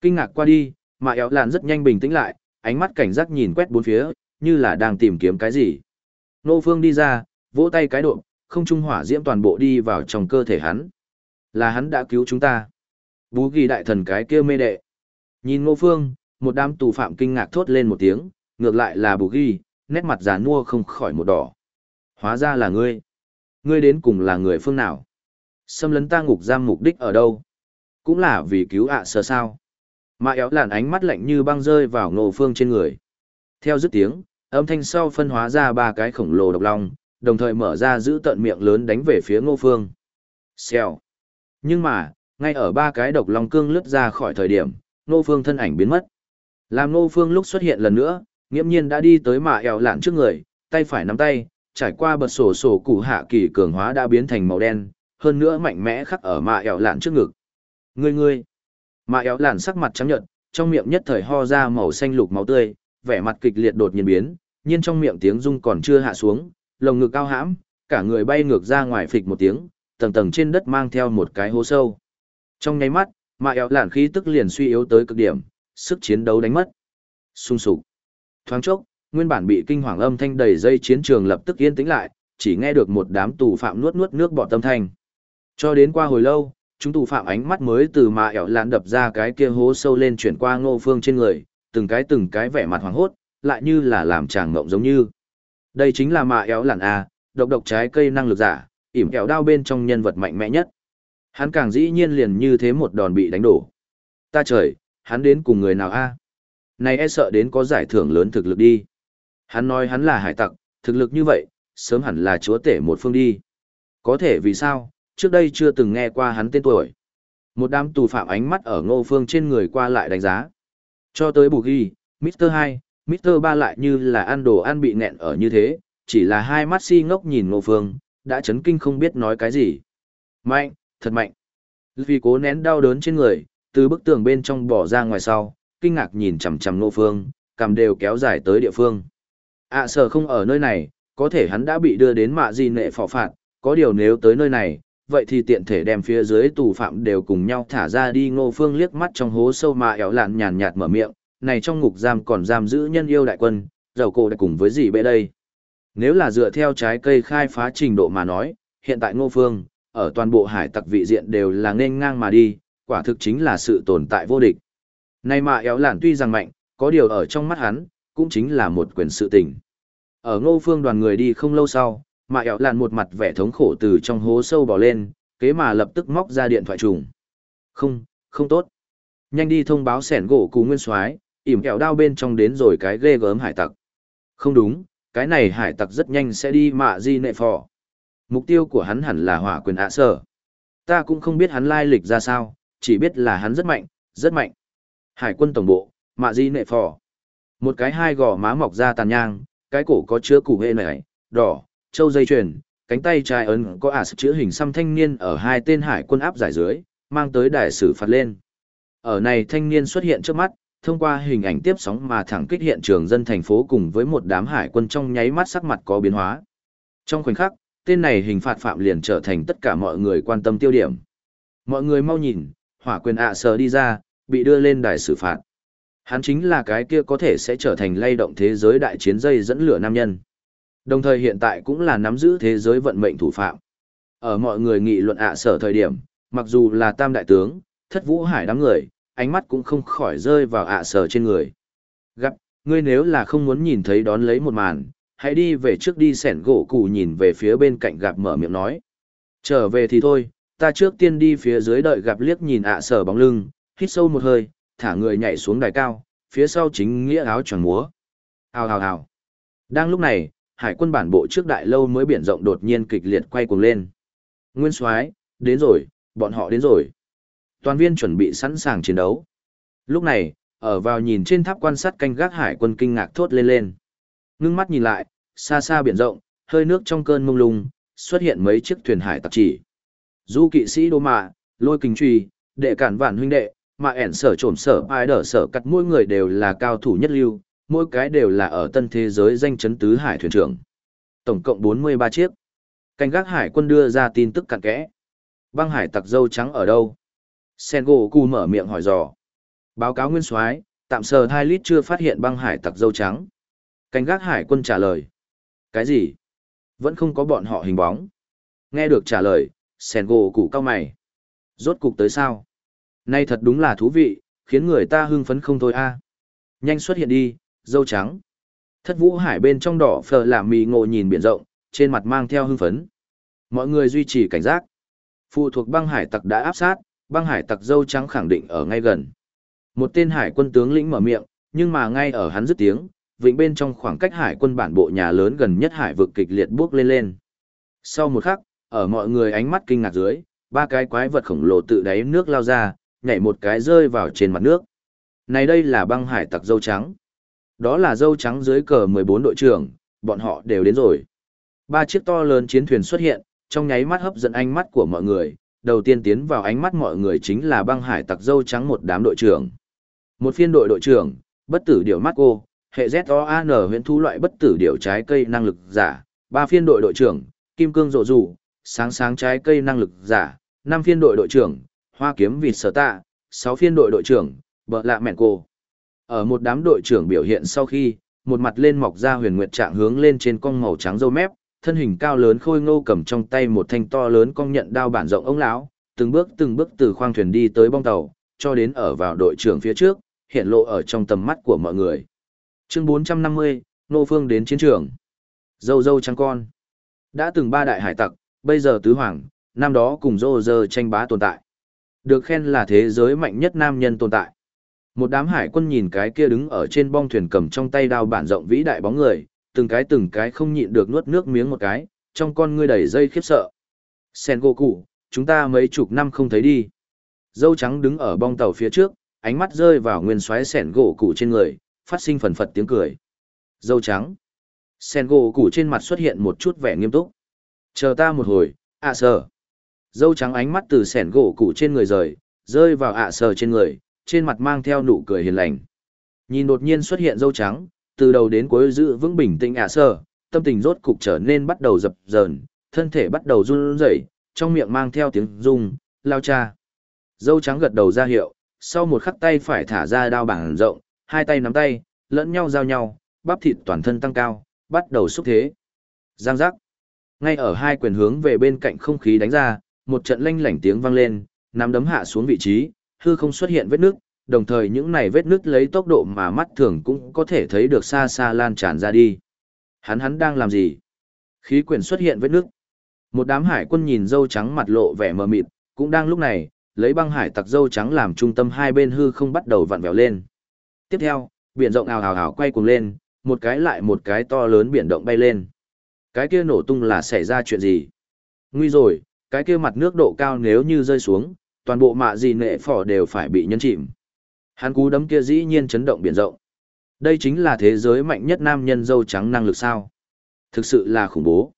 Kinh ngạc qua đi, mà éo lạn rất nhanh bình tĩnh lại, ánh mắt cảnh giác nhìn quét bốn phía, như là đang tìm kiếm cái gì. Nô phương đi ra, vỗ tay cái độ, không trung hỏa diễm toàn bộ đi vào trong cơ thể hắn. Là hắn đã cứu chúng ta. Bú ghi đại thần cái kia mê đệ. Nhìn ngô phương, một đám tù phạm kinh ngạc thốt lên một tiếng, ngược lại là bú ghi, nét mặt già nua không khỏi một đỏ. Hóa ra là ngươi. Ngươi đến cùng là người phương nào? Xâm lấn ta ngục giam mục đích ở đâu? Cũng là vì cứu ạ sơ sao. Mà éo làn ánh mắt lạnh như băng rơi vào ngô phương trên người. Theo dứt tiếng, âm thanh sau phân hóa ra ba cái khổng lồ độc long, đồng thời mở ra giữ tận miệng lớn đánh về phía ngô phương. Xèo. Nhưng mà, ngay ở ba cái độc long cương lướt ra khỏi thời điểm, ngô phương thân ảnh biến mất. Làm ngô phương lúc xuất hiện lần nữa, nghiễm nhiên đã đi tới mạ eo lạn trước người, tay phải nắm tay, trải qua bật sổ sổ củ hạ kỳ cường hóa đã biến thành màu đen, hơn nữa mạnh mẽ khắc ở mạ eo lạn trước ngực. Ngươi ngươi, mạ eo lạn sắc mặt trắng nhợt, trong miệng nhất thời ho ra màu xanh lục máu tươi, vẻ mặt kịch liệt đột nhiên biến, nhiên trong miệng tiếng rung còn chưa hạ xuống, lồng ngực cao hãm, cả người bay ngược ra ngoài phịch một tiếng, tầng tầng trên đất mang theo một cái hố sâu. Trong nháy mắt, mạ eo lạn khí tức liền suy yếu tới cực điểm, sức chiến đấu đánh mất. Xung sục. Thoáng chốc, nguyên bản bị kinh hoàng âm thanh đầy dây chiến trường lập tức yên tĩnh lại, chỉ nghe được một đám tù phạm nuốt nuốt nước bọt tâm thanh. Cho đến qua hồi lâu, chúng tù phạm ánh mắt mới từ mà ẻo lạn đập ra cái kia hố sâu lên chuyển qua ngô phương trên người, từng cái từng cái vẻ mặt hoàng hốt, lại như là làm chàng ngộng giống như. Đây chính là mạ éo lạn A, độc độc trái cây năng lực giả, ỉm kẹo đao bên trong nhân vật mạnh mẽ nhất. Hắn càng dĩ nhiên liền như thế một đòn bị đánh đổ. Ta trời, hắn đến cùng người nào A? Này e sợ đến có giải thưởng lớn thực lực đi. Hắn nói hắn là hải tặc, thực lực như vậy, sớm hẳn là chúa tể một phương đi. Có thể vì sao, trước đây chưa từng nghe qua hắn tên tuổi. Một đám tù phạm ánh mắt ở ngô phương trên người qua lại đánh giá. Cho tới bù ghi, Mr. hai. Mr. Ba lại như là ăn đồ ăn bị nghẹn ở như thế, chỉ là hai mắt si ngốc nhìn ngô phương, đã chấn kinh không biết nói cái gì. Mạnh, thật mạnh. Vì cố nén đau đớn trên người, từ bức tường bên trong bỏ ra ngoài sau, kinh ngạc nhìn chằm chằm Ngô Phương, cầm đều kéo dài tới địa phương. à, sở không ở nơi này, có thể hắn đã bị đưa đến mạ gì nệ phỏ phạt, có điều nếu tới nơi này, vậy thì tiện thể đem phía dưới tù phạm đều cùng nhau thả ra đi Ngô Phương liếc mắt trong hố sâu mà éo lạn nhàn nhạt mở miệng, này trong ngục giam còn giam giữ nhân yêu đại quân, dầu cổ đại cùng với gì bệ đây. Nếu là dựa theo trái cây khai phá trình độ mà nói, hiện tại Ngô Phương, ở toàn bộ hải tặc vị diện đều là nên ngang mà đi, quả thực chính là sự tồn tại vô địch. Này mà éo lạn tuy rằng mạnh, có điều ở trong mắt hắn, cũng chính là một quyền sự tình. Ở ngô phương đoàn người đi không lâu sau, mà éo lạn một mặt vẻ thống khổ từ trong hố sâu bỏ lên, kế mà lập tức móc ra điện thoại trùng. Không, không tốt. Nhanh đi thông báo sẻn gỗ cú nguyên soái ỉm kẹo đao bên trong đến rồi cái ghê gớm hải tặc. Không đúng, cái này hải tặc rất nhanh sẽ đi mạ di nệ phò. Mục tiêu của hắn hẳn là hỏa quyền ạ sở. Ta cũng không biết hắn lai lịch ra sao, chỉ biết là hắn rất mạnh, rất mạnh. Hải quân tổng bộ, mạ di nệ phò. Một cái hai gò má mọc ra tàn nhang, cái cổ có chứa củ hệ này, đỏ, châu dây chuyền, cánh tay trái ấn có ả chữ hình xăm thanh niên ở hai tên hải quân áp giải dưới, mang tới đại sử phạt lên. Ở này thanh niên xuất hiện trước mắt, thông qua hình ảnh tiếp sóng mà thẳng kích hiện trường dân thành phố cùng với một đám hải quân trong nháy mắt sắc mặt có biến hóa. Trong khoảnh khắc, tên này hình phạt phạm liền trở thành tất cả mọi người quan tâm tiêu điểm. Mọi người mau nhìn, hỏa quyền ạ sờ đi ra, bị đưa lên đài xử phạt. Hắn chính là cái kia có thể sẽ trở thành lay động thế giới đại chiến dây dẫn lửa nam nhân. Đồng thời hiện tại cũng là nắm giữ thế giới vận mệnh thủ phạm. Ở mọi người nghị luận ạ sở thời điểm, mặc dù là tam đại tướng, thất vũ hải đám người, ánh mắt cũng không khỏi rơi vào ạ sở trên người. Gặp, ngươi nếu là không muốn nhìn thấy đón lấy một màn, hãy đi về trước đi sẻn gỗ cụ nhìn về phía bên cạnh gặp mở miệng nói. Trở về thì thôi, ta trước tiên đi phía dưới đợi gặp liếc nhìn ạ sở bóng lưng, hít sâu một hơi, thả người nhảy xuống đài cao, phía sau chính nghĩa áo tròn múa. Hào hào hào. Đang lúc này, hải quân bản bộ trước đại lâu mới biển rộng đột nhiên kịch liệt quay cuồng lên. Nguyên soái đến rồi, bọn họ đến rồi. Toàn viên chuẩn bị sẵn sàng chiến đấu. Lúc này, ở vào nhìn trên tháp quan sát canh gác hải quân kinh ngạc thốt lên lên. Ngưng mắt nhìn lại, xa xa biển rộng, hơi nước trong cơn mông lung, xuất hiện mấy chiếc thuyền hải tặc chỉ. Du kỵ sĩ đô mạ, lôi kinh truy, đệ cản vạn huynh đệ, mà ẻn sở trổm sở ai đỡ sở cắt mỗi người đều là cao thủ nhất lưu, mỗi cái đều là ở tân thế giới danh chấn tứ hải thuyền trưởng. Tổng cộng 43 chiếc. Canh gác hải quân đưa ra tin tức cặn kẽ. Băng hải tặc dâu trắng ở đâu? Sengo cu mở miệng hỏi dò. Báo cáo nguyên soái, tạm sờ hai lít chưa phát hiện băng hải tặc dâu trắng. Canh gác hải quân trả lời. Cái gì? Vẫn không có bọn họ hình bóng. Nghe được trả lời, Sengo cụ cao mày. Rốt cục tới sao? Nay thật đúng là thú vị, khiến người ta hưng phấn không thôi a. Nhanh xuất hiện đi, dâu trắng. Thất vũ hải bên trong đỏ phờ làm mì ngộ nhìn biển rộng, trên mặt mang theo hưng phấn. Mọi người duy trì cảnh giác. Phụ thuộc băng hải tặc đã áp sát, băng hải tặc dâu trắng khẳng định ở ngay gần. Một tên hải quân tướng lĩnh mở miệng, nhưng mà ngay ở hắn dứt tiếng, vịnh bên trong khoảng cách hải quân bản bộ nhà lớn gần nhất hải vực kịch liệt bước lên lên. Sau một khắc, ở mọi người ánh mắt kinh ngạc dưới, ba cái quái vật khổng lồ tự đáy nước lao ra, nhảy một cái rơi vào trên mặt nước. Này đây là băng hải tặc dâu trắng. Đó là dâu trắng dưới cờ 14 đội trưởng, bọn họ đều đến rồi. Ba chiếc to lớn chiến thuyền xuất hiện, trong nháy mắt hấp dẫn ánh mắt của mọi người, đầu tiên tiến vào ánh mắt mọi người chính là băng hải tặc dâu trắng một đám đội trưởng. Một phiên đội đội trưởng, bất tử điểu mắt cô, hệ ZOAN huyện thu loại bất tử điểu trái cây năng lực giả, ba phiên đội đội trưởng, kim cương rộ rủ, sáng sáng trái cây năng lực giả, năm phiên đội đội trưởng, hoa kiếm vịt sở tạ, sáu phiên đội đội trưởng, bợ lạ mẹn cô. Ở một đám đội trưởng biểu hiện sau khi, một mặt lên mọc ra huyền nguyệt trạng hướng lên trên con màu trắng dâu mép, thân hình cao lớn khôi ngô cầm trong tay một thanh to lớn cong nhận đao bản rộng ống lão, từng bước từng bước từ khoang thuyền đi tới bong tàu, cho đến ở vào đội trưởng phía trước, hiện lộ ở trong tầm mắt của mọi người. Chương 450, Nô Phương đến chiến trường. Dâu dâu trắng con. Đã từng ba đại hải tặc, bây giờ tứ hoàng, năm đó cùng dô dơ tranh bá tồn tại. Được khen là thế giới mạnh nhất nam nhân tồn tại. Một đám hải quân nhìn cái kia đứng ở trên bong thuyền cầm trong tay đao bản rộng vĩ đại bóng người, từng cái từng cái không nhịn được nuốt nước miếng một cái, trong con ngươi đầy dây khiếp sợ. Sen cụ, chúng ta mấy chục năm không thấy đi. Dâu trắng đứng ở bong tàu phía trước, ánh mắt rơi vào nguyên xoáy sẻn gỗ cụ trên người, phát sinh phần phật tiếng cười. Dâu trắng. Sen gỗ cụ trên mặt xuất hiện một chút vẻ nghiêm túc. Chờ ta một hồi, ạ à sờ. Dâu trắng ánh mắt từ sẻn gỗ cụ trên người rời, rơi vào ạ à sờ trên người, trên mặt mang theo nụ cười hiền lành. Nhìn đột nhiên xuất hiện dâu trắng, từ đầu đến cuối giữ vững bình tĩnh ạ à sơ, tâm tình rốt cục trở nên bắt đầu dập dờn, thân thể bắt đầu run rẩy, trong miệng mang theo tiếng rung, lao cha. Dâu trắng gật đầu ra hiệu, sau một khắc tay phải thả ra đao bảng rộng, hai tay nắm tay, lẫn nhau giao nhau, bắp thịt toàn thân tăng cao, bắt đầu xúc thế. Giang giác. Ngay ở hai quyền hướng về bên cạnh không khí đánh ra, một trận lanh lảnh tiếng vang lên, nắm đấm hạ xuống vị trí, hư không xuất hiện vết nước, đồng thời những này vết nước lấy tốc độ mà mắt thường cũng có thể thấy được xa xa lan tràn ra đi. Hắn hắn đang làm gì? Khí quyển xuất hiện vết nước. Một đám hải quân nhìn dâu trắng mặt lộ vẻ mờ mịt, cũng đang lúc này, lấy băng hải tặc dâu trắng làm trung tâm hai bên hư không bắt đầu vặn vẹo lên. Tiếp theo, biển rộng ào ào ào quay cuồng lên, một cái lại một cái to lớn biển động bay lên. Cái kia nổ tung là xảy ra chuyện gì? Nguy rồi, cái kia mặt nước độ cao nếu như rơi xuống, toàn bộ mạ gì nệ phỏ đều phải bị nhân chìm. Hắn cú đấm kia dĩ nhiên chấn động biển rộng. Đây chính là thế giới mạnh nhất nam nhân dâu trắng năng lực sao. Thực sự là khủng bố.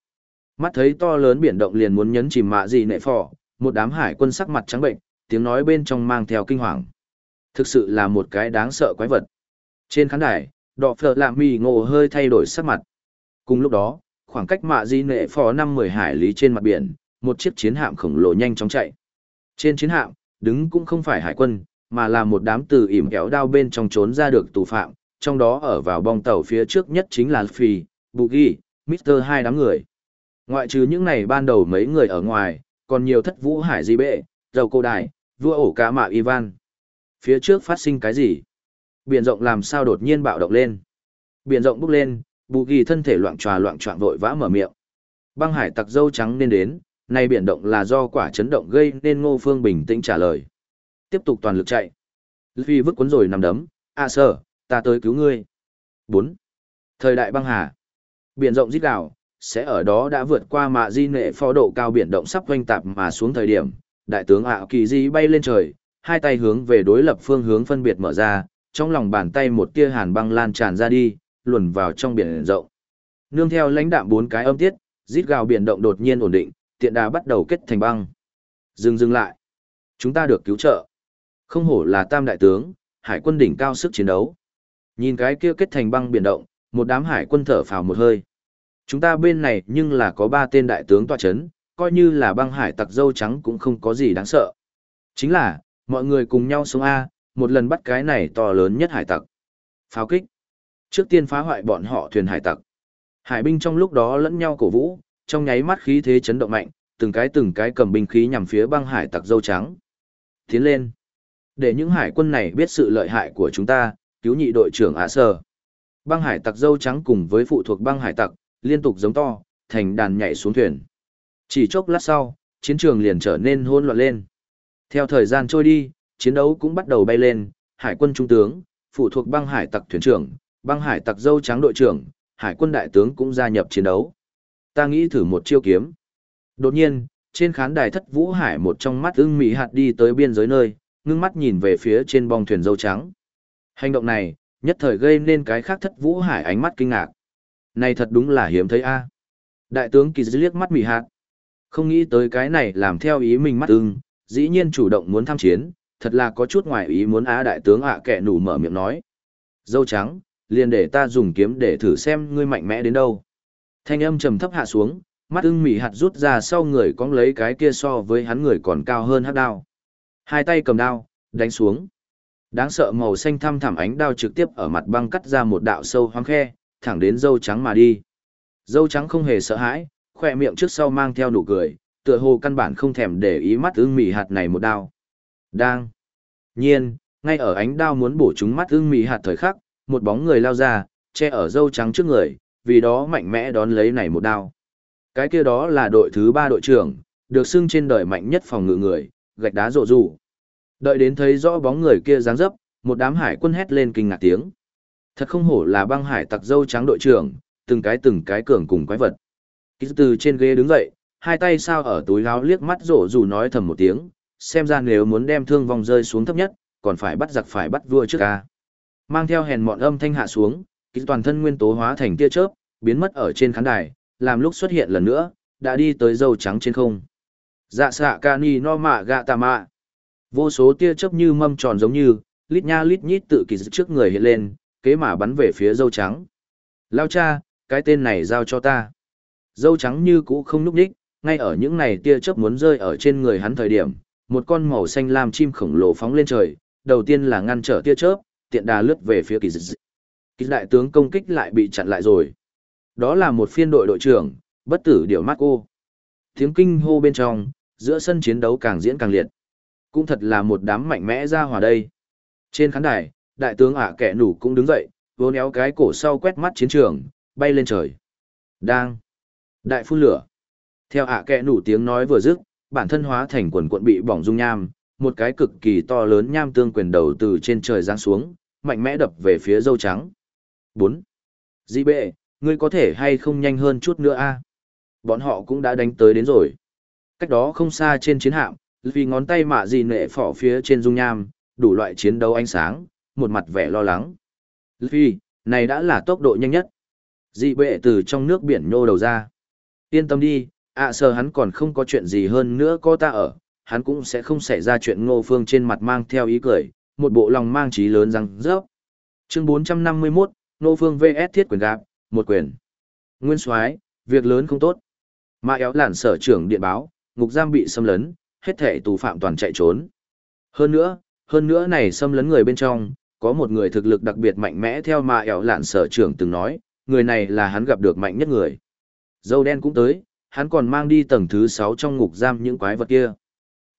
Mắt thấy to lớn biển động liền muốn nhấn chìm mạ gì nệ Phò. một đám hải quân sắc mặt trắng bệnh, tiếng nói bên trong mang theo kinh hoàng. Thực sự là một cái đáng sợ quái vật. Trên khán đài, đọ phở lạ mì ngộ hơi thay đổi sắc mặt. Cùng lúc đó, khoảng cách mạ di nệ phò năm mười hải lý trên mặt biển, một chiếc chiến hạm khổng lồ nhanh chóng chạy. Trên chiến hạm, đứng cũng không phải hải quân, mà là một đám từ ỉm kéo đao bên trong trốn ra được tù phạm, trong đó ở vào bong tàu phía trước nhất chính là Phi, Boogie, Mr. hai đám người. Ngoại trừ những này ban đầu mấy người ở ngoài, còn nhiều thất vũ hải di bệ, dầu cô đại, vua ổ cá mạ Ivan. Phía trước phát sinh cái gì? Biển rộng làm sao đột nhiên bạo động lên? Biển rộng bốc lên, Boogie thân thể loạn tròa loạn trọng vội vã mở miệng. Băng hải tặc dâu trắng nên đến, nay biển động là do quả chấn động gây nên Ngô Phương bình tĩnh trả lời. Tiếp tục toàn lực chạy. Luffy vứt cuốn rồi nằm đấm, à sở, ta tới cứu ngươi. 4. Thời đại băng hà. Biển rộng rít gào, sẽ ở đó đã vượt qua mạ di nệ phó độ cao biển động sắp quanh tạp mà xuống thời điểm. Đại tướng ạ kỳ di bay lên trời, hai tay hướng về đối lập phương hướng phân biệt mở ra, trong lòng bàn tay một tia hàn băng lan tràn ra đi, luồn vào trong biển rộng. Nương theo lãnh đạm bốn cái âm tiết, rít gào biển động đột nhiên ổn định, tiện đà bắt đầu kết thành băng. Dừng dừng lại. Chúng ta được cứu trợ. Không hổ là tam đại tướng, hải quân đỉnh cao sức chiến đấu. Nhìn cái kia kết thành băng biển động, một đám hải quân thở phào một hơi. Chúng ta bên này nhưng là có ba tên đại tướng tọa chấn, coi như là băng hải tặc dâu trắng cũng không có gì đáng sợ. Chính là, mọi người cùng nhau xuống A, một lần bắt cái này to lớn nhất hải tặc. Pháo kích. Trước tiên phá hoại bọn họ thuyền hải tặc. Hải binh trong lúc đó lẫn nhau cổ vũ, trong nháy mắt khí thế chấn động mạnh, từng cái từng cái cầm binh khí nhằm phía băng hải tặc dâu trắng. Tiến lên. Để những hải quân này biết sự lợi hại của chúng ta, cứu nhị đội trưởng ạ sơ. Băng hải tặc dâu trắng cùng với phụ thuộc băng hải tặc, liên tục giống to, thành đàn nhảy xuống thuyền. Chỉ chốc lát sau, chiến trường liền trở nên hỗn loạn lên. Theo thời gian trôi đi, chiến đấu cũng bắt đầu bay lên, hải quân trung tướng, phụ thuộc băng hải tặc thuyền trưởng, băng hải tặc dâu trắng đội trưởng, hải quân đại tướng cũng gia nhập chiến đấu. Ta nghĩ thử một chiêu kiếm. Đột nhiên, trên khán đài thất vũ hải một trong mắt ưng mỹ hạt đi tới biên giới nơi, ngưng mắt nhìn về phía trên bong thuyền dâu trắng. Hành động này, nhất thời gây nên cái khác thất vũ hải ánh mắt kinh ngạc. Này thật đúng là hiếm thấy a. Đại tướng kỳ liếc mắt mỉ hạt. Không nghĩ tới cái này làm theo ý mình mắt ưng, dĩ nhiên chủ động muốn tham chiến, thật là có chút ngoài ý muốn á đại tướng ạ à kẻ nủ mở miệng nói. Dâu trắng, liền để ta dùng kiếm để thử xem ngươi mạnh mẽ đến đâu. Thanh âm trầm thấp hạ xuống, mắt ưng mỉ hạt rút ra sau người cong lấy cái kia so với hắn người còn cao hơn hát đao. Hai tay cầm đao, đánh xuống. Đáng sợ màu xanh thăm thẳm ánh đao trực tiếp ở mặt băng cắt ra một đạo sâu hoang khe, thẳng đến dâu trắng mà đi. Dâu trắng không hề sợ hãi, khỏe miệng trước sau mang theo nụ cười, tựa hồ căn bản không thèm để ý mắt ưng mì hạt này một đao. Đang. Nhiên, ngay ở ánh đao muốn bổ trúng mắt ưng mì hạt thời khắc, một bóng người lao ra, che ở dâu trắng trước người, vì đó mạnh mẽ đón lấy này một đao. Cái kia đó là đội thứ ba đội trưởng, được xưng trên đời mạnh nhất phòng ngự người, gạch đá rộ rủ. Đợi đến thấy rõ bóng người kia dáng dấp, một đám hải quân hét lên kinh ngạc tiếng. Thật không hổ là băng hải tặc dâu trắng đội trưởng, từng cái từng cái cường cùng quái vật. Ký từ trên ghế đứng dậy, hai tay sao ở túi áo liếc mắt rộ rủ nói thầm một tiếng, xem ra nếu muốn đem thương vong rơi xuống thấp nhất, còn phải bắt giặc phải bắt vua trước ca. Mang theo hèn mọn âm thanh hạ xuống, ký toàn thân nguyên tố hóa thành tia chớp, biến mất ở trên khán đài, làm lúc xuất hiện lần nữa, đã đi tới dâu trắng trên không. Dạ xạ ca ni no mạ gạ tà mạ. Vô số tia chớp như mâm tròn giống như, lít nha lít nhít tự kỳ trước người hiện lên, kế mà bắn về phía dâu trắng. Lao cha, cái tên này giao cho ta. Dâu trắng như cũ không núp đích, ngay ở những này tia chớp muốn rơi ở trên người hắn thời điểm, một con màu xanh lam chim khổng lồ phóng lên trời, đầu tiên là ngăn trở tia chớp, tiện đà lướt về phía kỳ dị. Kỳ đại tướng công kích lại bị chặn lại rồi. Đó là một phiên đội đội trưởng, bất tử điệu mắt cô. Tiếng kinh hô bên trong, giữa sân chiến đấu càng diễn càng liệt. Cũng thật là một đám mạnh mẽ ra hòa đây. Trên khán đài, đại tướng ạ kẻ nủ cũng đứng dậy, vô néo cái cổ sau quét mắt chiến trường, bay lên trời. Đang. Đại phun lửa. Theo ạ kẻ nủ tiếng nói vừa dứt, bản thân hóa thành quần cuộn bị bỏng dung nham, một cái cực kỳ to lớn nham tương quyền đầu từ trên trời giáng xuống, mạnh mẽ đập về phía dâu trắng. 4. Di bệ, ngươi có thể hay không nhanh hơn chút nữa a? Bọn họ cũng đã đánh tới đến rồi. Cách đó không xa trên chiến hạm, vì ngón tay mạ gì nệ phỏ phía trên dung nham, đủ loại chiến đấu ánh sáng, một mặt vẻ lo lắng. Vì, này đã là tốc độ nhanh nhất. Dị bệ từ trong nước biển nhô đầu ra. Yên tâm đi, ạ à, sờ hắn còn không có chuyện gì hơn nữa có ta ở, hắn cũng sẽ không xảy ra chuyện ngô phương trên mặt mang theo ý cười, một bộ lòng mang trí lớn răng rớp. Chương 451, Ngô phương VS thiết quyền gạp, một quyền. Nguyên soái việc lớn không tốt. Mà éo lản sở trưởng điện báo, ngục giam bị xâm lấn, hết thể tù phạm toàn chạy trốn. Hơn nữa, hơn nữa này xâm lấn người bên trong, có một người thực lực đặc biệt mạnh mẽ theo mà ẻo lạn sở trưởng từng nói, người này là hắn gặp được mạnh nhất người. Dâu đen cũng tới, hắn còn mang đi tầng thứ 6 trong ngục giam những quái vật kia.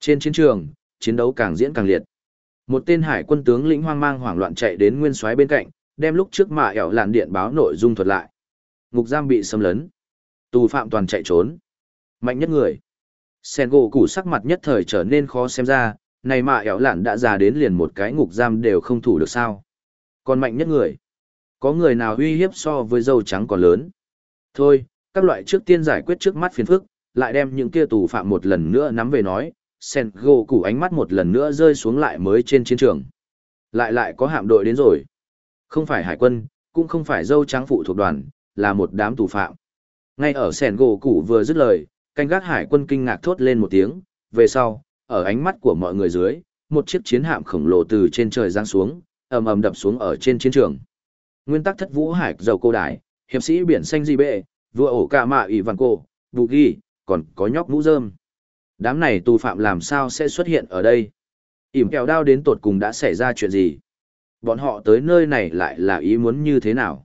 Trên chiến trường, chiến đấu càng diễn càng liệt. Một tên hải quân tướng lĩnh hoang mang hoảng loạn chạy đến nguyên soái bên cạnh, đem lúc trước mà ẻo lạn điện báo nội dung thuật lại. Ngục giam bị xâm lấn. Tù phạm toàn chạy trốn. Mạnh nhất người. Sen gỗ củ sắc mặt nhất thời trở nên khó xem ra, này mà ẻo lạn đã già đến liền một cái ngục giam đều không thủ được sao. Còn mạnh nhất người. Có người nào uy hiếp so với dâu trắng còn lớn. Thôi, các loại trước tiên giải quyết trước mắt phiền phức, lại đem những kia tù phạm một lần nữa nắm về nói, sen gỗ củ ánh mắt một lần nữa rơi xuống lại mới trên chiến trường. Lại lại có hạm đội đến rồi. Không phải hải quân, cũng không phải dâu trắng phụ thuộc đoàn, là một đám tù phạm. Ngay ở sẻn gỗ củ vừa dứt lời, canh gác hải quân kinh ngạc thốt lên một tiếng, về sau, ở ánh mắt của mọi người dưới, một chiếc chiến hạm khổng lồ từ trên trời giáng xuống, ầm ầm đập xuống ở trên chiến trường. Nguyên tắc thất vũ hải dầu cô đài, hiệp sĩ biển xanh di bệ, vua ổ ca mạ ỷ văn cô, bù ghi, còn có nhóc mũ rơm. Đám này tù phạm làm sao sẽ xuất hiện ở đây? ỉm kẹo đao đến tột cùng đã xảy ra chuyện gì? Bọn họ tới nơi này lại là ý muốn như thế nào?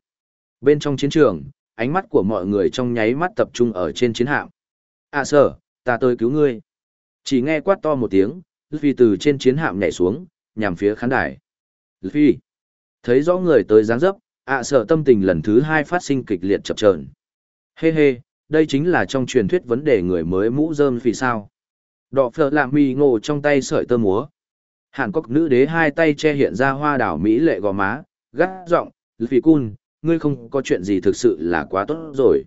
Bên trong chiến trường, ánh mắt của mọi người trong nháy mắt tập trung ở trên chiến hạm. À sở, ta tới cứu ngươi. Chỉ nghe quát to một tiếng, Luffy từ trên chiến hạm nhảy xuống, nhằm phía khán đài. Luffy. Thấy rõ người tới dáng dấp, à, ạ sở tâm tình lần thứ hai phát sinh kịch liệt chập chờn. Hê hê, đây chính là trong truyền thuyết vấn đề người mới mũ rơm vì sao. Đọ phở làm mì ngộ trong tay sợi tơ múa. Hàn Quốc nữ đế hai tay che hiện ra hoa đảo Mỹ lệ gò má, gắt giọng, Luffy cun, ngươi không có chuyện gì thực sự là quá tốt rồi.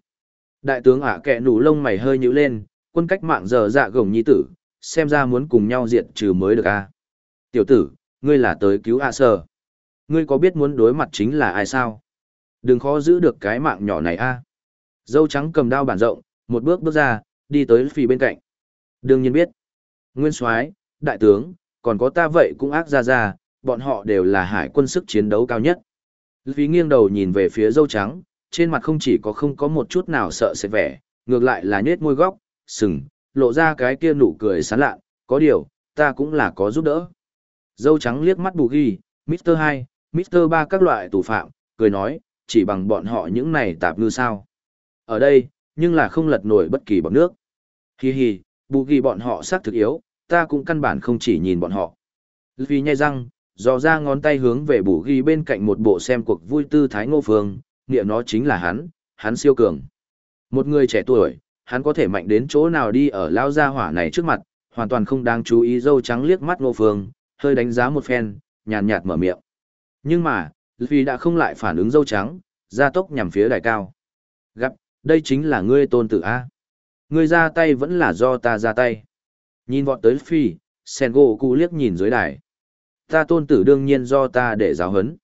Đại tướng ả kẹ nủ lông mày hơi nhíu lên, quân cách mạng giờ dạ gồng nhi tử, xem ra muốn cùng nhau diệt trừ mới được a. Tiểu tử, ngươi là tới cứu A Sơ. Ngươi có biết muốn đối mặt chính là ai sao? Đừng khó giữ được cái mạng nhỏ này a. Dâu trắng cầm đao bản rộng, một bước bước ra, đi tới phì bên cạnh. Đương nhiên biết. Nguyên soái, đại tướng, còn có ta vậy cũng ác ra ra, bọn họ đều là hải quân sức chiến đấu cao nhất. Vì nghiêng đầu nhìn về phía dâu trắng, trên mặt không chỉ có không có một chút nào sợ sệt vẻ, ngược lại là nhếch môi góc, sừng, lộ ra cái kia nụ cười sán lạ, có điều, ta cũng là có giúp đỡ. Dâu trắng liếc mắt bù ghi, Mr. 2, Mr. 3 các loại tù phạm, cười nói, chỉ bằng bọn họ những này tạp ngư sao. Ở đây, nhưng là không lật nổi bất kỳ bọn nước. Hi hi, bù ghi bọn họ xác thực yếu, ta cũng căn bản không chỉ nhìn bọn họ. Vì nhai răng, dò ra ngón tay hướng về bù ghi bên cạnh một bộ xem cuộc vui tư thái ngô phương, nghĩa nó chính là hắn, hắn siêu cường. Một người trẻ tuổi, hắn có thể mạnh đến chỗ nào đi ở lao gia hỏa này trước mặt, hoàn toàn không đáng chú ý dâu trắng liếc mắt ngô phương, hơi đánh giá một phen, nhàn nhạt mở miệng. Nhưng mà, vì đã không lại phản ứng dâu trắng, ra tốc nhằm phía đài cao. Gặp, đây chính là ngươi tôn tử A. Ngươi ra tay vẫn là do ta ra tay. Nhìn vọt tới phi, sen gỗ cụ liếc nhìn dưới đài. Ta tôn tử đương nhiên do ta để giáo hấn.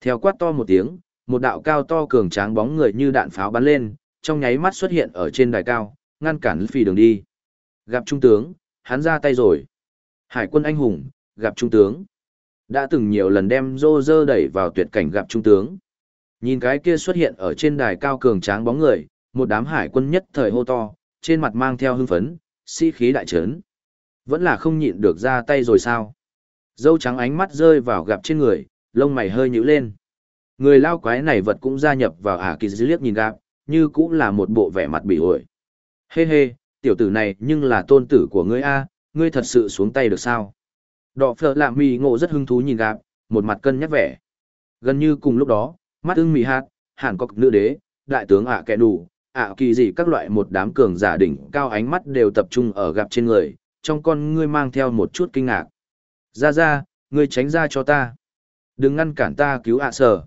Theo quát to một tiếng, một đạo cao to cường tráng bóng người như đạn pháo bắn lên, trong nháy mắt xuất hiện ở trên đài cao, ngăn cản phi đường đi. Gặp trung tướng, hắn ra tay rồi. Hải quân anh hùng, gặp trung tướng. Đã từng nhiều lần đem rô rơ đẩy vào tuyệt cảnh gặp trung tướng. Nhìn cái kia xuất hiện ở trên đài cao cường tráng bóng người, một đám hải quân nhất thời hô to, trên mặt mang theo hưng phấn, sĩ khí đại trấn. Vẫn là không nhịn được ra tay rồi sao? Dâu trắng ánh mắt rơi vào gặp trên người, lông mày hơi nhíu lên. Người lao quái này vật cũng gia nhập vào ả kỳ liếc nhìn gặp, như cũng là một bộ vẻ mặt bị ổi. Hê hê, tiểu tử này nhưng là tôn tử của ngươi A, ngươi thật sự xuống tay được sao? Đọ phở lạ mì ngộ rất hứng thú nhìn gặp, một mặt cân nhắc vẻ. Gần như cùng lúc đó, mắt ưng mì hạt, hàn cọc nữ đế, đại tướng ạ kẻ đủ, ạ kỳ gì các loại một đám cường giả đỉnh cao ánh mắt đều tập trung ở gặp trên người, trong con ngươi mang theo một chút kinh ngạc. Ra ra, ngươi tránh ra cho ta. Đừng ngăn cản ta cứu ạ sở.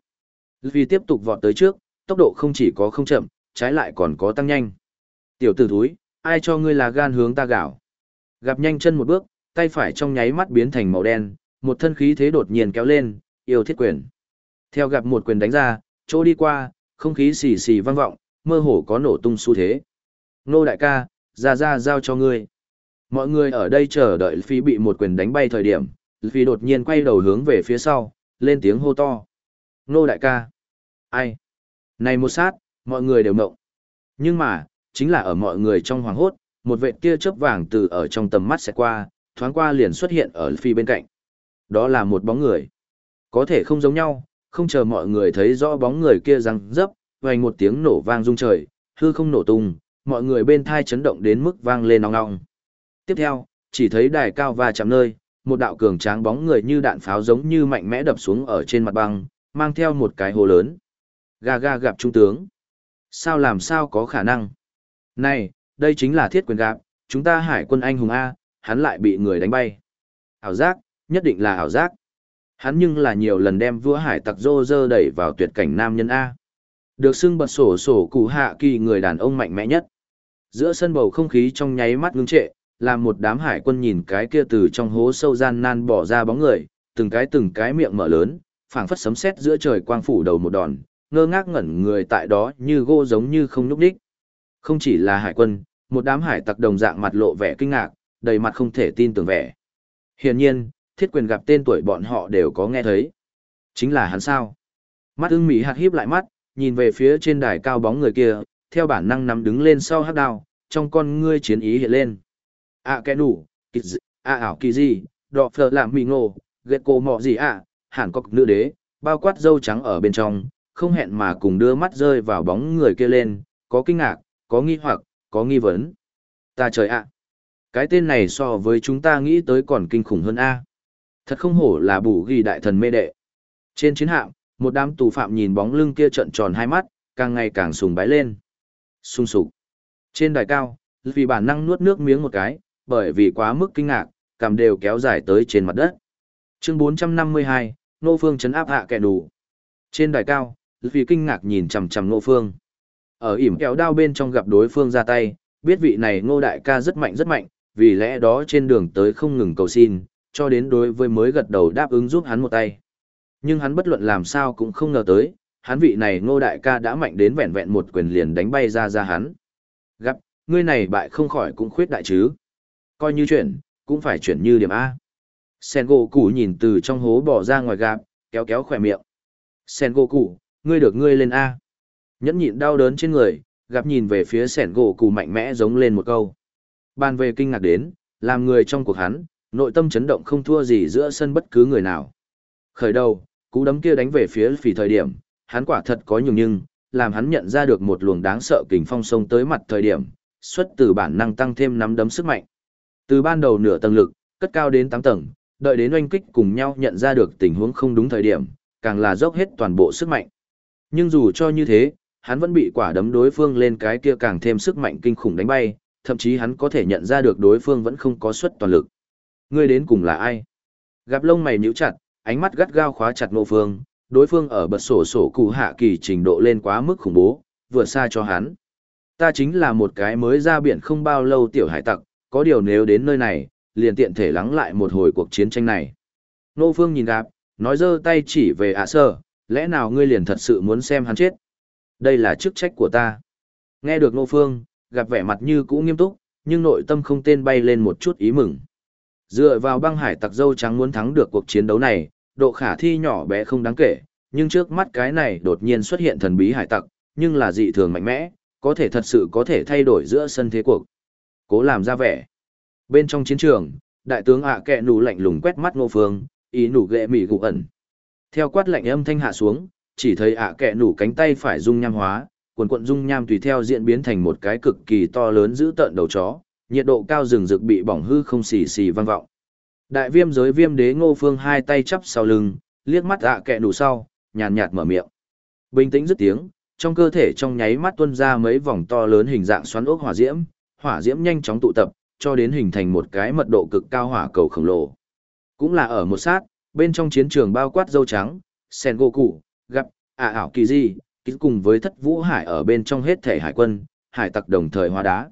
Vì tiếp tục vọt tới trước, tốc độ không chỉ có không chậm, trái lại còn có tăng nhanh. Tiểu tử thúi, ai cho ngươi là gan hướng ta gạo. Gặp nhanh chân một bước, tay phải trong nháy mắt biến thành màu đen, một thân khí thế đột nhiên kéo lên, yêu thiết quyền. Theo gặp một quyền đánh ra, chỗ đi qua, không khí xì xì vang vọng, mơ hồ có nổ tung xu thế. Nô đại ca, ra ra giao cho ngươi. Mọi người ở đây chờ đợi phi bị một quyền đánh bay thời điểm, phi đột nhiên quay đầu hướng về phía sau, lên tiếng hô to. Nô đại ca. Ai? Này một sát, mọi người đều mộng. Nhưng mà, chính là ở mọi người trong hoàng hốt, một vệ tia chớp vàng từ ở trong tầm mắt sẽ qua, thoáng qua liền xuất hiện ở phi bên cạnh. Đó là một bóng người. Có thể không giống nhau, không chờ mọi người thấy rõ bóng người kia răng dấp, vành một tiếng nổ vang rung trời, hư không nổ tung, mọi người bên thai chấn động đến mức vang lên ong ong. Tiếp theo, chỉ thấy đài cao và chạm nơi, một đạo cường tráng bóng người như đạn pháo giống như mạnh mẽ đập xuống ở trên mặt băng, mang theo một cái hồ lớn. Gà gà gặp trung tướng. Sao làm sao có khả năng? Này, đây chính là thiết quyền gặp, chúng ta hải quân anh hùng A, hắn lại bị người đánh bay. Ảo giác, nhất định là ảo giác. Hắn nhưng là nhiều lần đem vua hải tặc rô rơ đẩy vào tuyệt cảnh nam nhân A. Được xưng bật sổ sổ cụ hạ kỳ người đàn ông mạnh mẽ nhất. Giữa sân bầu không khí trong nháy mắt ngưng trệ, làm một đám hải quân nhìn cái kia từ trong hố sâu gian nan bỏ ra bóng người, từng cái từng cái miệng mở lớn, phảng phất sấm sét giữa trời quang phủ đầu một đòn, ngơ ngác ngẩn người tại đó như gỗ giống như không nhúc đích. Không chỉ là hải quân, một đám hải tặc đồng dạng mặt lộ vẻ kinh ngạc, đầy mặt không thể tin tưởng vẻ. Hiển nhiên, thiết quyền gặp tên tuổi bọn họ đều có nghe thấy. Chính là hắn sao? Mắt ưng mỹ hạt híp lại mắt, nhìn về phía trên đài cao bóng người kia, theo bản năng nắm đứng lên sau hát đao, trong con ngươi chiến ý hiện lên. À kẻ đủ, kịch dị, à ảo kỳ gì, đọ phở làm mì ngộ, ghét cô mọ gì à, hẳn có nữ đế, bao quát dâu trắng ở bên trong, không hẹn mà cùng đưa mắt rơi vào bóng người kia lên, có kinh ngạc, có nghi hoặc, có nghi vấn. Ta trời ạ! cái tên này so với chúng ta nghĩ tới còn kinh khủng hơn A. Thật không hổ là bù ghi đại thần mê đệ. Trên chiến hạm, một đám tù phạm nhìn bóng lưng kia trận tròn hai mắt, càng ngày càng sùng bái lên. Sung sục. Trên đài cao, vì bản năng nuốt nước miếng một cái, bởi vì quá mức kinh ngạc, cảm đều kéo dài tới trên mặt đất. Chương 452, Nô Phương chấn áp hạ kẻ đủ. Trên đài cao, vì kinh ngạc nhìn chằm chằm Nô Phương. Ở ỉm kéo đao bên trong gặp đối phương ra tay, biết vị này Ngô đại ca rất mạnh rất mạnh, vì lẽ đó trên đường tới không ngừng cầu xin, cho đến đối với mới gật đầu đáp ứng giúp hắn một tay. Nhưng hắn bất luận làm sao cũng không ngờ tới, hắn vị này ngô đại ca đã mạnh đến vẹn vẹn một quyền liền đánh bay ra ra hắn. Gặp, ngươi này bại không khỏi cũng khuyết đại chứ. Coi như chuyển, cũng phải chuyển như điểm A. Sen gỗ củ nhìn từ trong hố bỏ ra ngoài gạp, kéo kéo khỏe miệng. Sen gỗ củ, ngươi được ngươi lên A. Nhẫn nhịn đau đớn trên người, gặp nhìn về phía sẻn gỗ củ mạnh mẽ giống lên một câu. Ban về kinh ngạc đến, làm người trong cuộc hắn, nội tâm chấn động không thua gì giữa sân bất cứ người nào. Khởi đầu, cú đấm kia đánh về phía phỉ thời điểm, hắn quả thật có nhường nhưng, làm hắn nhận ra được một luồng đáng sợ kình phong sông tới mặt thời điểm, xuất từ bản năng tăng thêm nắm đấm sức mạnh. Từ ban đầu nửa tầng lực, cất cao đến tám tầng, đợi đến oanh kích cùng nhau nhận ra được tình huống không đúng thời điểm, càng là dốc hết toàn bộ sức mạnh. Nhưng dù cho như thế, hắn vẫn bị quả đấm đối phương lên cái kia càng thêm sức mạnh kinh khủng đánh bay, thậm chí hắn có thể nhận ra được đối phương vẫn không có suất toàn lực. Ngươi đến cùng là ai? Gặp lông mày nhíu chặt, ánh mắt gắt gao khóa chặt Ngô Phương, đối phương ở bật sổ sổ cụ hạ kỳ trình độ lên quá mức khủng bố, vừa xa cho hắn. Ta chính là một cái mới ra biển không bao lâu tiểu hải tặc, có điều nếu đến nơi này, liền tiện thể lắng lại một hồi cuộc chiến tranh này. Ngô Phương nhìn gặp, nói giơ tay chỉ về ạ sơ, lẽ nào ngươi liền thật sự muốn xem hắn chết? Đây là chức trách của ta. Nghe được Ngô Phương, gặp vẻ mặt như cũ nghiêm túc, nhưng nội tâm không tên bay lên một chút ý mừng. Dựa vào băng hải tặc dâu trắng muốn thắng được cuộc chiến đấu này, độ khả thi nhỏ bé không đáng kể, nhưng trước mắt cái này đột nhiên xuất hiện thần bí hải tặc, nhưng là dị thường mạnh mẽ, có thể thật sự có thể thay đổi giữa sân thế cuộc. Cố làm ra vẻ. Bên trong chiến trường, đại tướng ạ à kẹ nù lạnh lùng quét mắt ngô phương, ý nù ghệ mỉ gục ẩn. Theo quát lạnh âm thanh hạ xuống, chỉ thấy ạ à kẹ nù cánh tay phải dung nham hóa, quần quận dung nham tùy theo diễn biến thành một cái cực kỳ to lớn giữ tợn đầu chó, nhiệt độ cao rừng rực bị bỏng hư không xì xì vang vọng. Đại viêm giới viêm đế ngô phương hai tay chắp sau lưng, liếc mắt ạ à kẹ nù sau, nhàn nhạt mở miệng. Bình tĩnh dứt tiếng, trong cơ thể trong nháy mắt tuôn ra mấy vòng to lớn hình dạng xoắn ốc hỏa diễm, hỏa diễm nhanh chóng tụ tập, cho đến hình thành một cái mật độ cực cao hỏa cầu khổng lồ. Cũng là ở một sát, bên trong chiến trường bao quát dâu trắng, sen goku, gặp, ả ảo kỳ di, cùng với thất vũ hải ở bên trong hết thể hải quân, hải tặc đồng thời hóa đá.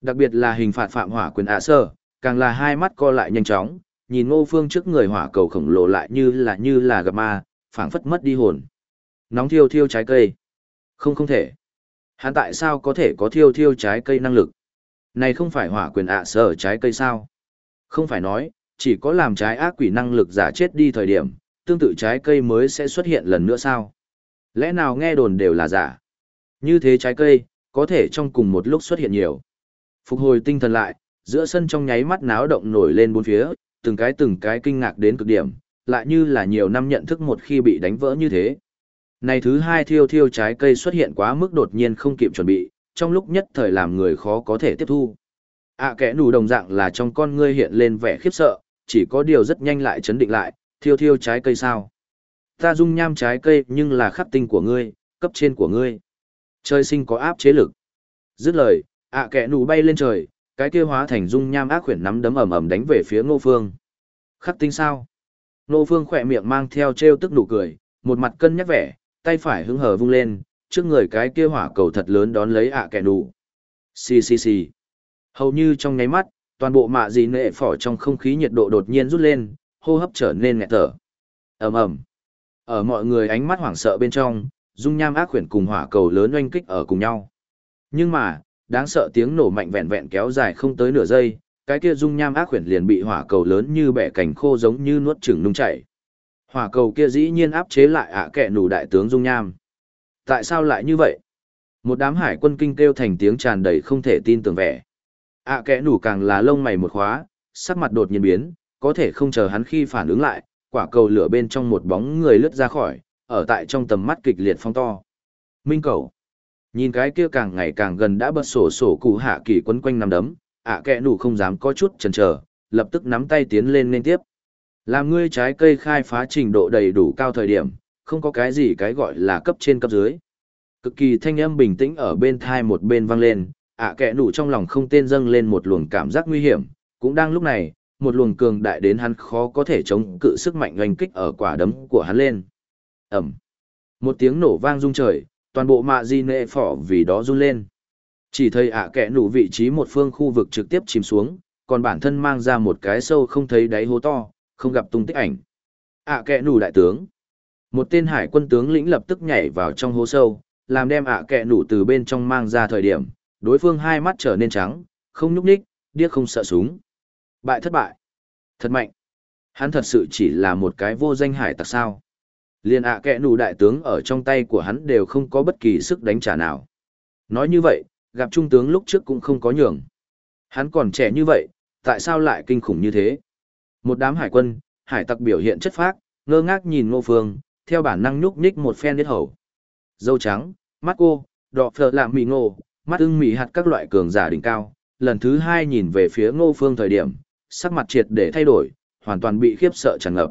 Đặc biệt là hình phạt phạm hỏa quyền ạ sơ, càng là hai mắt co lại nhanh chóng, nhìn ngô phương trước người hỏa cầu khổng lồ lại như là như là gặp ma, phảng phất mất đi hồn. Nóng thiêu thiêu trái cây. Không không thể. Hắn tại sao có thể có thiêu thiêu trái cây năng lực? Này không phải hỏa quyền ạ sở trái cây sao? Không phải nói, chỉ có làm trái ác quỷ năng lực giả chết đi thời điểm, tương tự trái cây mới sẽ xuất hiện lần nữa sao? Lẽ nào nghe đồn đều là giả? Như thế trái cây, Có thể trong cùng một lúc xuất hiện nhiều. Phục hồi tinh thần lại, giữa sân trong nháy mắt náo động nổi lên bốn phía, từng cái từng cái kinh ngạc đến cực điểm, lại như là nhiều năm nhận thức một khi bị đánh vỡ như thế. Này thứ hai thiêu thiêu trái cây xuất hiện quá mức đột nhiên không kịp chuẩn bị, trong lúc nhất thời làm người khó có thể tiếp thu. À kẻ nù đồng dạng là trong con ngươi hiện lên vẻ khiếp sợ, chỉ có điều rất nhanh lại chấn định lại, thiêu thiêu trái cây sao. Ta dung nham trái cây nhưng là khắc tinh của ngươi, cấp trên của ngươi. Trời sinh có áp chế lực. Dứt lời, ạ kẻ nù bay lên trời, cái kia hóa thành dung nham ác khuyển nắm đấm ầm ầm đánh về phía ngô phương. Khắc tinh sao? Ngô phương khỏe miệng mang theo treo tức nụ cười, một mặt cân nhắc vẻ, tay phải hứng hở vung lên, trước người cái kia hỏa cầu thật lớn đón lấy ạ à kẻ nụ. Xì xì xì. Hầu như trong nháy mắt, toàn bộ mạ gì nệ phỏ trong không khí nhiệt độ đột nhiên rút lên, hô hấp trở nên nghẹt thở. ầm ầm. Ở mọi người ánh mắt hoảng sợ bên trong, dung nham ác khuyển cùng hỏa cầu lớn oanh kích ở cùng nhau. Nhưng mà, đáng sợ tiếng nổ mạnh vẹn vẹn kéo dài không tới nửa giây, cái kia dung nham ác khuyển liền bị hỏa cầu lớn như bẻ cành khô giống như nuốt chửng nung chảy. Hỏa cầu kia dĩ nhiên áp chế lại ạ kẹ nủ đại tướng dung nham. Tại sao lại như vậy? Một đám hải quân kinh kêu thành tiếng tràn đầy không thể tin tưởng vẻ. ạ kẽ nủ càng là lông mày một khóa, sắc mặt đột nhiên biến, có thể không chờ hắn khi phản ứng lại, quả cầu lửa bên trong một bóng người lướt ra khỏi, ở tại trong tầm mắt kịch liệt phong to. Minh cầu. Nhìn cái kia càng ngày càng gần đã bật sổ sổ cụ hạ kỳ quấn quanh nằm đấm, ạ à kẹ nủ không dám có chút chần chờ, lập tức nắm tay tiến lên nên tiếp. Làm ngươi trái cây khai phá trình độ đầy đủ cao thời điểm, không có cái gì cái gọi là cấp trên cấp dưới. Cực kỳ thanh âm bình tĩnh ở bên thai một bên vang lên, ạ à kẹ nụ trong lòng không tên dâng lên một luồng cảm giác nguy hiểm, cũng đang lúc này, một luồng cường đại đến hắn khó có thể chống cự sức mạnh oanh kích ở quả đấm của hắn lên. Ẩm. Một tiếng nổ vang rung trời, toàn bộ mạ di nệ phỏ vì đó run lên. Chỉ thấy ạ à kẻ nụ vị trí một phương khu vực trực tiếp chìm xuống, còn bản thân mang ra một cái sâu không thấy đáy hố to, không gặp tung tích ảnh. ạ à kẻ nụ đại tướng. Một tên hải quân tướng lĩnh lập tức nhảy vào trong hố sâu, làm đem ạ à kẻ từ bên trong mang ra thời điểm, đối phương hai mắt trở nên trắng, không nhúc nhích, điếc không sợ súng. Bại thất bại. Thật mạnh. Hắn thật sự chỉ là một cái vô danh hải tặc sao. Liên ạ à kẹ nụ đại tướng ở trong tay của hắn đều không có bất kỳ sức đánh trả nào. Nói như vậy, gặp trung tướng lúc trước cũng không có nhường. Hắn còn trẻ như vậy, tại sao lại kinh khủng như thế? Một đám hải quân, hải tặc biểu hiện chất phác, ngơ ngác nhìn ngô phương, theo bản năng nhúc nhích một phen đến hầu. Dâu trắng, mắt cô, đỏ phở làm mì ngô, mắt ưng mì hạt các loại cường giả đỉnh cao. Lần thứ hai nhìn về phía ngô phương thời điểm, sắc mặt triệt để thay đổi, hoàn toàn bị khiếp sợ tràn ngập.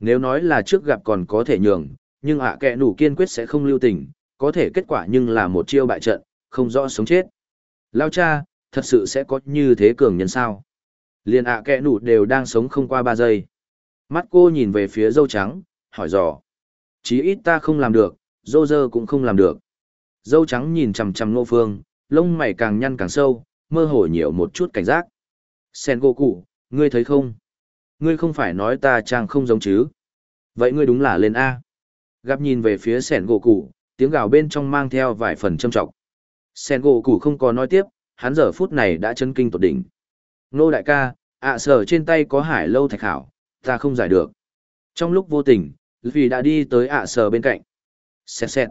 Nếu nói là trước gặp còn có thể nhường, nhưng ạ à kẹ nủ kiên quyết sẽ không lưu tình, có thể kết quả nhưng là một chiêu bại trận, không rõ sống chết. Lao cha, thật sự sẽ có như thế cường nhân sao? Liên ạ à kẹ nủ đều đang sống không qua ba giây. Mắt cô nhìn về phía dâu trắng, hỏi dò. Chí ít ta không làm được, dô dơ cũng không làm được. Dâu trắng nhìn chằm chằm nô phương, lông mày càng nhăn càng sâu, mơ hồ nhiều một chút cảnh giác. Sen cụ, ngươi thấy không? Ngươi không phải nói ta trang không giống chứ? Vậy ngươi đúng là lên A. Gặp nhìn về phía sẻn gỗ cụ, tiếng gào bên trong mang theo vài phần châm trọng. Sen gỗ cụ không có nói tiếp, hắn giờ phút này đã chân kinh tột đỉnh. Nô đại ca, ạ sở trên tay có hải lâu thạch hảo, ta không giải được. Trong lúc vô tình, vì đã đi tới ạ sở bên cạnh. Xẹt xẹt.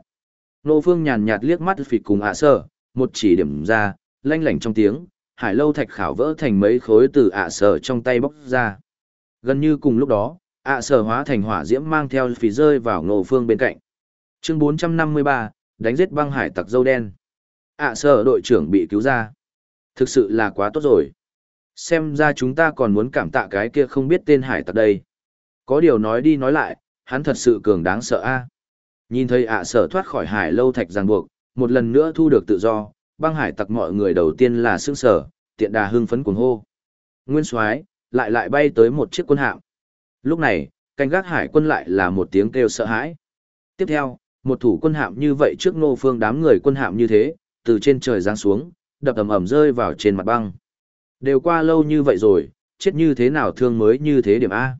Nô phương nhàn nhạt liếc mắt phịt cùng ạ sở, một chỉ điểm ra, lanh lảnh trong tiếng, hải lâu thạch khảo vỡ thành mấy khối từ ạ sở trong tay bóc ra. Gần như cùng lúc đó, ạ sở hóa thành hỏa diễm mang theo phí rơi vào nô phương bên cạnh. Chương 453, đánh giết băng hải tặc dâu đen. ạ sở đội trưởng bị cứu ra. Thực sự là quá tốt rồi. Xem ra chúng ta còn muốn cảm tạ cái kia không biết tên hải tặc đây. Có điều nói đi nói lại, hắn thật sự cường đáng sợ a. Nhìn thấy ạ sở thoát khỏi hải lâu thạch ràng buộc, một lần nữa thu được tự do, băng hải tặc mọi người đầu tiên là sương sở, tiện đà hưng phấn cuồng hô. Nguyên soái lại lại bay tới một chiếc quân hạm. Lúc này, canh gác hải quân lại là một tiếng kêu sợ hãi. Tiếp theo, một thủ quân hạm như vậy trước nô phương đám người quân hạm như thế, từ trên trời giáng xuống, đập ầm ầm rơi vào trên mặt băng. Đều qua lâu như vậy rồi, chết như thế nào thương mới như thế điểm A.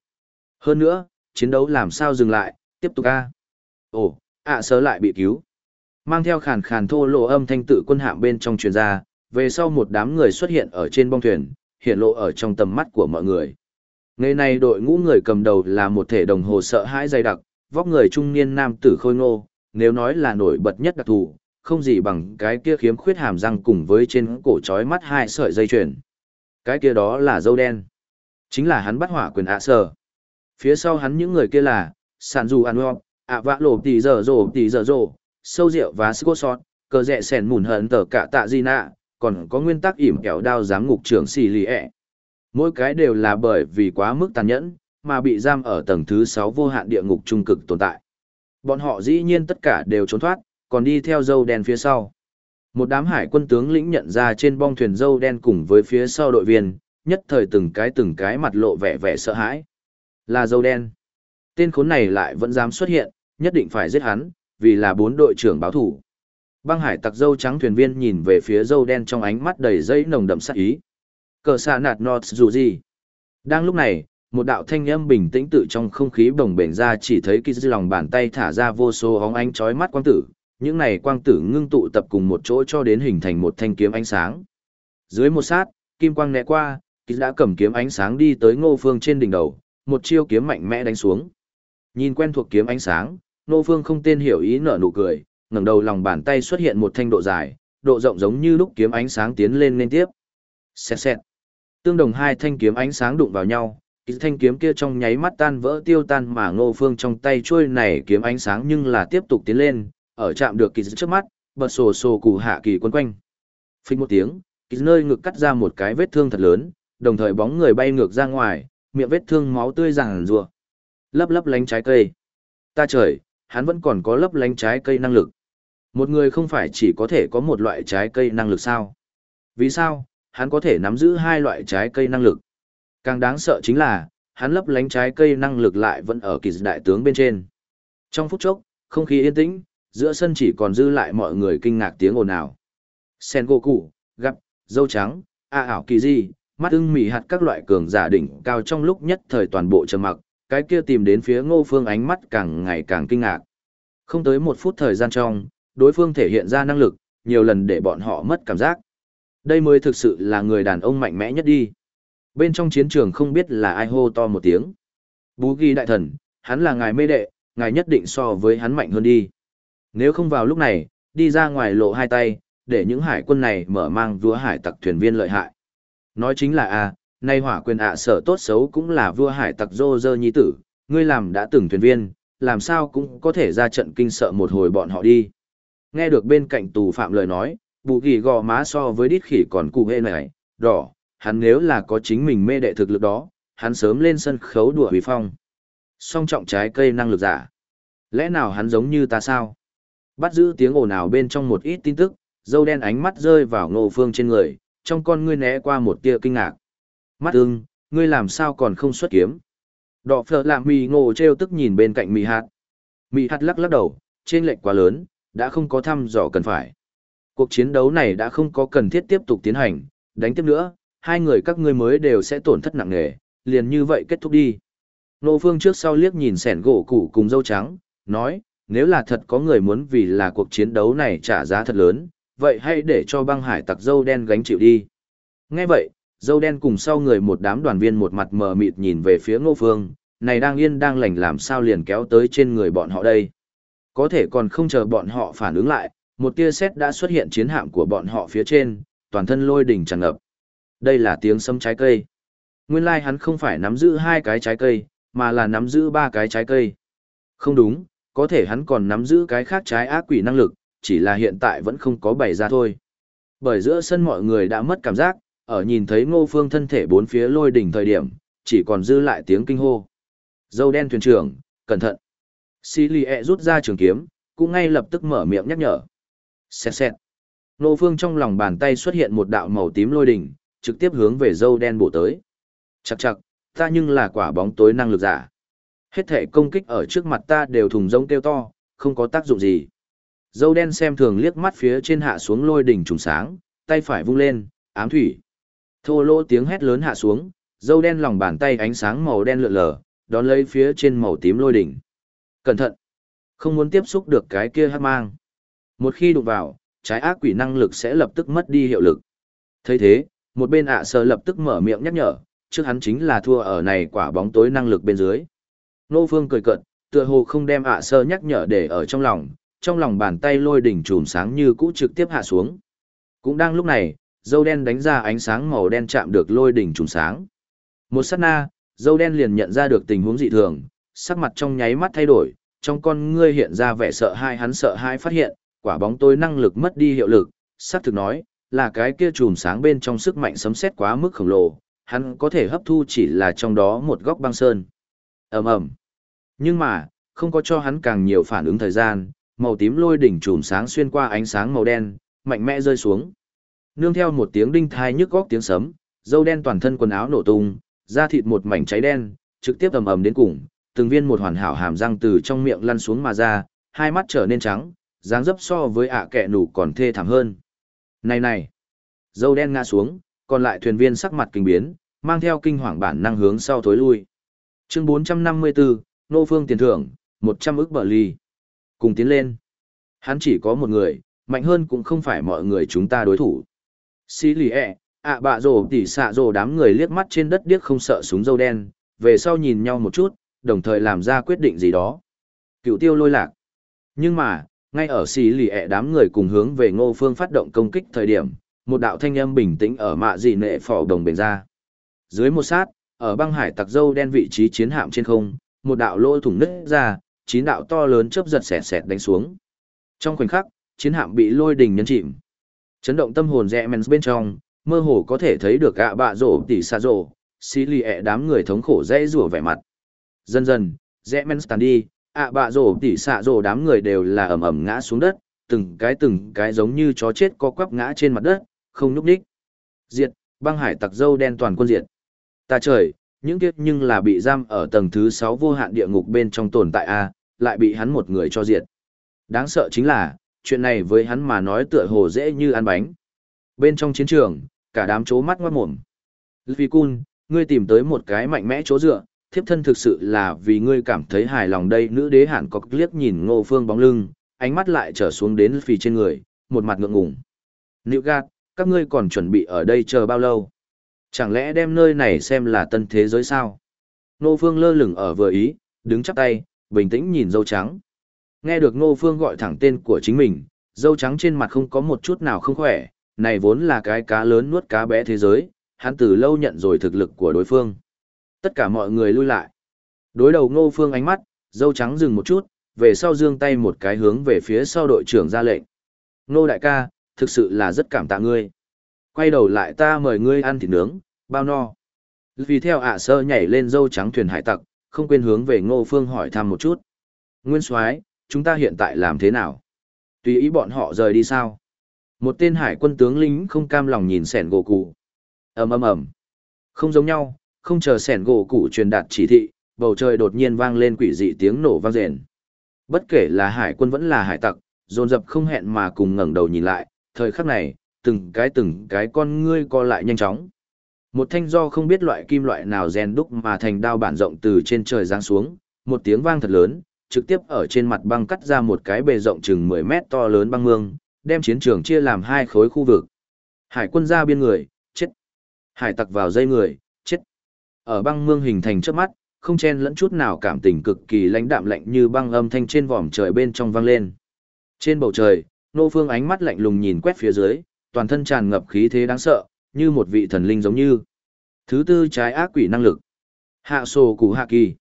Hơn nữa, chiến đấu làm sao dừng lại, tiếp tục A. Ồ, ạ sớ lại bị cứu. Mang theo khàn khàn thô lộ âm thanh tự quân hạm bên trong truyền ra, về sau một đám người xuất hiện ở trên bong thuyền, hiện lộ ở trong tầm mắt của mọi người. Ngày này đội ngũ người cầm đầu là một thể đồng hồ sợ hãi dày đặc, vóc người trung niên nam tử khôi ngô, nếu nói là nổi bật nhất đặc thù, không gì bằng cái kia khiếm khuyết hàm răng cùng với trên cổ trói mắt hai sợi dây chuyền. Cái kia đó là dâu đen. Chính là hắn bắt hỏa quyền ạ sở. Phía sau hắn những người kia là, sàn dù ăn ngọc, ạ vạ lộ tỷ giờ rổ tỷ giờ rổ sâu rượu và sô sọt cờ rẽ sèn mùn hận tờ cả tạ di nạ, còn có nguyên tắc ỉm kẹo đao giám ngục trưởng xì lì ẹ. Mỗi cái đều là bởi vì quá mức tàn nhẫn, mà bị giam ở tầng thứ 6 vô hạn địa ngục trung cực tồn tại. Bọn họ dĩ nhiên tất cả đều trốn thoát, còn đi theo dâu đen phía sau. Một đám hải quân tướng lĩnh nhận ra trên bong thuyền dâu đen cùng với phía sau đội viên, nhất thời từng cái từng cái mặt lộ vẻ vẻ sợ hãi. Là dâu đen. Tên khốn này lại vẫn dám xuất hiện, nhất định phải giết hắn, vì là bốn đội trưởng báo thủ. Băng hải tặc dâu trắng thuyền viên nhìn về phía dâu đen trong ánh mắt đầy dây nồng đậm sát ý. Cờ xa nạt nọt dù gì. Đang lúc này, một đạo thanh âm bình tĩnh tự trong không khí bồng bềnh ra chỉ thấy kỳ dư lòng bàn tay thả ra vô số hóng ánh chói mắt quang tử. Những này quang tử ngưng tụ tập cùng một chỗ cho đến hình thành một thanh kiếm ánh sáng. Dưới một sát, kim quang nẹ qua, kỳ đã cầm kiếm ánh sáng đi tới ngô phương trên đỉnh đầu, một chiêu kiếm mạnh mẽ đánh xuống. Nhìn quen thuộc kiếm ánh sáng, ngô phương không tên hiểu ý nở nụ cười, ngẩng đầu lòng bàn tay xuất hiện một thanh độ dài, độ rộng giống như lúc kiếm ánh sáng tiến lên liên tiếp. Xẹt xẹt. Tương đồng hai thanh kiếm ánh sáng đụng vào nhau, thanh kiếm kia trong nháy mắt tan vỡ tiêu tan mà ngô phương trong tay trôi này kiếm ánh sáng nhưng là tiếp tục tiến lên, ở chạm được kỳ trước mắt, bật sổ sổ cụ hạ kỳ quân quanh. Phích một tiếng, kỳ nơi ngực cắt ra một cái vết thương thật lớn, đồng thời bóng người bay ngược ra ngoài, miệng vết thương máu tươi ràng rùa. Lấp lấp lánh trái cây. Ta trời, hắn vẫn còn có lấp lánh trái cây năng lực. Một người không phải chỉ có thể có một loại trái cây năng lực sao? Vì sao, hắn có thể nắm giữ hai loại trái cây năng lực? Càng đáng sợ chính là, hắn lấp lánh trái cây năng lực lại vẫn ở kỳ đại tướng bên trên. Trong phút chốc, không khí yên tĩnh, giữa sân chỉ còn dư lại mọi người kinh ngạc tiếng ồn ào. Sengoku, gặp, dâu trắng, a ảo kỳ di, mắt ưng mỉ hạt các loại cường giả đỉnh cao trong lúc nhất thời toàn bộ trầm mặc, cái kia tìm đến phía ngô phương ánh mắt càng ngày càng kinh ngạc. Không tới một phút thời gian trong, đối phương thể hiện ra năng lực, nhiều lần để bọn họ mất cảm giác. Đây mới thực sự là người đàn ông mạnh mẽ nhất đi. Bên trong chiến trường không biết là ai hô to một tiếng. Bú ghi đại thần, hắn là ngài mê đệ, ngài nhất định so với hắn mạnh hơn đi. Nếu không vào lúc này, đi ra ngoài lộ hai tay, để những hải quân này mở mang vua hải tặc thuyền viên lợi hại. Nói chính là a, nay hỏa quyền ạ sở tốt xấu cũng là vua hải tặc dô dơ nhi tử, ngươi làm đã từng thuyền viên, làm sao cũng có thể ra trận kinh sợ một hồi bọn họ đi. Nghe được bên cạnh tù phạm lời nói, bù ghi gò má so với đít khỉ còn cụ hê này, đỏ, hắn nếu là có chính mình mê đệ thực lực đó, hắn sớm lên sân khấu đùa hủy phong. Song trọng trái cây năng lực giả. Lẽ nào hắn giống như ta sao? Bắt giữ tiếng ồn ào bên trong một ít tin tức, dâu đen ánh mắt rơi vào ngô phương trên người, trong con ngươi né qua một tia kinh ngạc. Mắt ưng, ngươi làm sao còn không xuất kiếm? đỏ phở làm mì ngộ treo tức nhìn bên cạnh mì hạt. Mì hạt lắc lắc đầu, trên lệnh quá lớn, đã không có thăm dò cần phải. Cuộc chiến đấu này đã không có cần thiết tiếp tục tiến hành, đánh tiếp nữa, hai người các ngươi mới đều sẽ tổn thất nặng nề, liền như vậy kết thúc đi. Nô Phương trước sau liếc nhìn sẻn gỗ củ cùng dâu trắng, nói, nếu là thật có người muốn vì là cuộc chiến đấu này trả giá thật lớn, vậy hãy để cho băng hải tặc dâu đen gánh chịu đi. Nghe vậy, dâu đen cùng sau người một đám đoàn viên một mặt mờ mịt nhìn về phía ngô phương, này đang yên đang lành làm sao liền kéo tới trên người bọn họ đây. Có thể còn không chờ bọn họ phản ứng lại, một tia sét đã xuất hiện chiến hạm của bọn họ phía trên, toàn thân lôi đỉnh tràn ngập. Đây là tiếng sấm trái cây. Nguyên lai like hắn không phải nắm giữ hai cái trái cây, mà là nắm giữ ba cái trái cây. Không đúng, có thể hắn còn nắm giữ cái khác trái ác quỷ năng lực, chỉ là hiện tại vẫn không có bày ra thôi. Bởi giữa sân mọi người đã mất cảm giác, ở nhìn thấy ngô phương thân thể bốn phía lôi đỉnh thời điểm, chỉ còn dư lại tiếng kinh hô. Dâu đen thuyền trưởng, cẩn thận. Xí lì ẹ e rút ra trường kiếm, cũng ngay lập tức mở miệng nhắc nhở. Xẹt xẹt. Ngô phương trong lòng bàn tay xuất hiện một đạo màu tím lôi đỉnh, trực tiếp hướng về dâu đen bổ tới. Chặt chặt. ta nhưng là quả bóng tối năng lực giả. Hết thể công kích ở trước mặt ta đều thùng rông kêu to, không có tác dụng gì. Dâu đen xem thường liếc mắt phía trên hạ xuống lôi đỉnh trùng sáng, tay phải vung lên, ám thủy. Thô lỗ tiếng hét lớn hạ xuống, dâu đen lòng bàn tay ánh sáng màu đen lượn lờ, đón lấy phía trên màu tím lôi đỉnh. Cẩn thận! Không muốn tiếp xúc được cái kia hát mang. Một khi đụng vào, trái ác quỷ năng lực sẽ lập tức mất đi hiệu lực. thấy thế, một bên ạ à sơ lập tức mở miệng nhắc nhở, trước hắn chính là thua ở này quả bóng tối năng lực bên dưới. Nô Phương cười cợt, tựa hồ không đem ạ à sơ nhắc nhở để ở trong lòng, trong lòng bàn tay lôi đỉnh chùm sáng như cũ trực tiếp hạ xuống. Cũng đang lúc này, dâu đen đánh ra ánh sáng màu đen chạm được lôi đỉnh chùm sáng. Một sát na, dâu đen liền nhận ra được tình huống dị thường, sắc mặt trong nháy mắt thay đổi, trong con ngươi hiện ra vẻ sợ hãi hắn sợ hãi phát hiện, quả bóng tối năng lực mất đi hiệu lực, sắc thực nói, là cái kia chùm sáng bên trong sức mạnh sấm sét quá mức khổng lồ, hắn có thể hấp thu chỉ là trong đó một góc băng sơn. Ầm ầm. Nhưng mà, không có cho hắn càng nhiều phản ứng thời gian, màu tím lôi đỉnh chùm sáng xuyên qua ánh sáng màu đen, mạnh mẽ rơi xuống. Nương theo một tiếng đinh thai nhức góc tiếng sấm, dâu đen toàn thân quần áo nổ tung, da thịt một mảnh cháy đen, trực tiếp ầm ầm đến cùng, từng viên một hoàn hảo hàm răng từ trong miệng lăn xuống mà ra, hai mắt trở nên trắng, dáng dấp so với ạ kẹ nủ còn thê thảm hơn. Này này, dâu đen ngã xuống, còn lại thuyền viên sắc mặt kinh biến, mang theo kinh hoàng bản năng hướng sau thối lui. Chương 454, Nô Phương tiền thưởng, 100 ức bờ ly. Cùng tiến lên. Hắn chỉ có một người, mạnh hơn cũng không phải mọi người chúng ta đối thủ. Xí lì ẹ, ạ bạ rồ tỉ xạ rồ đám người liếc mắt trên đất điếc không sợ súng dâu đen, về sau nhìn nhau một chút, đồng thời làm ra quyết định gì đó. Cựu tiêu lôi lạc. Nhưng mà, ngay ở xì lì ẹ đám người cùng hướng về ngô phương phát động công kích thời điểm, một đạo thanh âm bình tĩnh ở mạ dị nệ phỏ đồng bền ra. Dưới một sát, ở băng hải tặc dâu đen vị trí chiến hạm trên không, một đạo lỗ thủng nứt ra, chín đạo to lớn chớp giật xẹt xẹt đánh xuống. Trong khoảnh khắc, chiến hạm bị lôi đình nhấn chìm. Chấn động tâm hồn rẽ men bên trong, mơ hồ có thể thấy được ạ bạ rổ tỉ xa rổ, xí lì ẹ đám người thống khổ dễ rủa vẻ mặt. Dần dần, rẽ men tàn đi, ạ bạ rổ tỉ xa rổ đám người đều là ẩm ẩm ngã xuống đất, từng cái từng cái giống như chó chết co quắp ngã trên mặt đất, không nhúc đích. Diệt, băng hải tặc dâu đen toàn quân diệt. Ta trời, những kiếp nhưng là bị giam ở tầng thứ 6 vô hạn địa ngục bên trong tồn tại A, lại bị hắn một người cho diệt. Đáng sợ chính là, chuyện này với hắn mà nói tựa hồ dễ như ăn bánh. Bên trong chiến trường, cả đám chố mắt ngoát mồm. Luffy Kun, ngươi tìm tới một cái mạnh mẽ chỗ dựa, thiếp thân thực sự là vì ngươi cảm thấy hài lòng đây nữ đế hẳn có liếc nhìn ngô phương bóng lưng, ánh mắt lại trở xuống đến Luffy trên người, một mặt ngượng ngùng. Nữ gạt, các ngươi còn chuẩn bị ở đây chờ bao lâu? Chẳng lẽ đem nơi này xem là tân thế giới sao? Ngô phương lơ lửng ở vừa ý, đứng chắp tay, bình tĩnh nhìn dâu trắng. Nghe được Ngô Phương gọi thẳng tên của chính mình, dâu trắng trên mặt không có một chút nào không khỏe, này vốn là cái cá lớn nuốt cá bé thế giới, hắn từ lâu nhận rồi thực lực của đối phương. Tất cả mọi người lui lại. Đối đầu Ngô Phương ánh mắt, dâu trắng dừng một chút, về sau dương tay một cái hướng về phía sau đội trưởng ra lệnh. Ngô đại ca, thực sự là rất cảm tạ ngươi. Quay đầu lại ta mời ngươi ăn thịt nướng, bao no. Vì theo ạ sơ nhảy lên dâu trắng thuyền hải tặc, không quên hướng về Ngô Phương hỏi thăm một chút. Nguyên Soái, chúng ta hiện tại làm thế nào? Tùy ý bọn họ rời đi sao? Một tên hải quân tướng lính không cam lòng nhìn sẻn gỗ cụ. ầm ầm ầm, không giống nhau, không chờ sẻn gỗ cụ truyền đạt chỉ thị, bầu trời đột nhiên vang lên quỷ dị tiếng nổ vang rền. Bất kể là hải quân vẫn là hải tặc, dồn dập không hẹn mà cùng ngẩng đầu nhìn lại, thời khắc này, từng cái từng cái con ngươi co lại nhanh chóng. Một thanh do không biết loại kim loại nào rèn đúc mà thành đao bản rộng từ trên trời giáng xuống, một tiếng vang thật lớn, trực tiếp ở trên mặt băng cắt ra một cái bề rộng chừng 10 mét to lớn băng mương, đem chiến trường chia làm hai khối khu vực. Hải quân ra biên người, chết. Hải tặc vào dây người, chết. Ở băng mương hình thành trước mắt, không chen lẫn chút nào cảm tình cực kỳ lãnh đạm lạnh như băng âm thanh trên vòm trời bên trong vang lên. Trên bầu trời, nô phương ánh mắt lạnh lùng nhìn quét phía dưới, toàn thân tràn ngập khí thế đáng sợ, như một vị thần linh giống như. Thứ tư trái ác quỷ năng lực. Hạ sổ củ hạ kỳ.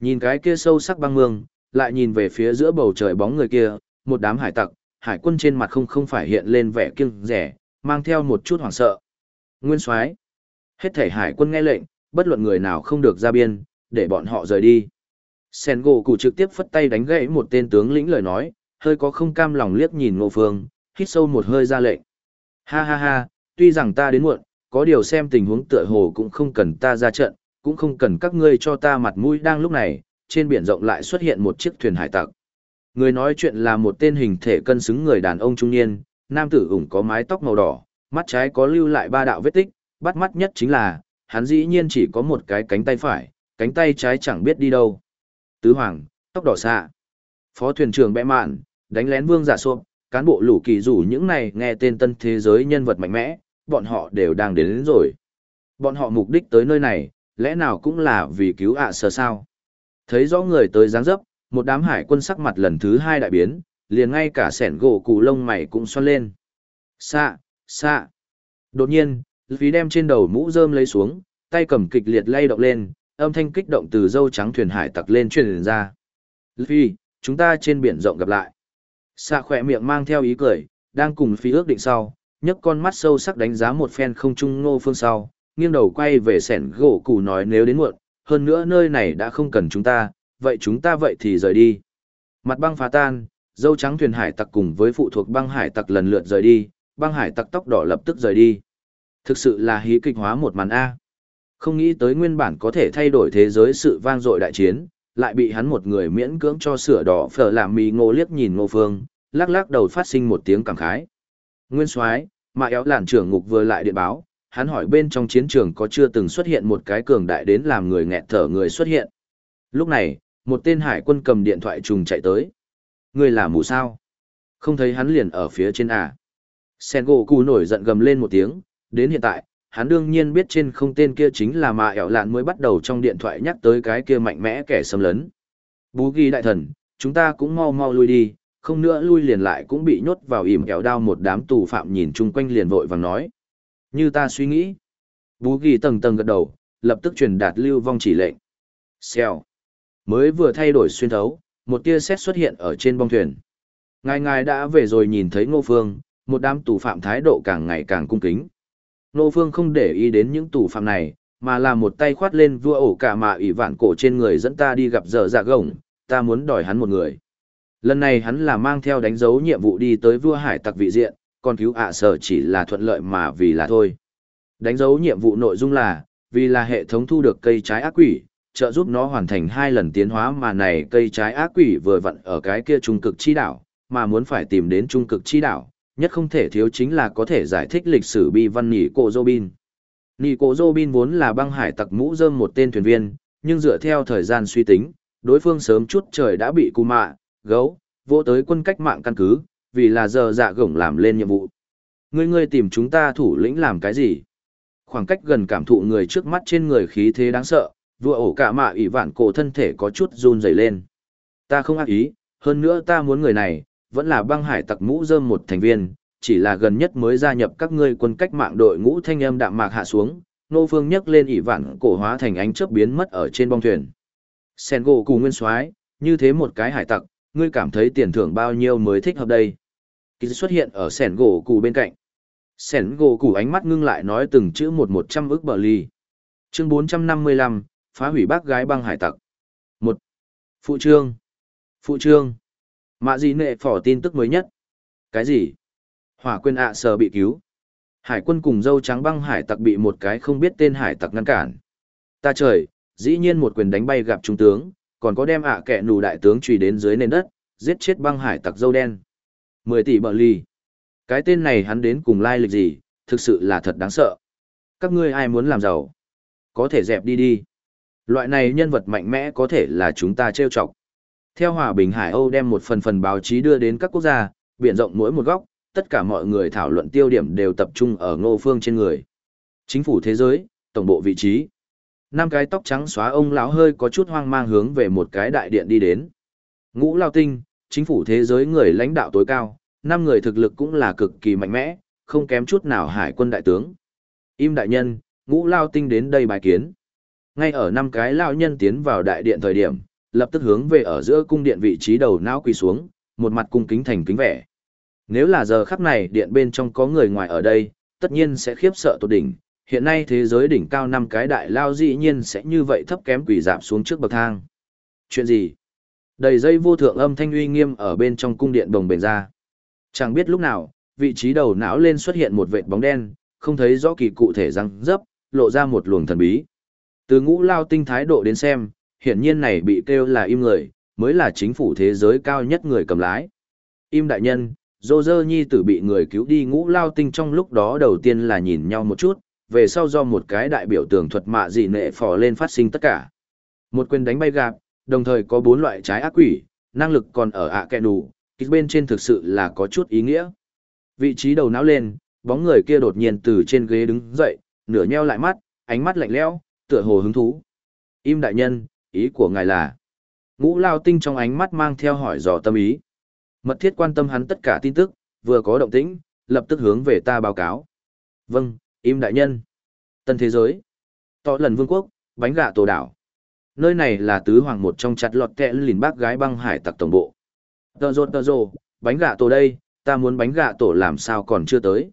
Nhìn cái kia sâu sắc băng mương, lại nhìn về phía giữa bầu trời bóng người kia, một đám hải tặc, hải quân trên mặt không không phải hiện lên vẻ kiêng rẻ, mang theo một chút hoảng sợ. Nguyên soái Hết thể hải quân nghe lệnh, bất luận người nào không được ra biên, để bọn họ rời đi. Sen gỗ cụ trực tiếp phất tay đánh gãy một tên tướng lĩnh lời nói, hơi có không cam lòng liếc nhìn ngô phương, hít sâu một hơi ra lệnh. Ha ha ha, tuy rằng ta đến muộn, có điều xem tình huống tựa hồ cũng không cần ta ra trận, cũng không cần các ngươi cho ta mặt mũi đang lúc này, trên biển rộng lại xuất hiện một chiếc thuyền hải tặc. Người nói chuyện là một tên hình thể cân xứng người đàn ông trung niên, nam tử ủng có mái tóc màu đỏ, mắt trái có lưu lại ba đạo vết tích, bắt mắt nhất chính là, hắn dĩ nhiên chỉ có một cái cánh tay phải, cánh tay trái chẳng biết đi đâu. Tứ Hoàng, tóc đỏ xạ. Phó thuyền trưởng bẽ mạn, đánh lén vương giả xuống, cán bộ lũ kỳ rủ những này nghe tên tân thế giới nhân vật mạnh mẽ, bọn họ đều đang đến, đến rồi. Bọn họ mục đích tới nơi này, lẽ nào cũng là vì cứu ạ à sờ sao. Thấy rõ người tới dáng dấp, một đám hải quân sắc mặt lần thứ hai đại biến, liền ngay cả sẻn gỗ cụ lông mày cũng xoăn lên. Xạ, xạ. Đột nhiên, phí đem trên đầu mũ rơm lấy xuống, tay cầm kịch liệt lay động lên, âm thanh kích động từ dâu trắng thuyền hải tặc lên truyền ra. Phi, chúng ta trên biển rộng gặp lại. Xạ khỏe miệng mang theo ý cười, đang cùng phi ước định sau, nhấc con mắt sâu sắc đánh giá một phen không trung ngô phương sau, nghiêng đầu quay về sẻn gỗ cụ nói nếu đến muộn, hơn nữa nơi này đã không cần chúng ta, vậy chúng ta vậy thì rời đi. Mặt băng phá tan, dâu trắng thuyền hải tặc cùng với phụ thuộc băng hải tặc lần lượt rời đi, băng hải tặc tóc đỏ lập tức rời đi. Thực sự là hí kịch hóa một màn A. Không nghĩ tới nguyên bản có thể thay đổi thế giới sự vang dội đại chiến, lại bị hắn một người miễn cưỡng cho sửa đỏ phở làm mì ngô liếc nhìn ngô phương, lắc lắc đầu phát sinh một tiếng cảm khái. Nguyên soái mà éo làn trưởng ngục vừa lại điện báo, hắn hỏi bên trong chiến trường có chưa từng xuất hiện một cái cường đại đến làm người nghẹt thở người xuất hiện. Lúc này, một tên hải quân cầm điện thoại trùng chạy tới. Người là mù sao? Không thấy hắn liền ở phía trên à. Sen gỗ cù nổi giận gầm lên một tiếng, đến hiện tại, hắn đương nhiên biết trên không tên kia chính là mà ẻo lạn mới bắt đầu trong điện thoại nhắc tới cái kia mạnh mẽ kẻ xâm lấn. Bú ghi đại thần, chúng ta cũng mau mau lui đi, không nữa lui liền lại cũng bị nhốt vào ỉm kẹo đao một đám tù phạm nhìn chung quanh liền vội vàng nói. Như ta suy nghĩ. Bú ghi tầng tầng gật đầu, lập tức truyền đạt lưu vong chỉ lệnh. Xèo. Mới vừa thay đổi xuyên thấu, một tia sét xuất hiện ở trên bong thuyền. Ngài ngài đã về rồi nhìn thấy ngô phương, một đám tù phạm thái độ càng ngày càng cung kính. Ngô phương không để ý đến những tù phạm này, mà là một tay khoát lên vua ổ cả mà ủy vạn cổ trên người dẫn ta đi gặp dở dạ gồng, ta muốn đòi hắn một người. Lần này hắn là mang theo đánh dấu nhiệm vụ đi tới vua hải tặc vị diện, còn cứu ạ sở chỉ là thuận lợi mà vì là thôi. Đánh dấu nhiệm vụ nội dung là, vì là hệ thống thu được cây trái ác quỷ, trợ giúp nó hoàn thành hai lần tiến hóa mà này cây trái ác quỷ vừa vặn ở cái kia trung cực chi đảo, mà muốn phải tìm đến trung cực chi đảo, nhất không thể thiếu chính là có thể giải thích lịch sử bi văn nhị cổ Robin. Nhị cổ Robin vốn là băng hải tặc mũ rơm một tên thuyền viên, nhưng dựa theo thời gian suy tính, đối phương sớm chút trời đã bị cù mạ, gấu, vô tới quân cách mạng căn cứ, vì là giờ dạ gổng làm lên nhiệm vụ. Ngươi ngươi tìm chúng ta thủ lĩnh làm cái gì? Khoảng cách gần cảm thụ người trước mắt trên người khí thế đáng sợ, vua ổ cả mạ ỷ vạn cổ thân thể có chút run rẩy lên. Ta không ác ý, hơn nữa ta muốn người này, vẫn là băng hải tặc mũ rơm một thành viên, chỉ là gần nhất mới gia nhập các ngươi quân cách mạng đội ngũ thanh âm đạm mạc hạ xuống, nô phương nhấc lên ỷ vạn cổ hóa thành ánh chớp biến mất ở trên bong thuyền. Sen gỗ cù nguyên soái như thế một cái hải tặc, ngươi cảm thấy tiền thưởng bao nhiêu mới thích hợp đây? Kỳ xuất hiện ở sẻn gỗ cụ bên cạnh. Sẻn gỗ cụ ánh mắt ngưng lại nói từng chữ một một trăm ức bờ ly. Chương bốn trăm năm mươi lăm phá hủy bác gái băng hải tặc. một Phụ trương. Phụ trương. Mạ dị nệ phỏ tin tức mới nhất. Cái gì? Hỏa Quyên ạ à sờ bị cứu. Hải quân cùng dâu trắng băng hải tặc bị một cái không biết tên hải tặc ngăn cản. Ta trời, dĩ nhiên một quyền đánh bay gặp trung tướng, còn có đem ạ à kẹ nù đại tướng truy đến dưới nền đất, giết chết băng hải tặc dâu đen. mười tỷ bợ ly. Cái tên này hắn đến cùng lai lịch gì, thực sự là thật đáng sợ. Các ngươi ai muốn làm giàu? Có thể dẹp đi đi. Loại này nhân vật mạnh mẽ có thể là chúng ta trêu chọc. Theo Hòa Bình Hải Âu đem một phần phần báo chí đưa đến các quốc gia, biển rộng mỗi một góc, tất cả mọi người thảo luận tiêu điểm đều tập trung ở ngô phương trên người. Chính phủ thế giới, tổng bộ vị trí. Năm cái tóc trắng xóa ông lão hơi có chút hoang mang hướng về một cái đại điện đi đến. Ngũ Lao Tinh, chính phủ thế giới người lãnh đạo tối cao, năm người thực lực cũng là cực kỳ mạnh mẽ, không kém chút nào hải quân đại tướng. Im đại nhân, Ngũ Lao Tinh đến đây bài kiến. Ngay ở năm cái lão nhân tiến vào đại điện thời điểm, lập tức hướng về ở giữa cung điện vị trí đầu não quỳ xuống, một mặt cung kính thành kính vẻ. Nếu là giờ khắc này điện bên trong có người ngoài ở đây, tất nhiên sẽ khiếp sợ tột đỉnh. Hiện nay thế giới đỉnh cao năm cái đại lao dĩ nhiên sẽ như vậy thấp kém quỷ giảm xuống trước bậc thang. Chuyện gì? Đầy dây vô thượng âm thanh uy nghiêm ở bên trong cung điện bồng bềnh ra. Chẳng biết lúc nào, vị trí đầu não lên xuất hiện một vệt bóng đen, không thấy rõ kỳ cụ thể răng dấp, lộ ra một luồng thần bí. Từ ngũ lao tinh thái độ đến xem, hiển nhiên này bị kêu là im người, mới là chính phủ thế giới cao nhất người cầm lái. Im đại nhân, dô dơ nhi tử bị người cứu đi ngũ lao tinh trong lúc đó đầu tiên là nhìn nhau một chút, về sau do một cái đại biểu tường thuật mạ dị nệ phò lên phát sinh tất cả. Một quyền đánh bay gạp, đồng thời có bốn loại trái ác quỷ, năng lực còn ở ạ à kẹ đủ, kích bên trên thực sự là có chút ý nghĩa. Vị trí đầu não lên, bóng người kia đột nhiên từ trên ghế đứng dậy, nửa nheo lại mắt, ánh mắt lạnh lẽo, tựa hồ hứng thú. Im đại nhân, ý của ngài là. Ngũ lao tinh trong ánh mắt mang theo hỏi dò tâm ý. Mật thiết quan tâm hắn tất cả tin tức, vừa có động tĩnh, lập tức hướng về ta báo cáo. Vâng, im đại nhân. Tân thế giới. Tọ lần vương quốc, bánh gạ tổ đảo. Nơi này là tứ hoàng một trong chặt lọt kẹ lìn bác gái băng hải tặc tổng bộ. Tờ rột tờ rồ, bánh gạ tổ đây, ta muốn bánh gạ tổ làm sao còn chưa tới.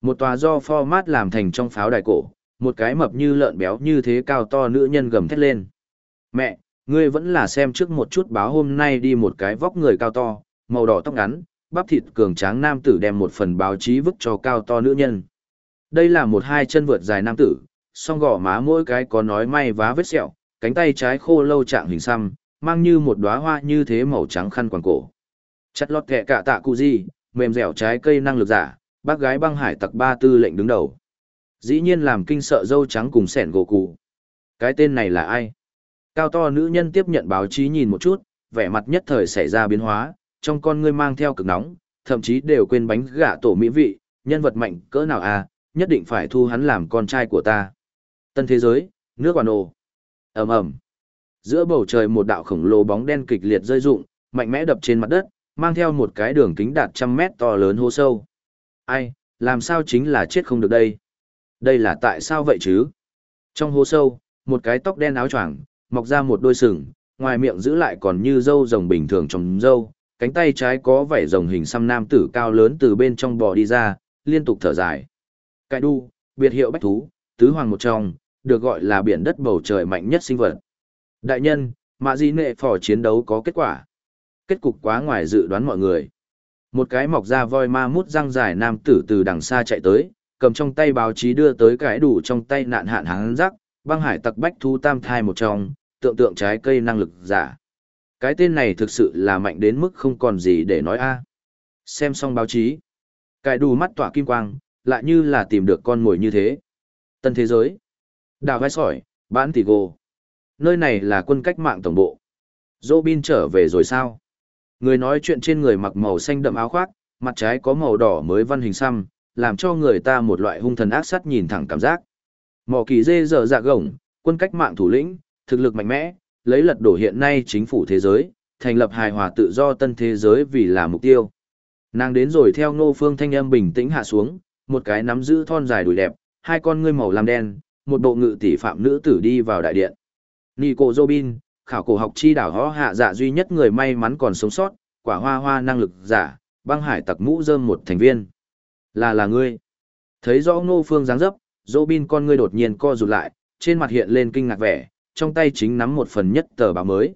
Một tòa do format làm thành trong pháo đài cổ, một cái mập như lợn béo như thế cao to nữ nhân gầm thét lên. Mẹ, ngươi vẫn là xem trước một chút báo hôm nay đi một cái vóc người cao to, màu đỏ tóc ngắn, bắp thịt cường tráng nam tử đem một phần báo chí vứt cho cao to nữ nhân. Đây là một hai chân vượt dài nam tử, song gò má mỗi cái có nói may vá vết sẹo, cánh tay trái khô lâu trạng hình xăm, mang như một đóa hoa như thế màu trắng khăn quàng cổ. Chặt lót kẹ cả tạ cụ gì, mềm dẻo trái cây năng lực giả, bác gái băng hải tặc ba tư lệnh đứng đầu. Dĩ nhiên làm kinh sợ dâu trắng cùng sẻn gỗ cụ. Cái tên này là ai? Cao to nữ nhân tiếp nhận báo chí nhìn một chút, vẻ mặt nhất thời xảy ra biến hóa, trong con ngươi mang theo cực nóng, thậm chí đều quên bánh gạ tổ mỹ vị, nhân vật mạnh cỡ nào à, nhất định phải thu hắn làm con trai của ta. Tân thế giới, nước quản ồ. ầm ầm Giữa bầu trời một đạo khổng lồ bóng đen kịch liệt rơi rụng, mạnh mẽ đập trên mặt đất, mang theo một cái đường kính đạt trăm mét to lớn hố sâu. Ai, làm sao chính là chết không được đây? Đây là tại sao vậy chứ? Trong hố sâu, một cái tóc đen áo choàng mọc ra một đôi sừng, ngoài miệng giữ lại còn như dâu rồng bình thường trong dâu, cánh tay trái có vảy rồng hình xăm nam tử cao lớn từ bên trong bò đi ra, liên tục thở dài. Cái đu, biệt hiệu bách thú, tứ hoàng một trong, được gọi là biển đất bầu trời mạnh nhất sinh vật. Đại nhân, mạ di nệ phò chiến đấu có kết quả. Kết cục quá ngoài dự đoán mọi người. Một cái mọc ra voi ma mút răng dài nam tử từ đằng xa chạy tới, cầm trong tay báo chí đưa tới cái đủ trong tay nạn hạn hán rắc, băng hải tặc bách thu tam thai một trong, tượng tượng trái cây năng lực giả. Cái tên này thực sự là mạnh đến mức không còn gì để nói a. Xem xong báo chí, cái đủ mắt tỏa kim quang, lại như là tìm được con mồi như thế. Tân thế giới, đào vai sỏi, bán tỷ gồ. Nơi này là quân cách mạng tổng bộ. Robin trở về rồi sao? Người nói chuyện trên người mặc màu xanh đậm áo khoác, mặt trái có màu đỏ mới văn hình xăm, làm cho người ta một loại hung thần ác sát nhìn thẳng cảm giác. Mỏ kỳ dê dở dạ gồng, quân cách mạng thủ lĩnh, thực lực mạnh mẽ, lấy lật đổ hiện nay chính phủ thế giới, thành lập hài hòa tự do tân thế giới vì là mục tiêu. Nàng đến rồi theo ngô phương thanh âm bình tĩnh hạ xuống, một cái nắm giữ thon dài đùi đẹp, hai con ngươi màu lam đen, một bộ ngự tỷ phạm nữ tử đi vào đại điện. Nico Robin, khảo cổ học chi đảo hó hạ dạ duy nhất người may mắn còn sống sót, quả hoa hoa năng lực giả, băng hải tặc mũ rơm một thành viên. Là là ngươi. Thấy rõ ngô phương dáng dấp, Robin con ngươi đột nhiên co rụt lại, trên mặt hiện lên kinh ngạc vẻ, trong tay chính nắm một phần nhất tờ báo mới.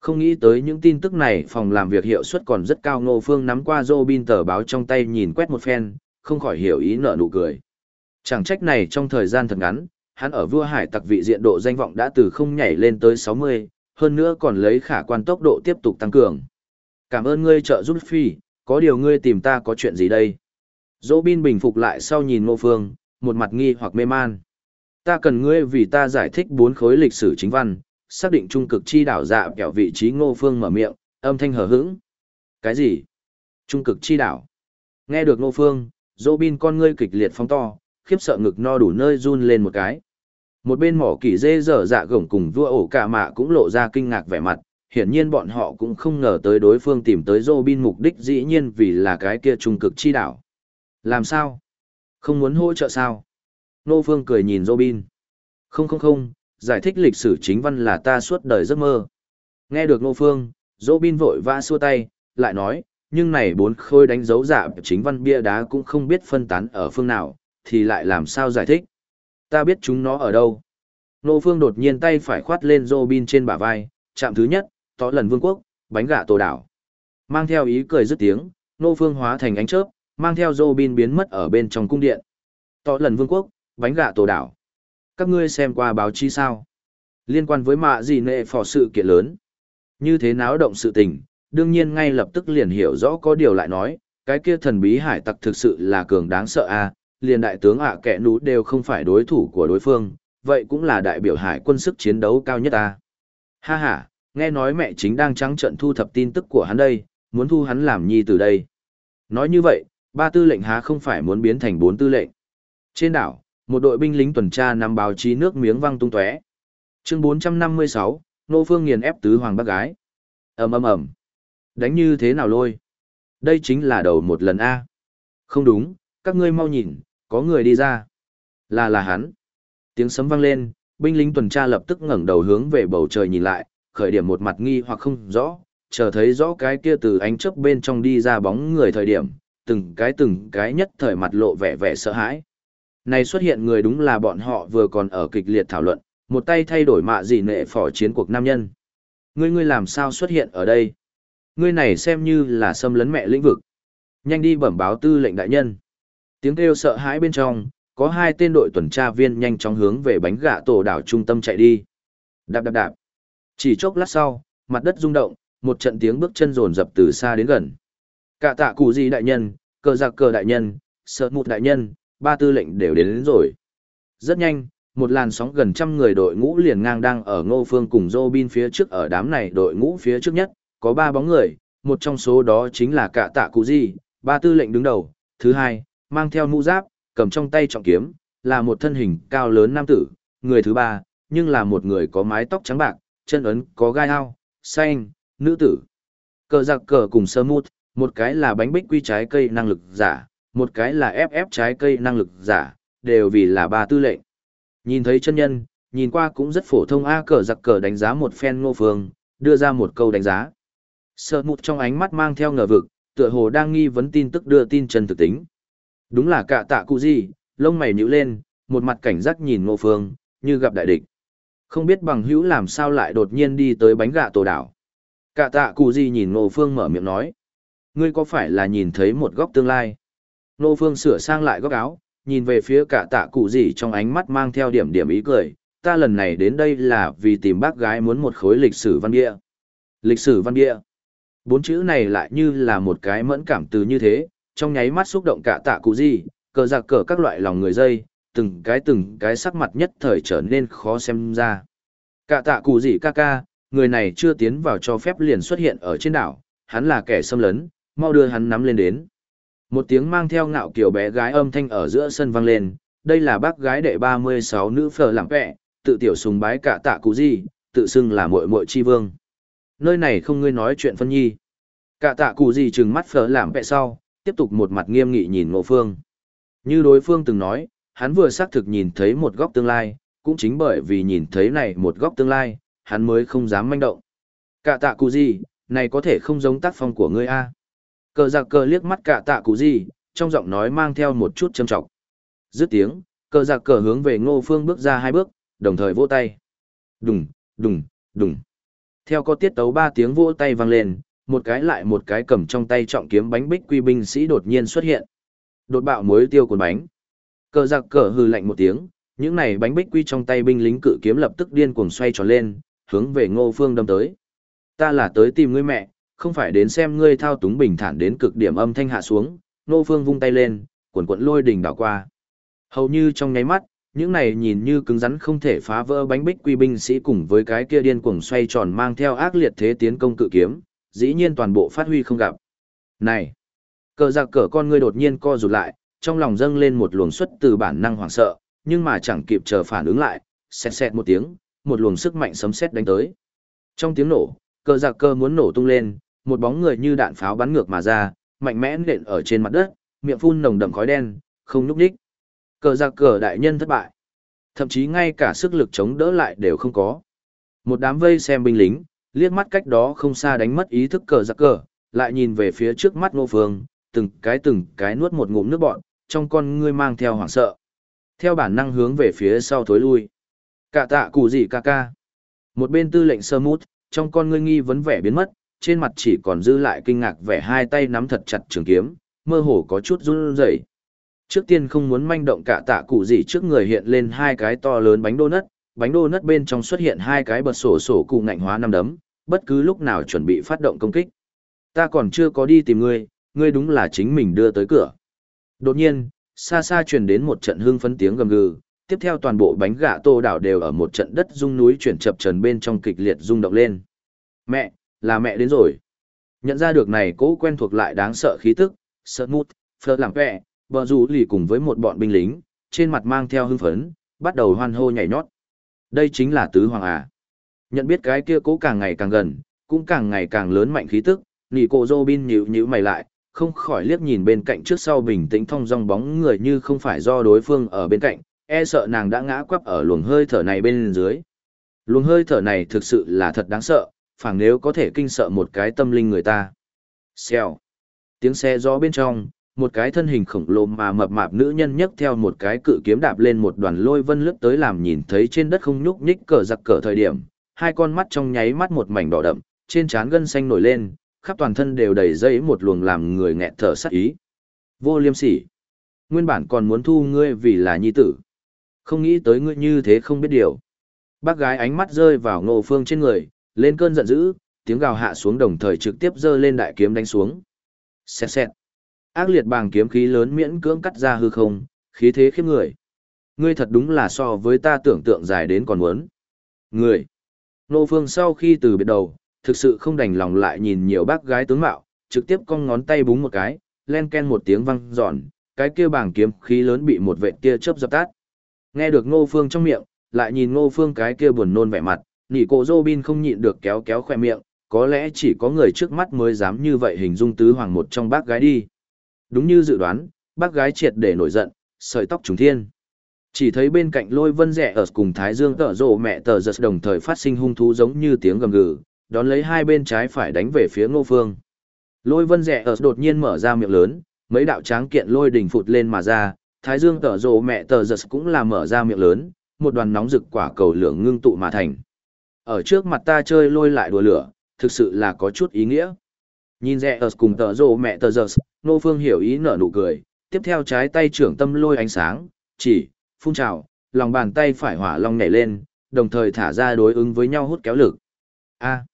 Không nghĩ tới những tin tức này phòng làm việc hiệu suất còn rất cao ngô phương nắm qua Robin tờ báo trong tay nhìn quét một phen, không khỏi hiểu ý nở nụ cười. Chẳng trách này trong thời gian thật ngắn, hắn ở vua hải tặc vị diện độ danh vọng đã từ không nhảy lên tới 60, hơn nữa còn lấy khả quan tốc độ tiếp tục tăng cường. Cảm ơn ngươi trợ giúp phi, có điều ngươi tìm ta có chuyện gì đây? Dỗ bin bình phục lại sau nhìn ngô phương, một mặt nghi hoặc mê man. Ta cần ngươi vì ta giải thích bốn khối lịch sử chính văn, xác định trung cực chi đảo dạ kẹo vị trí ngô phương mở miệng, âm thanh hờ hững. Cái gì? Trung cực chi đảo. Nghe được ngô phương, dỗ bin con ngươi kịch liệt phóng to, khiếp sợ ngực no đủ nơi run lên một cái. Một bên mỏ kỳ dê dở dạ gổng cùng vua ổ cả mạ cũng lộ ra kinh ngạc vẻ mặt, hiển nhiên bọn họ cũng không ngờ tới đối phương tìm tới Robin mục đích dĩ nhiên vì là cái kia trung cực chi đảo. Làm sao? Không muốn hỗ trợ sao? Nô Phương cười nhìn Robin. Không không không, giải thích lịch sử chính văn là ta suốt đời giấc mơ. Nghe được Nô Phương, Robin vội vã xua tay, lại nói, nhưng này bốn khôi đánh dấu giả chính văn bia đá cũng không biết phân tán ở phương nào, thì lại làm sao giải thích. Ta biết chúng nó ở đâu. Nô Phương đột nhiên tay phải khoát lên Robin trên bả vai, chạm thứ nhất, tỏ lần vương quốc, bánh gạ tổ đảo. Mang theo ý cười dứt tiếng, Nô Phương hóa thành ánh chớp, mang theo Robin biến mất ở bên trong cung điện. Tỏ lần vương quốc, bánh gạ tổ đảo. Các ngươi xem qua báo chí sao? Liên quan với mạ gì nệ phò sự kiện lớn. Như thế náo động sự tình, đương nhiên ngay lập tức liền hiểu rõ có điều lại nói, cái kia thần bí hải tặc thực sự là cường đáng sợ a liền đại tướng ạ à kẻ nú đều không phải đối thủ của đối phương, vậy cũng là đại biểu hải quân sức chiến đấu cao nhất a Ha ha, nghe nói mẹ chính đang trắng trận thu thập tin tức của hắn đây, muốn thu hắn làm nhi từ đây. Nói như vậy, ba tư lệnh há không phải muốn biến thành bốn tư lệnh. Trên đảo, một đội binh lính tuần tra nằm báo chí nước miếng văng tung tóe. Chương 456, Nô Phương nghiền ép tứ hoàng bác gái. ầm ầm ầm. Đánh như thế nào lôi? Đây chính là đầu một lần A. Không đúng, các ngươi mau nhìn, có người đi ra. Là là hắn. Tiếng sấm vang lên, binh lính tuần tra lập tức ngẩng đầu hướng về bầu trời nhìn lại, khởi điểm một mặt nghi hoặc không rõ, chờ thấy rõ cái kia từ ánh chớp bên trong đi ra bóng người thời điểm, từng cái từng cái nhất thời mặt lộ vẻ vẻ sợ hãi. Này xuất hiện người đúng là bọn họ vừa còn ở kịch liệt thảo luận, một tay thay đổi mạ gì nệ phỏ chiến cuộc nam nhân. Ngươi ngươi làm sao xuất hiện ở đây? Ngươi này xem như là xâm lấn mẹ lĩnh vực. Nhanh đi bẩm báo tư lệnh đại nhân. Tiếng kêu sợ hãi bên trong, có hai tên đội tuần tra viên nhanh chóng hướng về bánh gạ tổ đảo trung tâm chạy đi. Đạp đạp đạp. Chỉ chốc lát sau, mặt đất rung động, một trận tiếng bước chân rồn rập từ xa đến gần. Cả tạ cụ gì đại nhân, cờ giặc cờ đại nhân, sợ mụt đại nhân, ba tư lệnh đều đến, đến rồi. Rất nhanh, một làn sóng gần trăm người đội ngũ liền ngang đang ở ngô phương cùng Robin phía trước ở đám này đội ngũ phía trước nhất, có ba bóng người, một trong số đó chính là cả tạ cụ gì, ba tư lệnh đứng đầu, thứ hai, mang theo mũ giáp, cầm trong tay trọng kiếm, là một thân hình cao lớn nam tử, người thứ ba, nhưng là một người có mái tóc trắng bạc, chân ấn có gai ao, xanh, nữ tử. Cờ giặc cờ cùng sơ mút, một cái là bánh bích quy trái cây năng lực giả, một cái là ép ép trái cây năng lực giả, đều vì là ba tư lệnh. Nhìn thấy chân nhân, nhìn qua cũng rất phổ thông A cờ giặc cờ đánh giá một phen ngô phương, đưa ra một câu đánh giá. Sợ mụt trong ánh mắt mang theo ngờ vực, tựa hồ đang nghi vấn tin tức đưa tin chân thực tính. Đúng là cả tạ cụ gì, lông mày nhíu lên, một mặt cảnh giác nhìn ngô phương, như gặp đại địch. Không biết bằng hữu làm sao lại đột nhiên đi tới bánh gạ tổ đảo. Cả tạ cụ gì nhìn ngô phương mở miệng nói. Ngươi có phải là nhìn thấy một góc tương lai? Ngô phương sửa sang lại góc áo, nhìn về phía cả tạ cụ gì trong ánh mắt mang theo điểm điểm ý cười. Ta lần này đến đây là vì tìm bác gái muốn một khối lịch sử văn địa. Lịch sử văn địa. Bốn chữ này lại như là một cái mẫn cảm từ như thế, trong nháy mắt xúc động cả tạ cụ gì, cờ giặc cờ các loại lòng người dây, từng cái từng cái sắc mặt nhất thời trở nên khó xem ra. Cả tạ cụ gì ca ca, người này chưa tiến vào cho phép liền xuất hiện ở trên đảo, hắn là kẻ xâm lấn, mau đưa hắn nắm lên đến. Một tiếng mang theo ngạo kiểu bé gái âm thanh ở giữa sân vang lên, đây là bác gái đệ 36 nữ phở làm vẹ, tự tiểu sùng bái cả tạ cụ gì, tự xưng là muội muội chi vương. Nơi này không ngươi nói chuyện phân nhi. Cả tạ cụ gì trừng mắt phở làm vẹ sau, tiếp tục một mặt nghiêm nghị nhìn ngộ phương. Như đối phương từng nói, hắn vừa xác thực nhìn thấy một góc tương lai, cũng chính bởi vì nhìn thấy này một góc tương lai, hắn mới không dám manh động. Cả tạ cụ gì, này có thể không giống tác phong của ngươi a Cờ giặc cờ liếc mắt cả tạ cụ gì, trong giọng nói mang theo một chút châm trọng. Dứt tiếng, cờ giặc cờ hướng về ngô phương bước ra hai bước, đồng thời vỗ tay. Đùng, đùng, đùng. Theo có tiết tấu ba tiếng vỗ tay vang lên, một cái lại một cái cầm trong tay trọng kiếm bánh bích quy binh sĩ đột nhiên xuất hiện. Đột bạo muối tiêu cuốn bánh. Cờ giặc cờ hừ lạnh một tiếng, những này bánh bích quy trong tay binh lính cự kiếm lập tức điên cuồng xoay tròn lên, hướng về Ngô Phương đâm tới. Ta là tới tìm ngươi mẹ, không phải đến xem ngươi thao túng bình thản đến cực điểm âm thanh hạ xuống. Ngô Phương vung tay lên, cuộn cuộn lôi đỉnh đảo qua. Hầu như trong nháy mắt, những này nhìn như cứng rắn không thể phá vỡ bánh bích quy binh sĩ cùng với cái kia điên cuồng xoay tròn mang theo ác liệt thế tiến công cự kiếm, dĩ nhiên toàn bộ phát huy không gặp. Này! Cờ giặc cờ con ngươi đột nhiên co rụt lại, trong lòng dâng lên một luồng xuất từ bản năng hoảng sợ, nhưng mà chẳng kịp chờ phản ứng lại, xẹt xẹt một tiếng, một luồng sức mạnh sấm sét đánh tới. Trong tiếng nổ, cờ giặc cờ muốn nổ tung lên, một bóng người như đạn pháo bắn ngược mà ra, mạnh mẽ nện ở trên mặt đất, miệng phun nồng đậm khói đen, không nhúc nhích. Cờ giặc cờ đại nhân thất bại. Thậm chí ngay cả sức lực chống đỡ lại đều không có. Một đám vây xem binh lính, liếc mắt cách đó không xa đánh mất ý thức cờ giặc cờ, lại nhìn về phía trước mắt ngô phương, từng cái từng cái nuốt một ngụm nước bọn, trong con ngươi mang theo hoảng sợ. Theo bản năng hướng về phía sau thối lui. Cả tạ cụ gì ca ca. Một bên tư lệnh sơ mút, trong con ngươi nghi vấn vẻ biến mất, trên mặt chỉ còn dư lại kinh ngạc vẻ hai tay nắm thật chặt trường kiếm, mơ hồ có chút run rẩy. Trước tiên không muốn manh động cả tạ cụ gì trước người hiện lên hai cái to lớn bánh đô nất, bánh đô nất bên trong xuất hiện hai cái bật sổ sổ cụ ngạnh hóa năm đấm, bất cứ lúc nào chuẩn bị phát động công kích. Ta còn chưa có đi tìm ngươi, ngươi đúng là chính mình đưa tới cửa. Đột nhiên, xa xa truyền đến một trận hương phấn tiếng gầm gừ, tiếp theo toàn bộ bánh gà tô đảo đều ở một trận đất rung núi chuyển chập trần bên trong kịch liệt rung động lên. Mẹ, là mẹ đến rồi. Nhận ra được này cố quen thuộc lại đáng sợ khí tức, sợ mút, phơ làm vẹ, bờ rủ lì cùng với một bọn binh lính, trên mặt mang theo hưng phấn, bắt đầu hoan hô nhảy nhót. Đây chính là tứ hoàng à. Nhận biết cái kia cố càng ngày càng gần, cũng càng ngày càng lớn mạnh khí tức, nỉ cổ Robin nhíu nhíu mày lại, không khỏi liếc nhìn bên cạnh trước sau bình tĩnh thong dong bóng người như không phải do đối phương ở bên cạnh, e sợ nàng đã ngã quắp ở luồng hơi thở này bên dưới. Luồng hơi thở này thực sự là thật đáng sợ, phảng nếu có thể kinh sợ một cái tâm linh người ta. Xèo. Tiếng xe gió bên trong, một cái thân hình khổng lồ mà mập mạp nữ nhân nhấc theo một cái cự kiếm đạp lên một đoàn lôi vân lướt tới làm nhìn thấy trên đất không nhúc nhích cờ giặc cờ thời điểm, hai con mắt trong nháy mắt một mảnh đỏ đậm, trên trán gân xanh nổi lên, khắp toàn thân đều đầy dây một luồng làm người nghẹt thở sát ý. Vô liêm sỉ. Nguyên bản còn muốn thu ngươi vì là nhi tử. Không nghĩ tới ngươi như thế không biết điều. Bác gái ánh mắt rơi vào ngô phương trên người, lên cơn giận dữ, tiếng gào hạ xuống đồng thời trực tiếp giơ lên đại kiếm đánh xuống. Xẹt xẹt. Ác liệt bàng kiếm khí lớn miễn cưỡng cắt ra hư không, khí thế khiếp người. Ngươi thật đúng là so với ta tưởng tượng dài đến còn muốn. Người. Nô phương sau khi từ biệt đầu, thực sự không đành lòng lại nhìn nhiều bác gái tướng mạo, trực tiếp cong ngón tay búng một cái, len ken một tiếng vang giòn, cái kia bảng kiếm khí lớn bị một vệ tia chớp dập tắt. Nghe được Ngô Phương trong miệng, lại nhìn Ngô Phương cái kia buồn nôn vẻ mặt, nỉ cổ Robin không nhịn được kéo kéo khoe miệng, có lẽ chỉ có người trước mắt mới dám như vậy hình dung tứ hoàng một trong bác gái đi. Đúng như dự đoán, bác gái triệt để nổi giận, sợi tóc trùng thiên. Chỉ thấy bên cạnh lôi vân rẻ ở cùng Thái Dương tở rộ mẹ tờ giật đồng thời phát sinh hung thú giống như tiếng gầm gừ, đón lấy hai bên trái phải đánh về phía ngô phương. Lôi vân rẻ ở đột nhiên mở ra miệng lớn, mấy đạo tráng kiện lôi đỉnh phụt lên mà ra, Thái Dương tở rộ mẹ tờ giật cũng là mở ra miệng lớn, một đoàn nóng rực quả cầu lửa ngưng tụ mà thành. Ở trước mặt ta chơi lôi lại đùa lửa, thực sự là có chút ý nghĩa. Nhìn rẻ ở cùng tờ rộ mẹ tờ giật, Nô Phương hiểu ý nở nụ cười, tiếp theo trái tay trưởng tâm lôi ánh sáng, chỉ, phun trào, lòng bàn tay phải hỏa long nhảy lên, đồng thời thả ra đối ứng với nhau hút kéo lực. A.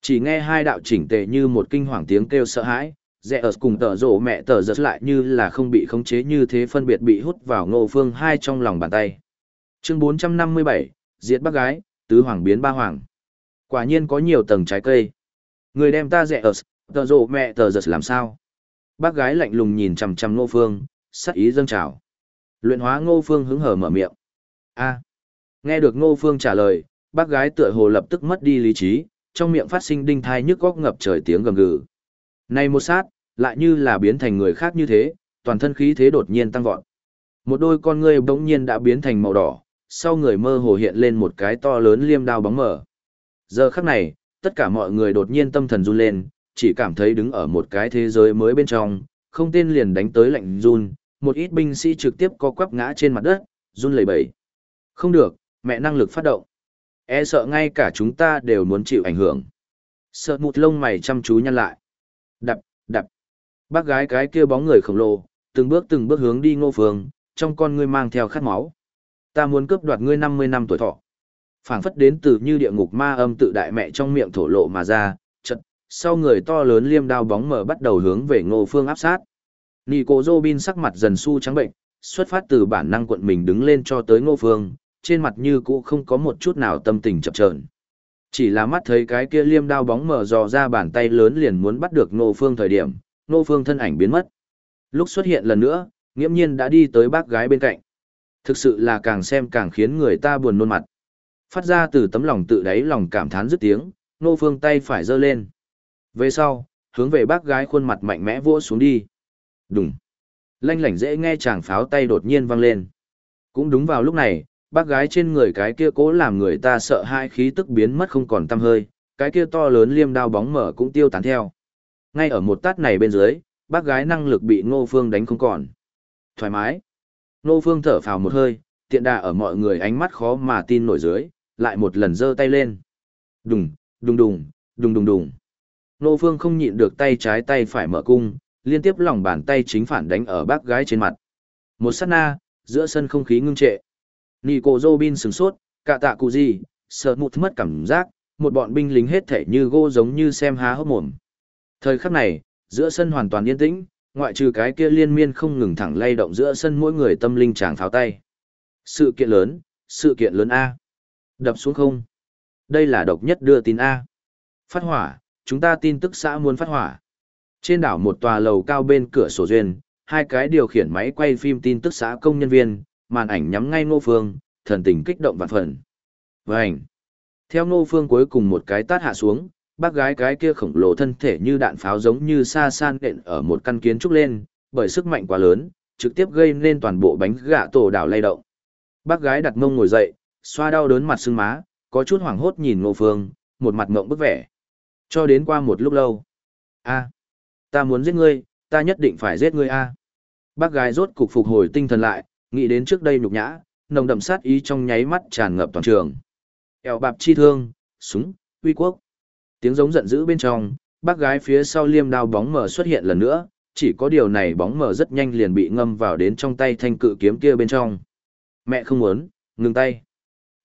chỉ nghe hai đạo chỉnh tề như một kinh hoàng tiếng kêu sợ hãi, rẽ ở cùng tờ rộ mẹ tờ giật lại như là không bị khống chế như thế phân biệt bị hút vào ngô phương hai trong lòng bàn tay. Chương 457, Diệt bác gái, tứ hoàng biến ba hoàng. Quả nhiên có nhiều tầng trái cây. Người đem ta rẽ ở, tờ rộ mẹ tờ giật làm sao? Bác gái lạnh lùng nhìn chằm chằm ngô phương, sắc ý dâng trào. Luyện hóa ngô phương hứng hở mở miệng. a nghe được ngô phương trả lời, bác gái tựa hồ lập tức mất đi lý trí, trong miệng phát sinh đinh thai nhức góc ngập trời tiếng gầm gừ. Này một sát, lại như là biến thành người khác như thế, toàn thân khí thế đột nhiên tăng vọt. Một đôi con ngươi bỗng nhiên đã biến thành màu đỏ, sau người mơ hồ hiện lên một cái to lớn liêm đao bóng mở. Giờ khắc này, tất cả mọi người đột nhiên tâm thần run lên, chỉ cảm thấy đứng ở một cái thế giới mới bên trong, không tên liền đánh tới lạnh run, một ít binh sĩ trực tiếp co quắp ngã trên mặt đất, run lẩy bẩy. Không được, mẹ năng lực phát động. E sợ ngay cả chúng ta đều muốn chịu ảnh hưởng. Sợ một lông mày chăm chú nhăn lại. Đập, đập. Bác gái cái kia bóng người khổng lồ, từng bước từng bước hướng đi ngô phương, trong con ngươi mang theo khát máu. Ta muốn cướp đoạt ngươi 50 năm tuổi thọ. phảng phất đến từ như địa ngục ma âm tự đại mẹ trong miệng thổ lộ mà ra, sau người to lớn liêm đao bóng mở bắt đầu hướng về ngô phương áp sát. Nico Robin sắc mặt dần su trắng bệnh, xuất phát từ bản năng quận mình đứng lên cho tới ngô phương, trên mặt như cũ không có một chút nào tâm tình chập chờn. Chỉ là mắt thấy cái kia liêm đao bóng mở dò ra bàn tay lớn liền muốn bắt được ngô phương thời điểm, ngô phương thân ảnh biến mất. Lúc xuất hiện lần nữa, nghiễm nhiên đã đi tới bác gái bên cạnh. Thực sự là càng xem càng khiến người ta buồn nôn mặt. Phát ra từ tấm lòng tự đáy lòng cảm thán dứt tiếng, ngô phương tay phải giơ lên. Về sau, hướng về bác gái khuôn mặt mạnh mẽ vỗ xuống đi. Đùng. Lanh lảnh dễ nghe chàng pháo tay đột nhiên vang lên. Cũng đúng vào lúc này, bác gái trên người cái kia cố làm người ta sợ hai khí tức biến mất không còn tăm hơi, cái kia to lớn liêm đao bóng mở cũng tiêu tán theo. Ngay ở một tát này bên dưới, bác gái năng lực bị Ngô Phương đánh không còn. Thoải mái. Ngô Phương thở phào một hơi, tiện đà ở mọi người ánh mắt khó mà tin nổi dưới, lại một lần giơ tay lên. Đùng, đùng đùng, đùng đùng đùng. Nô Phương không nhịn được tay trái tay phải mở cung, liên tiếp lòng bàn tay chính phản đánh ở bác gái trên mặt. Một sát na, giữa sân không khí ngưng trệ. Nico Robin sừng sốt, cả tạ cụ gì, sợ mụt mất cảm giác, một bọn binh lính hết thể như gô giống như xem há hốc mồm. Thời khắc này, giữa sân hoàn toàn yên tĩnh, ngoại trừ cái kia liên miên không ngừng thẳng lay động giữa sân mỗi người tâm linh chàng pháo tay. Sự kiện lớn, sự kiện lớn A. Đập xuống không. Đây là độc nhất đưa tin A. Phát hỏa, chúng ta tin tức xã muốn phát hỏa. Trên đảo một tòa lầu cao bên cửa sổ duyên, hai cái điều khiển máy quay phim tin tức xã công nhân viên, màn ảnh nhắm ngay Ngô Phương, thần tình kích động vạn phần. Vành. Theo Ngô Phương cuối cùng một cái tát hạ xuống, bác gái cái kia khổng lồ thân thể như đạn pháo giống như sa san đện ở một căn kiến trúc lên, bởi sức mạnh quá lớn, trực tiếp gây nên toàn bộ bánh gạ tổ đảo lay động. Bác gái đặt mông ngồi dậy, xoa đau đớn mặt sưng má, có chút hoảng hốt nhìn Ngô Phương, một mặt ngộng bức vẻ. Cho đến qua một lúc lâu. a ta muốn giết ngươi, ta nhất định phải giết ngươi a Bác gái rốt cục phục hồi tinh thần lại, nghĩ đến trước đây nhục nhã, nồng đậm sát ý trong nháy mắt tràn ngập toàn trường. Eo bạp chi thương, súng, uy quốc. Tiếng giống giận dữ bên trong, bác gái phía sau liêm đao bóng mờ xuất hiện lần nữa, chỉ có điều này bóng mờ rất nhanh liền bị ngâm vào đến trong tay thanh cự kiếm kia bên trong. Mẹ không muốn, ngừng tay.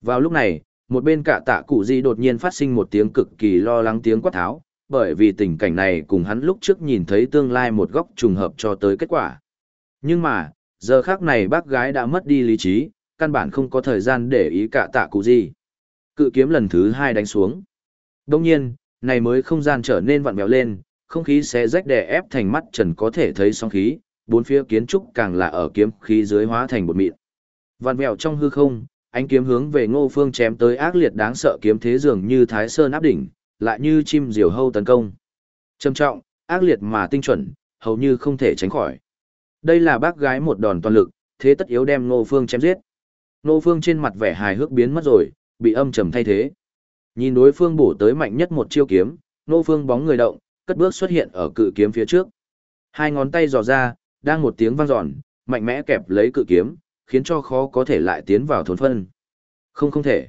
Vào lúc này, một bên cả tạ cụ di đột nhiên phát sinh một tiếng cực kỳ lo lắng tiếng quát tháo, bởi vì tình cảnh này cùng hắn lúc trước nhìn thấy tương lai một góc trùng hợp cho tới kết quả. Nhưng mà, giờ khác này bác gái đã mất đi lý trí, căn bản không có thời gian để ý cả tạ cụ Di. Cự kiếm lần thứ hai đánh xuống. Đông nhiên, này mới không gian trở nên vặn vẹo lên, không khí sẽ rách đè ép thành mắt trần có thể thấy sóng khí, bốn phía kiến trúc càng là ở kiếm khí dưới hóa thành bột mịn. Vặn vẹo trong hư không, ánh kiếm hướng về ngô phương chém tới ác liệt đáng sợ kiếm thế dường như thái sơn áp đỉnh, lại như chim diều hâu tấn công. Trầm trọng, ác liệt mà tinh chuẩn, hầu như không thể tránh khỏi. Đây là bác gái một đòn toàn lực, thế tất yếu đem ngô phương chém giết. Ngô phương trên mặt vẻ hài hước biến mất rồi, bị âm trầm thay thế. Nhìn đối phương bổ tới mạnh nhất một chiêu kiếm, ngô phương bóng người động, cất bước xuất hiện ở cự kiếm phía trước. Hai ngón tay dò ra, đang một tiếng vang dọn, mạnh mẽ kẹp lấy cự kiếm, khiến cho khó có thể lại tiến vào thốn phân. Không không thể.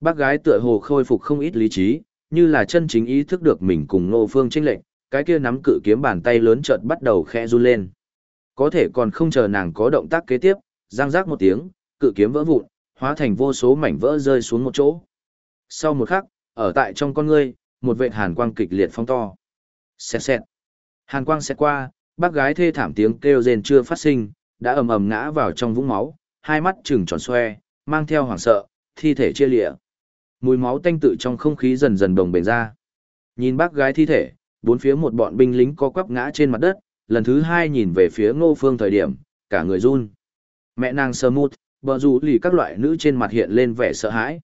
Bác gái tựa hồ khôi phục không ít lý trí, như là chân chính ý thức được mình cùng Ngô Phương chênh lệnh, cái kia nắm cự kiếm bàn tay lớn chợt bắt đầu khẽ run lên. Có thể còn không chờ nàng có động tác kế tiếp, giang giác một tiếng, cự kiếm vỡ vụn, hóa thành vô số mảnh vỡ rơi xuống một chỗ. Sau một khắc, ở tại trong con ngươi, một vệt hàn quang kịch liệt phong to. Xẹt xẹt. Hàn quang xẹt qua, bác gái thê thảm tiếng kêu rên chưa phát sinh, đã ầm ầm ngã vào trong vũng máu, hai mắt trừng tròn xoe, mang theo hoảng sợ, thi thể chia lịa. Mùi máu tanh tự trong không khí dần dần đồng bền ra. Nhìn bác gái thi thể, bốn phía một bọn binh lính co quắp ngã trên mặt đất, lần thứ hai nhìn về phía ngô phương thời điểm, cả người run. Mẹ nàng sơ mút, bờ rủ lì các loại nữ trên mặt hiện lên vẻ sợ hãi.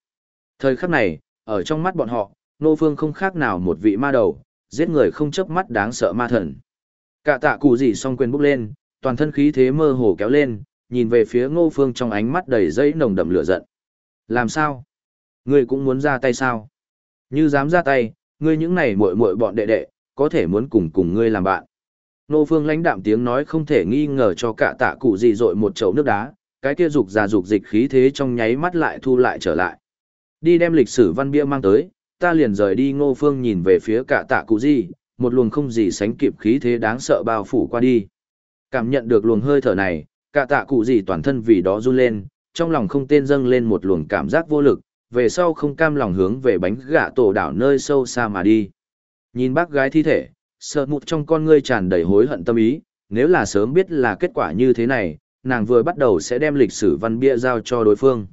Thời khắc này, ở trong mắt bọn họ, ngô phương không khác nào một vị ma đầu, giết người không chớp mắt đáng sợ ma thần. Cả tạ cụ gì song quên bốc lên, toàn thân khí thế mơ hồ kéo lên, nhìn về phía ngô phương trong ánh mắt đầy dây nồng đậm lửa giận. Làm sao? Ngươi cũng muốn ra tay sao? Như dám ra tay, ngươi những này muội muội bọn đệ đệ, có thể muốn cùng cùng ngươi làm bạn. Ngô Phương lãnh đạm tiếng nói không thể nghi ngờ cho cả tạ cụ gì dội một chậu nước đá, cái kia dục ra dục dịch khí thế trong nháy mắt lại thu lại trở lại. Đi đem lịch sử văn bia mang tới, ta liền rời đi Ngô Phương nhìn về phía cả tạ cụ gì, một luồng không gì sánh kịp khí thế đáng sợ bao phủ qua đi. Cảm nhận được luồng hơi thở này, cả tạ cụ gì toàn thân vì đó run lên, trong lòng không tên dâng lên một luồng cảm giác vô lực, về sau không cam lòng hướng về bánh gạ tổ đảo nơi sâu xa mà đi. Nhìn bác gái thi thể, sợ mụt trong con ngươi tràn đầy hối hận tâm ý, nếu là sớm biết là kết quả như thế này, nàng vừa bắt đầu sẽ đem lịch sử văn bia giao cho đối phương.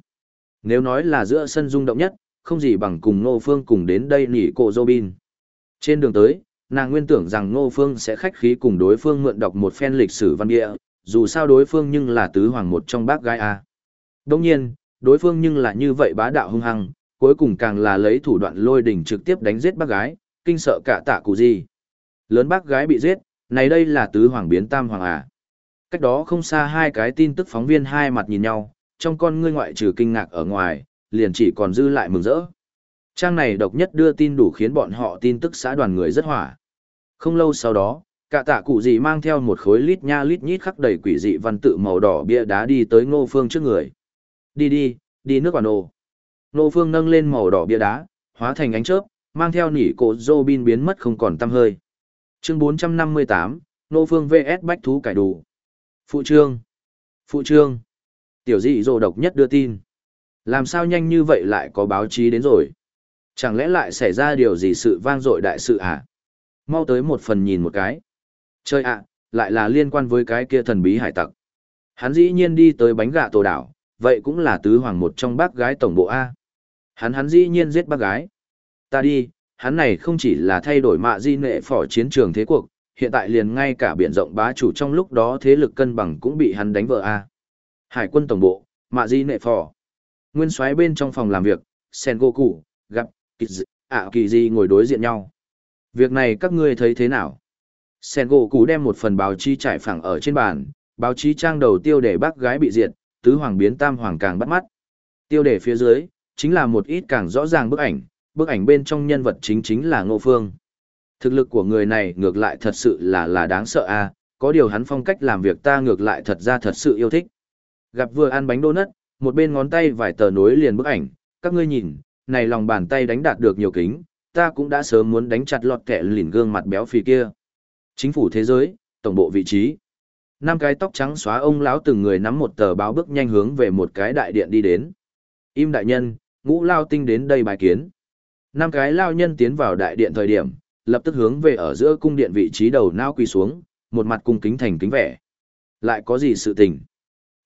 Nếu nói là giữa sân rung động nhất, không gì bằng cùng Ngô Phương cùng đến đây nỉ cổ Robin. Trên đường tới, nàng nguyên tưởng rằng Ngô Phương sẽ khách khí cùng đối phương mượn đọc một phen lịch sử văn địa. dù sao đối phương nhưng là tứ hoàng một trong bác gái A. Đương nhiên, đối phương nhưng là như vậy bá đạo hung hăng, cuối cùng càng là lấy thủ đoạn lôi đỉnh trực tiếp đánh giết bác gái, kinh sợ cả tạ cụ gì. Lớn bác gái bị giết, này đây là tứ hoàng biến tam hoàng à. Cách đó không xa hai cái tin tức phóng viên hai mặt nhìn nhau, trong con ngươi ngoại trừ kinh ngạc ở ngoài, liền chỉ còn dư lại mừng rỡ. Trang này độc nhất đưa tin đủ khiến bọn họ tin tức xã đoàn người rất hỏa. Không lâu sau đó, cả tạ cụ gì mang theo một khối lít nha lít nhít khắc đầy quỷ dị văn tự màu đỏ bia đá đi tới ngô phương trước người. Đi đi, đi nước quả nổ. Ngô phương nâng lên màu đỏ bia đá, hóa thành ánh chớp, mang theo nỉ cổ Robin biến mất không còn tăm hơi. Chương 458, Ngô Phương VS Bách Thú Cải Đủ. Phụ trương. Phụ trương. Tiểu dị rồ độc nhất đưa tin. Làm sao nhanh như vậy lại có báo chí đến rồi? Chẳng lẽ lại xảy ra điều gì sự vang dội đại sự à? Mau tới một phần nhìn một cái. Chơi ạ, lại là liên quan với cái kia thần bí hải tặc. Hắn dĩ nhiên đi tới bánh gạ tổ đảo, vậy cũng là tứ hoàng một trong bác gái tổng bộ A. Hắn hắn dĩ nhiên giết bác gái. Ta đi, hắn này không chỉ là thay đổi mạ di nệ phỏ chiến trường thế cuộc, hiện tại liền ngay cả biển rộng bá chủ trong lúc đó thế lực cân bằng cũng bị hắn đánh vỡ a. Hải quân tổng bộ, mạ di nệ phỏ. Nguyên soái bên trong phòng làm việc, Sen gặp gặp, ạ kỳ gì à, ngồi đối diện nhau. Việc này các ngươi thấy thế nào? Sen gỗ cú đem một phần báo chí trải phẳng ở trên bàn, báo chí trang đầu tiêu đề bác gái bị diệt, tứ hoàng biến tam hoàng càng bắt mắt. Tiêu đề phía dưới, chính là một ít càng rõ ràng bức ảnh, bức ảnh bên trong nhân vật chính chính là Ngô Phương. Thực lực của người này ngược lại thật sự là là đáng sợ a, có điều hắn phong cách làm việc ta ngược lại thật ra thật sự yêu thích. Gặp vừa ăn bánh đô nất, một bên ngón tay vài tờ nối liền bức ảnh, các ngươi nhìn, này lòng bàn tay đánh đạt được nhiều kính, ta cũng đã sớm muốn đánh chặt lọt kẻ lìn gương mặt béo phì kia. Chính phủ thế giới, tổng bộ vị trí. Năm cái tóc trắng xóa ông lão từng người nắm một tờ báo bước nhanh hướng về một cái đại điện đi đến. Im đại nhân, ngũ lao tinh đến đây bài kiến. Năm cái lao nhân tiến vào đại điện thời điểm, lập tức hướng về ở giữa cung điện vị trí đầu nao quỳ xuống, một mặt cung kính thành kính vẻ. Lại có gì sự tình?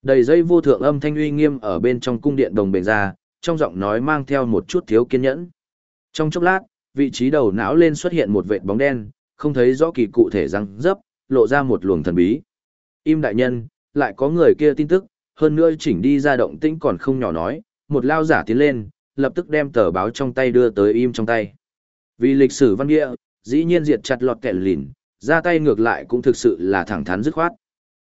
Đầy dây vô thượng âm thanh uy nghiêm ở bên trong cung điện đồng bền ra, trong giọng nói mang theo một chút thiếu kiên nhẫn. Trong chốc lát, vị trí đầu não lên xuất hiện một vệt bóng đen, không thấy rõ kỳ cụ thể răng dấp, lộ ra một luồng thần bí. Im đại nhân, lại có người kia tin tức, hơn nữa chỉnh đi ra động tĩnh còn không nhỏ nói, một lao giả tiến lên, lập tức đem tờ báo trong tay đưa tới im trong tay. Vì lịch sử văn địa, dĩ nhiên diệt chặt lọt kẻ lìn, ra tay ngược lại cũng thực sự là thẳng thắn dứt khoát.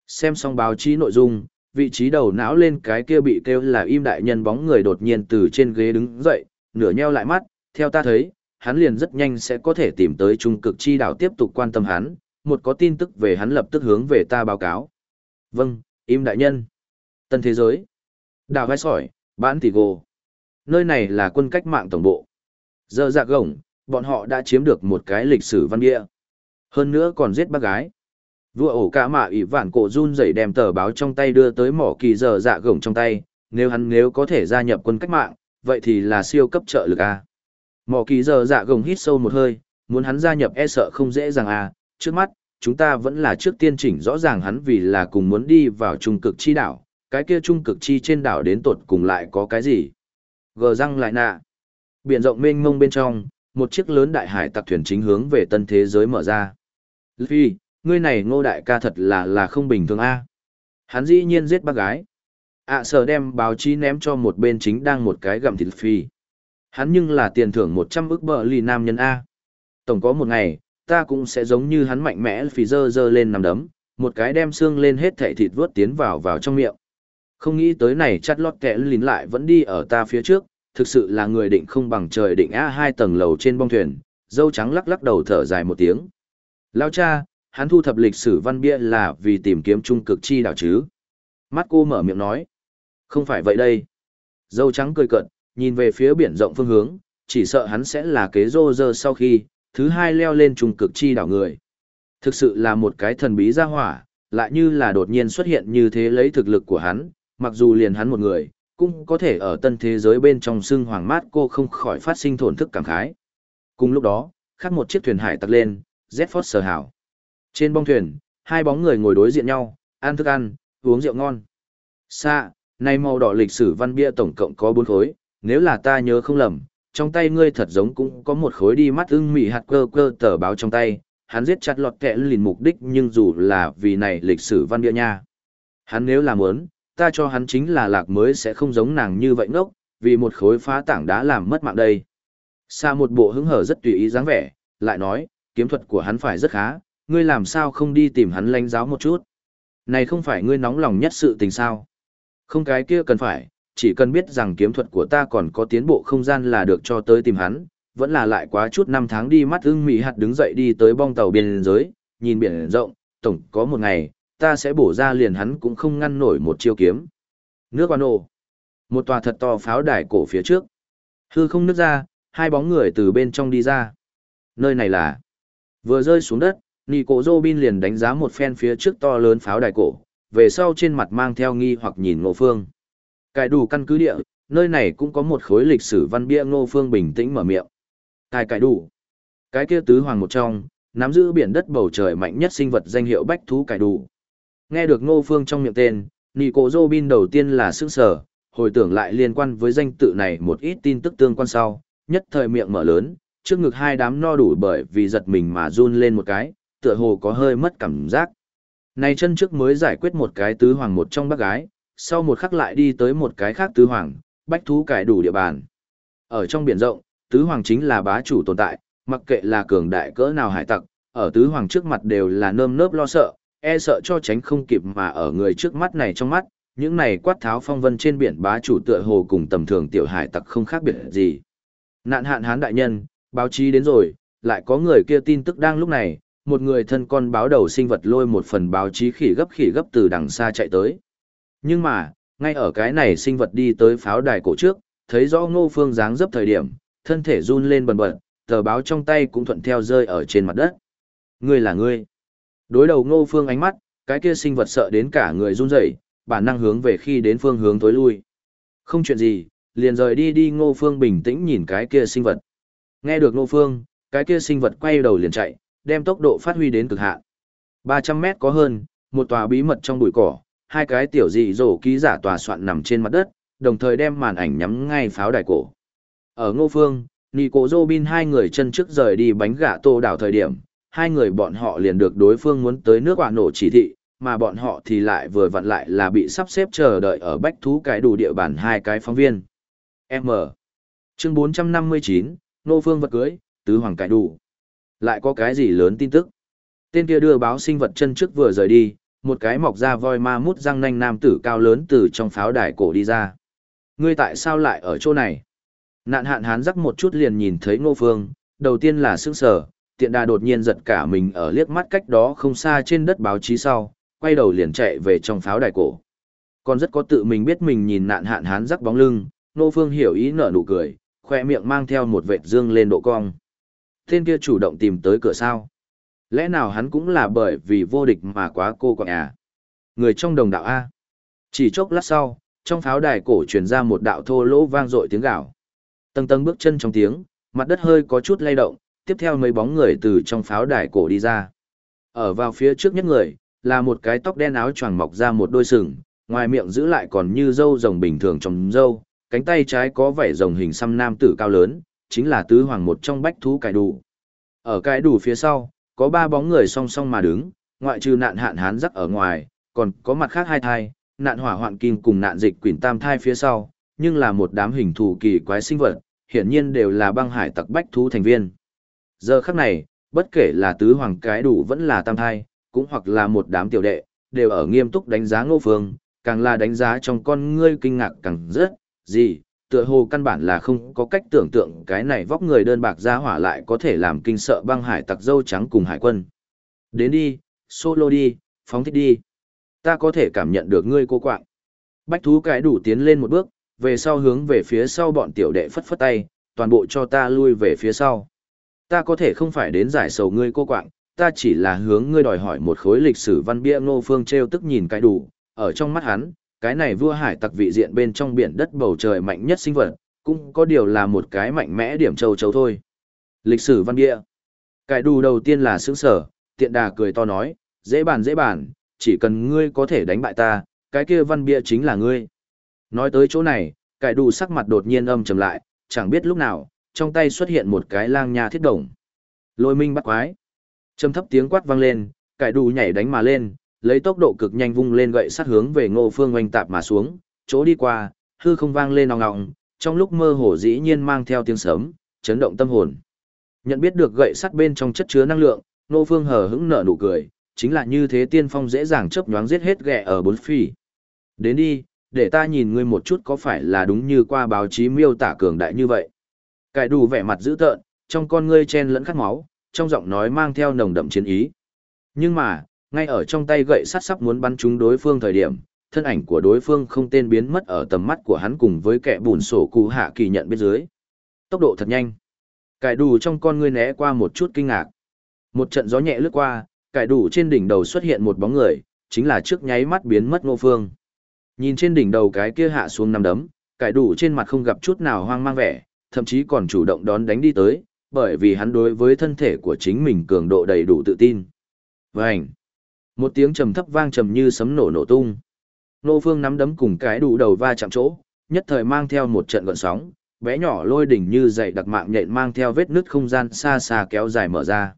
Xem xong báo chí nội dung, vị trí đầu não lên cái kia bị kêu là im đại nhân bóng người đột nhiên từ trên ghế đứng dậy, nửa nheo lại mắt, theo ta thấy, hắn liền rất nhanh sẽ có thể tìm tới trung cực chi đảo tiếp tục quan tâm hắn, một có tin tức về hắn lập tức hướng về ta báo cáo. Vâng, im đại nhân. Tân thế giới. Đảo vai sỏi, bán tỷ gồ. Nơi này là quân cách mạng tổng bộ. Giờ dạ gồng, bọn họ đã chiếm được một cái lịch sử văn địa. Hơn nữa còn giết bác gái. Vua ổ cả mạ ỷ vạn cổ run rẩy đem tờ báo trong tay đưa tới mỏ kỳ giờ dạ gồng trong tay, nếu hắn nếu có thể gia nhập quân cách mạng, vậy thì là siêu cấp trợ lực A. Mỏ kỳ giờ dạ gồng hít sâu một hơi, muốn hắn gia nhập e sợ không dễ dàng A, trước mắt, chúng ta vẫn là trước tiên chỉnh rõ ràng hắn vì là cùng muốn đi vào trung cực chi đảo, cái kia trung cực chi trên đảo đến tột cùng lại có cái gì. Gờ răng lại nạ. Biển rộng mênh mông bên trong, một chiếc lớn đại hải tặc thuyền chính hướng về tân thế giới mở ra. Luffy, ngươi này ngô đại ca thật là là không bình thường a. Hắn dĩ nhiên giết bác gái. ạ à, sở đem báo chí ném cho một bên chính đang một cái gặm thịt phi. Hắn nhưng là tiền thưởng 100 ức bờ lì nam nhân A. Tổng có một ngày, ta cũng sẽ giống như hắn mạnh mẽ phì dơ dơ lên nằm đấm, một cái đem xương lên hết thảy thịt vớt tiến vào vào trong miệng. Không nghĩ tới này chắt lót kẻ lín lại vẫn đi ở ta phía trước, thực sự là người định không bằng trời định A hai tầng lầu trên bong thuyền, dâu trắng lắc lắc đầu thở dài một tiếng. Lao cha, hắn thu thập lịch sử văn bia là vì tìm kiếm trung cực chi đảo chứ. Mắt cô mở miệng nói. Không phải vậy đây. Dâu trắng cười cận, nhìn về phía biển rộng phương hướng, chỉ sợ hắn sẽ là kế rô rơ sau khi, thứ hai leo lên trung cực chi đảo người. Thực sự là một cái thần bí ra hỏa, lại như là đột nhiên xuất hiện như thế lấy thực lực của hắn, mặc dù liền hắn một người, cũng có thể ở tân thế giới bên trong xương hoàng mát cô không khỏi phát sinh thổn thức cảm khái. Cùng lúc đó, khác một chiếc thuyền hải tặc lên, Z sờ hảo. Trên bong thuyền, hai bóng người ngồi đối diện nhau, ăn thức ăn, uống rượu ngon. Xa, nay màu đỏ lịch sử văn bia tổng cộng có bốn khối, nếu là ta nhớ không lầm, trong tay ngươi thật giống cũng có một khối đi mắt ưng mị hạt cơ cơ tờ báo trong tay, hắn giết chặt lọt kẹ lìn mục đích nhưng dù là vì này lịch sử văn bia nha. Hắn nếu làm muốn, ta cho hắn chính là lạc mới sẽ không giống nàng như vậy ngốc, vì một khối phá tảng đá làm mất mạng đây. Xa một bộ hứng hở rất tùy ý dáng vẻ, lại nói, kiếm thuật của hắn phải rất khá, ngươi làm sao không đi tìm hắn lãnh giáo một chút. Này không phải ngươi nóng lòng nhất sự tình sao. Không cái kia cần phải, chỉ cần biết rằng kiếm thuật của ta còn có tiến bộ không gian là được cho tới tìm hắn, vẫn là lại quá chút năm tháng đi mắt ưng mị hạt đứng dậy đi tới bong tàu biên giới, nhìn biển rộng, tổng có một ngày, ta sẽ bổ ra liền hắn cũng không ngăn nổi một chiêu kiếm. Nước quan ồ. Một tòa thật to pháo đài cổ phía trước. Hư không nước ra, hai bóng người từ bên trong đi ra. Nơi này là... Vừa rơi xuống đất, Nico Robin liền đánh giá một phen phía trước to lớn pháo đài cổ, về sau trên mặt mang theo nghi hoặc nhìn ngộ phương. Cải đủ căn cứ địa, nơi này cũng có một khối lịch sử văn bia ngô phương bình tĩnh mở miệng. Cải cải đủ. Cái kia tứ hoàng một trong, nắm giữ biển đất bầu trời mạnh nhất sinh vật danh hiệu bách thú cải đủ. Nghe được ngô phương trong miệng tên, Nico Robin đầu tiên là sững sở, hồi tưởng lại liên quan với danh tự này một ít tin tức tương quan sau, nhất thời miệng mở lớn, trước ngực hai đám no đủ bởi vì giật mình mà run lên một cái, tựa hồ có hơi mất cảm giác. Này chân trước mới giải quyết một cái tứ hoàng một trong bác gái, sau một khắc lại đi tới một cái khác tứ hoàng, bách thú cải đủ địa bàn. Ở trong biển rộng, tứ hoàng chính là bá chủ tồn tại, mặc kệ là cường đại cỡ nào hải tặc, ở tứ hoàng trước mặt đều là nơm nớp lo sợ, e sợ cho tránh không kịp mà ở người trước mắt này trong mắt, những này quát tháo phong vân trên biển bá chủ tựa hồ cùng tầm thường tiểu hải tặc không khác biệt gì. Nạn hạn hán đại nhân, báo chí đến rồi, lại có người kia tin tức đang lúc này, một người thân con báo đầu sinh vật lôi một phần báo chí khỉ gấp khỉ gấp từ đằng xa chạy tới. Nhưng mà, ngay ở cái này sinh vật đi tới pháo đài cổ trước, thấy rõ ngô phương dáng dấp thời điểm, thân thể run lên bần bật, tờ báo trong tay cũng thuận theo rơi ở trên mặt đất. Ngươi là ngươi. Đối đầu ngô phương ánh mắt, cái kia sinh vật sợ đến cả người run rẩy, bản năng hướng về khi đến phương hướng tối lui. Không chuyện gì, liền rời đi đi ngô phương bình tĩnh nhìn cái kia sinh vật. Nghe được ngô phương, cái kia sinh vật quay đầu liền chạy, đem tốc độ phát huy đến cực hạn. 300 mét có hơn, một tòa bí mật trong bụi cỏ, hai cái tiểu dị rổ ký giả tòa soạn nằm trên mặt đất, đồng thời đem màn ảnh nhắm ngay pháo đài cổ. Ở ngô phương, Nico Robin hai người chân trước rời đi bánh gà tô đảo thời điểm, hai người bọn họ liền được đối phương muốn tới nước quả nổ chỉ thị, mà bọn họ thì lại vừa vặn lại là bị sắp xếp chờ đợi ở bách thú cái đủ địa bàn hai cái phóng viên. M. Chương 459, Nô Phương vật cưới, Tứ Hoàng Cải đủ. Lại có cái gì lớn tin tức? Tên kia đưa báo sinh vật chân trước vừa rời đi, một cái mọc ra voi ma mút răng nanh nam tử cao lớn từ trong pháo đài cổ đi ra. Ngươi tại sao lại ở chỗ này? Nạn hạn hán rắc một chút liền nhìn thấy ngô phương, đầu tiên là sững sờ, tiện đà đột nhiên giật cả mình ở liếc mắt cách đó không xa trên đất báo chí sau, quay đầu liền chạy về trong pháo đài cổ. Còn rất có tự mình biết mình nhìn nạn hạn hán rắc bóng lưng, ngô phương hiểu ý nở nụ cười, khoe miệng mang theo một vệt dương lên độ cong. Tên kia chủ động tìm tới cửa sao. Lẽ nào hắn cũng là bởi vì vô địch mà quá cô quạng à? Người trong đồng đạo A. Chỉ chốc lát sau, trong pháo đài cổ truyền ra một đạo thô lỗ vang dội tiếng gào. Tầng tầng bước chân trong tiếng, mặt đất hơi có chút lay động, tiếp theo mấy bóng người từ trong pháo đài cổ đi ra. Ở vào phía trước nhất người, là một cái tóc đen áo choàng mọc ra một đôi sừng, ngoài miệng giữ lại còn như dâu rồng bình thường trong dâu, cánh tay trái có vẻ rồng hình xăm nam tử cao lớn, chính là tứ hoàng một trong bách thú cải đủ. Ở cải đủ phía sau, có ba bóng người song song mà đứng, ngoại trừ nạn hạn hán rắc ở ngoài, còn có mặt khác hai thai, nạn hỏa hoạn kim cùng nạn dịch quỷ tam thai phía sau, nhưng là một đám hình thù kỳ quái sinh vật, hiển nhiên đều là băng hải tặc bách thú thành viên. Giờ khắc này, bất kể là tứ hoàng cái đủ vẫn là tam thai, cũng hoặc là một đám tiểu đệ, đều ở nghiêm túc đánh giá ngô phương, càng là đánh giá trong con ngươi kinh ngạc càng rất, gì, tựa hồ căn bản là không có cách tưởng tượng cái này vóc người đơn bạc ra hỏa lại có thể làm kinh sợ băng hải tặc dâu trắng cùng hải quân. Đến đi, solo đi, phóng thích đi. Ta có thể cảm nhận được ngươi cô quạng. Bách thú cái đủ tiến lên một bước, về sau hướng về phía sau bọn tiểu đệ phất phất tay, toàn bộ cho ta lui về phía sau. Ta có thể không phải đến giải sầu ngươi cô quạng, ta chỉ là hướng ngươi đòi hỏi một khối lịch sử văn bia ngô phương treo tức nhìn cái đủ, ở trong mắt hắn, cái này vua hải tặc vị diện bên trong biển đất bầu trời mạnh nhất sinh vật, cũng có điều là một cái mạnh mẽ điểm châu chấu thôi. Lịch sử văn địa. Cái đù đầu tiên là sướng sở, tiện đà cười to nói, dễ bàn dễ bàn, chỉ cần ngươi có thể đánh bại ta, cái kia văn bia chính là ngươi. Nói tới chỗ này, cải đủ sắc mặt đột nhiên âm trầm lại, chẳng biết lúc nào, trong tay xuất hiện một cái lang nha thiết đồng. Lôi minh bắt quái. Trầm thấp tiếng quát vang lên, cải đủ nhảy đánh mà lên, lấy tốc độ cực nhanh vung lên gậy sắt hướng về ngô phương oanh tạp mà xuống, chỗ đi qua, hư không vang lên nòng nòng, trong lúc mơ hồ dĩ nhiên mang theo tiếng sấm, chấn động tâm hồn. Nhận biết được gậy sắt bên trong chất chứa năng lượng, ngô phương hờ hững nở nụ cười, chính là như thế tiên phong dễ dàng chớp nhoáng giết hết ghẻ ở bốn phi. Đến đi, để ta nhìn ngươi một chút có phải là đúng như qua báo chí miêu tả cường đại như vậy. Cải đủ vẻ mặt dữ tợn, trong con ngươi chen lẫn khát máu, trong giọng nói mang theo nồng đậm chiến ý. Nhưng mà, ngay ở trong tay gậy sắt sắp muốn bắn trúng đối phương thời điểm, thân ảnh của đối phương không tên biến mất ở tầm mắt của hắn cùng với kẻ bùn sổ cụ hạ kỳ nhận bên dưới. Tốc độ thật nhanh. Cải đủ trong con ngươi né qua một chút kinh ngạc. Một trận gió nhẹ lướt qua, cải đủ trên đỉnh đầu xuất hiện một bóng người, chính là trước nháy mắt biến mất ngô phương. Nhìn trên đỉnh đầu cái kia hạ xuống nằm đấm, cải đủ trên mặt không gặp chút nào hoang mang vẻ, thậm chí còn chủ động đón đánh đi tới, bởi vì hắn đối với thân thể của chính mình cường độ đầy đủ tự tin. Vành! Một tiếng trầm thấp vang trầm như sấm nổ nổ tung. Nô phương nắm đấm cùng cái đủ đầu va chạm chỗ, nhất thời mang theo một trận gọn sóng, bé nhỏ lôi đỉnh như dậy đặc mạng nhện mang theo vết nứt không gian xa xa kéo dài mở ra.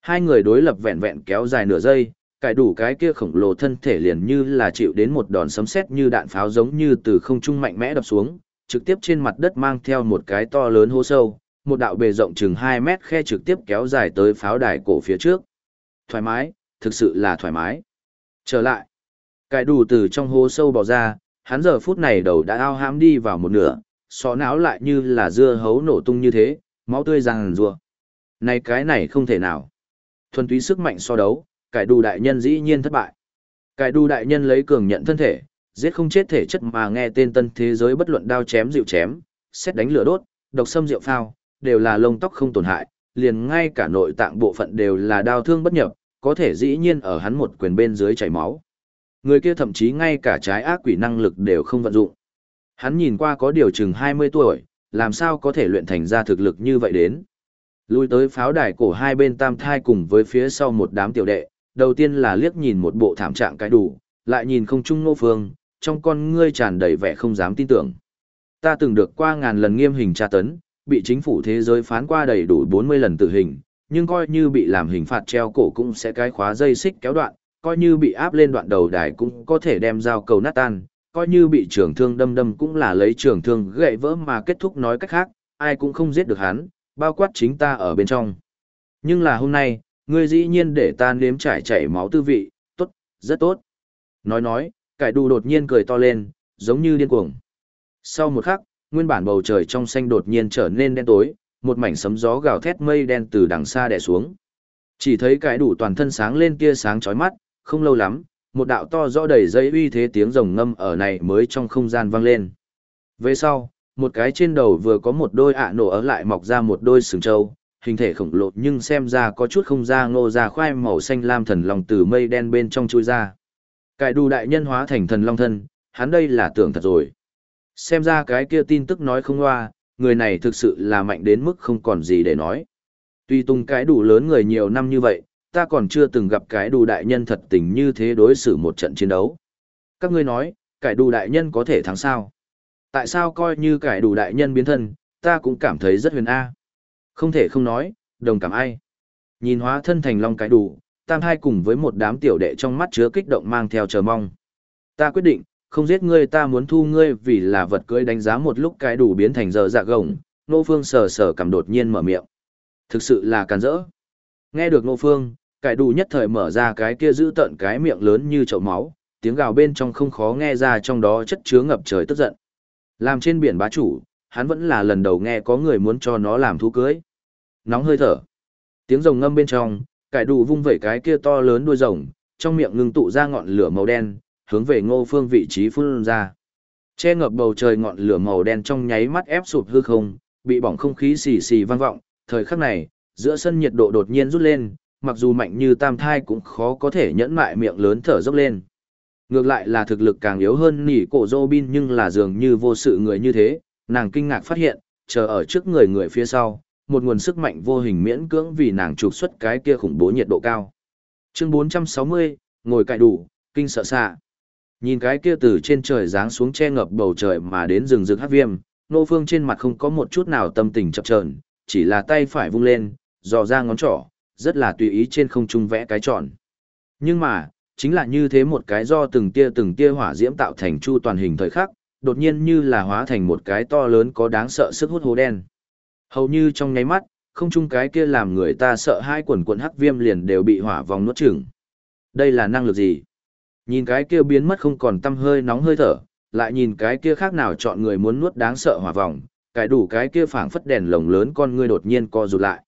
Hai người đối lập vẹn vẹn kéo dài nửa giây, cải đủ cái kia khổng lồ thân thể liền như là chịu đến một đòn sấm sét như đạn pháo giống như từ không trung mạnh mẽ đập xuống, trực tiếp trên mặt đất mang theo một cái to lớn hố sâu, một đạo bề rộng chừng 2 mét khe trực tiếp kéo dài tới pháo đài cổ phía trước. Thoải mái, thực sự là thoải mái. Trở lại. cải đủ từ trong hố sâu bò ra, hắn giờ phút này đầu đã ao hãm đi vào một nửa, xó não lại như là dưa hấu nổ tung như thế, máu tươi ràng rùa. Này cái này không thể nào. Thuần túy sức mạnh so đấu, cải đủ đại nhân dĩ nhiên thất bại. Cải đủ đại nhân lấy cường nhận thân thể, giết không chết thể chất mà nghe tên tân thế giới bất luận đao chém dịu chém, xét đánh lửa đốt, độc xâm rượu phao, đều là lông tóc không tổn hại, liền ngay cả nội tạng bộ phận đều là đau thương bất nhập, có thể dĩ nhiên ở hắn một quyền bên dưới chảy máu. Người kia thậm chí ngay cả trái ác quỷ năng lực đều không vận dụng. Hắn nhìn qua có điều chừng 20 tuổi, làm sao có thể luyện thành ra thực lực như vậy đến. Lui tới pháo đài cổ hai bên tam thai cùng với phía sau một đám tiểu đệ, đầu tiên là liếc nhìn một bộ thảm trạng cái đủ, lại nhìn không trung nô phương, trong con ngươi tràn đầy vẻ không dám tin tưởng. Ta từng được qua ngàn lần nghiêm hình tra tấn, bị chính phủ thế giới phán qua đầy đủ 40 lần tử hình, nhưng coi như bị làm hình phạt treo cổ cũng sẽ cái khóa dây xích kéo đoạn, coi như bị áp lên đoạn đầu đài cũng có thể đem dao cầu nát tan, coi như bị trường thương đâm đâm cũng là lấy trường thương gậy vỡ mà kết thúc nói cách khác, ai cũng không giết được hắn, bao quát chính ta ở bên trong. Nhưng là hôm nay, ngươi dĩ nhiên để ta nếm trải chảy máu tư vị, tốt, rất tốt. Nói nói, cải đù đột nhiên cười to lên, giống như điên cuồng. Sau một khắc, nguyên bản bầu trời trong xanh đột nhiên trở nên đen tối, một mảnh sấm gió gào thét mây đen từ đằng xa đè xuống. Chỉ thấy cái đủ toàn thân sáng lên tia sáng chói mắt, không lâu lắm, một đạo to rõ đầy dây uy thế tiếng rồng ngâm ở này mới trong không gian vang lên. Về sau, một cái trên đầu vừa có một đôi ạ nổ ở lại mọc ra một đôi sừng trâu, hình thể khổng lồ nhưng xem ra có chút không ra ngô ra khoai màu xanh lam thần long từ mây đen bên trong chui ra. Cải đủ đại nhân hóa thành thần long thân, hắn đây là tưởng thật rồi. Xem ra cái kia tin tức nói không loa, người này thực sự là mạnh đến mức không còn gì để nói. Tuy tung cái đủ lớn người nhiều năm như vậy, ta còn chưa từng gặp cái đủ đại nhân thật tình như thế đối xử một trận chiến đấu. Các ngươi nói, cải đủ đại nhân có thể thắng sao? Tại sao coi như cải đủ đại nhân biến thân, ta cũng cảm thấy rất huyền A. Không thể không nói, đồng cảm ai. Nhìn hóa thân thành long cái đủ, tam hai cùng với một đám tiểu đệ trong mắt chứa kích động mang theo chờ mong. Ta quyết định, không giết ngươi ta muốn thu ngươi vì là vật cưới đánh giá một lúc cái đủ biến thành giờ dạ gồng, nô phương sờ sờ cầm đột nhiên mở miệng. Thực sự là càn rỡ. Nghe được nô phương, cái đủ nhất thời mở ra cái kia giữ tận cái miệng lớn như chậu máu, tiếng gào bên trong không khó nghe ra trong đó chất chứa ngập trời tức giận. Làm trên biển bá chủ, hắn vẫn là lần đầu nghe có người muốn cho nó làm thú cưới. Nóng hơi thở. Tiếng rồng ngâm bên trong, cải đủ vung vẩy cái kia to lớn đuôi rồng, trong miệng ngưng tụ ra ngọn lửa màu đen, hướng về ngô phương vị trí phun ra. Che ngập bầu trời ngọn lửa màu đen trong nháy mắt ép sụp hư không, bị bỏng không khí xì xì vang vọng, thời khắc này, giữa sân nhiệt độ đột nhiên rút lên, mặc dù mạnh như tam thai cũng khó có thể nhẫn mại miệng lớn thở dốc lên. Ngược lại là thực lực càng yếu hơn nỉ cổ Robin nhưng là dường như vô sự người như thế, nàng kinh ngạc phát hiện, chờ ở trước người người phía sau, một nguồn sức mạnh vô hình miễn cưỡng vì nàng trục xuất cái kia khủng bố nhiệt độ cao. Chương 460, ngồi cạnh đủ, kinh sợ xạ. Nhìn cái kia từ trên trời giáng xuống che ngập bầu trời mà đến rừng rực hắc viêm, nô phương trên mặt không có một chút nào tâm tình chập chờn, chỉ là tay phải vung lên, dò ra ngón trỏ, rất là tùy ý trên không trung vẽ cái tròn. Nhưng mà, chính là như thế một cái do từng tia từng tia hỏa diễm tạo thành chu toàn hình thời khắc, đột nhiên như là hóa thành một cái to lớn có đáng sợ sức hút hố đen. Hầu như trong nháy mắt, không chung cái kia làm người ta sợ hai quần quần hắc viêm liền đều bị hỏa vòng nuốt chửng. Đây là năng lực gì? Nhìn cái kia biến mất không còn tâm hơi nóng hơi thở, lại nhìn cái kia khác nào chọn người muốn nuốt đáng sợ hỏa vòng, cái đủ cái kia phảng phất đèn lồng lớn con ngươi đột nhiên co rụt lại.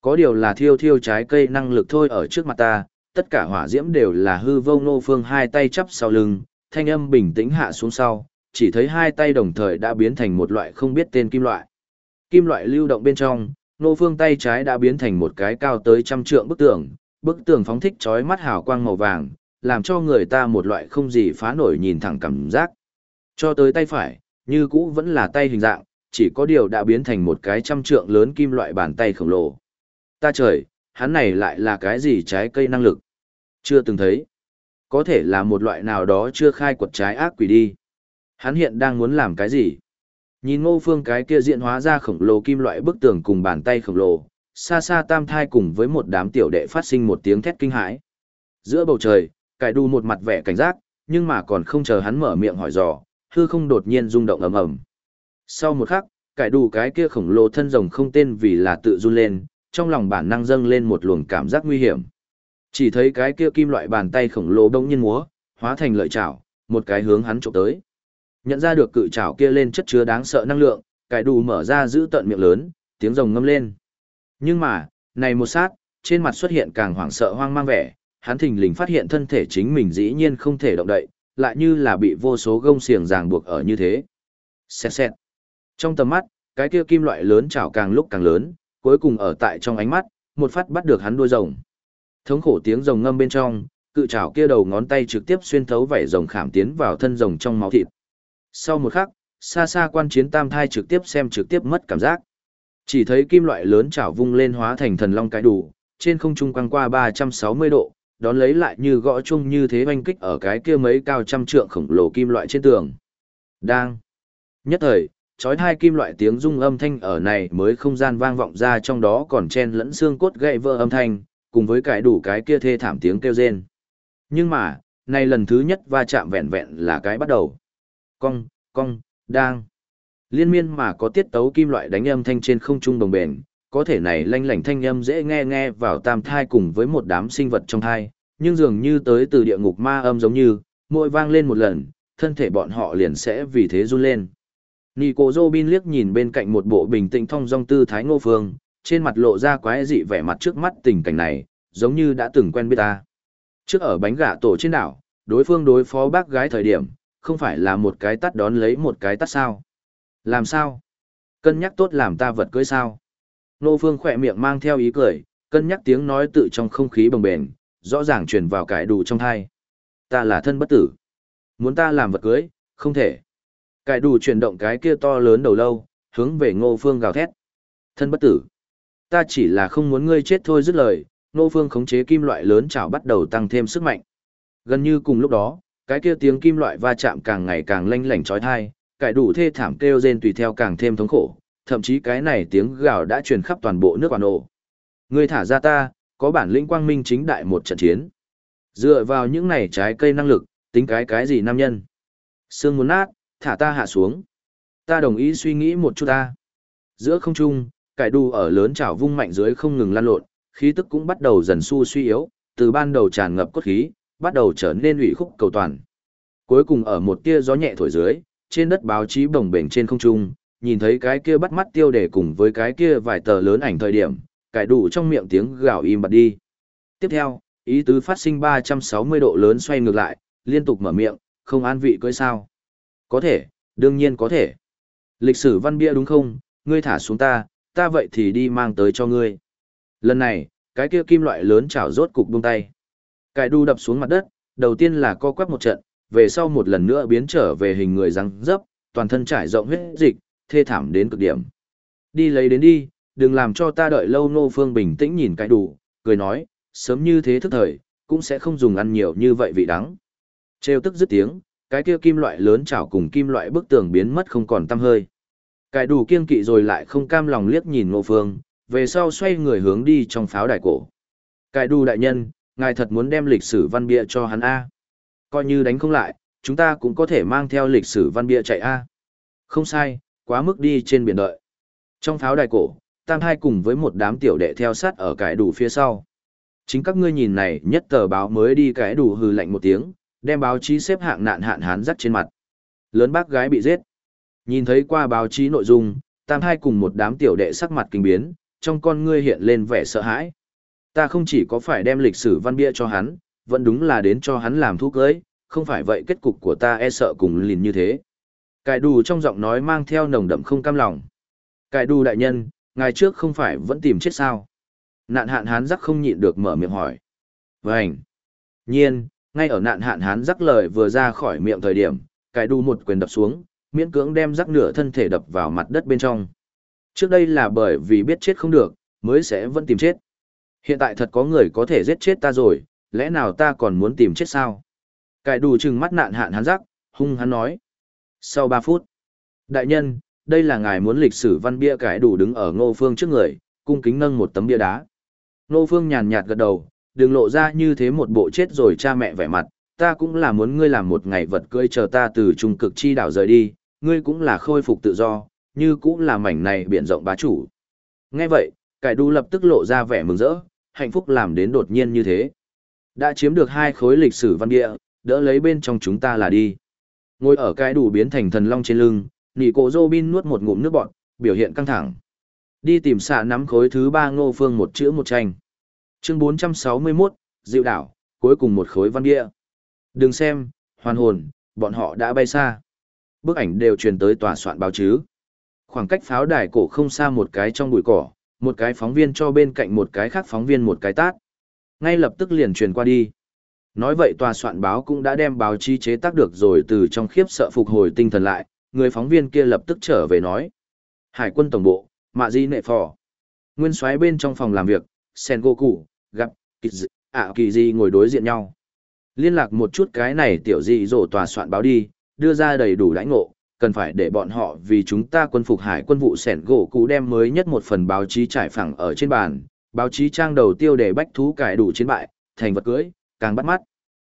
Có điều là thiêu thiêu trái cây năng lực thôi ở trước mặt ta, tất cả hỏa diễm đều là hư vô nô phương hai tay chắp sau lưng, thanh âm bình tĩnh hạ xuống sau, chỉ thấy hai tay đồng thời đã biến thành một loại không biết tên kim loại. Kim loại lưu động bên trong, nô phương tay trái đã biến thành một cái cao tới trăm trượng bức tường, bức tường phóng thích chói mắt hào quang màu vàng, làm cho người ta một loại không gì phá nổi nhìn thẳng cảm giác. Cho tới tay phải, như cũ vẫn là tay hình dạng, chỉ có điều đã biến thành một cái trăm trượng lớn kim loại bàn tay khổng lồ. Ta trời, hắn này lại là cái gì trái cây năng lực? Chưa từng thấy. Có thể là một loại nào đó chưa khai quật trái ác quỷ đi. Hắn hiện đang muốn làm cái gì? Nhìn ngô phương cái kia diện hóa ra khổng lồ kim loại bức tường cùng bàn tay khổng lồ, xa xa tam thai cùng với một đám tiểu đệ phát sinh một tiếng thét kinh hãi. Giữa bầu trời, cải đu một mặt vẻ cảnh giác, nhưng mà còn không chờ hắn mở miệng hỏi dò, hư không đột nhiên rung động ầm ầm. Sau một khắc, cải Đu cái kia khổng lồ thân rồng không tên vì là tự run lên, trong lòng bản năng dâng lên một luồng cảm giác nguy hiểm. Chỉ thấy cái kia kim loại bàn tay khổng lồ đông nhiên múa, hóa thành lợi chảo, một cái hướng hắn chụp tới. Nhận ra được cự chảo kia lên chất chứa đáng sợ năng lượng, cải Đu mở ra giữ tận miệng lớn, tiếng rồng ngâm lên. Nhưng mà, này một sát, trên mặt xuất hiện càng hoảng sợ hoang mang vẻ, hắn thình lình phát hiện thân thể chính mình dĩ nhiên không thể động đậy, lại như là bị vô số gông xiềng ràng buộc ở như thế. Xẹt xẹt. Trong tầm mắt, cái kia kim loại lớn chảo càng lúc càng lớn, cuối cùng ở tại trong ánh mắt, một phát bắt được hắn đuôi rồng. Thống khổ tiếng rồng ngâm bên trong, cự chảo kia đầu ngón tay trực tiếp xuyên thấu vảy rồng khảm tiến vào thân rồng trong máu thịt. Sau một khắc, xa xa quan chiến tam thai trực tiếp xem trực tiếp mất cảm giác. Chỉ thấy kim loại lớn chảo vung lên hóa thành thần long cái đủ, trên không trung quăng qua 360 độ, đón lấy lại như gõ chung như thế oanh kích ở cái kia mấy cao trăm trượng khổng lồ kim loại trên tường. Đang. Nhất thời, chói hai kim loại tiếng rung âm thanh ở này mới không gian vang vọng ra trong đó còn chen lẫn xương cốt gãy vỡ âm thanh, cùng với cái đủ cái kia thê thảm tiếng kêu rên. Nhưng mà, này lần thứ nhất va chạm vẹn vẹn là cái bắt đầu. Cong, cong, đang. Liên miên mà có tiết tấu kim loại đánh âm thanh trên không trung đồng bền, có thể này lanh lảnh thanh âm dễ nghe nghe vào tam thai cùng với một đám sinh vật trong thai, nhưng dường như tới từ địa ngục ma âm giống như, mỗi vang lên một lần, thân thể bọn họ liền sẽ vì thế run lên. Nico Robin liếc nhìn bên cạnh một bộ bình tĩnh thong dong tư thái ngô phương, trên mặt lộ ra quái dị vẻ mặt trước mắt tình cảnh này, giống như đã từng quen biết ta. Trước ở bánh gà tổ trên đảo, đối phương đối phó bác gái thời điểm, không phải là một cái tắt đón lấy một cái tắt sao. Làm sao? Cân nhắc tốt làm ta vật cưới sao? Nô Phương khỏe miệng mang theo ý cười, cân nhắc tiếng nói tự trong không khí bồng bềnh, rõ ràng truyền vào cải đủ trong thai. Ta là thân bất tử. Muốn ta làm vật cưới, không thể. Cải đủ chuyển động cái kia to lớn đầu lâu, hướng về Ngô Phương gào thét. Thân bất tử. Ta chỉ là không muốn ngươi chết thôi dứt lời, Ngô Phương khống chế kim loại lớn chảo bắt đầu tăng thêm sức mạnh. Gần như cùng lúc đó, cái kia tiếng kim loại va chạm càng ngày càng lanh lảnh chói tai, cải đủ thê thảm kêu rên tùy theo càng thêm thống khổ, thậm chí cái này tiếng gào đã truyền khắp toàn bộ nước quản ổ. Ngươi thả ra ta, có bản lĩnh quang minh chính đại một trận chiến. Dựa vào những này trái cây năng lực, tính cái cái gì nam nhân. Sương muốn nát, thả ta hạ xuống. Ta đồng ý suy nghĩ một chút ta. Giữa không trung, cải đu ở lớn chảo vung mạnh dưới không ngừng lan lộn, khí tức cũng bắt đầu dần su suy yếu, từ ban đầu tràn ngập cốt khí, bắt đầu trở nên ủy khúc cầu toàn. Cuối cùng ở một tia gió nhẹ thổi dưới, trên đất báo chí bồng bềnh trên không trung, nhìn thấy cái kia bắt mắt tiêu đề cùng với cái kia vài tờ lớn ảnh thời điểm, cải đủ trong miệng tiếng gào im bặt đi. Tiếp theo, ý tứ phát sinh 360 độ lớn xoay ngược lại, liên tục mở miệng, không an vị cưới sao. Có thể, đương nhiên có thể. Lịch sử văn bia đúng không, ngươi thả xuống ta, ta vậy thì đi mang tới cho ngươi. Lần này, cái kia kim loại lớn chảo rốt cục buông tay. Cải đu đập xuống mặt đất, đầu tiên là co quắp một trận, về sau một lần nữa biến trở về hình người răng dấp, toàn thân trải rộng huyết dịch, thê thảm đến cực điểm. Đi lấy đến đi, đừng làm cho ta đợi lâu nô phương bình tĩnh nhìn cái đủ, cười nói, sớm như thế thức thời, cũng sẽ không dùng ăn nhiều như vậy vị đắng. Trêu tức dứt tiếng, cái kia kim loại lớn chảo cùng kim loại bức tường biến mất không còn tăm hơi. Cái đủ kiên kỵ rồi lại không cam lòng liếc nhìn nô phương, về sau xoay người hướng đi trong pháo đài cổ. Cái đủ đại nhân, ngài thật muốn đem lịch sử văn bia cho hắn A. Coi như đánh không lại, chúng ta cũng có thể mang theo lịch sử văn bia chạy A. Không sai, quá mức đi trên biển đợi. Trong pháo đài cổ, Tam Hai cùng với một đám tiểu đệ theo sát ở cái đủ phía sau. Chính các ngươi nhìn này nhất tờ báo mới đi cái đủ hừ lạnh một tiếng, đem báo chí xếp hạng nạn hạn hán dắt trên mặt. Lớn bác gái bị giết. Nhìn thấy qua báo chí nội dung, Tam Hai cùng một đám tiểu đệ sắc mặt kinh biến, trong con ngươi hiện lên vẻ sợ hãi. Ta không chỉ có phải đem lịch sử văn bia cho hắn, vẫn đúng là đến cho hắn làm thuốc cưới, không phải vậy kết cục của ta e sợ cùng lìn như thế. Cải đù trong giọng nói mang theo nồng đậm không cam lòng. Cải đù đại nhân, ngày trước không phải vẫn tìm chết sao? Nạn hạn hán rắc không nhịn được mở miệng hỏi. Vânh! Nhiên, ngay ở nạn hạn hán rắc lời vừa ra khỏi miệng thời điểm, cải đù một quyền đập xuống, miễn cưỡng đem rắc nửa thân thể đập vào mặt đất bên trong. Trước đây là bởi vì biết chết không được, mới sẽ vẫn tìm chết. Hiện tại thật có người có thể giết chết ta rồi, lẽ nào ta còn muốn tìm chết sao? Cải đù chừng mắt nạn hạn hán rắc, hung hắn nói. Sau 3 phút, đại nhân, đây là ngài muốn lịch sử văn bia cải đủ đứng ở ngô phương trước người, cung kính nâng một tấm bia đá. Ngô phương nhàn nhạt gật đầu, đừng lộ ra như thế một bộ chết rồi cha mẹ vẻ mặt, ta cũng là muốn ngươi làm một ngày vật cưỡi chờ ta từ trung cực chi đảo rời đi, ngươi cũng là khôi phục tự do, như cũng là mảnh này biển rộng bá chủ. Nghe vậy, cải đu lập tức lộ ra vẻ mừng rỡ, hạnh phúc làm đến đột nhiên như thế. Đã chiếm được hai khối lịch sử văn địa, đỡ lấy bên trong chúng ta là đi. Ngồi ở cái đủ biến thành thần long trên lưng, nỉ cổ Robin nuốt một ngụm nước bọt, biểu hiện căng thẳng. Đi tìm xạ nắm khối thứ ba ngô phương một chữ một tranh. Chương 461, Diệu đảo, cuối cùng một khối văn địa. Đừng xem, hoàn hồn, bọn họ đã bay xa. Bức ảnh đều truyền tới tòa soạn báo chứ. Khoảng cách pháo đài cổ không xa một cái trong bụi cỏ, một cái phóng viên cho bên cạnh một cái khác phóng viên một cái tát. Ngay lập tức liền truyền qua đi. Nói vậy tòa soạn báo cũng đã đem báo chí chế tác được rồi từ trong khiếp sợ phục hồi tinh thần lại, người phóng viên kia lập tức trở về nói. Hải quân tổng bộ, mạ di nệ phò. Nguyên soái bên trong phòng làm việc, Sen Goku, gặp, kỳ dị, ạ kỳ di ngồi đối diện nhau. Liên lạc một chút cái này tiểu dị dỗ tòa soạn báo đi, đưa ra đầy đủ lãnh ngộ, cần phải để bọn họ vì chúng ta quân phục hải quân vụ sẻn gỗ cũ đem mới nhất một phần báo chí trải phẳng ở trên bàn, báo chí trang đầu tiêu đề bách thú cải đủ chiến bại, thành vật cưới, càng bắt mắt.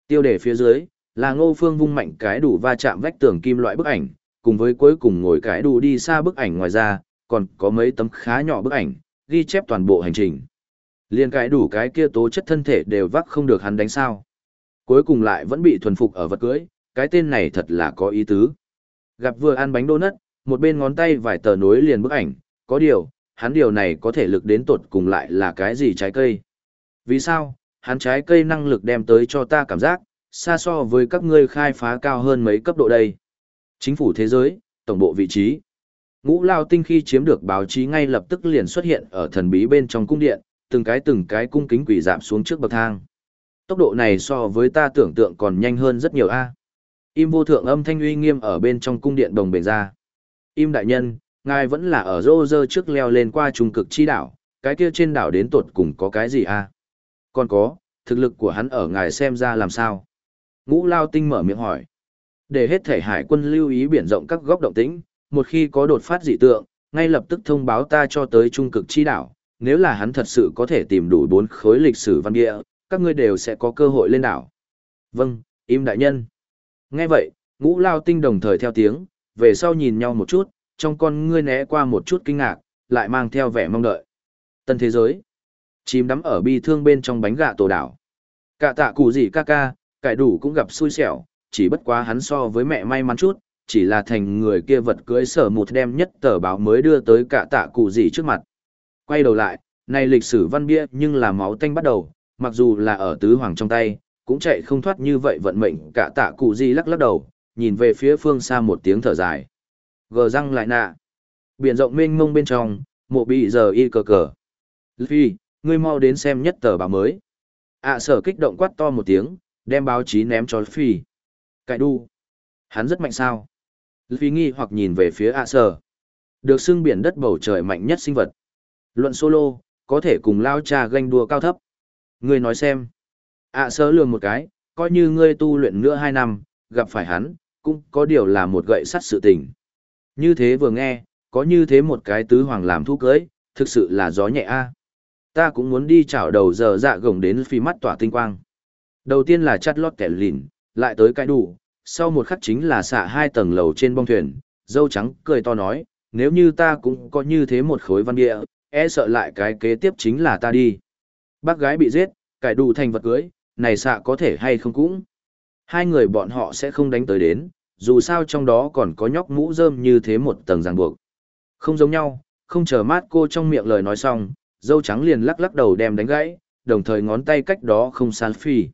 Tiêu đề phía dưới, là ngô phương vung mạnh cái đủ va chạm vách tường kim loại bức ảnh, cùng với cuối cùng ngồi cái đủ đi xa bức ảnh ngoài ra, còn có mấy tấm khá nhỏ bức ảnh, ghi chép toàn bộ hành trình. Liên cái đủ cái kia tố chất thân thể đều vắc không được hắn đánh sao. Cuối cùng lại vẫn bị thuần phục ở vật cưới, cái tên này thật là có ý tứ. Gặp vừa ăn bánh donut, một bên ngón tay vài tờ nối liền bức ảnh, có điều, hắn điều này có thể lực đến tột cùng lại là cái gì trái cây. Vì sao, hắn trái cây năng lực đem tới cho ta cảm giác, xa so với các ngươi khai phá cao hơn mấy cấp độ đây. Chính phủ thế giới, tổng bộ vị trí. Ngũ Lao Tinh khi chiếm được báo chí ngay lập tức liền xuất hiện ở thần bí bên trong cung điện, từng cái từng cái cung kính quỷ giảm xuống trước bậc thang. Tốc độ này so với ta tưởng tượng còn nhanh hơn rất nhiều a. Im vô thượng âm thanh uy nghiêm ở bên trong cung điện đồng bền ra. Im đại nhân, ngài vẫn là ở rô rơ trước leo lên qua trung cực chi đảo, cái kia trên đảo đến tột cùng có cái gì a? Còn có, thực lực của hắn ở ngài xem ra làm sao? Ngũ Lao Tinh mở miệng hỏi. Để hết thể hải quân lưu ý biển rộng các góc động tĩnh, một khi có đột phát dị tượng, ngay lập tức thông báo ta cho tới trung cực chi đảo, nếu là hắn thật sự có thể tìm đủ bốn khối lịch sử văn địa, các ngươi đều sẽ có cơ hội lên đảo. Vâng, im đại nhân. Nghe vậy, ngũ lao tinh đồng thời theo tiếng, về sau nhìn nhau một chút, trong con ngươi né qua một chút kinh ngạc, lại mang theo vẻ mong đợi. Tân thế giới. Chìm đắm ở bi thương bên trong bánh gạ tổ đảo. Cả tạ cụ gì ca ca, cải đủ cũng gặp xui xẻo, chỉ bất quá hắn so với mẹ may mắn chút, chỉ là thành người kia vật cưới sở một đem nhất tờ báo mới đưa tới cả tạ cụ gì trước mặt. Quay đầu lại, này lịch sử văn bia nhưng là máu tanh bắt đầu, mặc dù là ở tứ hoàng trong tay, cũng chạy không thoát như vậy vận mệnh cả tạ cụ gì lắc lắc đầu, nhìn về phía phương xa một tiếng thở dài. Gờ răng lại nạ. Biển rộng mênh mông bên trong, mộ bị giờ y cờ cờ. Phi, ngươi mau đến xem nhất tờ báo mới. ạ sở kích động quát to một tiếng, đem báo chí ném cho Phi. Cải đu. Hắn rất mạnh sao? Phi nghi hoặc nhìn về phía ạ sở. Được xưng biển đất bầu trời mạnh nhất sinh vật. Luận solo, có thể cùng lao cha ganh đua cao thấp. Ngươi nói xem. ạ sở lường một cái, coi như ngươi tu luyện nữa hai năm, gặp phải hắn, cũng có điều là một gậy sắt sự tình. Như thế vừa nghe, có như thế một cái tứ hoàng làm thu cưới, thực sự là gió nhẹ a. Ta cũng muốn đi chảo đầu giờ dạ gồng đến phi mắt tỏa tinh quang. Đầu tiên là chắt lót kẻ lìn, lại tới cái đủ, sau một khắc chính là xạ hai tầng lầu trên bong thuyền, dâu trắng cười to nói, nếu như ta cũng có như thế một khối văn địa, e sợ lại cái kế tiếp chính là ta đi. Bác gái bị giết, cải đủ thành vật cưới, này xạ có thể hay không cũng. Hai người bọn họ sẽ không đánh tới đến, dù sao trong đó còn có nhóc mũ rơm như thế một tầng ràng buộc. Không giống nhau, không chờ mát cô trong miệng lời nói xong, dâu trắng liền lắc lắc đầu đem đánh gãy, đồng thời ngón tay cách đó không san phi.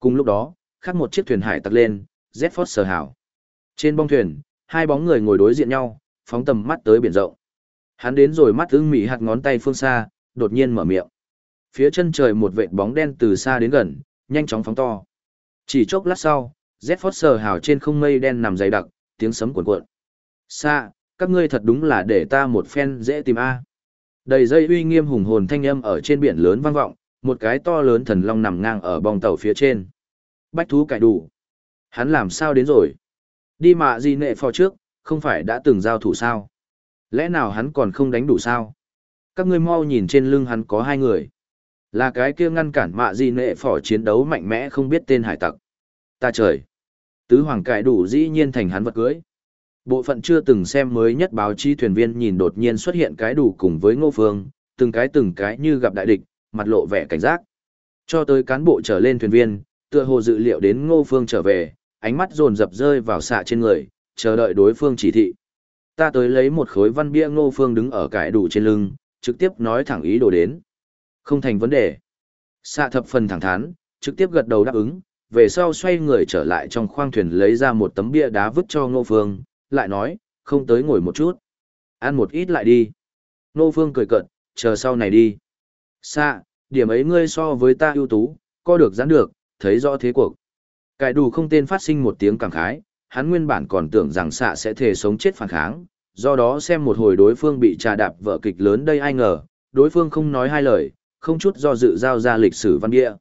Cùng lúc đó, khắc một chiếc thuyền hải tặc lên, Z sờ hảo. Trên bong thuyền, hai bóng người ngồi đối diện nhau, phóng tầm mắt tới biển rộng. Hắn đến rồi mắt ưng mị hạt ngón tay phương xa, đột nhiên mở miệng. Phía chân trời một vệt bóng đen từ xa đến gần, nhanh chóng phóng to. Chỉ chốc lát sau, Z sờ hảo trên không mây đen nằm dày đặc, tiếng sấm cuộn cuộn. Xa, các ngươi thật đúng là để ta một phen dễ tìm A. Đầy dây uy nghiêm hùng hồn thanh âm ở trên biển lớn vang vọng, một cái to lớn thần long nằm ngang ở bong tàu phía trên. Bách thú cải đủ. Hắn làm sao đến rồi? Đi mạ gì nệ phò trước, không phải đã từng giao thủ sao? Lẽ nào hắn còn không đánh đủ sao? Các ngươi mau nhìn trên lưng hắn có hai người. Là cái kia ngăn cản mạ gì nệ phò chiến đấu mạnh mẽ không biết tên hải tặc. Ta trời! Tứ hoàng cải đủ dĩ nhiên thành hắn vật cưới. Bộ phận chưa từng xem mới nhất báo chí thuyền viên nhìn đột nhiên xuất hiện cái đủ cùng với ngô phương, từng cái từng cái như gặp đại địch, mặt lộ vẻ cảnh giác. Cho tới cán bộ trở lên thuyền viên, tựa hồ dự liệu đến ngô phương trở về, ánh mắt dồn dập rơi vào xạ trên người, chờ đợi đối phương chỉ thị. Ta tới lấy một khối văn bia ngô phương đứng ở cái đủ trên lưng, trực tiếp nói thẳng ý đồ đến. Không thành vấn đề. Xạ thập phần thẳng thắn, trực tiếp gật đầu đáp ứng, về sau xoay người trở lại trong khoang thuyền lấy ra một tấm bia đá vứt cho ngô phương, lại nói, không tới ngồi một chút. Ăn một ít lại đi. nô phương cười cợt, chờ sau này đi. Xa, điểm ấy ngươi so với ta ưu tú, co được giãn được, thấy rõ thế cuộc. Cải đủ không tên phát sinh một tiếng cảm khái, hắn nguyên bản còn tưởng rằng xạ sẽ thể sống chết phản kháng, do đó xem một hồi đối phương bị trà đạp vợ kịch lớn đây ai ngờ, đối phương không nói hai lời, không chút do dự giao ra lịch sử văn bia.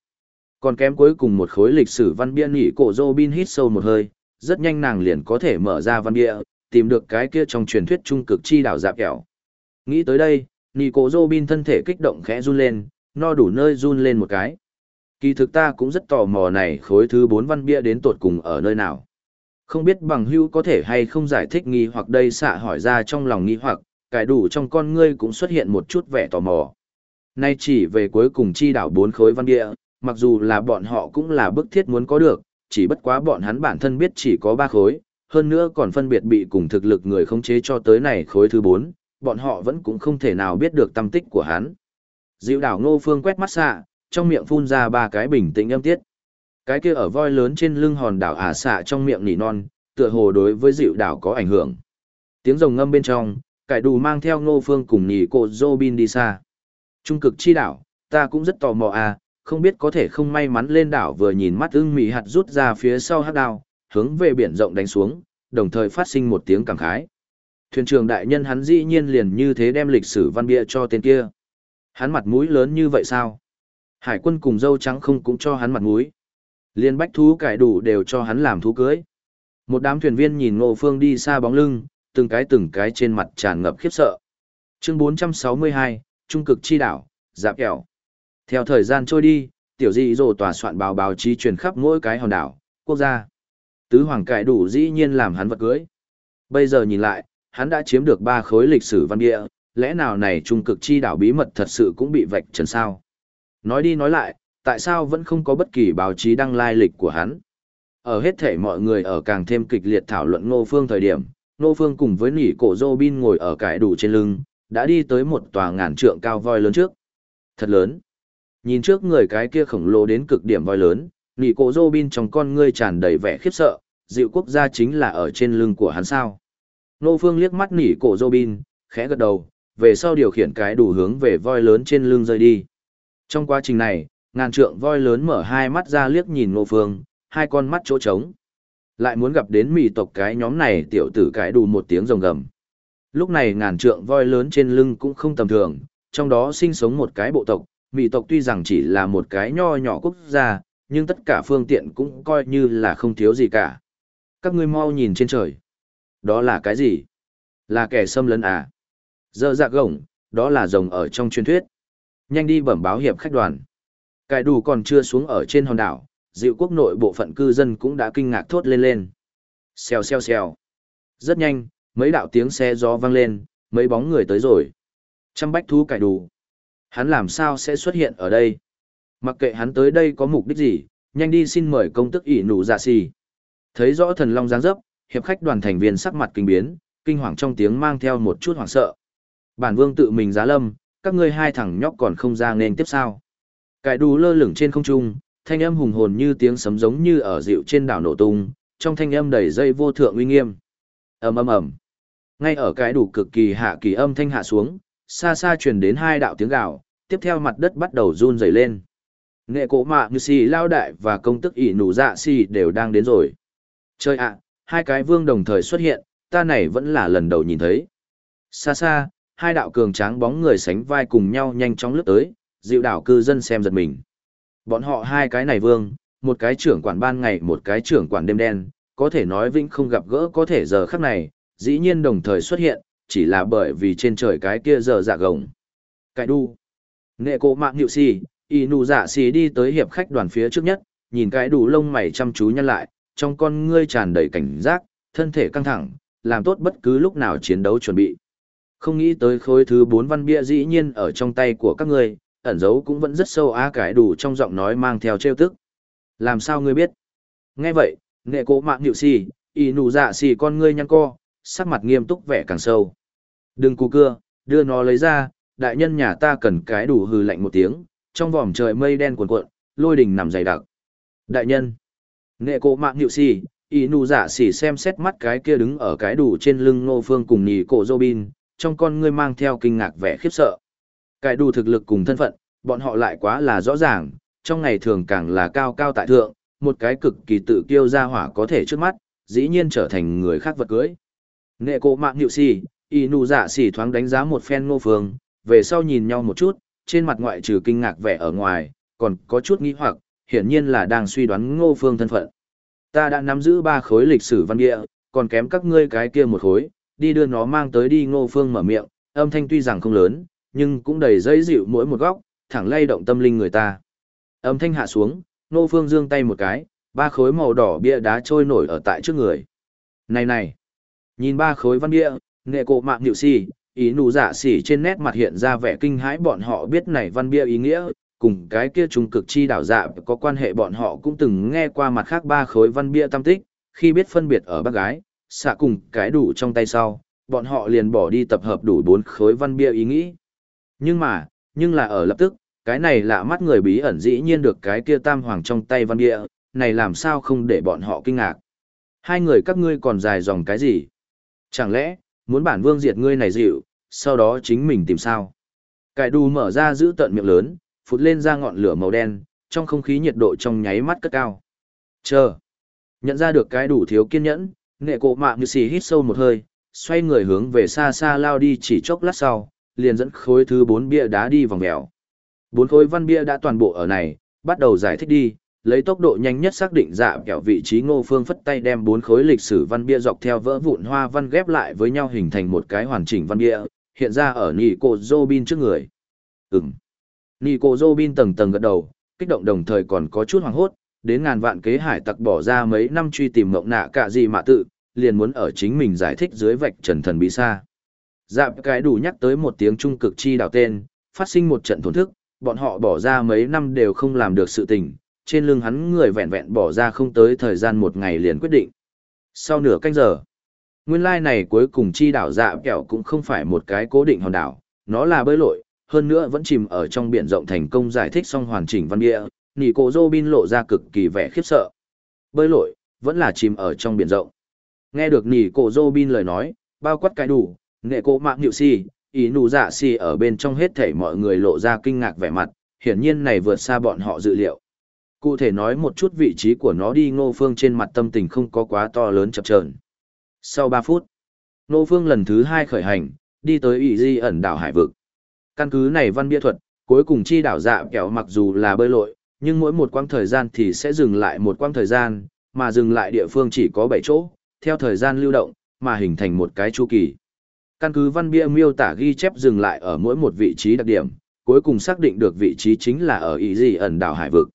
Còn kém cuối cùng một khối lịch sử văn bia nỉ cổ Robin hít sâu một hơi, rất nhanh nàng liền có thể mở ra văn bia, tìm được cái kia trong truyền thuyết trung cực chi đảo dạp kẹo. Nghĩ tới đây, Nico cổ Robin thân thể kích động khẽ run lên, no đủ nơi run lên một cái. Kỳ thực ta cũng rất tò mò này khối thứ bốn văn bia đến tột cùng ở nơi nào. Không biết bằng hữu có thể hay không giải thích nghi hoặc đây xạ hỏi ra trong lòng nghi hoặc, cải đủ trong con ngươi cũng xuất hiện một chút vẻ tò mò. Nay chỉ về cuối cùng chi đảo bốn khối văn bia, mặc dù là bọn họ cũng là bức thiết muốn có được, chỉ bất quá bọn hắn bản thân biết chỉ có ba khối, hơn nữa còn phân biệt bị cùng thực lực người khống chế cho tới này khối thứ bốn, bọn họ vẫn cũng không thể nào biết được tâm tích của hắn. Dịu đảo ngô phương quét mắt xạ, trong miệng phun ra ba cái bình tĩnh âm tiết. Cái kia ở voi lớn trên lưng hòn đảo ả xạ trong miệng nỉ non, tựa hồ đối với dịu đảo có ảnh hưởng. Tiếng rồng ngâm bên trong, cải đủ mang theo ngô phương cùng nhỉ cô Robin đi xa. Trung cực chi đảo, ta cũng rất tò mò à, không biết có thể không may mắn lên đảo vừa nhìn mắt ưng mị hạt rút ra phía sau hắc đao, hướng về biển rộng đánh xuống, đồng thời phát sinh một tiếng cảm khái. Thuyền trưởng đại nhân hắn dĩ nhiên liền như thế đem lịch sử văn bia cho tên kia. Hắn mặt mũi lớn như vậy sao? Hải quân cùng dâu trắng không cũng cho hắn mặt mũi. Liên bách thú cải đủ đều cho hắn làm thú cưới. Một đám thuyền viên nhìn Ngô Phương đi xa bóng lưng, từng cái từng cái trên mặt tràn ngập khiếp sợ. Chương 462, Trung cực chi đảo, dạp kẹo. Theo thời gian trôi đi, tiểu dị dồ tòa soạn báo báo chí truyền khắp mỗi cái hòn đảo, quốc gia. Tứ hoàng cải đủ dĩ nhiên làm hắn vật cưới. Bây giờ nhìn lại, hắn đã chiếm được ba khối lịch sử văn địa, lẽ nào này trung cực chi đảo bí mật thật sự cũng bị vạch trần sao? Nói đi nói lại, tại sao vẫn không có bất kỳ báo chí đăng lai lịch của hắn? Ở hết thể mọi người ở càng thêm kịch liệt thảo luận Ngô Phương thời điểm, Ngô Phương cùng với nỉ cổ Robin ngồi ở cải đủ trên lưng, đã đi tới một tòa ngàn trượng cao voi lớn trước. Thật lớn. Nhìn trước người cái kia khổng lồ đến cực điểm voi lớn, nỉ cổ Robin trong con ngươi tràn đầy vẻ khiếp sợ, dịu quốc gia chính là ở trên lưng của hắn sao. Nô Phương liếc mắt nỉ cổ Robin, khẽ gật đầu, về sau điều khiển cái đủ hướng về voi lớn trên lưng rơi đi. Trong quá trình này, ngàn trượng voi lớn mở hai mắt ra liếc nhìn nô Phương, hai con mắt chỗ trống. Lại muốn gặp đến mì tộc cái nhóm này tiểu tử cái đủ một tiếng rồng gầm. Lúc này ngàn trượng voi lớn trên lưng cũng không tầm thường, trong đó sinh sống một cái bộ tộc, mỹ tộc tuy rằng chỉ là một cái nho nhỏ quốc gia, nhưng tất cả phương tiện cũng coi như là không thiếu gì cả. Các ngươi mau nhìn trên trời. Đó là cái gì? Là kẻ xâm lấn à? Dơ dạ gồng, đó là rồng ở trong truyền thuyết. Nhanh đi bẩm báo hiệp khách đoàn. Cải đủ còn chưa xuống ở trên hòn đảo, dịu quốc nội bộ phận cư dân cũng đã kinh ngạc thốt lên lên. Xèo xèo xèo. Rất nhanh, mấy đạo tiếng xe gió vang lên, mấy bóng người tới rồi. Trăm bách thú cải đủ. Hắn làm sao sẽ xuất hiện ở đây? Mặc kệ hắn tới đây có mục đích gì, nhanh đi xin mời công tức ỷ nụ dạ xì. Thấy rõ thần long giáng dấp, hiệp khách đoàn thành viên sắc mặt kinh biến, kinh hoàng trong tiếng mang theo một chút hoảng sợ. Bản vương tự mình giá lâm, các ngươi hai thằng nhóc còn không ra nên tiếp sao. Cải đủ lơ lửng trên không trung, thanh âm hùng hồn như tiếng sấm giống như ở dịu trên đảo nổ tung, trong thanh âm đầy dây vô thượng uy nghiêm. ầm ầm ầm. Ngay ở cái đủ cực kỳ hạ kỳ âm thanh hạ xuống, xa xa truyền đến hai đạo tiếng gào, tiếp theo mặt đất bắt đầu run rẩy lên. Nghệ cổ mạ như xì lao đại và công tức ỉ nụ dạ xì đều đang đến rồi. Chơi ạ, hai cái vương đồng thời xuất hiện, ta này vẫn là lần đầu nhìn thấy. Xa xa, hai đạo cường tráng bóng người sánh vai cùng nhau nhanh chóng lướt tới, dịu đảo cư dân xem giật mình. Bọn họ hai cái này vương, một cái trưởng quản ban ngày một cái trưởng quản đêm đen, có thể nói vĩnh không gặp gỡ có thể giờ khắc này, dĩ nhiên đồng thời xuất hiện, chỉ là bởi vì trên trời cái kia giờ dạ gồng. Cái đu. Nghệ cổ mạng nhịu xì y nụ dạ xì đi tới hiệp khách đoàn phía trước nhất, nhìn cái đủ lông mày chăm chú nhăn lại, trong con ngươi tràn đầy cảnh giác, thân thể căng thẳng, làm tốt bất cứ lúc nào chiến đấu chuẩn bị. Không nghĩ tới khối thứ bốn văn bia dĩ nhiên ở trong tay của các ngươi, ẩn dấu cũng vẫn rất sâu á cải đủ trong giọng nói mang theo trêu tức. Làm sao ngươi biết? Nghe vậy, nghệ cố mạng nhịu xì, y nụ dạ xì con ngươi nhăn co, sắc mặt nghiêm túc vẻ càng sâu. Đừng cù cưa, đưa nó lấy ra, đại nhân nhà ta cần cái đủ hư lạnh một tiếng, trong vòm trời mây đen cuồn cuộn, lôi đình nằm dày đặc. Đại nhân, nghệ cố mạng nhịu xì, y nụ dạ xì xem xét mắt cái kia đứng ở cái đủ trên lưng ngô phương cùng nhì cổ Robin, trong con ngươi mang theo kinh ngạc vẻ khiếp sợ. Cái đủ thực lực cùng thân phận, bọn họ lại quá là rõ ràng, trong ngày thường càng là cao cao tại thượng, một cái cực kỳ tự kiêu ra hỏa có thể trước mắt, dĩ nhiên trở thành người khác vật cưới. Nghệ cổ mạng nhịu xì, y nụ dạ xỉ thoáng đánh giá một phen ngô phương, về sau nhìn nhau một chút, trên mặt ngoại trừ kinh ngạc vẻ ở ngoài, còn có chút nghi hoặc, hiển nhiên là đang suy đoán ngô phương thân phận. Ta đã nắm giữ ba khối lịch sử văn địa, còn kém các ngươi cái kia một khối, đi đưa nó mang tới đi ngô phương mở miệng, âm thanh tuy rằng không lớn, nhưng cũng đầy dây dịu mỗi một góc, thẳng lay động tâm linh người ta. Âm thanh hạ xuống, ngô phương giương tay một cái, ba khối màu đỏ bia đá trôi nổi ở tại trước người. Này này, nhìn ba khối văn địa, nghệ cộ mạng nhịu si, ý nụ dạ xỉ trên nét mặt hiện ra vẻ kinh hãi bọn họ biết này văn bia ý nghĩa, cùng cái kia trung cực chi đảo dạ có quan hệ bọn họ cũng từng nghe qua mặt khác ba khối văn bia tam tích, khi biết phân biệt ở bác gái, xạ cùng cái đủ trong tay sau, bọn họ liền bỏ đi tập hợp đủ bốn khối văn bia ý nghĩ. Nhưng mà, nhưng là ở lập tức, cái này lạ mắt người bí ẩn dĩ nhiên được cái kia tam hoàng trong tay văn bia, này làm sao không để bọn họ kinh ngạc. Hai người các ngươi còn dài dòng cái gì? Chẳng lẽ, muốn bản vương diệt ngươi này dịu, sau đó chính mình tìm sao? Cải đù mở ra giữ tận miệng lớn, phụt lên ra ngọn lửa màu đen, trong không khí nhiệt độ trong nháy mắt cất cao. Chờ. Nhận ra được cái đủ thiếu kiên nhẫn, nghệ cổ mạng như xì hít sâu một hơi, xoay người hướng về xa xa lao đi chỉ chốc lát sau, liền dẫn khối thứ bốn bia đá đi vòng mèo. Bốn khối văn bia đã toàn bộ ở này, bắt đầu giải thích đi, lấy tốc độ nhanh nhất xác định dạ kẹo vị trí ngô phương phất tay đem bốn khối lịch sử văn bia dọc theo vỡ vụn hoa văn ghép lại với nhau hình thành một cái hoàn chỉnh văn bia, hiện ra ở nỉ cô Robin trước người. Ừm. Nỉ cô Robin tầng tầng gật đầu, kích động đồng thời còn có chút hoảng hốt, đến ngàn vạn kế hải tặc bỏ ra mấy năm truy tìm mộng nạ cả gì mà tự, liền muốn ở chính mình giải thích dưới vạch trần thần bí xa. dạ cái đủ nhắc tới một tiếng trung cực chi đảo tên, phát sinh một trận thổn thức, bọn họ bỏ ra mấy năm đều không làm được sự tình, trên lưng hắn người vẹn vẹn bỏ ra không tới thời gian một ngày liền quyết định. Sau nửa canh giờ, nguyên lai này cuối cùng chi đảo dạ kẹo cũng không phải một cái cố định hòn đảo, nó là bơi lội, hơn nữa vẫn chìm ở trong biển rộng thành công giải thích xong hoàn chỉnh văn địa, nỉ cổ Robin lộ ra cực kỳ vẻ khiếp sợ. Bơi lội, vẫn là chìm ở trong biển rộng. Nghe được nỉ cổ Robin lời nói, bao quát cái đủ, nghệ cổ mạng hiệu si, ý nụ dạ si ở bên trong hết thảy mọi người lộ ra kinh ngạc vẻ mặt, hiển nhiên này vượt xa bọn họ dự liệu. Cụ thể nói một chút vị trí của nó đi ngô phương trên mặt tâm tình không có quá to lớn chập chờn. Sau 3 phút, ngô phương lần thứ 2 khởi hành, đi tới ủy di ẩn đảo hải vực. Căn cứ này văn bia thuật, cuối cùng chi đảo dạ kẹo mặc dù là bơi lội, nhưng mỗi một quãng thời gian thì sẽ dừng lại một quãng thời gian, mà dừng lại địa phương chỉ có 7 chỗ, theo thời gian lưu động, mà hình thành một cái chu kỳ. Căn cứ văn bia miêu tả ghi chép dừng lại ở mỗi một vị trí đặc điểm, cuối cùng xác định được vị trí chính là ở ý gì ẩn đảo hải vực.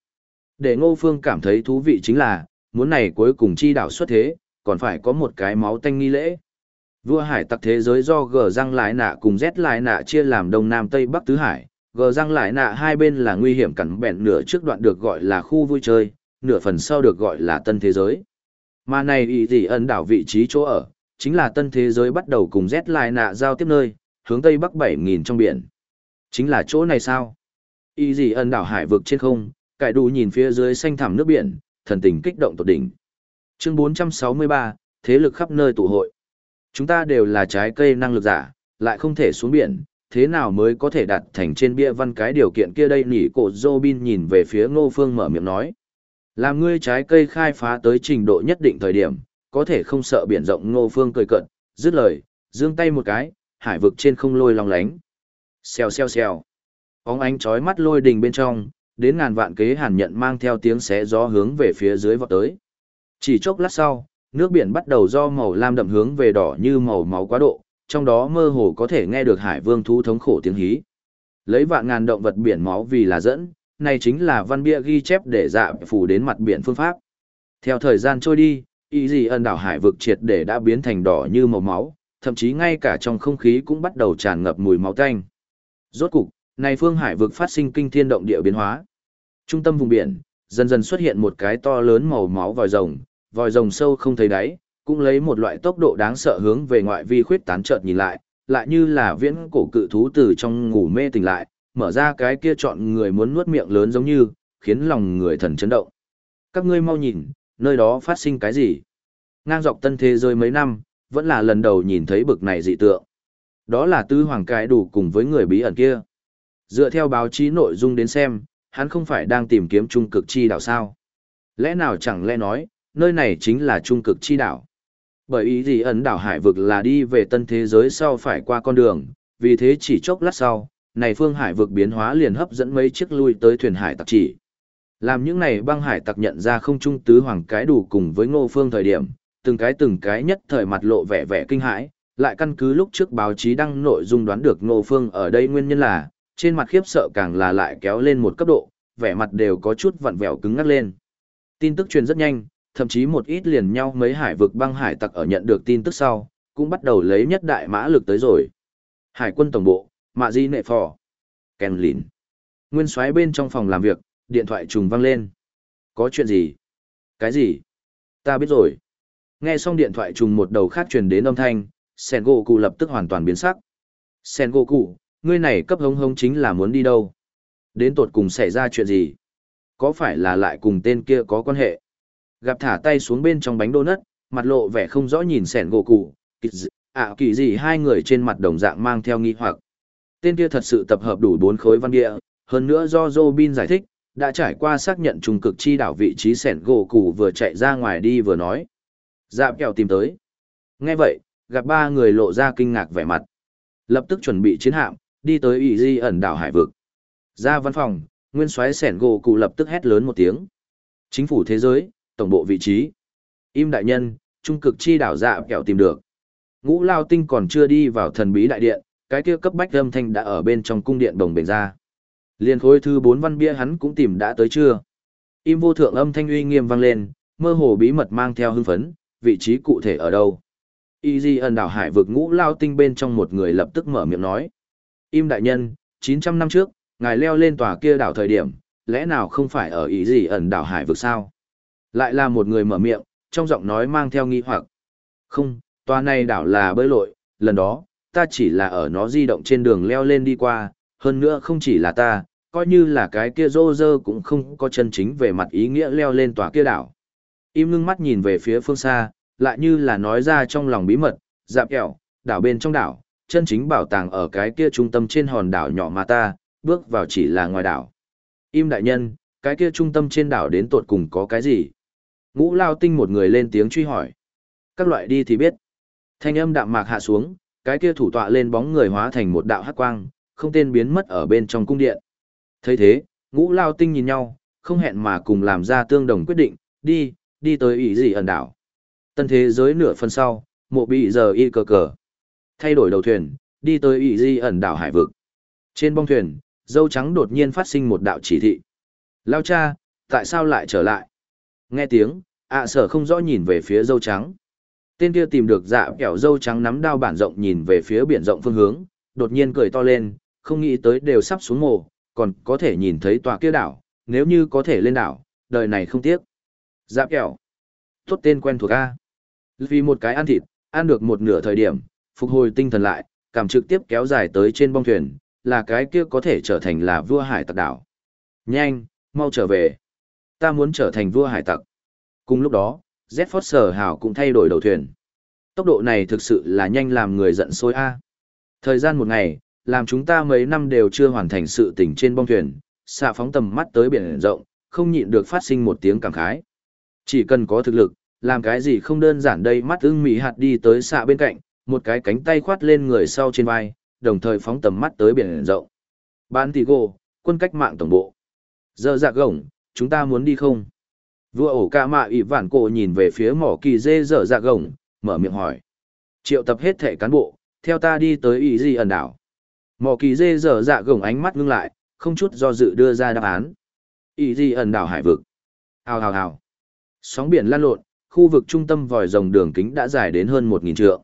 Để Ngô Phương cảm thấy thú vị chính là, muốn này cuối cùng chi đảo xuất thế, còn phải có một cái máu tanh nghi lễ. Vua hải tặc thế giới do G răng lại nạ cùng Z lại nạ chia làm Đông Nam Tây Bắc Tứ Hải, G răng lại nạ hai bên là nguy hiểm cẩn bẹn nửa trước đoạn được gọi là khu vui chơi, nửa phần sau được gọi là tân thế giới. Mà này ý gì ẩn đảo vị trí chỗ ở, chính là tân thế giới bắt đầu cùng Z lại nạ giao tiếp nơi, hướng Tây Bắc 7.000 trong biển. Chính là chỗ này sao? Ý gì ẩn đảo hải vực trên không, cải đủ nhìn phía dưới xanh thẳm nước biển, thần tình kích động tột đỉnh. Chương 463, thế lực khắp nơi tụ hội. Chúng ta đều là trái cây năng lực giả, lại không thể xuống biển, thế nào mới có thể đạt thành trên bia văn cái điều kiện kia đây nỉ cổ Robin nhìn về phía ngô phương mở miệng nói. Làm ngươi trái cây khai phá tới trình độ nhất định thời điểm, có thể không sợ biển rộng ngô phương cười cận, dứt lời, giương tay một cái, hải vực trên không lôi long lánh. Xèo xèo xèo. Bóng ánh chói mắt lôi đình bên trong, đến ngàn vạn kế hàn nhận mang theo tiếng xé gió hướng về phía dưới vọt tới. Chỉ chốc lát sau, nước biển bắt đầu do màu lam đậm hướng về đỏ như màu máu quá độ, trong đó mơ hồ có thể nghe được hải vương thú thống khổ tiếng hí. Lấy vạn ngàn động vật biển máu vì là dẫn, này chính là văn bia ghi chép để dạ phủ đến mặt biển phương pháp. Theo thời gian trôi đi, Ý gì ẩn đảo hải vực triệt để đã biến thành đỏ như màu máu, thậm chí ngay cả trong không khí cũng bắt đầu tràn ngập mùi máu tanh. Rốt cục, này phương hải vực phát sinh kinh thiên động địa biến hóa. Trung tâm vùng biển, dần dần xuất hiện một cái to lớn màu máu vòi rồng, vòi rồng sâu không thấy đáy, cũng lấy một loại tốc độ đáng sợ hướng về ngoại vi khuyết tán chợt nhìn lại, lại như là viễn cổ cự thú từ trong ngủ mê tỉnh lại, mở ra cái kia chọn người muốn nuốt miệng lớn giống như, khiến lòng người thần chấn động. Các ngươi mau nhìn, nơi đó phát sinh cái gì? Ngang dọc tân thế giới mấy năm, vẫn là lần đầu nhìn thấy bực này dị tượng. Đó là tư hoàng cái đủ cùng với người bí ẩn kia. Dựa theo báo chí nội dung đến xem, hắn không phải đang tìm kiếm trung cực chi đảo sao. Lẽ nào chẳng lẽ nói, nơi này chính là trung cực chi đảo. Bởi ý gì ẩn đảo hải vực là đi về tân thế giới sau phải qua con đường, vì thế chỉ chốc lát sau, này phương hải vực biến hóa liền hấp dẫn mấy chiếc lui tới thuyền hải tặc chỉ. Làm những này băng hải tặc nhận ra không trung tứ hoàng cái đủ cùng với ngô phương thời điểm, từng cái từng cái nhất thời mặt lộ vẻ vẻ kinh hãi, lại căn cứ lúc trước báo chí đăng nội dung đoán được ngô phương ở đây nguyên nhân là, trên mặt khiếp sợ càng là lại kéo lên một cấp độ, vẻ mặt đều có chút vặn vẹo cứng ngắc lên. Tin tức truyền rất nhanh, thậm chí một ít liền nhau mấy hải vực băng hải tặc ở nhận được tin tức sau, cũng bắt đầu lấy nhất đại mã lực tới rồi. Hải quân tổng bộ, Mạ Di Nệ Phò, Ken Lìn. Nguyên soái bên trong phòng làm việc, điện thoại trùng vang lên. Có chuyện gì? Cái gì? Ta biết rồi. Nghe xong điện thoại trùng một đầu khác truyền đến âm thanh, Sengoku lập tức hoàn toàn biến sắc. Sengoku, ngươi này cấp hống hống chính là muốn đi đâu? Đến tột cùng xảy ra chuyện gì? Có phải là lại cùng tên kia có quan hệ? Gặp thả tay xuống bên trong bánh đô nất, mặt lộ vẻ không rõ nhìn sẻn gỗ cụ, ạ à, kỳ gì hai người trên mặt đồng dạng mang theo nghi hoặc. Tên kia thật sự tập hợp đủ bốn khối văn địa, hơn nữa do Robin giải thích, đã trải qua xác nhận trung cực chi đảo vị trí sẻn gỗ cụ vừa chạy ra ngoài đi vừa nói. Dạp kẹo tìm tới. Nghe vậy, gặp ba người lộ ra kinh ngạc vẻ mặt. Lập tức chuẩn bị chiến hạm, đi tới ủy di ẩn đảo hải vực. Ra văn phòng, nguyên soái sẻn gỗ cụ lập tức hét lớn một tiếng. Chính phủ thế giới, tổng bộ vị trí. Im đại nhân, trung cực chi đảo dạ kẹo tìm được. Ngũ lao tinh còn chưa đi vào thần bí đại điện, cái kia cấp bách âm thanh đã ở bên trong cung điện đồng bền ra. Liên khối thư bốn văn bia hắn cũng tìm đã tới chưa. Im vô thượng âm thanh uy nghiêm vang lên, mơ hồ bí mật mang theo hưng phấn, vị trí cụ thể ở đâu. Y di ẩn đảo hải vực ngũ lao tinh bên trong một người lập tức mở miệng nói. Im đại nhân, 900 năm trước, ngài leo lên tòa kia đảo thời điểm, lẽ nào không phải ở ý gì ẩn đảo hải vực sao? Lại là một người mở miệng, trong giọng nói mang theo nghi hoặc. Không, tòa này đảo là bơi lội, lần đó, ta chỉ là ở nó di động trên đường leo lên đi qua, hơn nữa không chỉ là ta, coi như là cái kia rô rơ cũng không có chân chính về mặt ý nghĩa leo lên tòa kia đảo. Im ngưng mắt nhìn về phía phương xa, lại như là nói ra trong lòng bí mật, dạp kẹo, đảo bên trong đảo, chân chính bảo tàng ở cái kia trung tâm trên hòn đảo nhỏ mà ta, bước vào chỉ là ngoài đảo. Im đại nhân, cái kia trung tâm trên đảo đến tột cùng có cái gì? Ngũ lao tinh một người lên tiếng truy hỏi. Các loại đi thì biết. Thanh âm đạm mạc hạ xuống, cái kia thủ tọa lên bóng người hóa thành một đạo hắc quang, không tên biến mất ở bên trong cung điện. thấy thế, ngũ lao tinh nhìn nhau, không hẹn mà cùng làm ra tương đồng quyết định, đi, đi tới ý gì ẩn đảo. Tân thế giới nửa phần sau, mộ bị giờ y cờ cờ. Thay đổi đầu thuyền, đi tới ỷ di ẩn đảo hải vực. Trên bong thuyền, dâu trắng đột nhiên phát sinh một đạo chỉ thị. Lao cha, tại sao lại trở lại? Nghe tiếng, ạ sở không rõ nhìn về phía dâu trắng. Tên kia tìm được dạ kẻo dâu trắng nắm đao bản rộng nhìn về phía biển rộng phương hướng, đột nhiên cười to lên, không nghĩ tới đều sắp xuống mồ, còn có thể nhìn thấy tòa kia đảo, nếu như có thể lên đảo, đời này không tiếc. Dạ kẻo Tốt tên quen thuộc A. Vì một cái ăn thịt, ăn được một nửa thời điểm, phục hồi tinh thần lại, cảm trực tiếp kéo dài tới trên bong thuyền, là cái kia có thể trở thành là vua hải tặc đảo. Nhanh, mau trở về. Ta muốn trở thành vua hải tặc. Cùng lúc đó, Z Foster hào cũng thay đổi đầu thuyền. Tốc độ này thực sự là nhanh làm người giận sôi A. Thời gian một ngày, làm chúng ta mấy năm đều chưa hoàn thành sự tỉnh trên bong thuyền, xạ phóng tầm mắt tới biển rộng, không nhịn được phát sinh một tiếng cảm khái. Chỉ cần có thực lực, làm cái gì không đơn giản đây mắt ưng mị hạt đi tới xạ bên cạnh, một cái cánh tay khoát lên người sau trên vai, đồng thời phóng tầm mắt tới biển rộng. Bán tỷ gồ, quân cách mạng tổng bộ. Giờ dạ gổng, chúng ta muốn đi không? Vua ổ ca mạ ị vản cổ nhìn về phía mỏ kỳ dê dở dạ gồng, mở miệng hỏi. Triệu tập hết thể cán bộ, theo ta đi tới ý gì ẩn đảo. Mỏ kỳ dê dở dạ gồng ánh mắt ngưng lại, không chút do dự đưa ra đáp án. Ý gì ẩn đảo hải vực. Hào hào hào. Sóng biển lan lộn, khu vực trung tâm vòi rồng đường kính đã dài đến hơn 1.000 trượng.